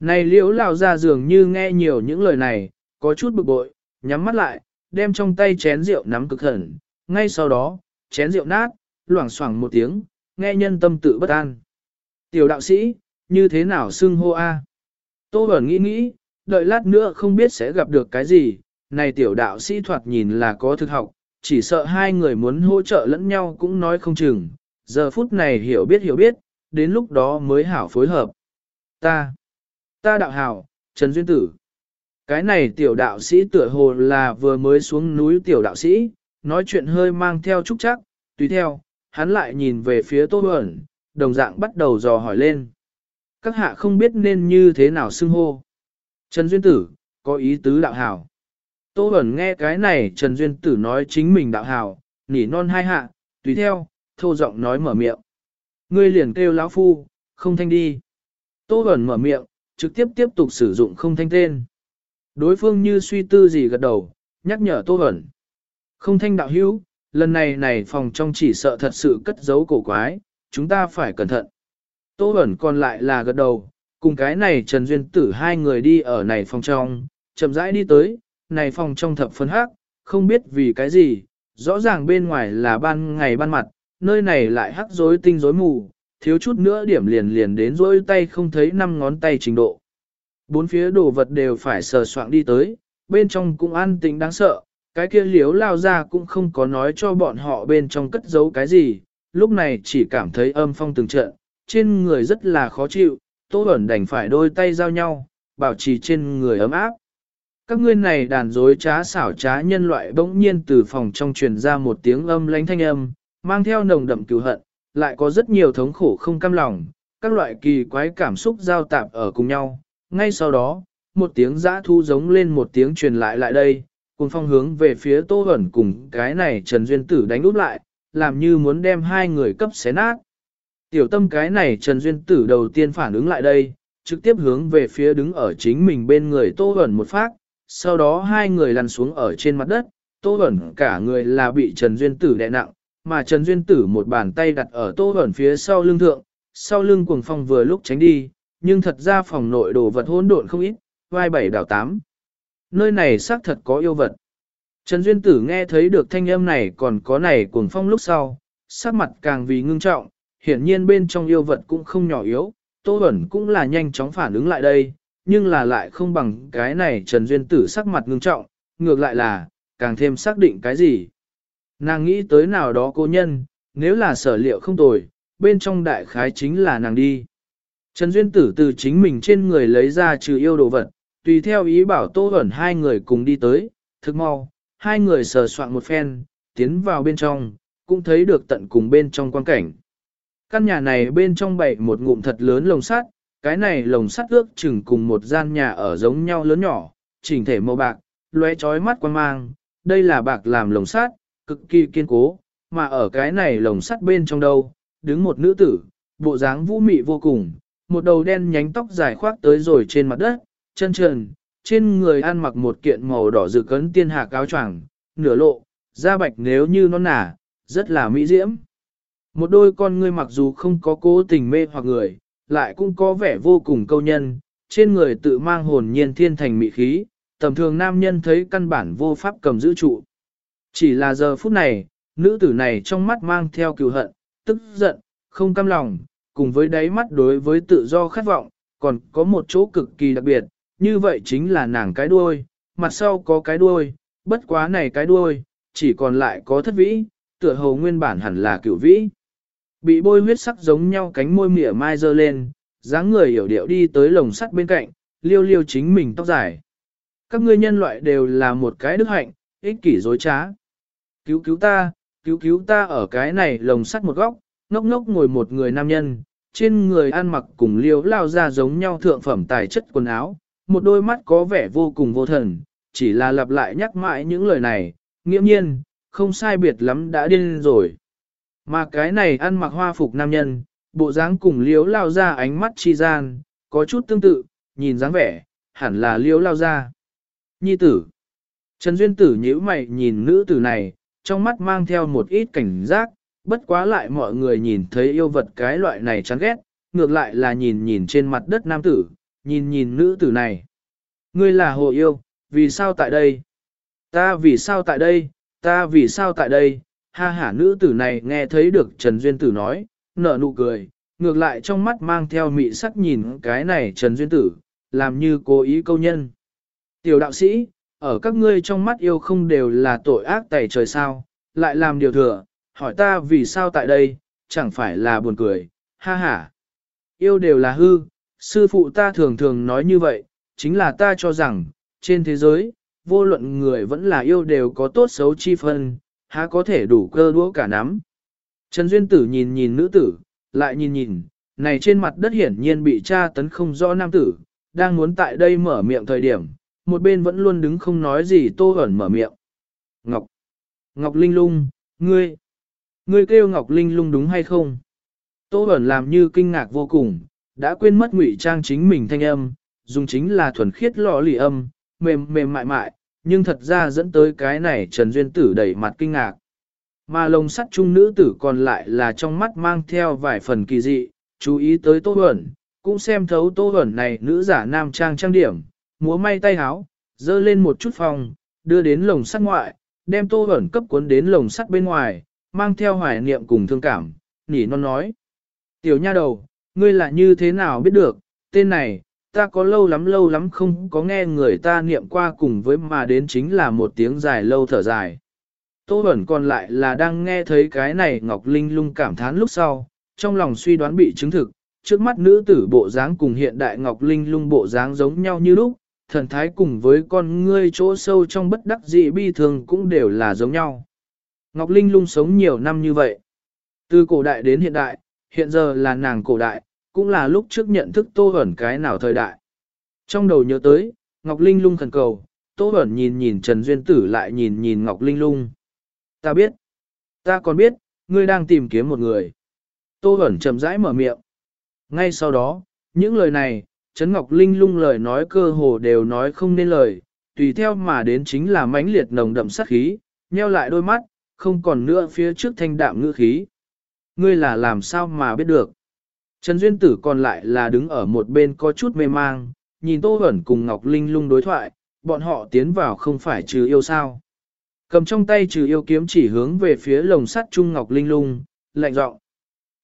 Này liễu Lao ra dường như nghe nhiều những lời này, có chút bực bội, nhắm mắt lại, đem trong tay chén rượu nắm cực thần, ngay sau đó, chén rượu nát, loảng xoảng một tiếng, nghe nhân tâm tự bất an. Tiểu đạo sĩ, như thế nào xưng hô a? Tô Bẩn nghĩ nghĩ, đợi lát nữa không biết sẽ gặp được cái gì, này tiểu đạo sĩ thoạt nhìn là có thực học, chỉ sợ hai người muốn hỗ trợ lẫn nhau cũng nói không chừng, giờ phút này hiểu biết hiểu biết, đến lúc đó mới hảo phối hợp. Ta, ta đạo hảo, Trần Duyên Tử. Cái này tiểu đạo sĩ tựa hồ là vừa mới xuống núi tiểu đạo sĩ, nói chuyện hơi mang theo trúc chắc, tùy theo, hắn lại nhìn về phía Tô Bẩn, đồng dạng bắt đầu dò hỏi lên. Các hạ không biết nên như thế nào xưng hô. Trần Duyên Tử, có ý tứ đạo hảo. Tô Bẩn nghe cái này Trần Duyên Tử nói chính mình đạo hảo, nỉ non hai hạ, tùy theo, thô giọng nói mở miệng. Ngươi liền kêu lão phu, không thanh đi. Tô Bẩn mở miệng, trực tiếp tiếp tục sử dụng không thanh tên. Đối phương như suy tư gì gật đầu, nhắc nhở Tô Hẩn. Không thanh đạo hữu, lần này này phòng trong chỉ sợ thật sự cất giấu cổ quái, chúng ta phải cẩn thận. Tô Hẩn còn lại là gật đầu, cùng cái này Trần Duyên Tử hai người đi ở này phòng trong, chậm rãi đi tới, này phòng trong thập phân hắc, không biết vì cái gì, rõ ràng bên ngoài là ban ngày ban mặt, nơi này lại hắc rối tinh rối mù, thiếu chút nữa điểm liền liền đến rối tay không thấy năm ngón tay trình độ. Bốn phía đồ vật đều phải sờ soạng đi tới, bên trong cũng an tĩnh đáng sợ, cái kia liếu lao ra cũng không có nói cho bọn họ bên trong cất giấu cái gì, lúc này chỉ cảm thấy âm phong từng trận, trên người rất là khó chịu, Tô Bẩn đành phải đôi tay giao nhau, bảo trì trên người ấm áp. Các ngươi này đàn dối trá xảo trá nhân loại bỗng nhiên từ phòng trong truyền ra một tiếng âm lánh thanh âm, mang theo nồng đậm cứu hận, lại có rất nhiều thống khổ không cam lòng, các loại kỳ quái cảm xúc giao tạp ở cùng nhau. Ngay sau đó, một tiếng giã thu giống lên một tiếng truyền lại lại đây, cùng phong hướng về phía Tô hẩn cùng cái này Trần Duyên Tử đánh úp lại, làm như muốn đem hai người cấp xé nát. Tiểu tâm cái này Trần Duyên Tử đầu tiên phản ứng lại đây, trực tiếp hướng về phía đứng ở chính mình bên người Tô hẩn một phát, sau đó hai người lăn xuống ở trên mặt đất, Tô hẩn cả người là bị Trần Duyên Tử đè nặng, mà Trần Duyên Tử một bàn tay đặt ở Tô hẩn phía sau lưng thượng, sau lưng cuồng phong vừa lúc tránh đi, nhưng thật ra phòng nội đồ vật hỗn độn không ít, vai bảy đảo tám. Nơi này xác thật có yêu vật. Trần Duyên Tử nghe thấy được thanh âm này còn có này cuồng phong lúc sau, sắc mặt càng vì ngưng trọng, hiển nhiên bên trong yêu vật cũng không nhỏ yếu, Tô Bẩn cũng là nhanh chóng phản ứng lại đây, nhưng là lại không bằng cái này Trần Duyên Tử sắc mặt ngưng trọng, ngược lại là, càng thêm xác định cái gì. Nàng nghĩ tới nào đó cô nhân, nếu là sở liệu không tồi, bên trong đại khái chính là nàng đi. Trần Duyên Tử từ chính mình trên người lấy ra trừ yêu đồ vật, tùy theo ý bảo Tô Bẩn hai người cùng đi tới, Thực mau, hai người sờ soạn một phen, tiến vào bên trong, cũng thấy được tận cùng bên trong quan cảnh. Căn nhà này bên trong bày một ngụm thật lớn lồng sắt, cái này lồng sắt ước chừng cùng một gian nhà ở giống nhau lớn nhỏ, chỉnh thể màu bạc, lóe chói mắt quan mang, đây là bạc làm lồng sắt, cực kỳ kiên cố, mà ở cái này lồng sắt bên trong đâu, đứng một nữ tử, bộ dáng vũ mị vô cùng, một đầu đen nhánh tóc dài khoác tới rồi trên mặt đất, chân trần, trên người ăn mặc một kiện màu đỏ dự cấn tiên hạ cáo choàng, nửa lộ, da bạch nếu như nó nả, rất là mỹ diễm. Một đôi con ngươi mặc dù không có cố tình mê hoặc người, lại cũng có vẻ vô cùng câu nhân, trên người tự mang hồn nhiên thiên thành mỹ khí, tầm thường nam nhân thấy căn bản vô pháp cầm giữ trụ. Chỉ là giờ phút này, nữ tử này trong mắt mang theo cừu hận, tức giận, không cam lòng, cùng với đáy mắt đối với tự do khát vọng, còn có một chỗ cực kỳ đặc biệt, như vậy chính là nàng cái đuôi, mặt sau có cái đuôi, bất quá này cái đuôi, chỉ còn lại có thất vĩ, tựa hồ nguyên bản hẳn là cửu vĩ. Bị bôi huyết sắc giống nhau cánh môi mỉa mai dơ lên, dáng người hiểu điệu đi tới lồng sắt bên cạnh, liêu liêu chính mình tóc dài. Các ngươi nhân loại đều là một cái đức hạnh, ích kỷ dối trá. Cứu cứu ta, cứu cứu ta ở cái này lồng sắt một góc, ngốc ngốc ngồi một người nam nhân, trên người ăn mặc cùng liêu lao ra giống nhau thượng phẩm tài chất quần áo, một đôi mắt có vẻ vô cùng vô thần, chỉ là lặp lại nhắc mãi những lời này, nghiễm nhiên, không sai biệt lắm đã điên rồi. Mà cái này ăn mặc hoa phục nam nhân, bộ dáng cùng liếu lao ra ánh mắt chi gian, có chút tương tự, nhìn dáng vẻ, hẳn là liếu lao ra. Nhi tử. Trần Duyên tử nhíu mày nhìn nữ tử này, trong mắt mang theo một ít cảnh giác, bất quá lại mọi người nhìn thấy yêu vật cái loại này chán ghét, ngược lại là nhìn nhìn trên mặt đất nam tử, nhìn nhìn nữ tử này. Ngươi là hồ yêu, vì sao tại đây? Ta vì sao tại đây? Ta vì sao tại đây? Ha hả nữ tử này nghe thấy được Trần Duyên Tử nói, nở nụ cười, ngược lại trong mắt mang theo mị sắc nhìn cái này Trần Duyên Tử, làm như cố ý câu nhân. Tiểu đạo sĩ, ở các ngươi trong mắt yêu không đều là tội ác tẩy trời sao, lại làm điều thừa, hỏi ta vì sao tại đây, chẳng phải là buồn cười, ha ha. Yêu đều là hư, sư phụ ta thường thường nói như vậy, chính là ta cho rằng, trên thế giới, vô luận người vẫn là yêu đều có tốt xấu chi phân, há có thể đủ cơ đũa cả nắm. Trần Duyên Tử nhìn nhìn nữ tử, lại nhìn nhìn, này trên mặt đất hiển nhiên bị tra tấn không rõ nam tử, đang muốn tại đây mở miệng thời điểm, một bên vẫn luôn đứng không nói gì tô ẩn mở miệng. Ngọc! Ngọc Linh lung, ngươi! Ngươi kêu Ngọc Linh lung đúng hay không? Tô ẩn làm như kinh ngạc vô cùng, đã quên mất ngụy trang chính mình thanh âm, dùng chính là thuần khiết lọ lì âm, mềm mềm mại mại, nhưng thật ra dẫn tới cái này Trần Duyên Tử đẩy mặt kinh ngạc. Mà lồng sắt trung nữ tử còn lại là trong mắt mang theo vài phần kỳ dị, chú ý tới Tô Huẩn, cũng xem thấu Tô Huẩn này nữ giả nam trang trang điểm, múa may tay háo, dơ lên một chút phòng, đưa đến lồng sắt ngoại, đem Tô Huẩn cấp cuốn đến lồng sắt bên ngoài, mang theo hoài niệm cùng thương cảm, nỉ non nói. Tiểu nha đầu, ngươi là như thế nào biết được, tên này, ta có lâu lắm lâu lắm không có nghe người ta niệm qua cùng với mà đến chính là một tiếng dài lâu thở dài. Tô Bẩn còn lại là đang nghe thấy cái này Ngọc Linh lung cảm thán lúc sau, trong lòng suy đoán bị chứng thực, trước mắt nữ tử bộ dáng cùng hiện đại Ngọc Linh lung bộ dáng giống nhau như lúc, thần thái cùng với con ngươi chỗ sâu trong bất đắc dị bi thường cũng đều là giống nhau. Ngọc Linh lung sống nhiều năm như vậy. Từ cổ đại đến hiện đại, hiện giờ là nàng cổ đại, cũng là lúc trước nhận thức Tô Bẩn cái nào thời đại. Trong đầu nhớ tới, Ngọc Linh lung khẩn cầu, Tô Bẩn nhìn nhìn Trần Duyên Tử lại nhìn nhìn Ngọc Linh lung. Ta biết. Ta còn biết, ngươi đang tìm kiếm một người. Tô Bẩn chậm rãi mở miệng. Ngay sau đó, những lời này, Trấn Ngọc Linh lung lời nói cơ hồ đều nói không nên lời, tùy theo mà đến chính là mãnh liệt nồng đậm sát khí, nheo lại đôi mắt, không còn nữa phía trước thanh đạm ngữ khí. Ngươi là làm sao mà biết được? Trần Duyên Tử còn lại là đứng ở một bên có chút mê mang, nhìn Tô Huẩn cùng Ngọc Linh lung đối thoại, bọn họ tiến vào không phải trừ yêu sao. Cầm trong tay trừ yêu kiếm chỉ hướng về phía lồng sắt Trung Ngọc Linh lung, lạnh giọng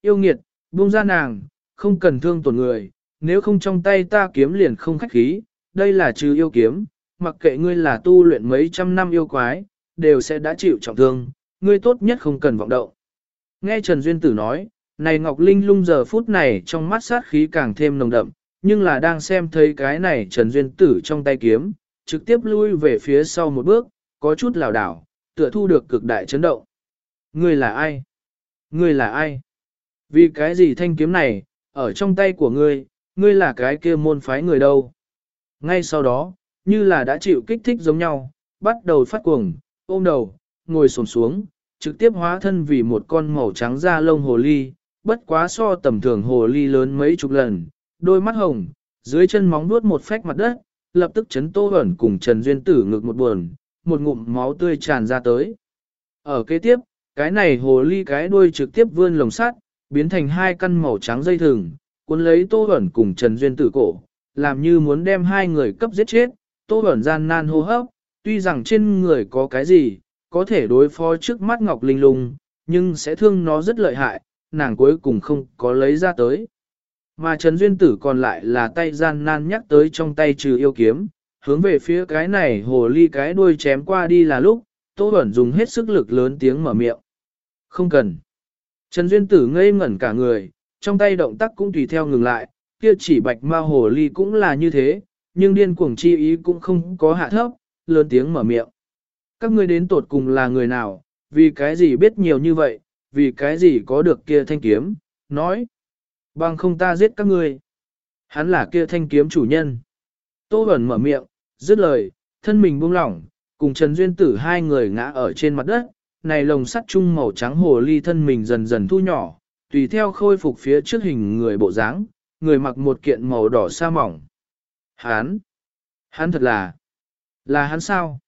Yêu nghiệt, buông ra nàng, không cần thương tổn người, nếu không trong tay ta kiếm liền không khách khí, đây là trừ yêu kiếm, mặc kệ ngươi là tu luyện mấy trăm năm yêu quái, đều sẽ đã chịu trọng thương, ngươi tốt nhất không cần vọng động. Nghe Trần Duyên Tử nói, này Ngọc Linh lung giờ phút này trong mắt sát khí càng thêm nồng đậm, nhưng là đang xem thấy cái này Trần Duyên Tử trong tay kiếm, trực tiếp lui về phía sau một bước, có chút lảo đảo, tựa thu được cực đại chấn động. Ngươi là ai? Ngươi là ai? Vì cái gì thanh kiếm này, ở trong tay của ngươi, ngươi là cái kia môn phái người đâu? Ngay sau đó, như là đã chịu kích thích giống nhau, bắt đầu phát cuồng, ôm đầu, ngồi xổm xuống, trực tiếp hóa thân vì một con màu trắng da lông hồ ly, bất quá so tầm thường hồ ly lớn mấy chục lần, đôi mắt hồng, dưới chân móng nuốt một phách mặt đất, lập tức chấn tô ẩn cùng Trần Duyên Tử ngực một buồn, một ngụm máu tươi tràn ra tới. Ở kế tiếp, cái này hồ ly cái đuôi trực tiếp vươn lồng sắt, biến thành hai căn màu trắng dây thừng, cuốn lấy tô ẩn cùng Trần Duyên Tử cổ, làm như muốn đem hai người cấp giết chết, tô ẩn gian nan hô hấp, tuy rằng trên người có cái gì, có thể đối phó trước mắt Ngọc Linh Lung, nhưng sẽ thương nó rất lợi hại, nàng cuối cùng không có lấy ra tới. Mà Trần Duyên Tử còn lại là tay gian nan nhắc tới trong tay trừ yêu kiếm, hướng về phía cái này hồ ly cái đuôi chém qua đi là lúc, Tô Bẩn dùng hết sức lực lớn tiếng mở miệng. Không cần. Trần Duyên Tử ngây ngẩn cả người, trong tay động tác cũng tùy theo ngừng lại, kia chỉ bạch ma hồ ly cũng là như thế, nhưng điên cuồng chi ý cũng không có hạ thấp, lớn tiếng mở miệng. Các ngươi đến tột cùng là người nào, vì cái gì biết nhiều như vậy, vì cái gì có được kia thanh kiếm, nói. Bằng không ta giết các ngươi. Hắn là kia thanh kiếm chủ nhân. Tô Bẩn mở miệng, dứt lời, thân mình buông lỏng, cùng Trần Duyên Tử hai người ngã ở trên mặt đất, này lồng sắt chung màu trắng hồ ly thân mình dần dần thu nhỏ, tùy theo khôi phục phía trước hình người bộ dáng, người mặc một kiện màu đỏ sa mỏng. Hán! Hắn thật là... Là hắn sao?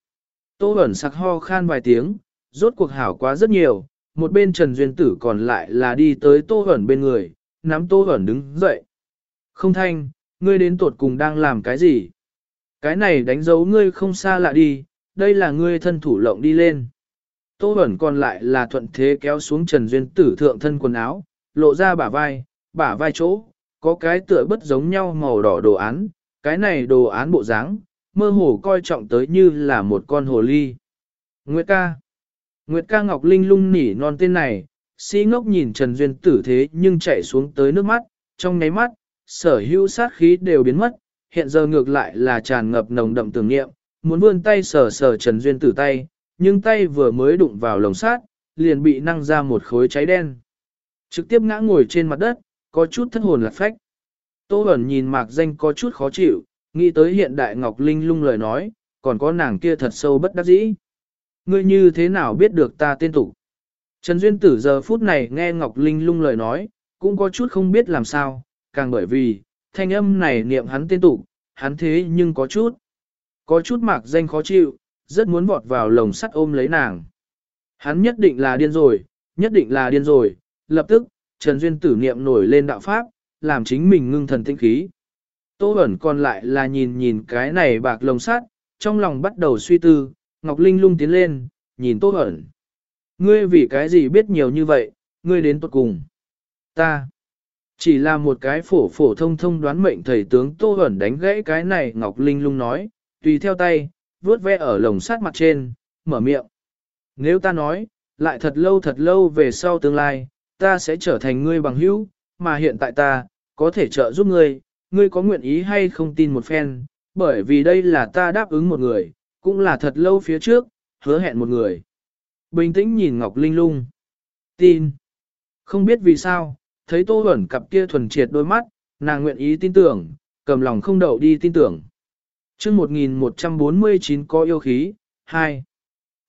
Tô ẩn sặc ho khan vài tiếng, rốt cuộc hảo quá rất nhiều, một bên Trần Duyên Tử còn lại là đi tới Tô ẩn bên người, nắm Tô ẩn đứng dậy. Không thanh, ngươi đến tuột cùng đang làm cái gì? Cái này đánh dấu ngươi không xa lạ đi, đây là ngươi thân thủ lộng đi lên. Tô ẩn còn lại là thuận thế kéo xuống Trần Duyên Tử thượng thân quần áo, lộ ra bả vai, bả vai chỗ, có cái tựa bất giống nhau màu đỏ đồ án, cái này đồ án bộ dáng, mơ hồ coi trọng tới như là một con hồ ly. Nguyệt ca. Nguyệt ca Ngọc Linh lung nỉ non tên này, si ngốc nhìn Trần Duyên tử thế nhưng chạy xuống tới nước mắt, trong nháy mắt, sở hữu sát khí đều biến mất, hiện giờ ngược lại là tràn ngập nồng đậm tưởng niệm, muốn vươn tay sờ sờ Trần Duyên tử tay, nhưng tay vừa mới đụng vào lồng sát, liền bị năng ra một khối cháy đen. Trực tiếp ngã ngồi trên mặt đất, có chút thất hồn lạc phách. Tô Bẩn nhìn mạc danh có chút khó chịu, nghĩ tới hiện đại Ngọc Linh lung lời nói, còn có nàng kia thật sâu bất đắc dĩ. Ngươi như thế nào biết được ta tên tục? Trần Duyên Tử giờ phút này nghe Ngọc Linh lung lời nói, cũng có chút không biết làm sao, càng bởi vì, thanh âm này niệm hắn tên tục, hắn thế nhưng có chút, có chút mạc danh khó chịu, rất muốn vọt vào lồng sắt ôm lấy nàng. Hắn nhất định là điên rồi, nhất định là điên rồi, lập tức, Trần Duyên Tử niệm nổi lên đạo pháp, làm chính mình ngưng thần tinh khí. Tô ẩn còn lại là nhìn nhìn cái này bạc lồng sắt, trong lòng bắt đầu suy tư, Ngọc Linh lung tiến lên, nhìn Tô ẩn. Ngươi vì cái gì biết nhiều như vậy, ngươi đến tốt cùng. Ta chỉ là một cái phổ phổ thông thông đoán mệnh thầy tướng Tô ẩn đánh gãy cái này Ngọc Linh lung nói, tùy theo tay, vuốt ve ở lồng sắt mặt trên, mở miệng. Nếu ta nói, lại thật lâu thật lâu về sau tương lai, ta sẽ trở thành ngươi bằng hữu, mà hiện tại ta, có thể trợ giúp ngươi, ngươi có nguyện ý hay không tin một phen, bởi vì đây là ta đáp ứng một người, cũng là thật lâu phía trước, hứa hẹn một người. Bình tĩnh nhìn Ngọc Linh lung. Tin. Không biết vì sao, thấy Tô Huẩn cặp kia thuần triệt đôi mắt, nàng nguyện ý tin tưởng, cầm lòng không đậu đi tin tưởng. chương 1149 có yêu khí, 2.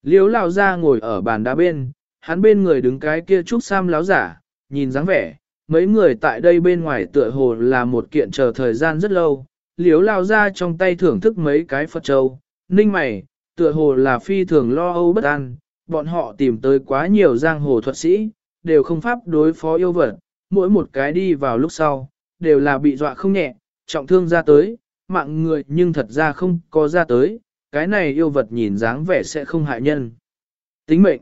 Liếu Lão ra ngồi ở bàn đá bên, hắn bên người đứng cái kia trúc sam láo giả, nhìn dáng vẻ, mấy người tại đây bên ngoài tựa hồ là một kiện chờ thời gian rất lâu, liếu lao ra trong tay thưởng thức mấy cái Phật châu, ninh mày, tựa hồ là phi thường lo âu bất an, bọn họ tìm tới quá nhiều giang hồ thuật sĩ, đều không pháp đối phó yêu vật, mỗi một cái đi vào lúc sau, đều là bị dọa không nhẹ, trọng thương ra tới, mạng người nhưng thật ra không có ra tới, cái này yêu vật nhìn dáng vẻ sẽ không hại nhân. Tính mệnh,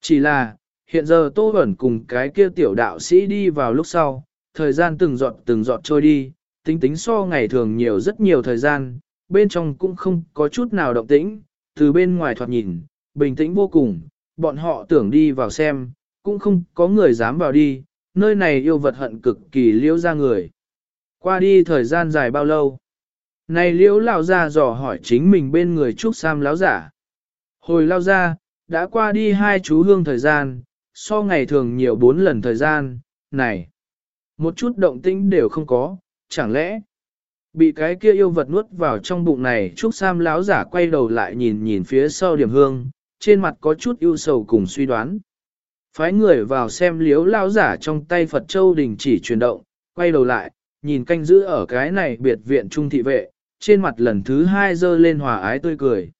chỉ là, hiện giờ Tô Bẩn cùng cái kia tiểu đạo sĩ đi vào lúc sau, thời gian từng giọt từng giọt trôi đi, tính tính so ngày thường nhiều rất nhiều thời gian, bên trong cũng không có chút nào động tĩnh, từ bên ngoài thoạt nhìn, bình tĩnh vô cùng, bọn họ tưởng đi vào xem, cũng không có người dám vào đi, nơi này yêu vật hận cực kỳ liễu ra người. Qua đi thời gian dài bao lâu? Này liễu lao ra dò hỏi chính mình bên người trúc sam láo giả. Hồi lao ra, đã qua đi hai chú hương thời gian, so ngày thường nhiều bốn lần thời gian, này. Một chút động tĩnh đều không có, chẳng lẽ bị cái kia yêu vật nuốt vào trong bụng này Trúc Sam lão giả quay đầu lại nhìn nhìn phía sau điểm hương, trên mặt có chút ưu sầu cùng suy đoán. Phái người vào xem liếu lão giả trong tay Phật Châu đình chỉ chuyển động, quay đầu lại, nhìn canh giữ ở cái này biệt viện trung thị vệ, trên mặt lần thứ hai dơ lên hòa ái tươi cười.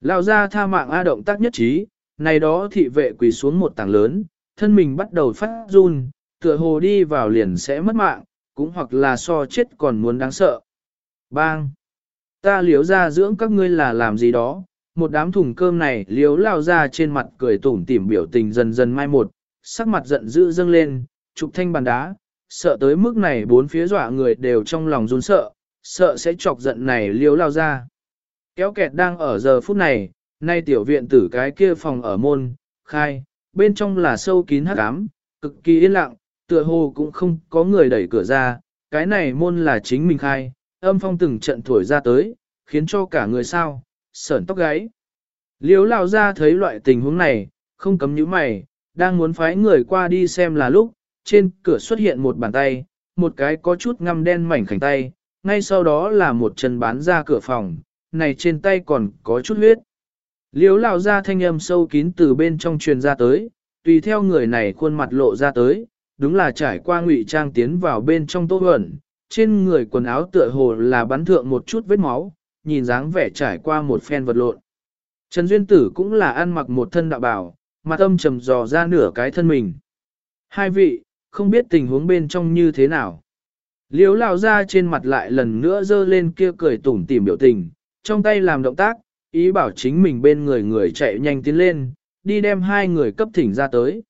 lão gia tha mạng A động tác nhất trí, này đó thị vệ quỳ xuống một tảng lớn, thân mình bắt đầu phát run, tựa hồ đi vào liền sẽ mất mạng, cũng hoặc là so chết còn muốn đáng sợ. Bang! Ta liếu ra dưỡng các ngươi là làm gì đó, một đám thùng cơm này liếu lao ra trên mặt cười tủm tỉm biểu tình dần dần mai một, sắc mặt giận dữ dâng lên, trục thanh bàn đá, sợ tới mức này bốn phía dọa người đều trong lòng run sợ, sợ sẽ chọc giận này liếu lao ra. Kéo kẹt đang ở giờ phút này, nay tiểu viện tử cái kia phòng ở môn, khai, bên trong là sâu kín hắc ám, cực kỳ yên lặng, tựa hồ cũng không có người đẩy cửa ra, cái này môn là chính mình khai, âm phong từng trận thổi ra tới, khiến cho cả người sao, sởn tóc gáy. Liếu lao ra thấy loại tình huống này, không cấm nhíu mày, đang muốn phái người qua đi xem là lúc, trên cửa xuất hiện một bàn tay, một cái có chút ngăm đen mảnh khảnh tay, ngay sau đó là một chân bán ra cửa phòng, này trên tay còn có chút huyết. Liếu lao ra thanh âm sâu kín từ bên trong truyền ra tới, tùy theo người này khuôn mặt lộ ra tới, đúng là trải qua ngụy trang tiến vào bên trong tô huẩn, trên người quần áo tựa hồ là bắn thượng một chút vết máu, nhìn dáng vẻ trải qua một phen vật lộn. Trần Duyên Tử cũng là ăn mặc một thân đạo bảo, mặt âm trầm dò ra nửa cái thân mình. Hai vị, không biết tình huống bên trong như thế nào. Liếu lao ra trên mặt lại lần nữa dơ lên kia cười tủm tỉm biểu tình, trong tay làm động tác, ý bảo chính mình bên người người chạy nhanh tiến lên, đi đem hai người cấp thỉnh ra tới.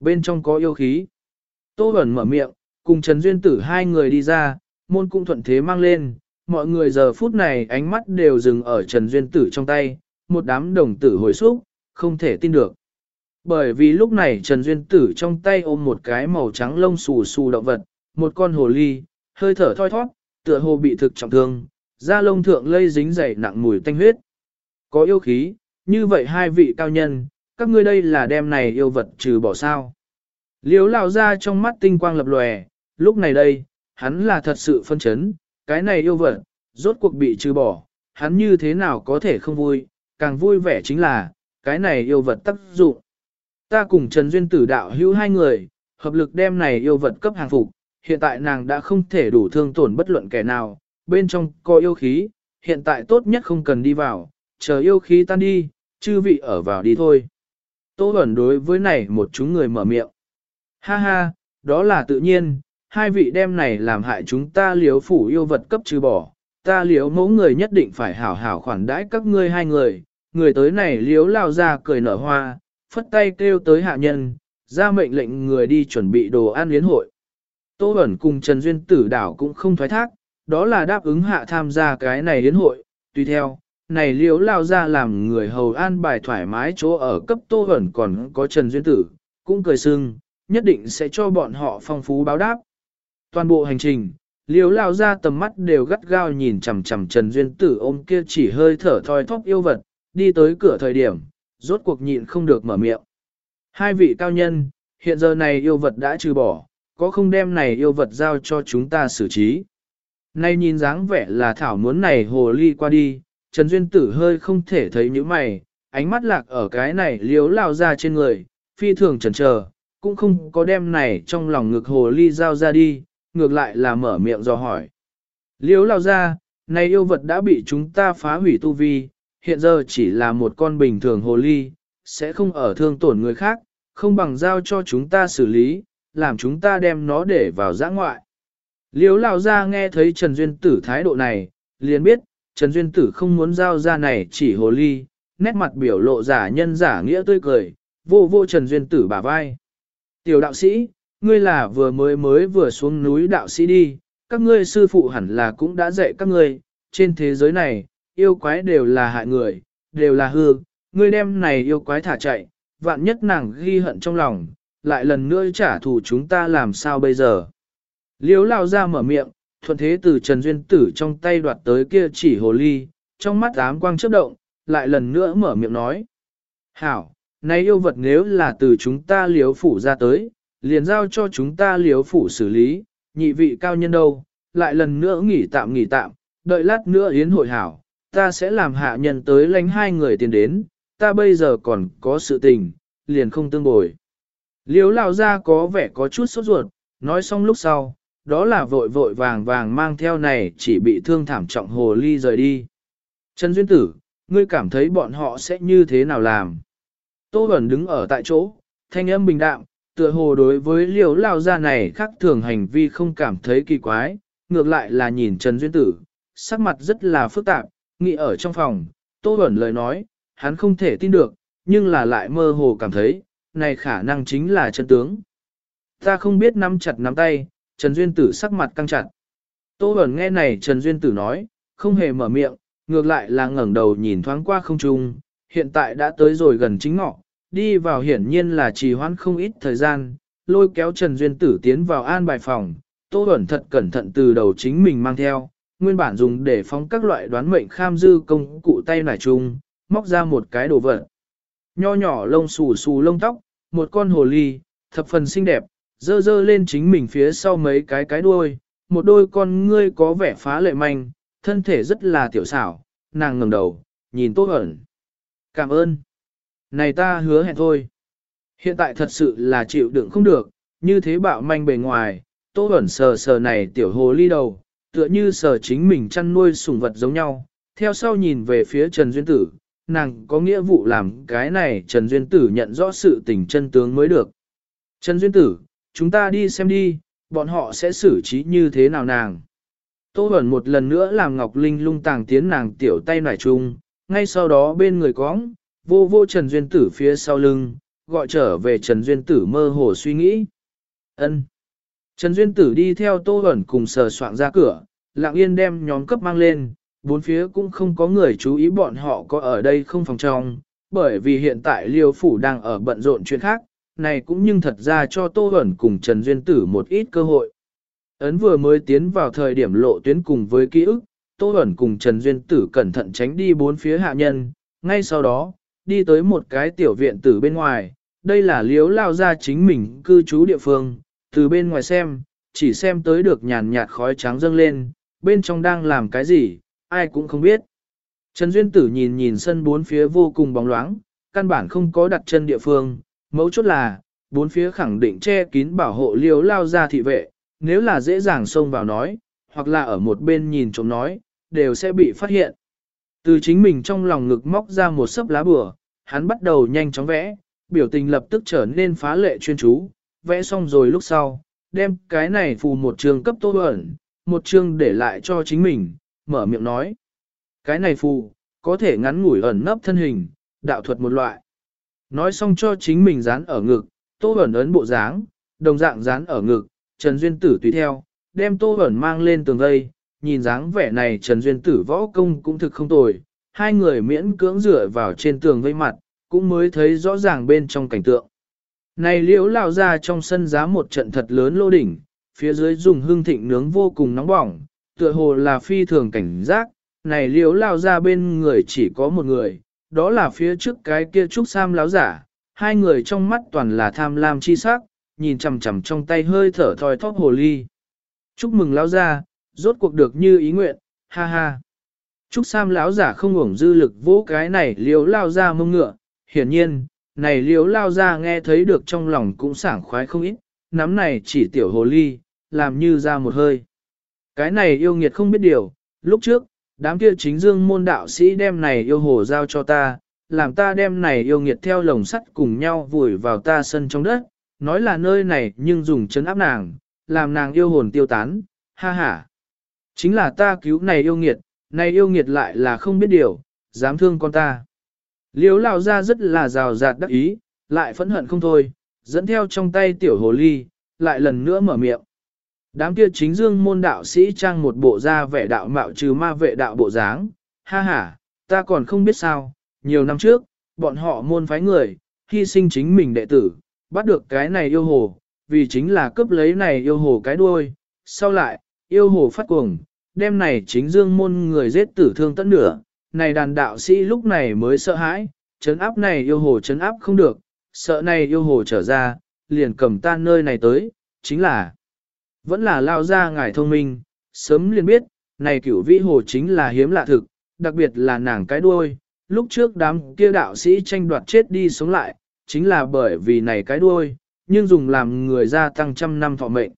Bên trong có yêu khí. Tô Bẩn mở miệng, cùng Trần Duyên Tử hai người đi ra, môn cũng thuận thế mang lên, mọi người giờ phút này ánh mắt đều dừng ở Trần Duyên Tử trong tay, một đám đồng tử hồi xúc, không thể tin được. Bởi vì lúc này Trần Duyên Tử trong tay ôm một cái màu trắng lông xù xù động vật, một con hồ ly, hơi thở thoi thoát, tựa hồ bị thực trọng thương, da lông thượng lây dính dày nặng mùi tanh huyết. Có yêu khí, như vậy hai vị cao nhân, các ngươi đây là đem này yêu vật trừ bỏ sao. Liếu lao ra trong mắt tinh quang lập lòe, lúc này đây, hắn là thật sự phân chấn, cái này yêu vật, rốt cuộc bị trừ bỏ, hắn như thế nào có thể không vui, càng vui vẻ chính là, cái này yêu vật tác dụng. Ta cùng Trần Duyên tử đạo hữu hai người, hợp lực đem này yêu vật cấp hàng phục, hiện tại nàng đã không thể đủ thương tổn bất luận kẻ nào, bên trong có yêu khí, hiện tại tốt nhất không cần đi vào, chờ yêu khí tan đi, chư vị ở vào đi thôi. Tô ẩn đối với này một chúng người mở miệng. Ha ha, đó là tự nhiên, hai vị đem này làm hại chúng ta liếu phủ yêu vật cấp trừ bỏ, ta liếu mẫu người nhất định phải hảo hảo khoản đãi các ngươi hai người, người tới này liếu lao ra cười nở hoa, phất tay kêu tới hạ nhân, ra mệnh lệnh người đi chuẩn bị đồ ăn yến hội. Tô Bẩn cùng Trần Duyên Tử đảo cũng không thoái thác, đó là đáp ứng hạ tham gia cái này yến hội, tùy theo, này liếu lao ra làm người hầu an bài thoải mái chỗ ở cấp Tô ẩn còn có Trần Duyên Tử, cũng cười sưng, nhất định sẽ cho bọn họ phong phú báo đáp. Toàn bộ hành trình, liếu lao ra tầm mắt đều gắt gao nhìn chằm chằm Trần Duyên Tử ôm kia chỉ hơi thở thoi thóp yêu vật, đi tới cửa thời điểm, rốt cuộc nhịn không được mở miệng. Hai vị cao nhân, hiện giờ này yêu vật đã trừ bỏ, có không đem này yêu vật giao cho chúng ta xử trí. Nay nhìn dáng vẻ là thảo muốn này hồ ly qua đi, Trần Duyên Tử hơi không thể thấy những mày, ánh mắt lạc ở cái này liếu lao ra trên người, phi thường chần chờ, cũng không có đem này trong lòng ngực hồ ly giao ra đi, ngược lại là mở miệng do hỏi. Liếu lao ra, này yêu vật đã bị chúng ta phá hủy tu vi, hiện giờ chỉ là một con bình thường hồ ly, sẽ không ở thương tổn người khác, không bằng giao cho chúng ta xử lý, làm chúng ta đem nó để vào giã ngoại. Liếu lao ra nghe thấy Trần Duyên Tử thái độ này, liền biết, Trần Duyên Tử không muốn giao ra này chỉ hồ ly, nét mặt biểu lộ giả nhân giả nghĩa tươi cười, vô vô Trần Duyên Tử bả vai. Tiểu đạo sĩ, ngươi là vừa mới mới vừa xuống núi đạo sĩ đi, các ngươi sư phụ hẳn là cũng đã dạy các ngươi, trên thế giới này, yêu quái đều là hại người, đều là hư, ngươi đem này yêu quái thả chạy, vạn nhất nàng ghi hận trong lòng, lại lần nữa trả thù chúng ta làm sao bây giờ. Liếu lao ra mở miệng, thuận thế từ Trần Duyên Tử trong tay đoạt tới kia chỉ hồ ly, trong mắt ám quang chớp động, lại lần nữa mở miệng nói. Hảo, này yêu vật nếu là từ chúng ta liếu phủ ra tới, liền giao cho chúng ta liếu phủ xử lý, nhị vị cao nhân đâu, lại lần nữa nghỉ tạm nghỉ tạm, đợi lát nữa yến hội hảo, ta sẽ làm hạ nhân tới lánh hai người tiền đến, ta bây giờ còn có sự tình, liền không tương bồi. Liếu lao ra có vẻ có chút sốt ruột, nói xong lúc sau, đó là vội vội vàng vàng mang theo này chỉ bị thương thảm trọng hồ ly rời đi. Trần Duyên Tử, ngươi cảm thấy bọn họ sẽ như thế nào làm? Tô Bẩn đứng ở tại chỗ, thanh âm bình đạm, tựa hồ đối với liều lao ra này khác thường hành vi không cảm thấy kỳ quái, ngược lại là nhìn Trần Duyên Tử, sắc mặt rất là phức tạp, nghĩ ở trong phòng, Tô Bẩn lời nói, hắn không thể tin được, nhưng là lại mơ hồ cảm thấy, này khả năng chính là chân tướng. Ta không biết nắm chặt nắm tay, Trần Duyên Tử sắc mặt căng chặt. Tô Bẩn nghe này Trần Duyên Tử nói, không hề mở miệng, ngược lại là ngẩng đầu nhìn thoáng qua không trung, hiện tại đã tới rồi gần chính ngọ, đi vào hiển nhiên là trì hoãn không ít thời gian, lôi kéo Trần Duyên Tử tiến vào an bài phòng, Tô Bẩn thật cẩn thận từ đầu chính mình mang theo, nguyên bản dùng để phóng các loại đoán mệnh kham dư công cụ tay nải chung, móc ra một cái đồ vật. Nho nhỏ lông xù xù lông tóc, một con hồ ly, thập phần xinh đẹp, dơ dơ lên chính mình phía sau mấy cái cái đuôi, một đôi con ngươi có vẻ phá lệ manh, thân thể rất là tiểu xảo, nàng ngẩng đầu, nhìn Tô ẩn. Cảm ơn. Này ta hứa hẹn thôi. Hiện tại thật sự là chịu đựng không được, như thế bạo manh bề ngoài, Tô ẩn sờ sờ này tiểu hồ ly đầu, tựa như sờ chính mình chăn nuôi sủng vật giống nhau, theo sau nhìn về phía Trần Duyên Tử, nàng có nghĩa vụ làm cái này Trần Duyên Tử nhận rõ sự tình chân tướng mới được. Trần Duyên Tử, chúng ta đi xem đi, bọn họ sẽ xử trí như thế nào nàng. Tô Bẩn một lần nữa làm Ngọc Linh lung tàng tiến nàng tiểu tay nải chung, ngay sau đó bên người cóng, vô vô Trần Duyên Tử phía sau lưng, gọi trở về Trần Duyên Tử mơ hồ suy nghĩ. ân Trần Duyên Tử đi theo Tô Bẩn cùng sờ soạn ra cửa, lặng yên đem nhóm cấp mang lên, bốn phía cũng không có người chú ý bọn họ có ở đây không phòng trong, bởi vì hiện tại Liêu Phủ đang ở bận rộn chuyện khác, này cũng nhưng thật ra cho Tô hẩn cùng Trần Duyên Tử một ít cơ hội. Ấn vừa mới tiến vào thời điểm lộ tuyến cùng với ký ức, Tô hẩn cùng Trần Duyên Tử cẩn thận tránh đi bốn phía hạ nhân, ngay sau đó, đi tới một cái tiểu viện tử bên ngoài, đây là liếu lao ra chính mình cư trú địa phương, từ bên ngoài xem, chỉ xem tới được nhàn nhạt khói trắng dâng lên, bên trong đang làm cái gì, ai cũng không biết. Trần Duyên Tử nhìn nhìn sân bốn phía vô cùng bóng loáng, căn bản không có đặt chân địa phương, mấu chốt là, bốn phía khẳng định che kín bảo hộ liếu lao ra thị vệ, nếu là dễ dàng xông vào nói, hoặc là ở một bên nhìn trộm nói, đều sẽ bị phát hiện. Từ chính mình trong lòng ngực móc ra một sấp lá bừa, hắn bắt đầu nhanh chóng vẽ, biểu tình lập tức trở nên phá lệ chuyên chú, vẽ xong rồi lúc sau, đem cái này phù một trường cấp tô ẩn, một chương để lại cho chính mình, mở miệng nói. Cái này phù, có thể ngắn ngủi ẩn nấp thân hình, đạo thuật một loại. Nói xong cho chính mình dán ở ngực, tô ẩn ấn bộ dáng, đồng dạng dán ở ngực, Trần Duyên Tử tùy theo, đem tô ẩn mang lên tường vây, nhìn dáng vẻ này Trần Duyên Tử võ công cũng thực không tồi, hai người miễn cưỡng rửa vào trên tường vây mặt, cũng mới thấy rõ ràng bên trong cảnh tượng. Này liễu lao ra trong sân giá một trận thật lớn lô đỉnh, phía dưới dùng hương thịnh nướng vô cùng nóng bỏng, tựa hồ là phi thường cảnh giác, này liễu lao ra bên người chỉ có một người, đó là phía trước cái kia trúc sam láo giả, hai người trong mắt toàn là tham lam chi sắc, nhìn chằm chằm trong tay hơi thở thoi thóp hồ ly. Chúc mừng lão gia, rốt cuộc được như ý nguyện, ha ha. Trúc Sam lão giả không ngủng dư lực vỗ cái này liếu lao ra mông ngựa, hiển nhiên, này liếu lao ra nghe thấy được trong lòng cũng sảng khoái không ít, nắm này chỉ tiểu hồ ly, làm như ra một hơi. Cái này yêu nghiệt không biết điều, lúc trước, đám kia chính dương môn đạo sĩ đem này yêu hồ giao cho ta, làm ta đem này yêu nghiệt theo lồng sắt cùng nhau vùi vào ta sân trong đất, nói là nơi này nhưng dùng chấn áp nàng, làm nàng yêu hồn tiêu tán, ha ha. Chính là ta cứu này yêu nghiệt, này yêu nghiệt lại là không biết điều, dám thương con ta. Liếu lao ra rất là rào rạt đắc ý, lại phẫn hận không thôi, dẫn theo trong tay tiểu hồ ly, lại lần nữa mở miệng. Đám kia chính dương môn đạo sĩ trang một bộ da vẻ đạo mạo trừ ma vệ đạo bộ dáng, ha ha, ta còn không biết sao, nhiều năm trước, bọn họ môn phái người, hy sinh chính mình đệ tử, bắt được cái này yêu hồ, vì chính là cướp lấy này yêu hồ cái đuôi, sau lại, yêu hồ phát cuồng, đêm này chính dương môn người giết tử thương tất nửa, này đàn đạo sĩ lúc này mới sợ hãi, chấn áp này yêu hồ chấn áp không được, sợ này yêu hồ trở ra, liền cầm tan nơi này tới, chính là, vẫn là lao ra ngài thông minh, sớm liền biết, này cửu vĩ hồ chính là hiếm lạ thực, đặc biệt là nàng cái đuôi, lúc trước đám kia đạo sĩ tranh đoạt chết đi sống lại, chính là bởi vì này cái đuôi, nhưng dùng làm người gia tăng trăm năm thọ mệnh.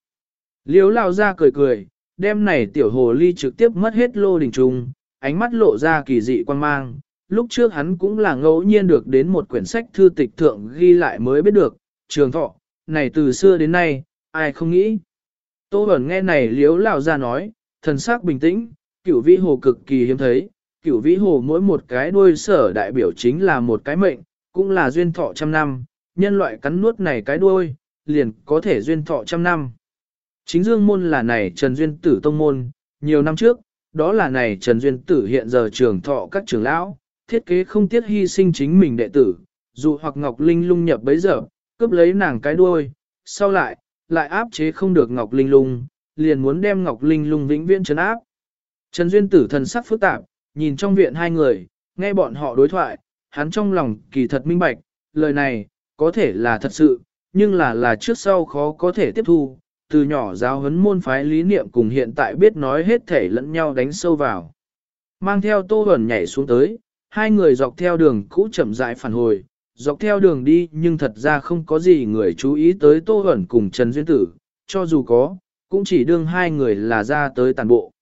Liếu lao ra cười cười, đêm này tiểu hồ ly trực tiếp mất hết lô đình trùng, ánh mắt lộ ra kỳ dị quan mang. Lúc trước hắn cũng là ngẫu nhiên được đến một quyển sách thư tịch thượng ghi lại mới biết được, trường thọ, này từ xưa đến nay, ai không nghĩ. Tô Bẩn nghe này liếu lão ra nói, thần sắc bình tĩnh, cửu vĩ hồ cực kỳ hiếm thấy, cửu vĩ hồ mỗi một cái đuôi sở đại biểu chính là một cái mệnh, cũng là duyên thọ trăm năm, nhân loại cắn nuốt này cái đuôi, liền có thể duyên thọ trăm năm. Chính dương môn là này Trần Duyên Tử Tông Môn, nhiều năm trước, đó là này Trần Duyên Tử hiện giờ trường thọ các trưởng lão, thiết kế không tiếc hy sinh chính mình đệ tử, dù hoặc Ngọc Linh lung nhập bấy giờ, cướp lấy nàng cái đuôi, sau lại, lại áp chế không được Ngọc Linh lung, liền muốn đem Ngọc Linh lung vĩnh viễn trấn áp. Trần Duyên Tử thần sắc phức tạp, nhìn trong viện hai người, nghe bọn họ đối thoại, hắn trong lòng kỳ thật minh bạch, lời này, có thể là thật sự, nhưng là là trước sau khó có thể tiếp thu, từ nhỏ giáo huấn môn phái lý niệm cùng hiện tại biết nói hết thể lẫn nhau đánh sâu vào. Mang theo tô ẩn nhảy xuống tới, hai người dọc theo đường cũ chậm rãi phản hồi, dọc theo đường đi nhưng thật ra không có gì người chú ý tới Tô Hẩn cùng Trần Duyên Tử, cho dù có, cũng chỉ đương hai người là ra tới tàn bộ.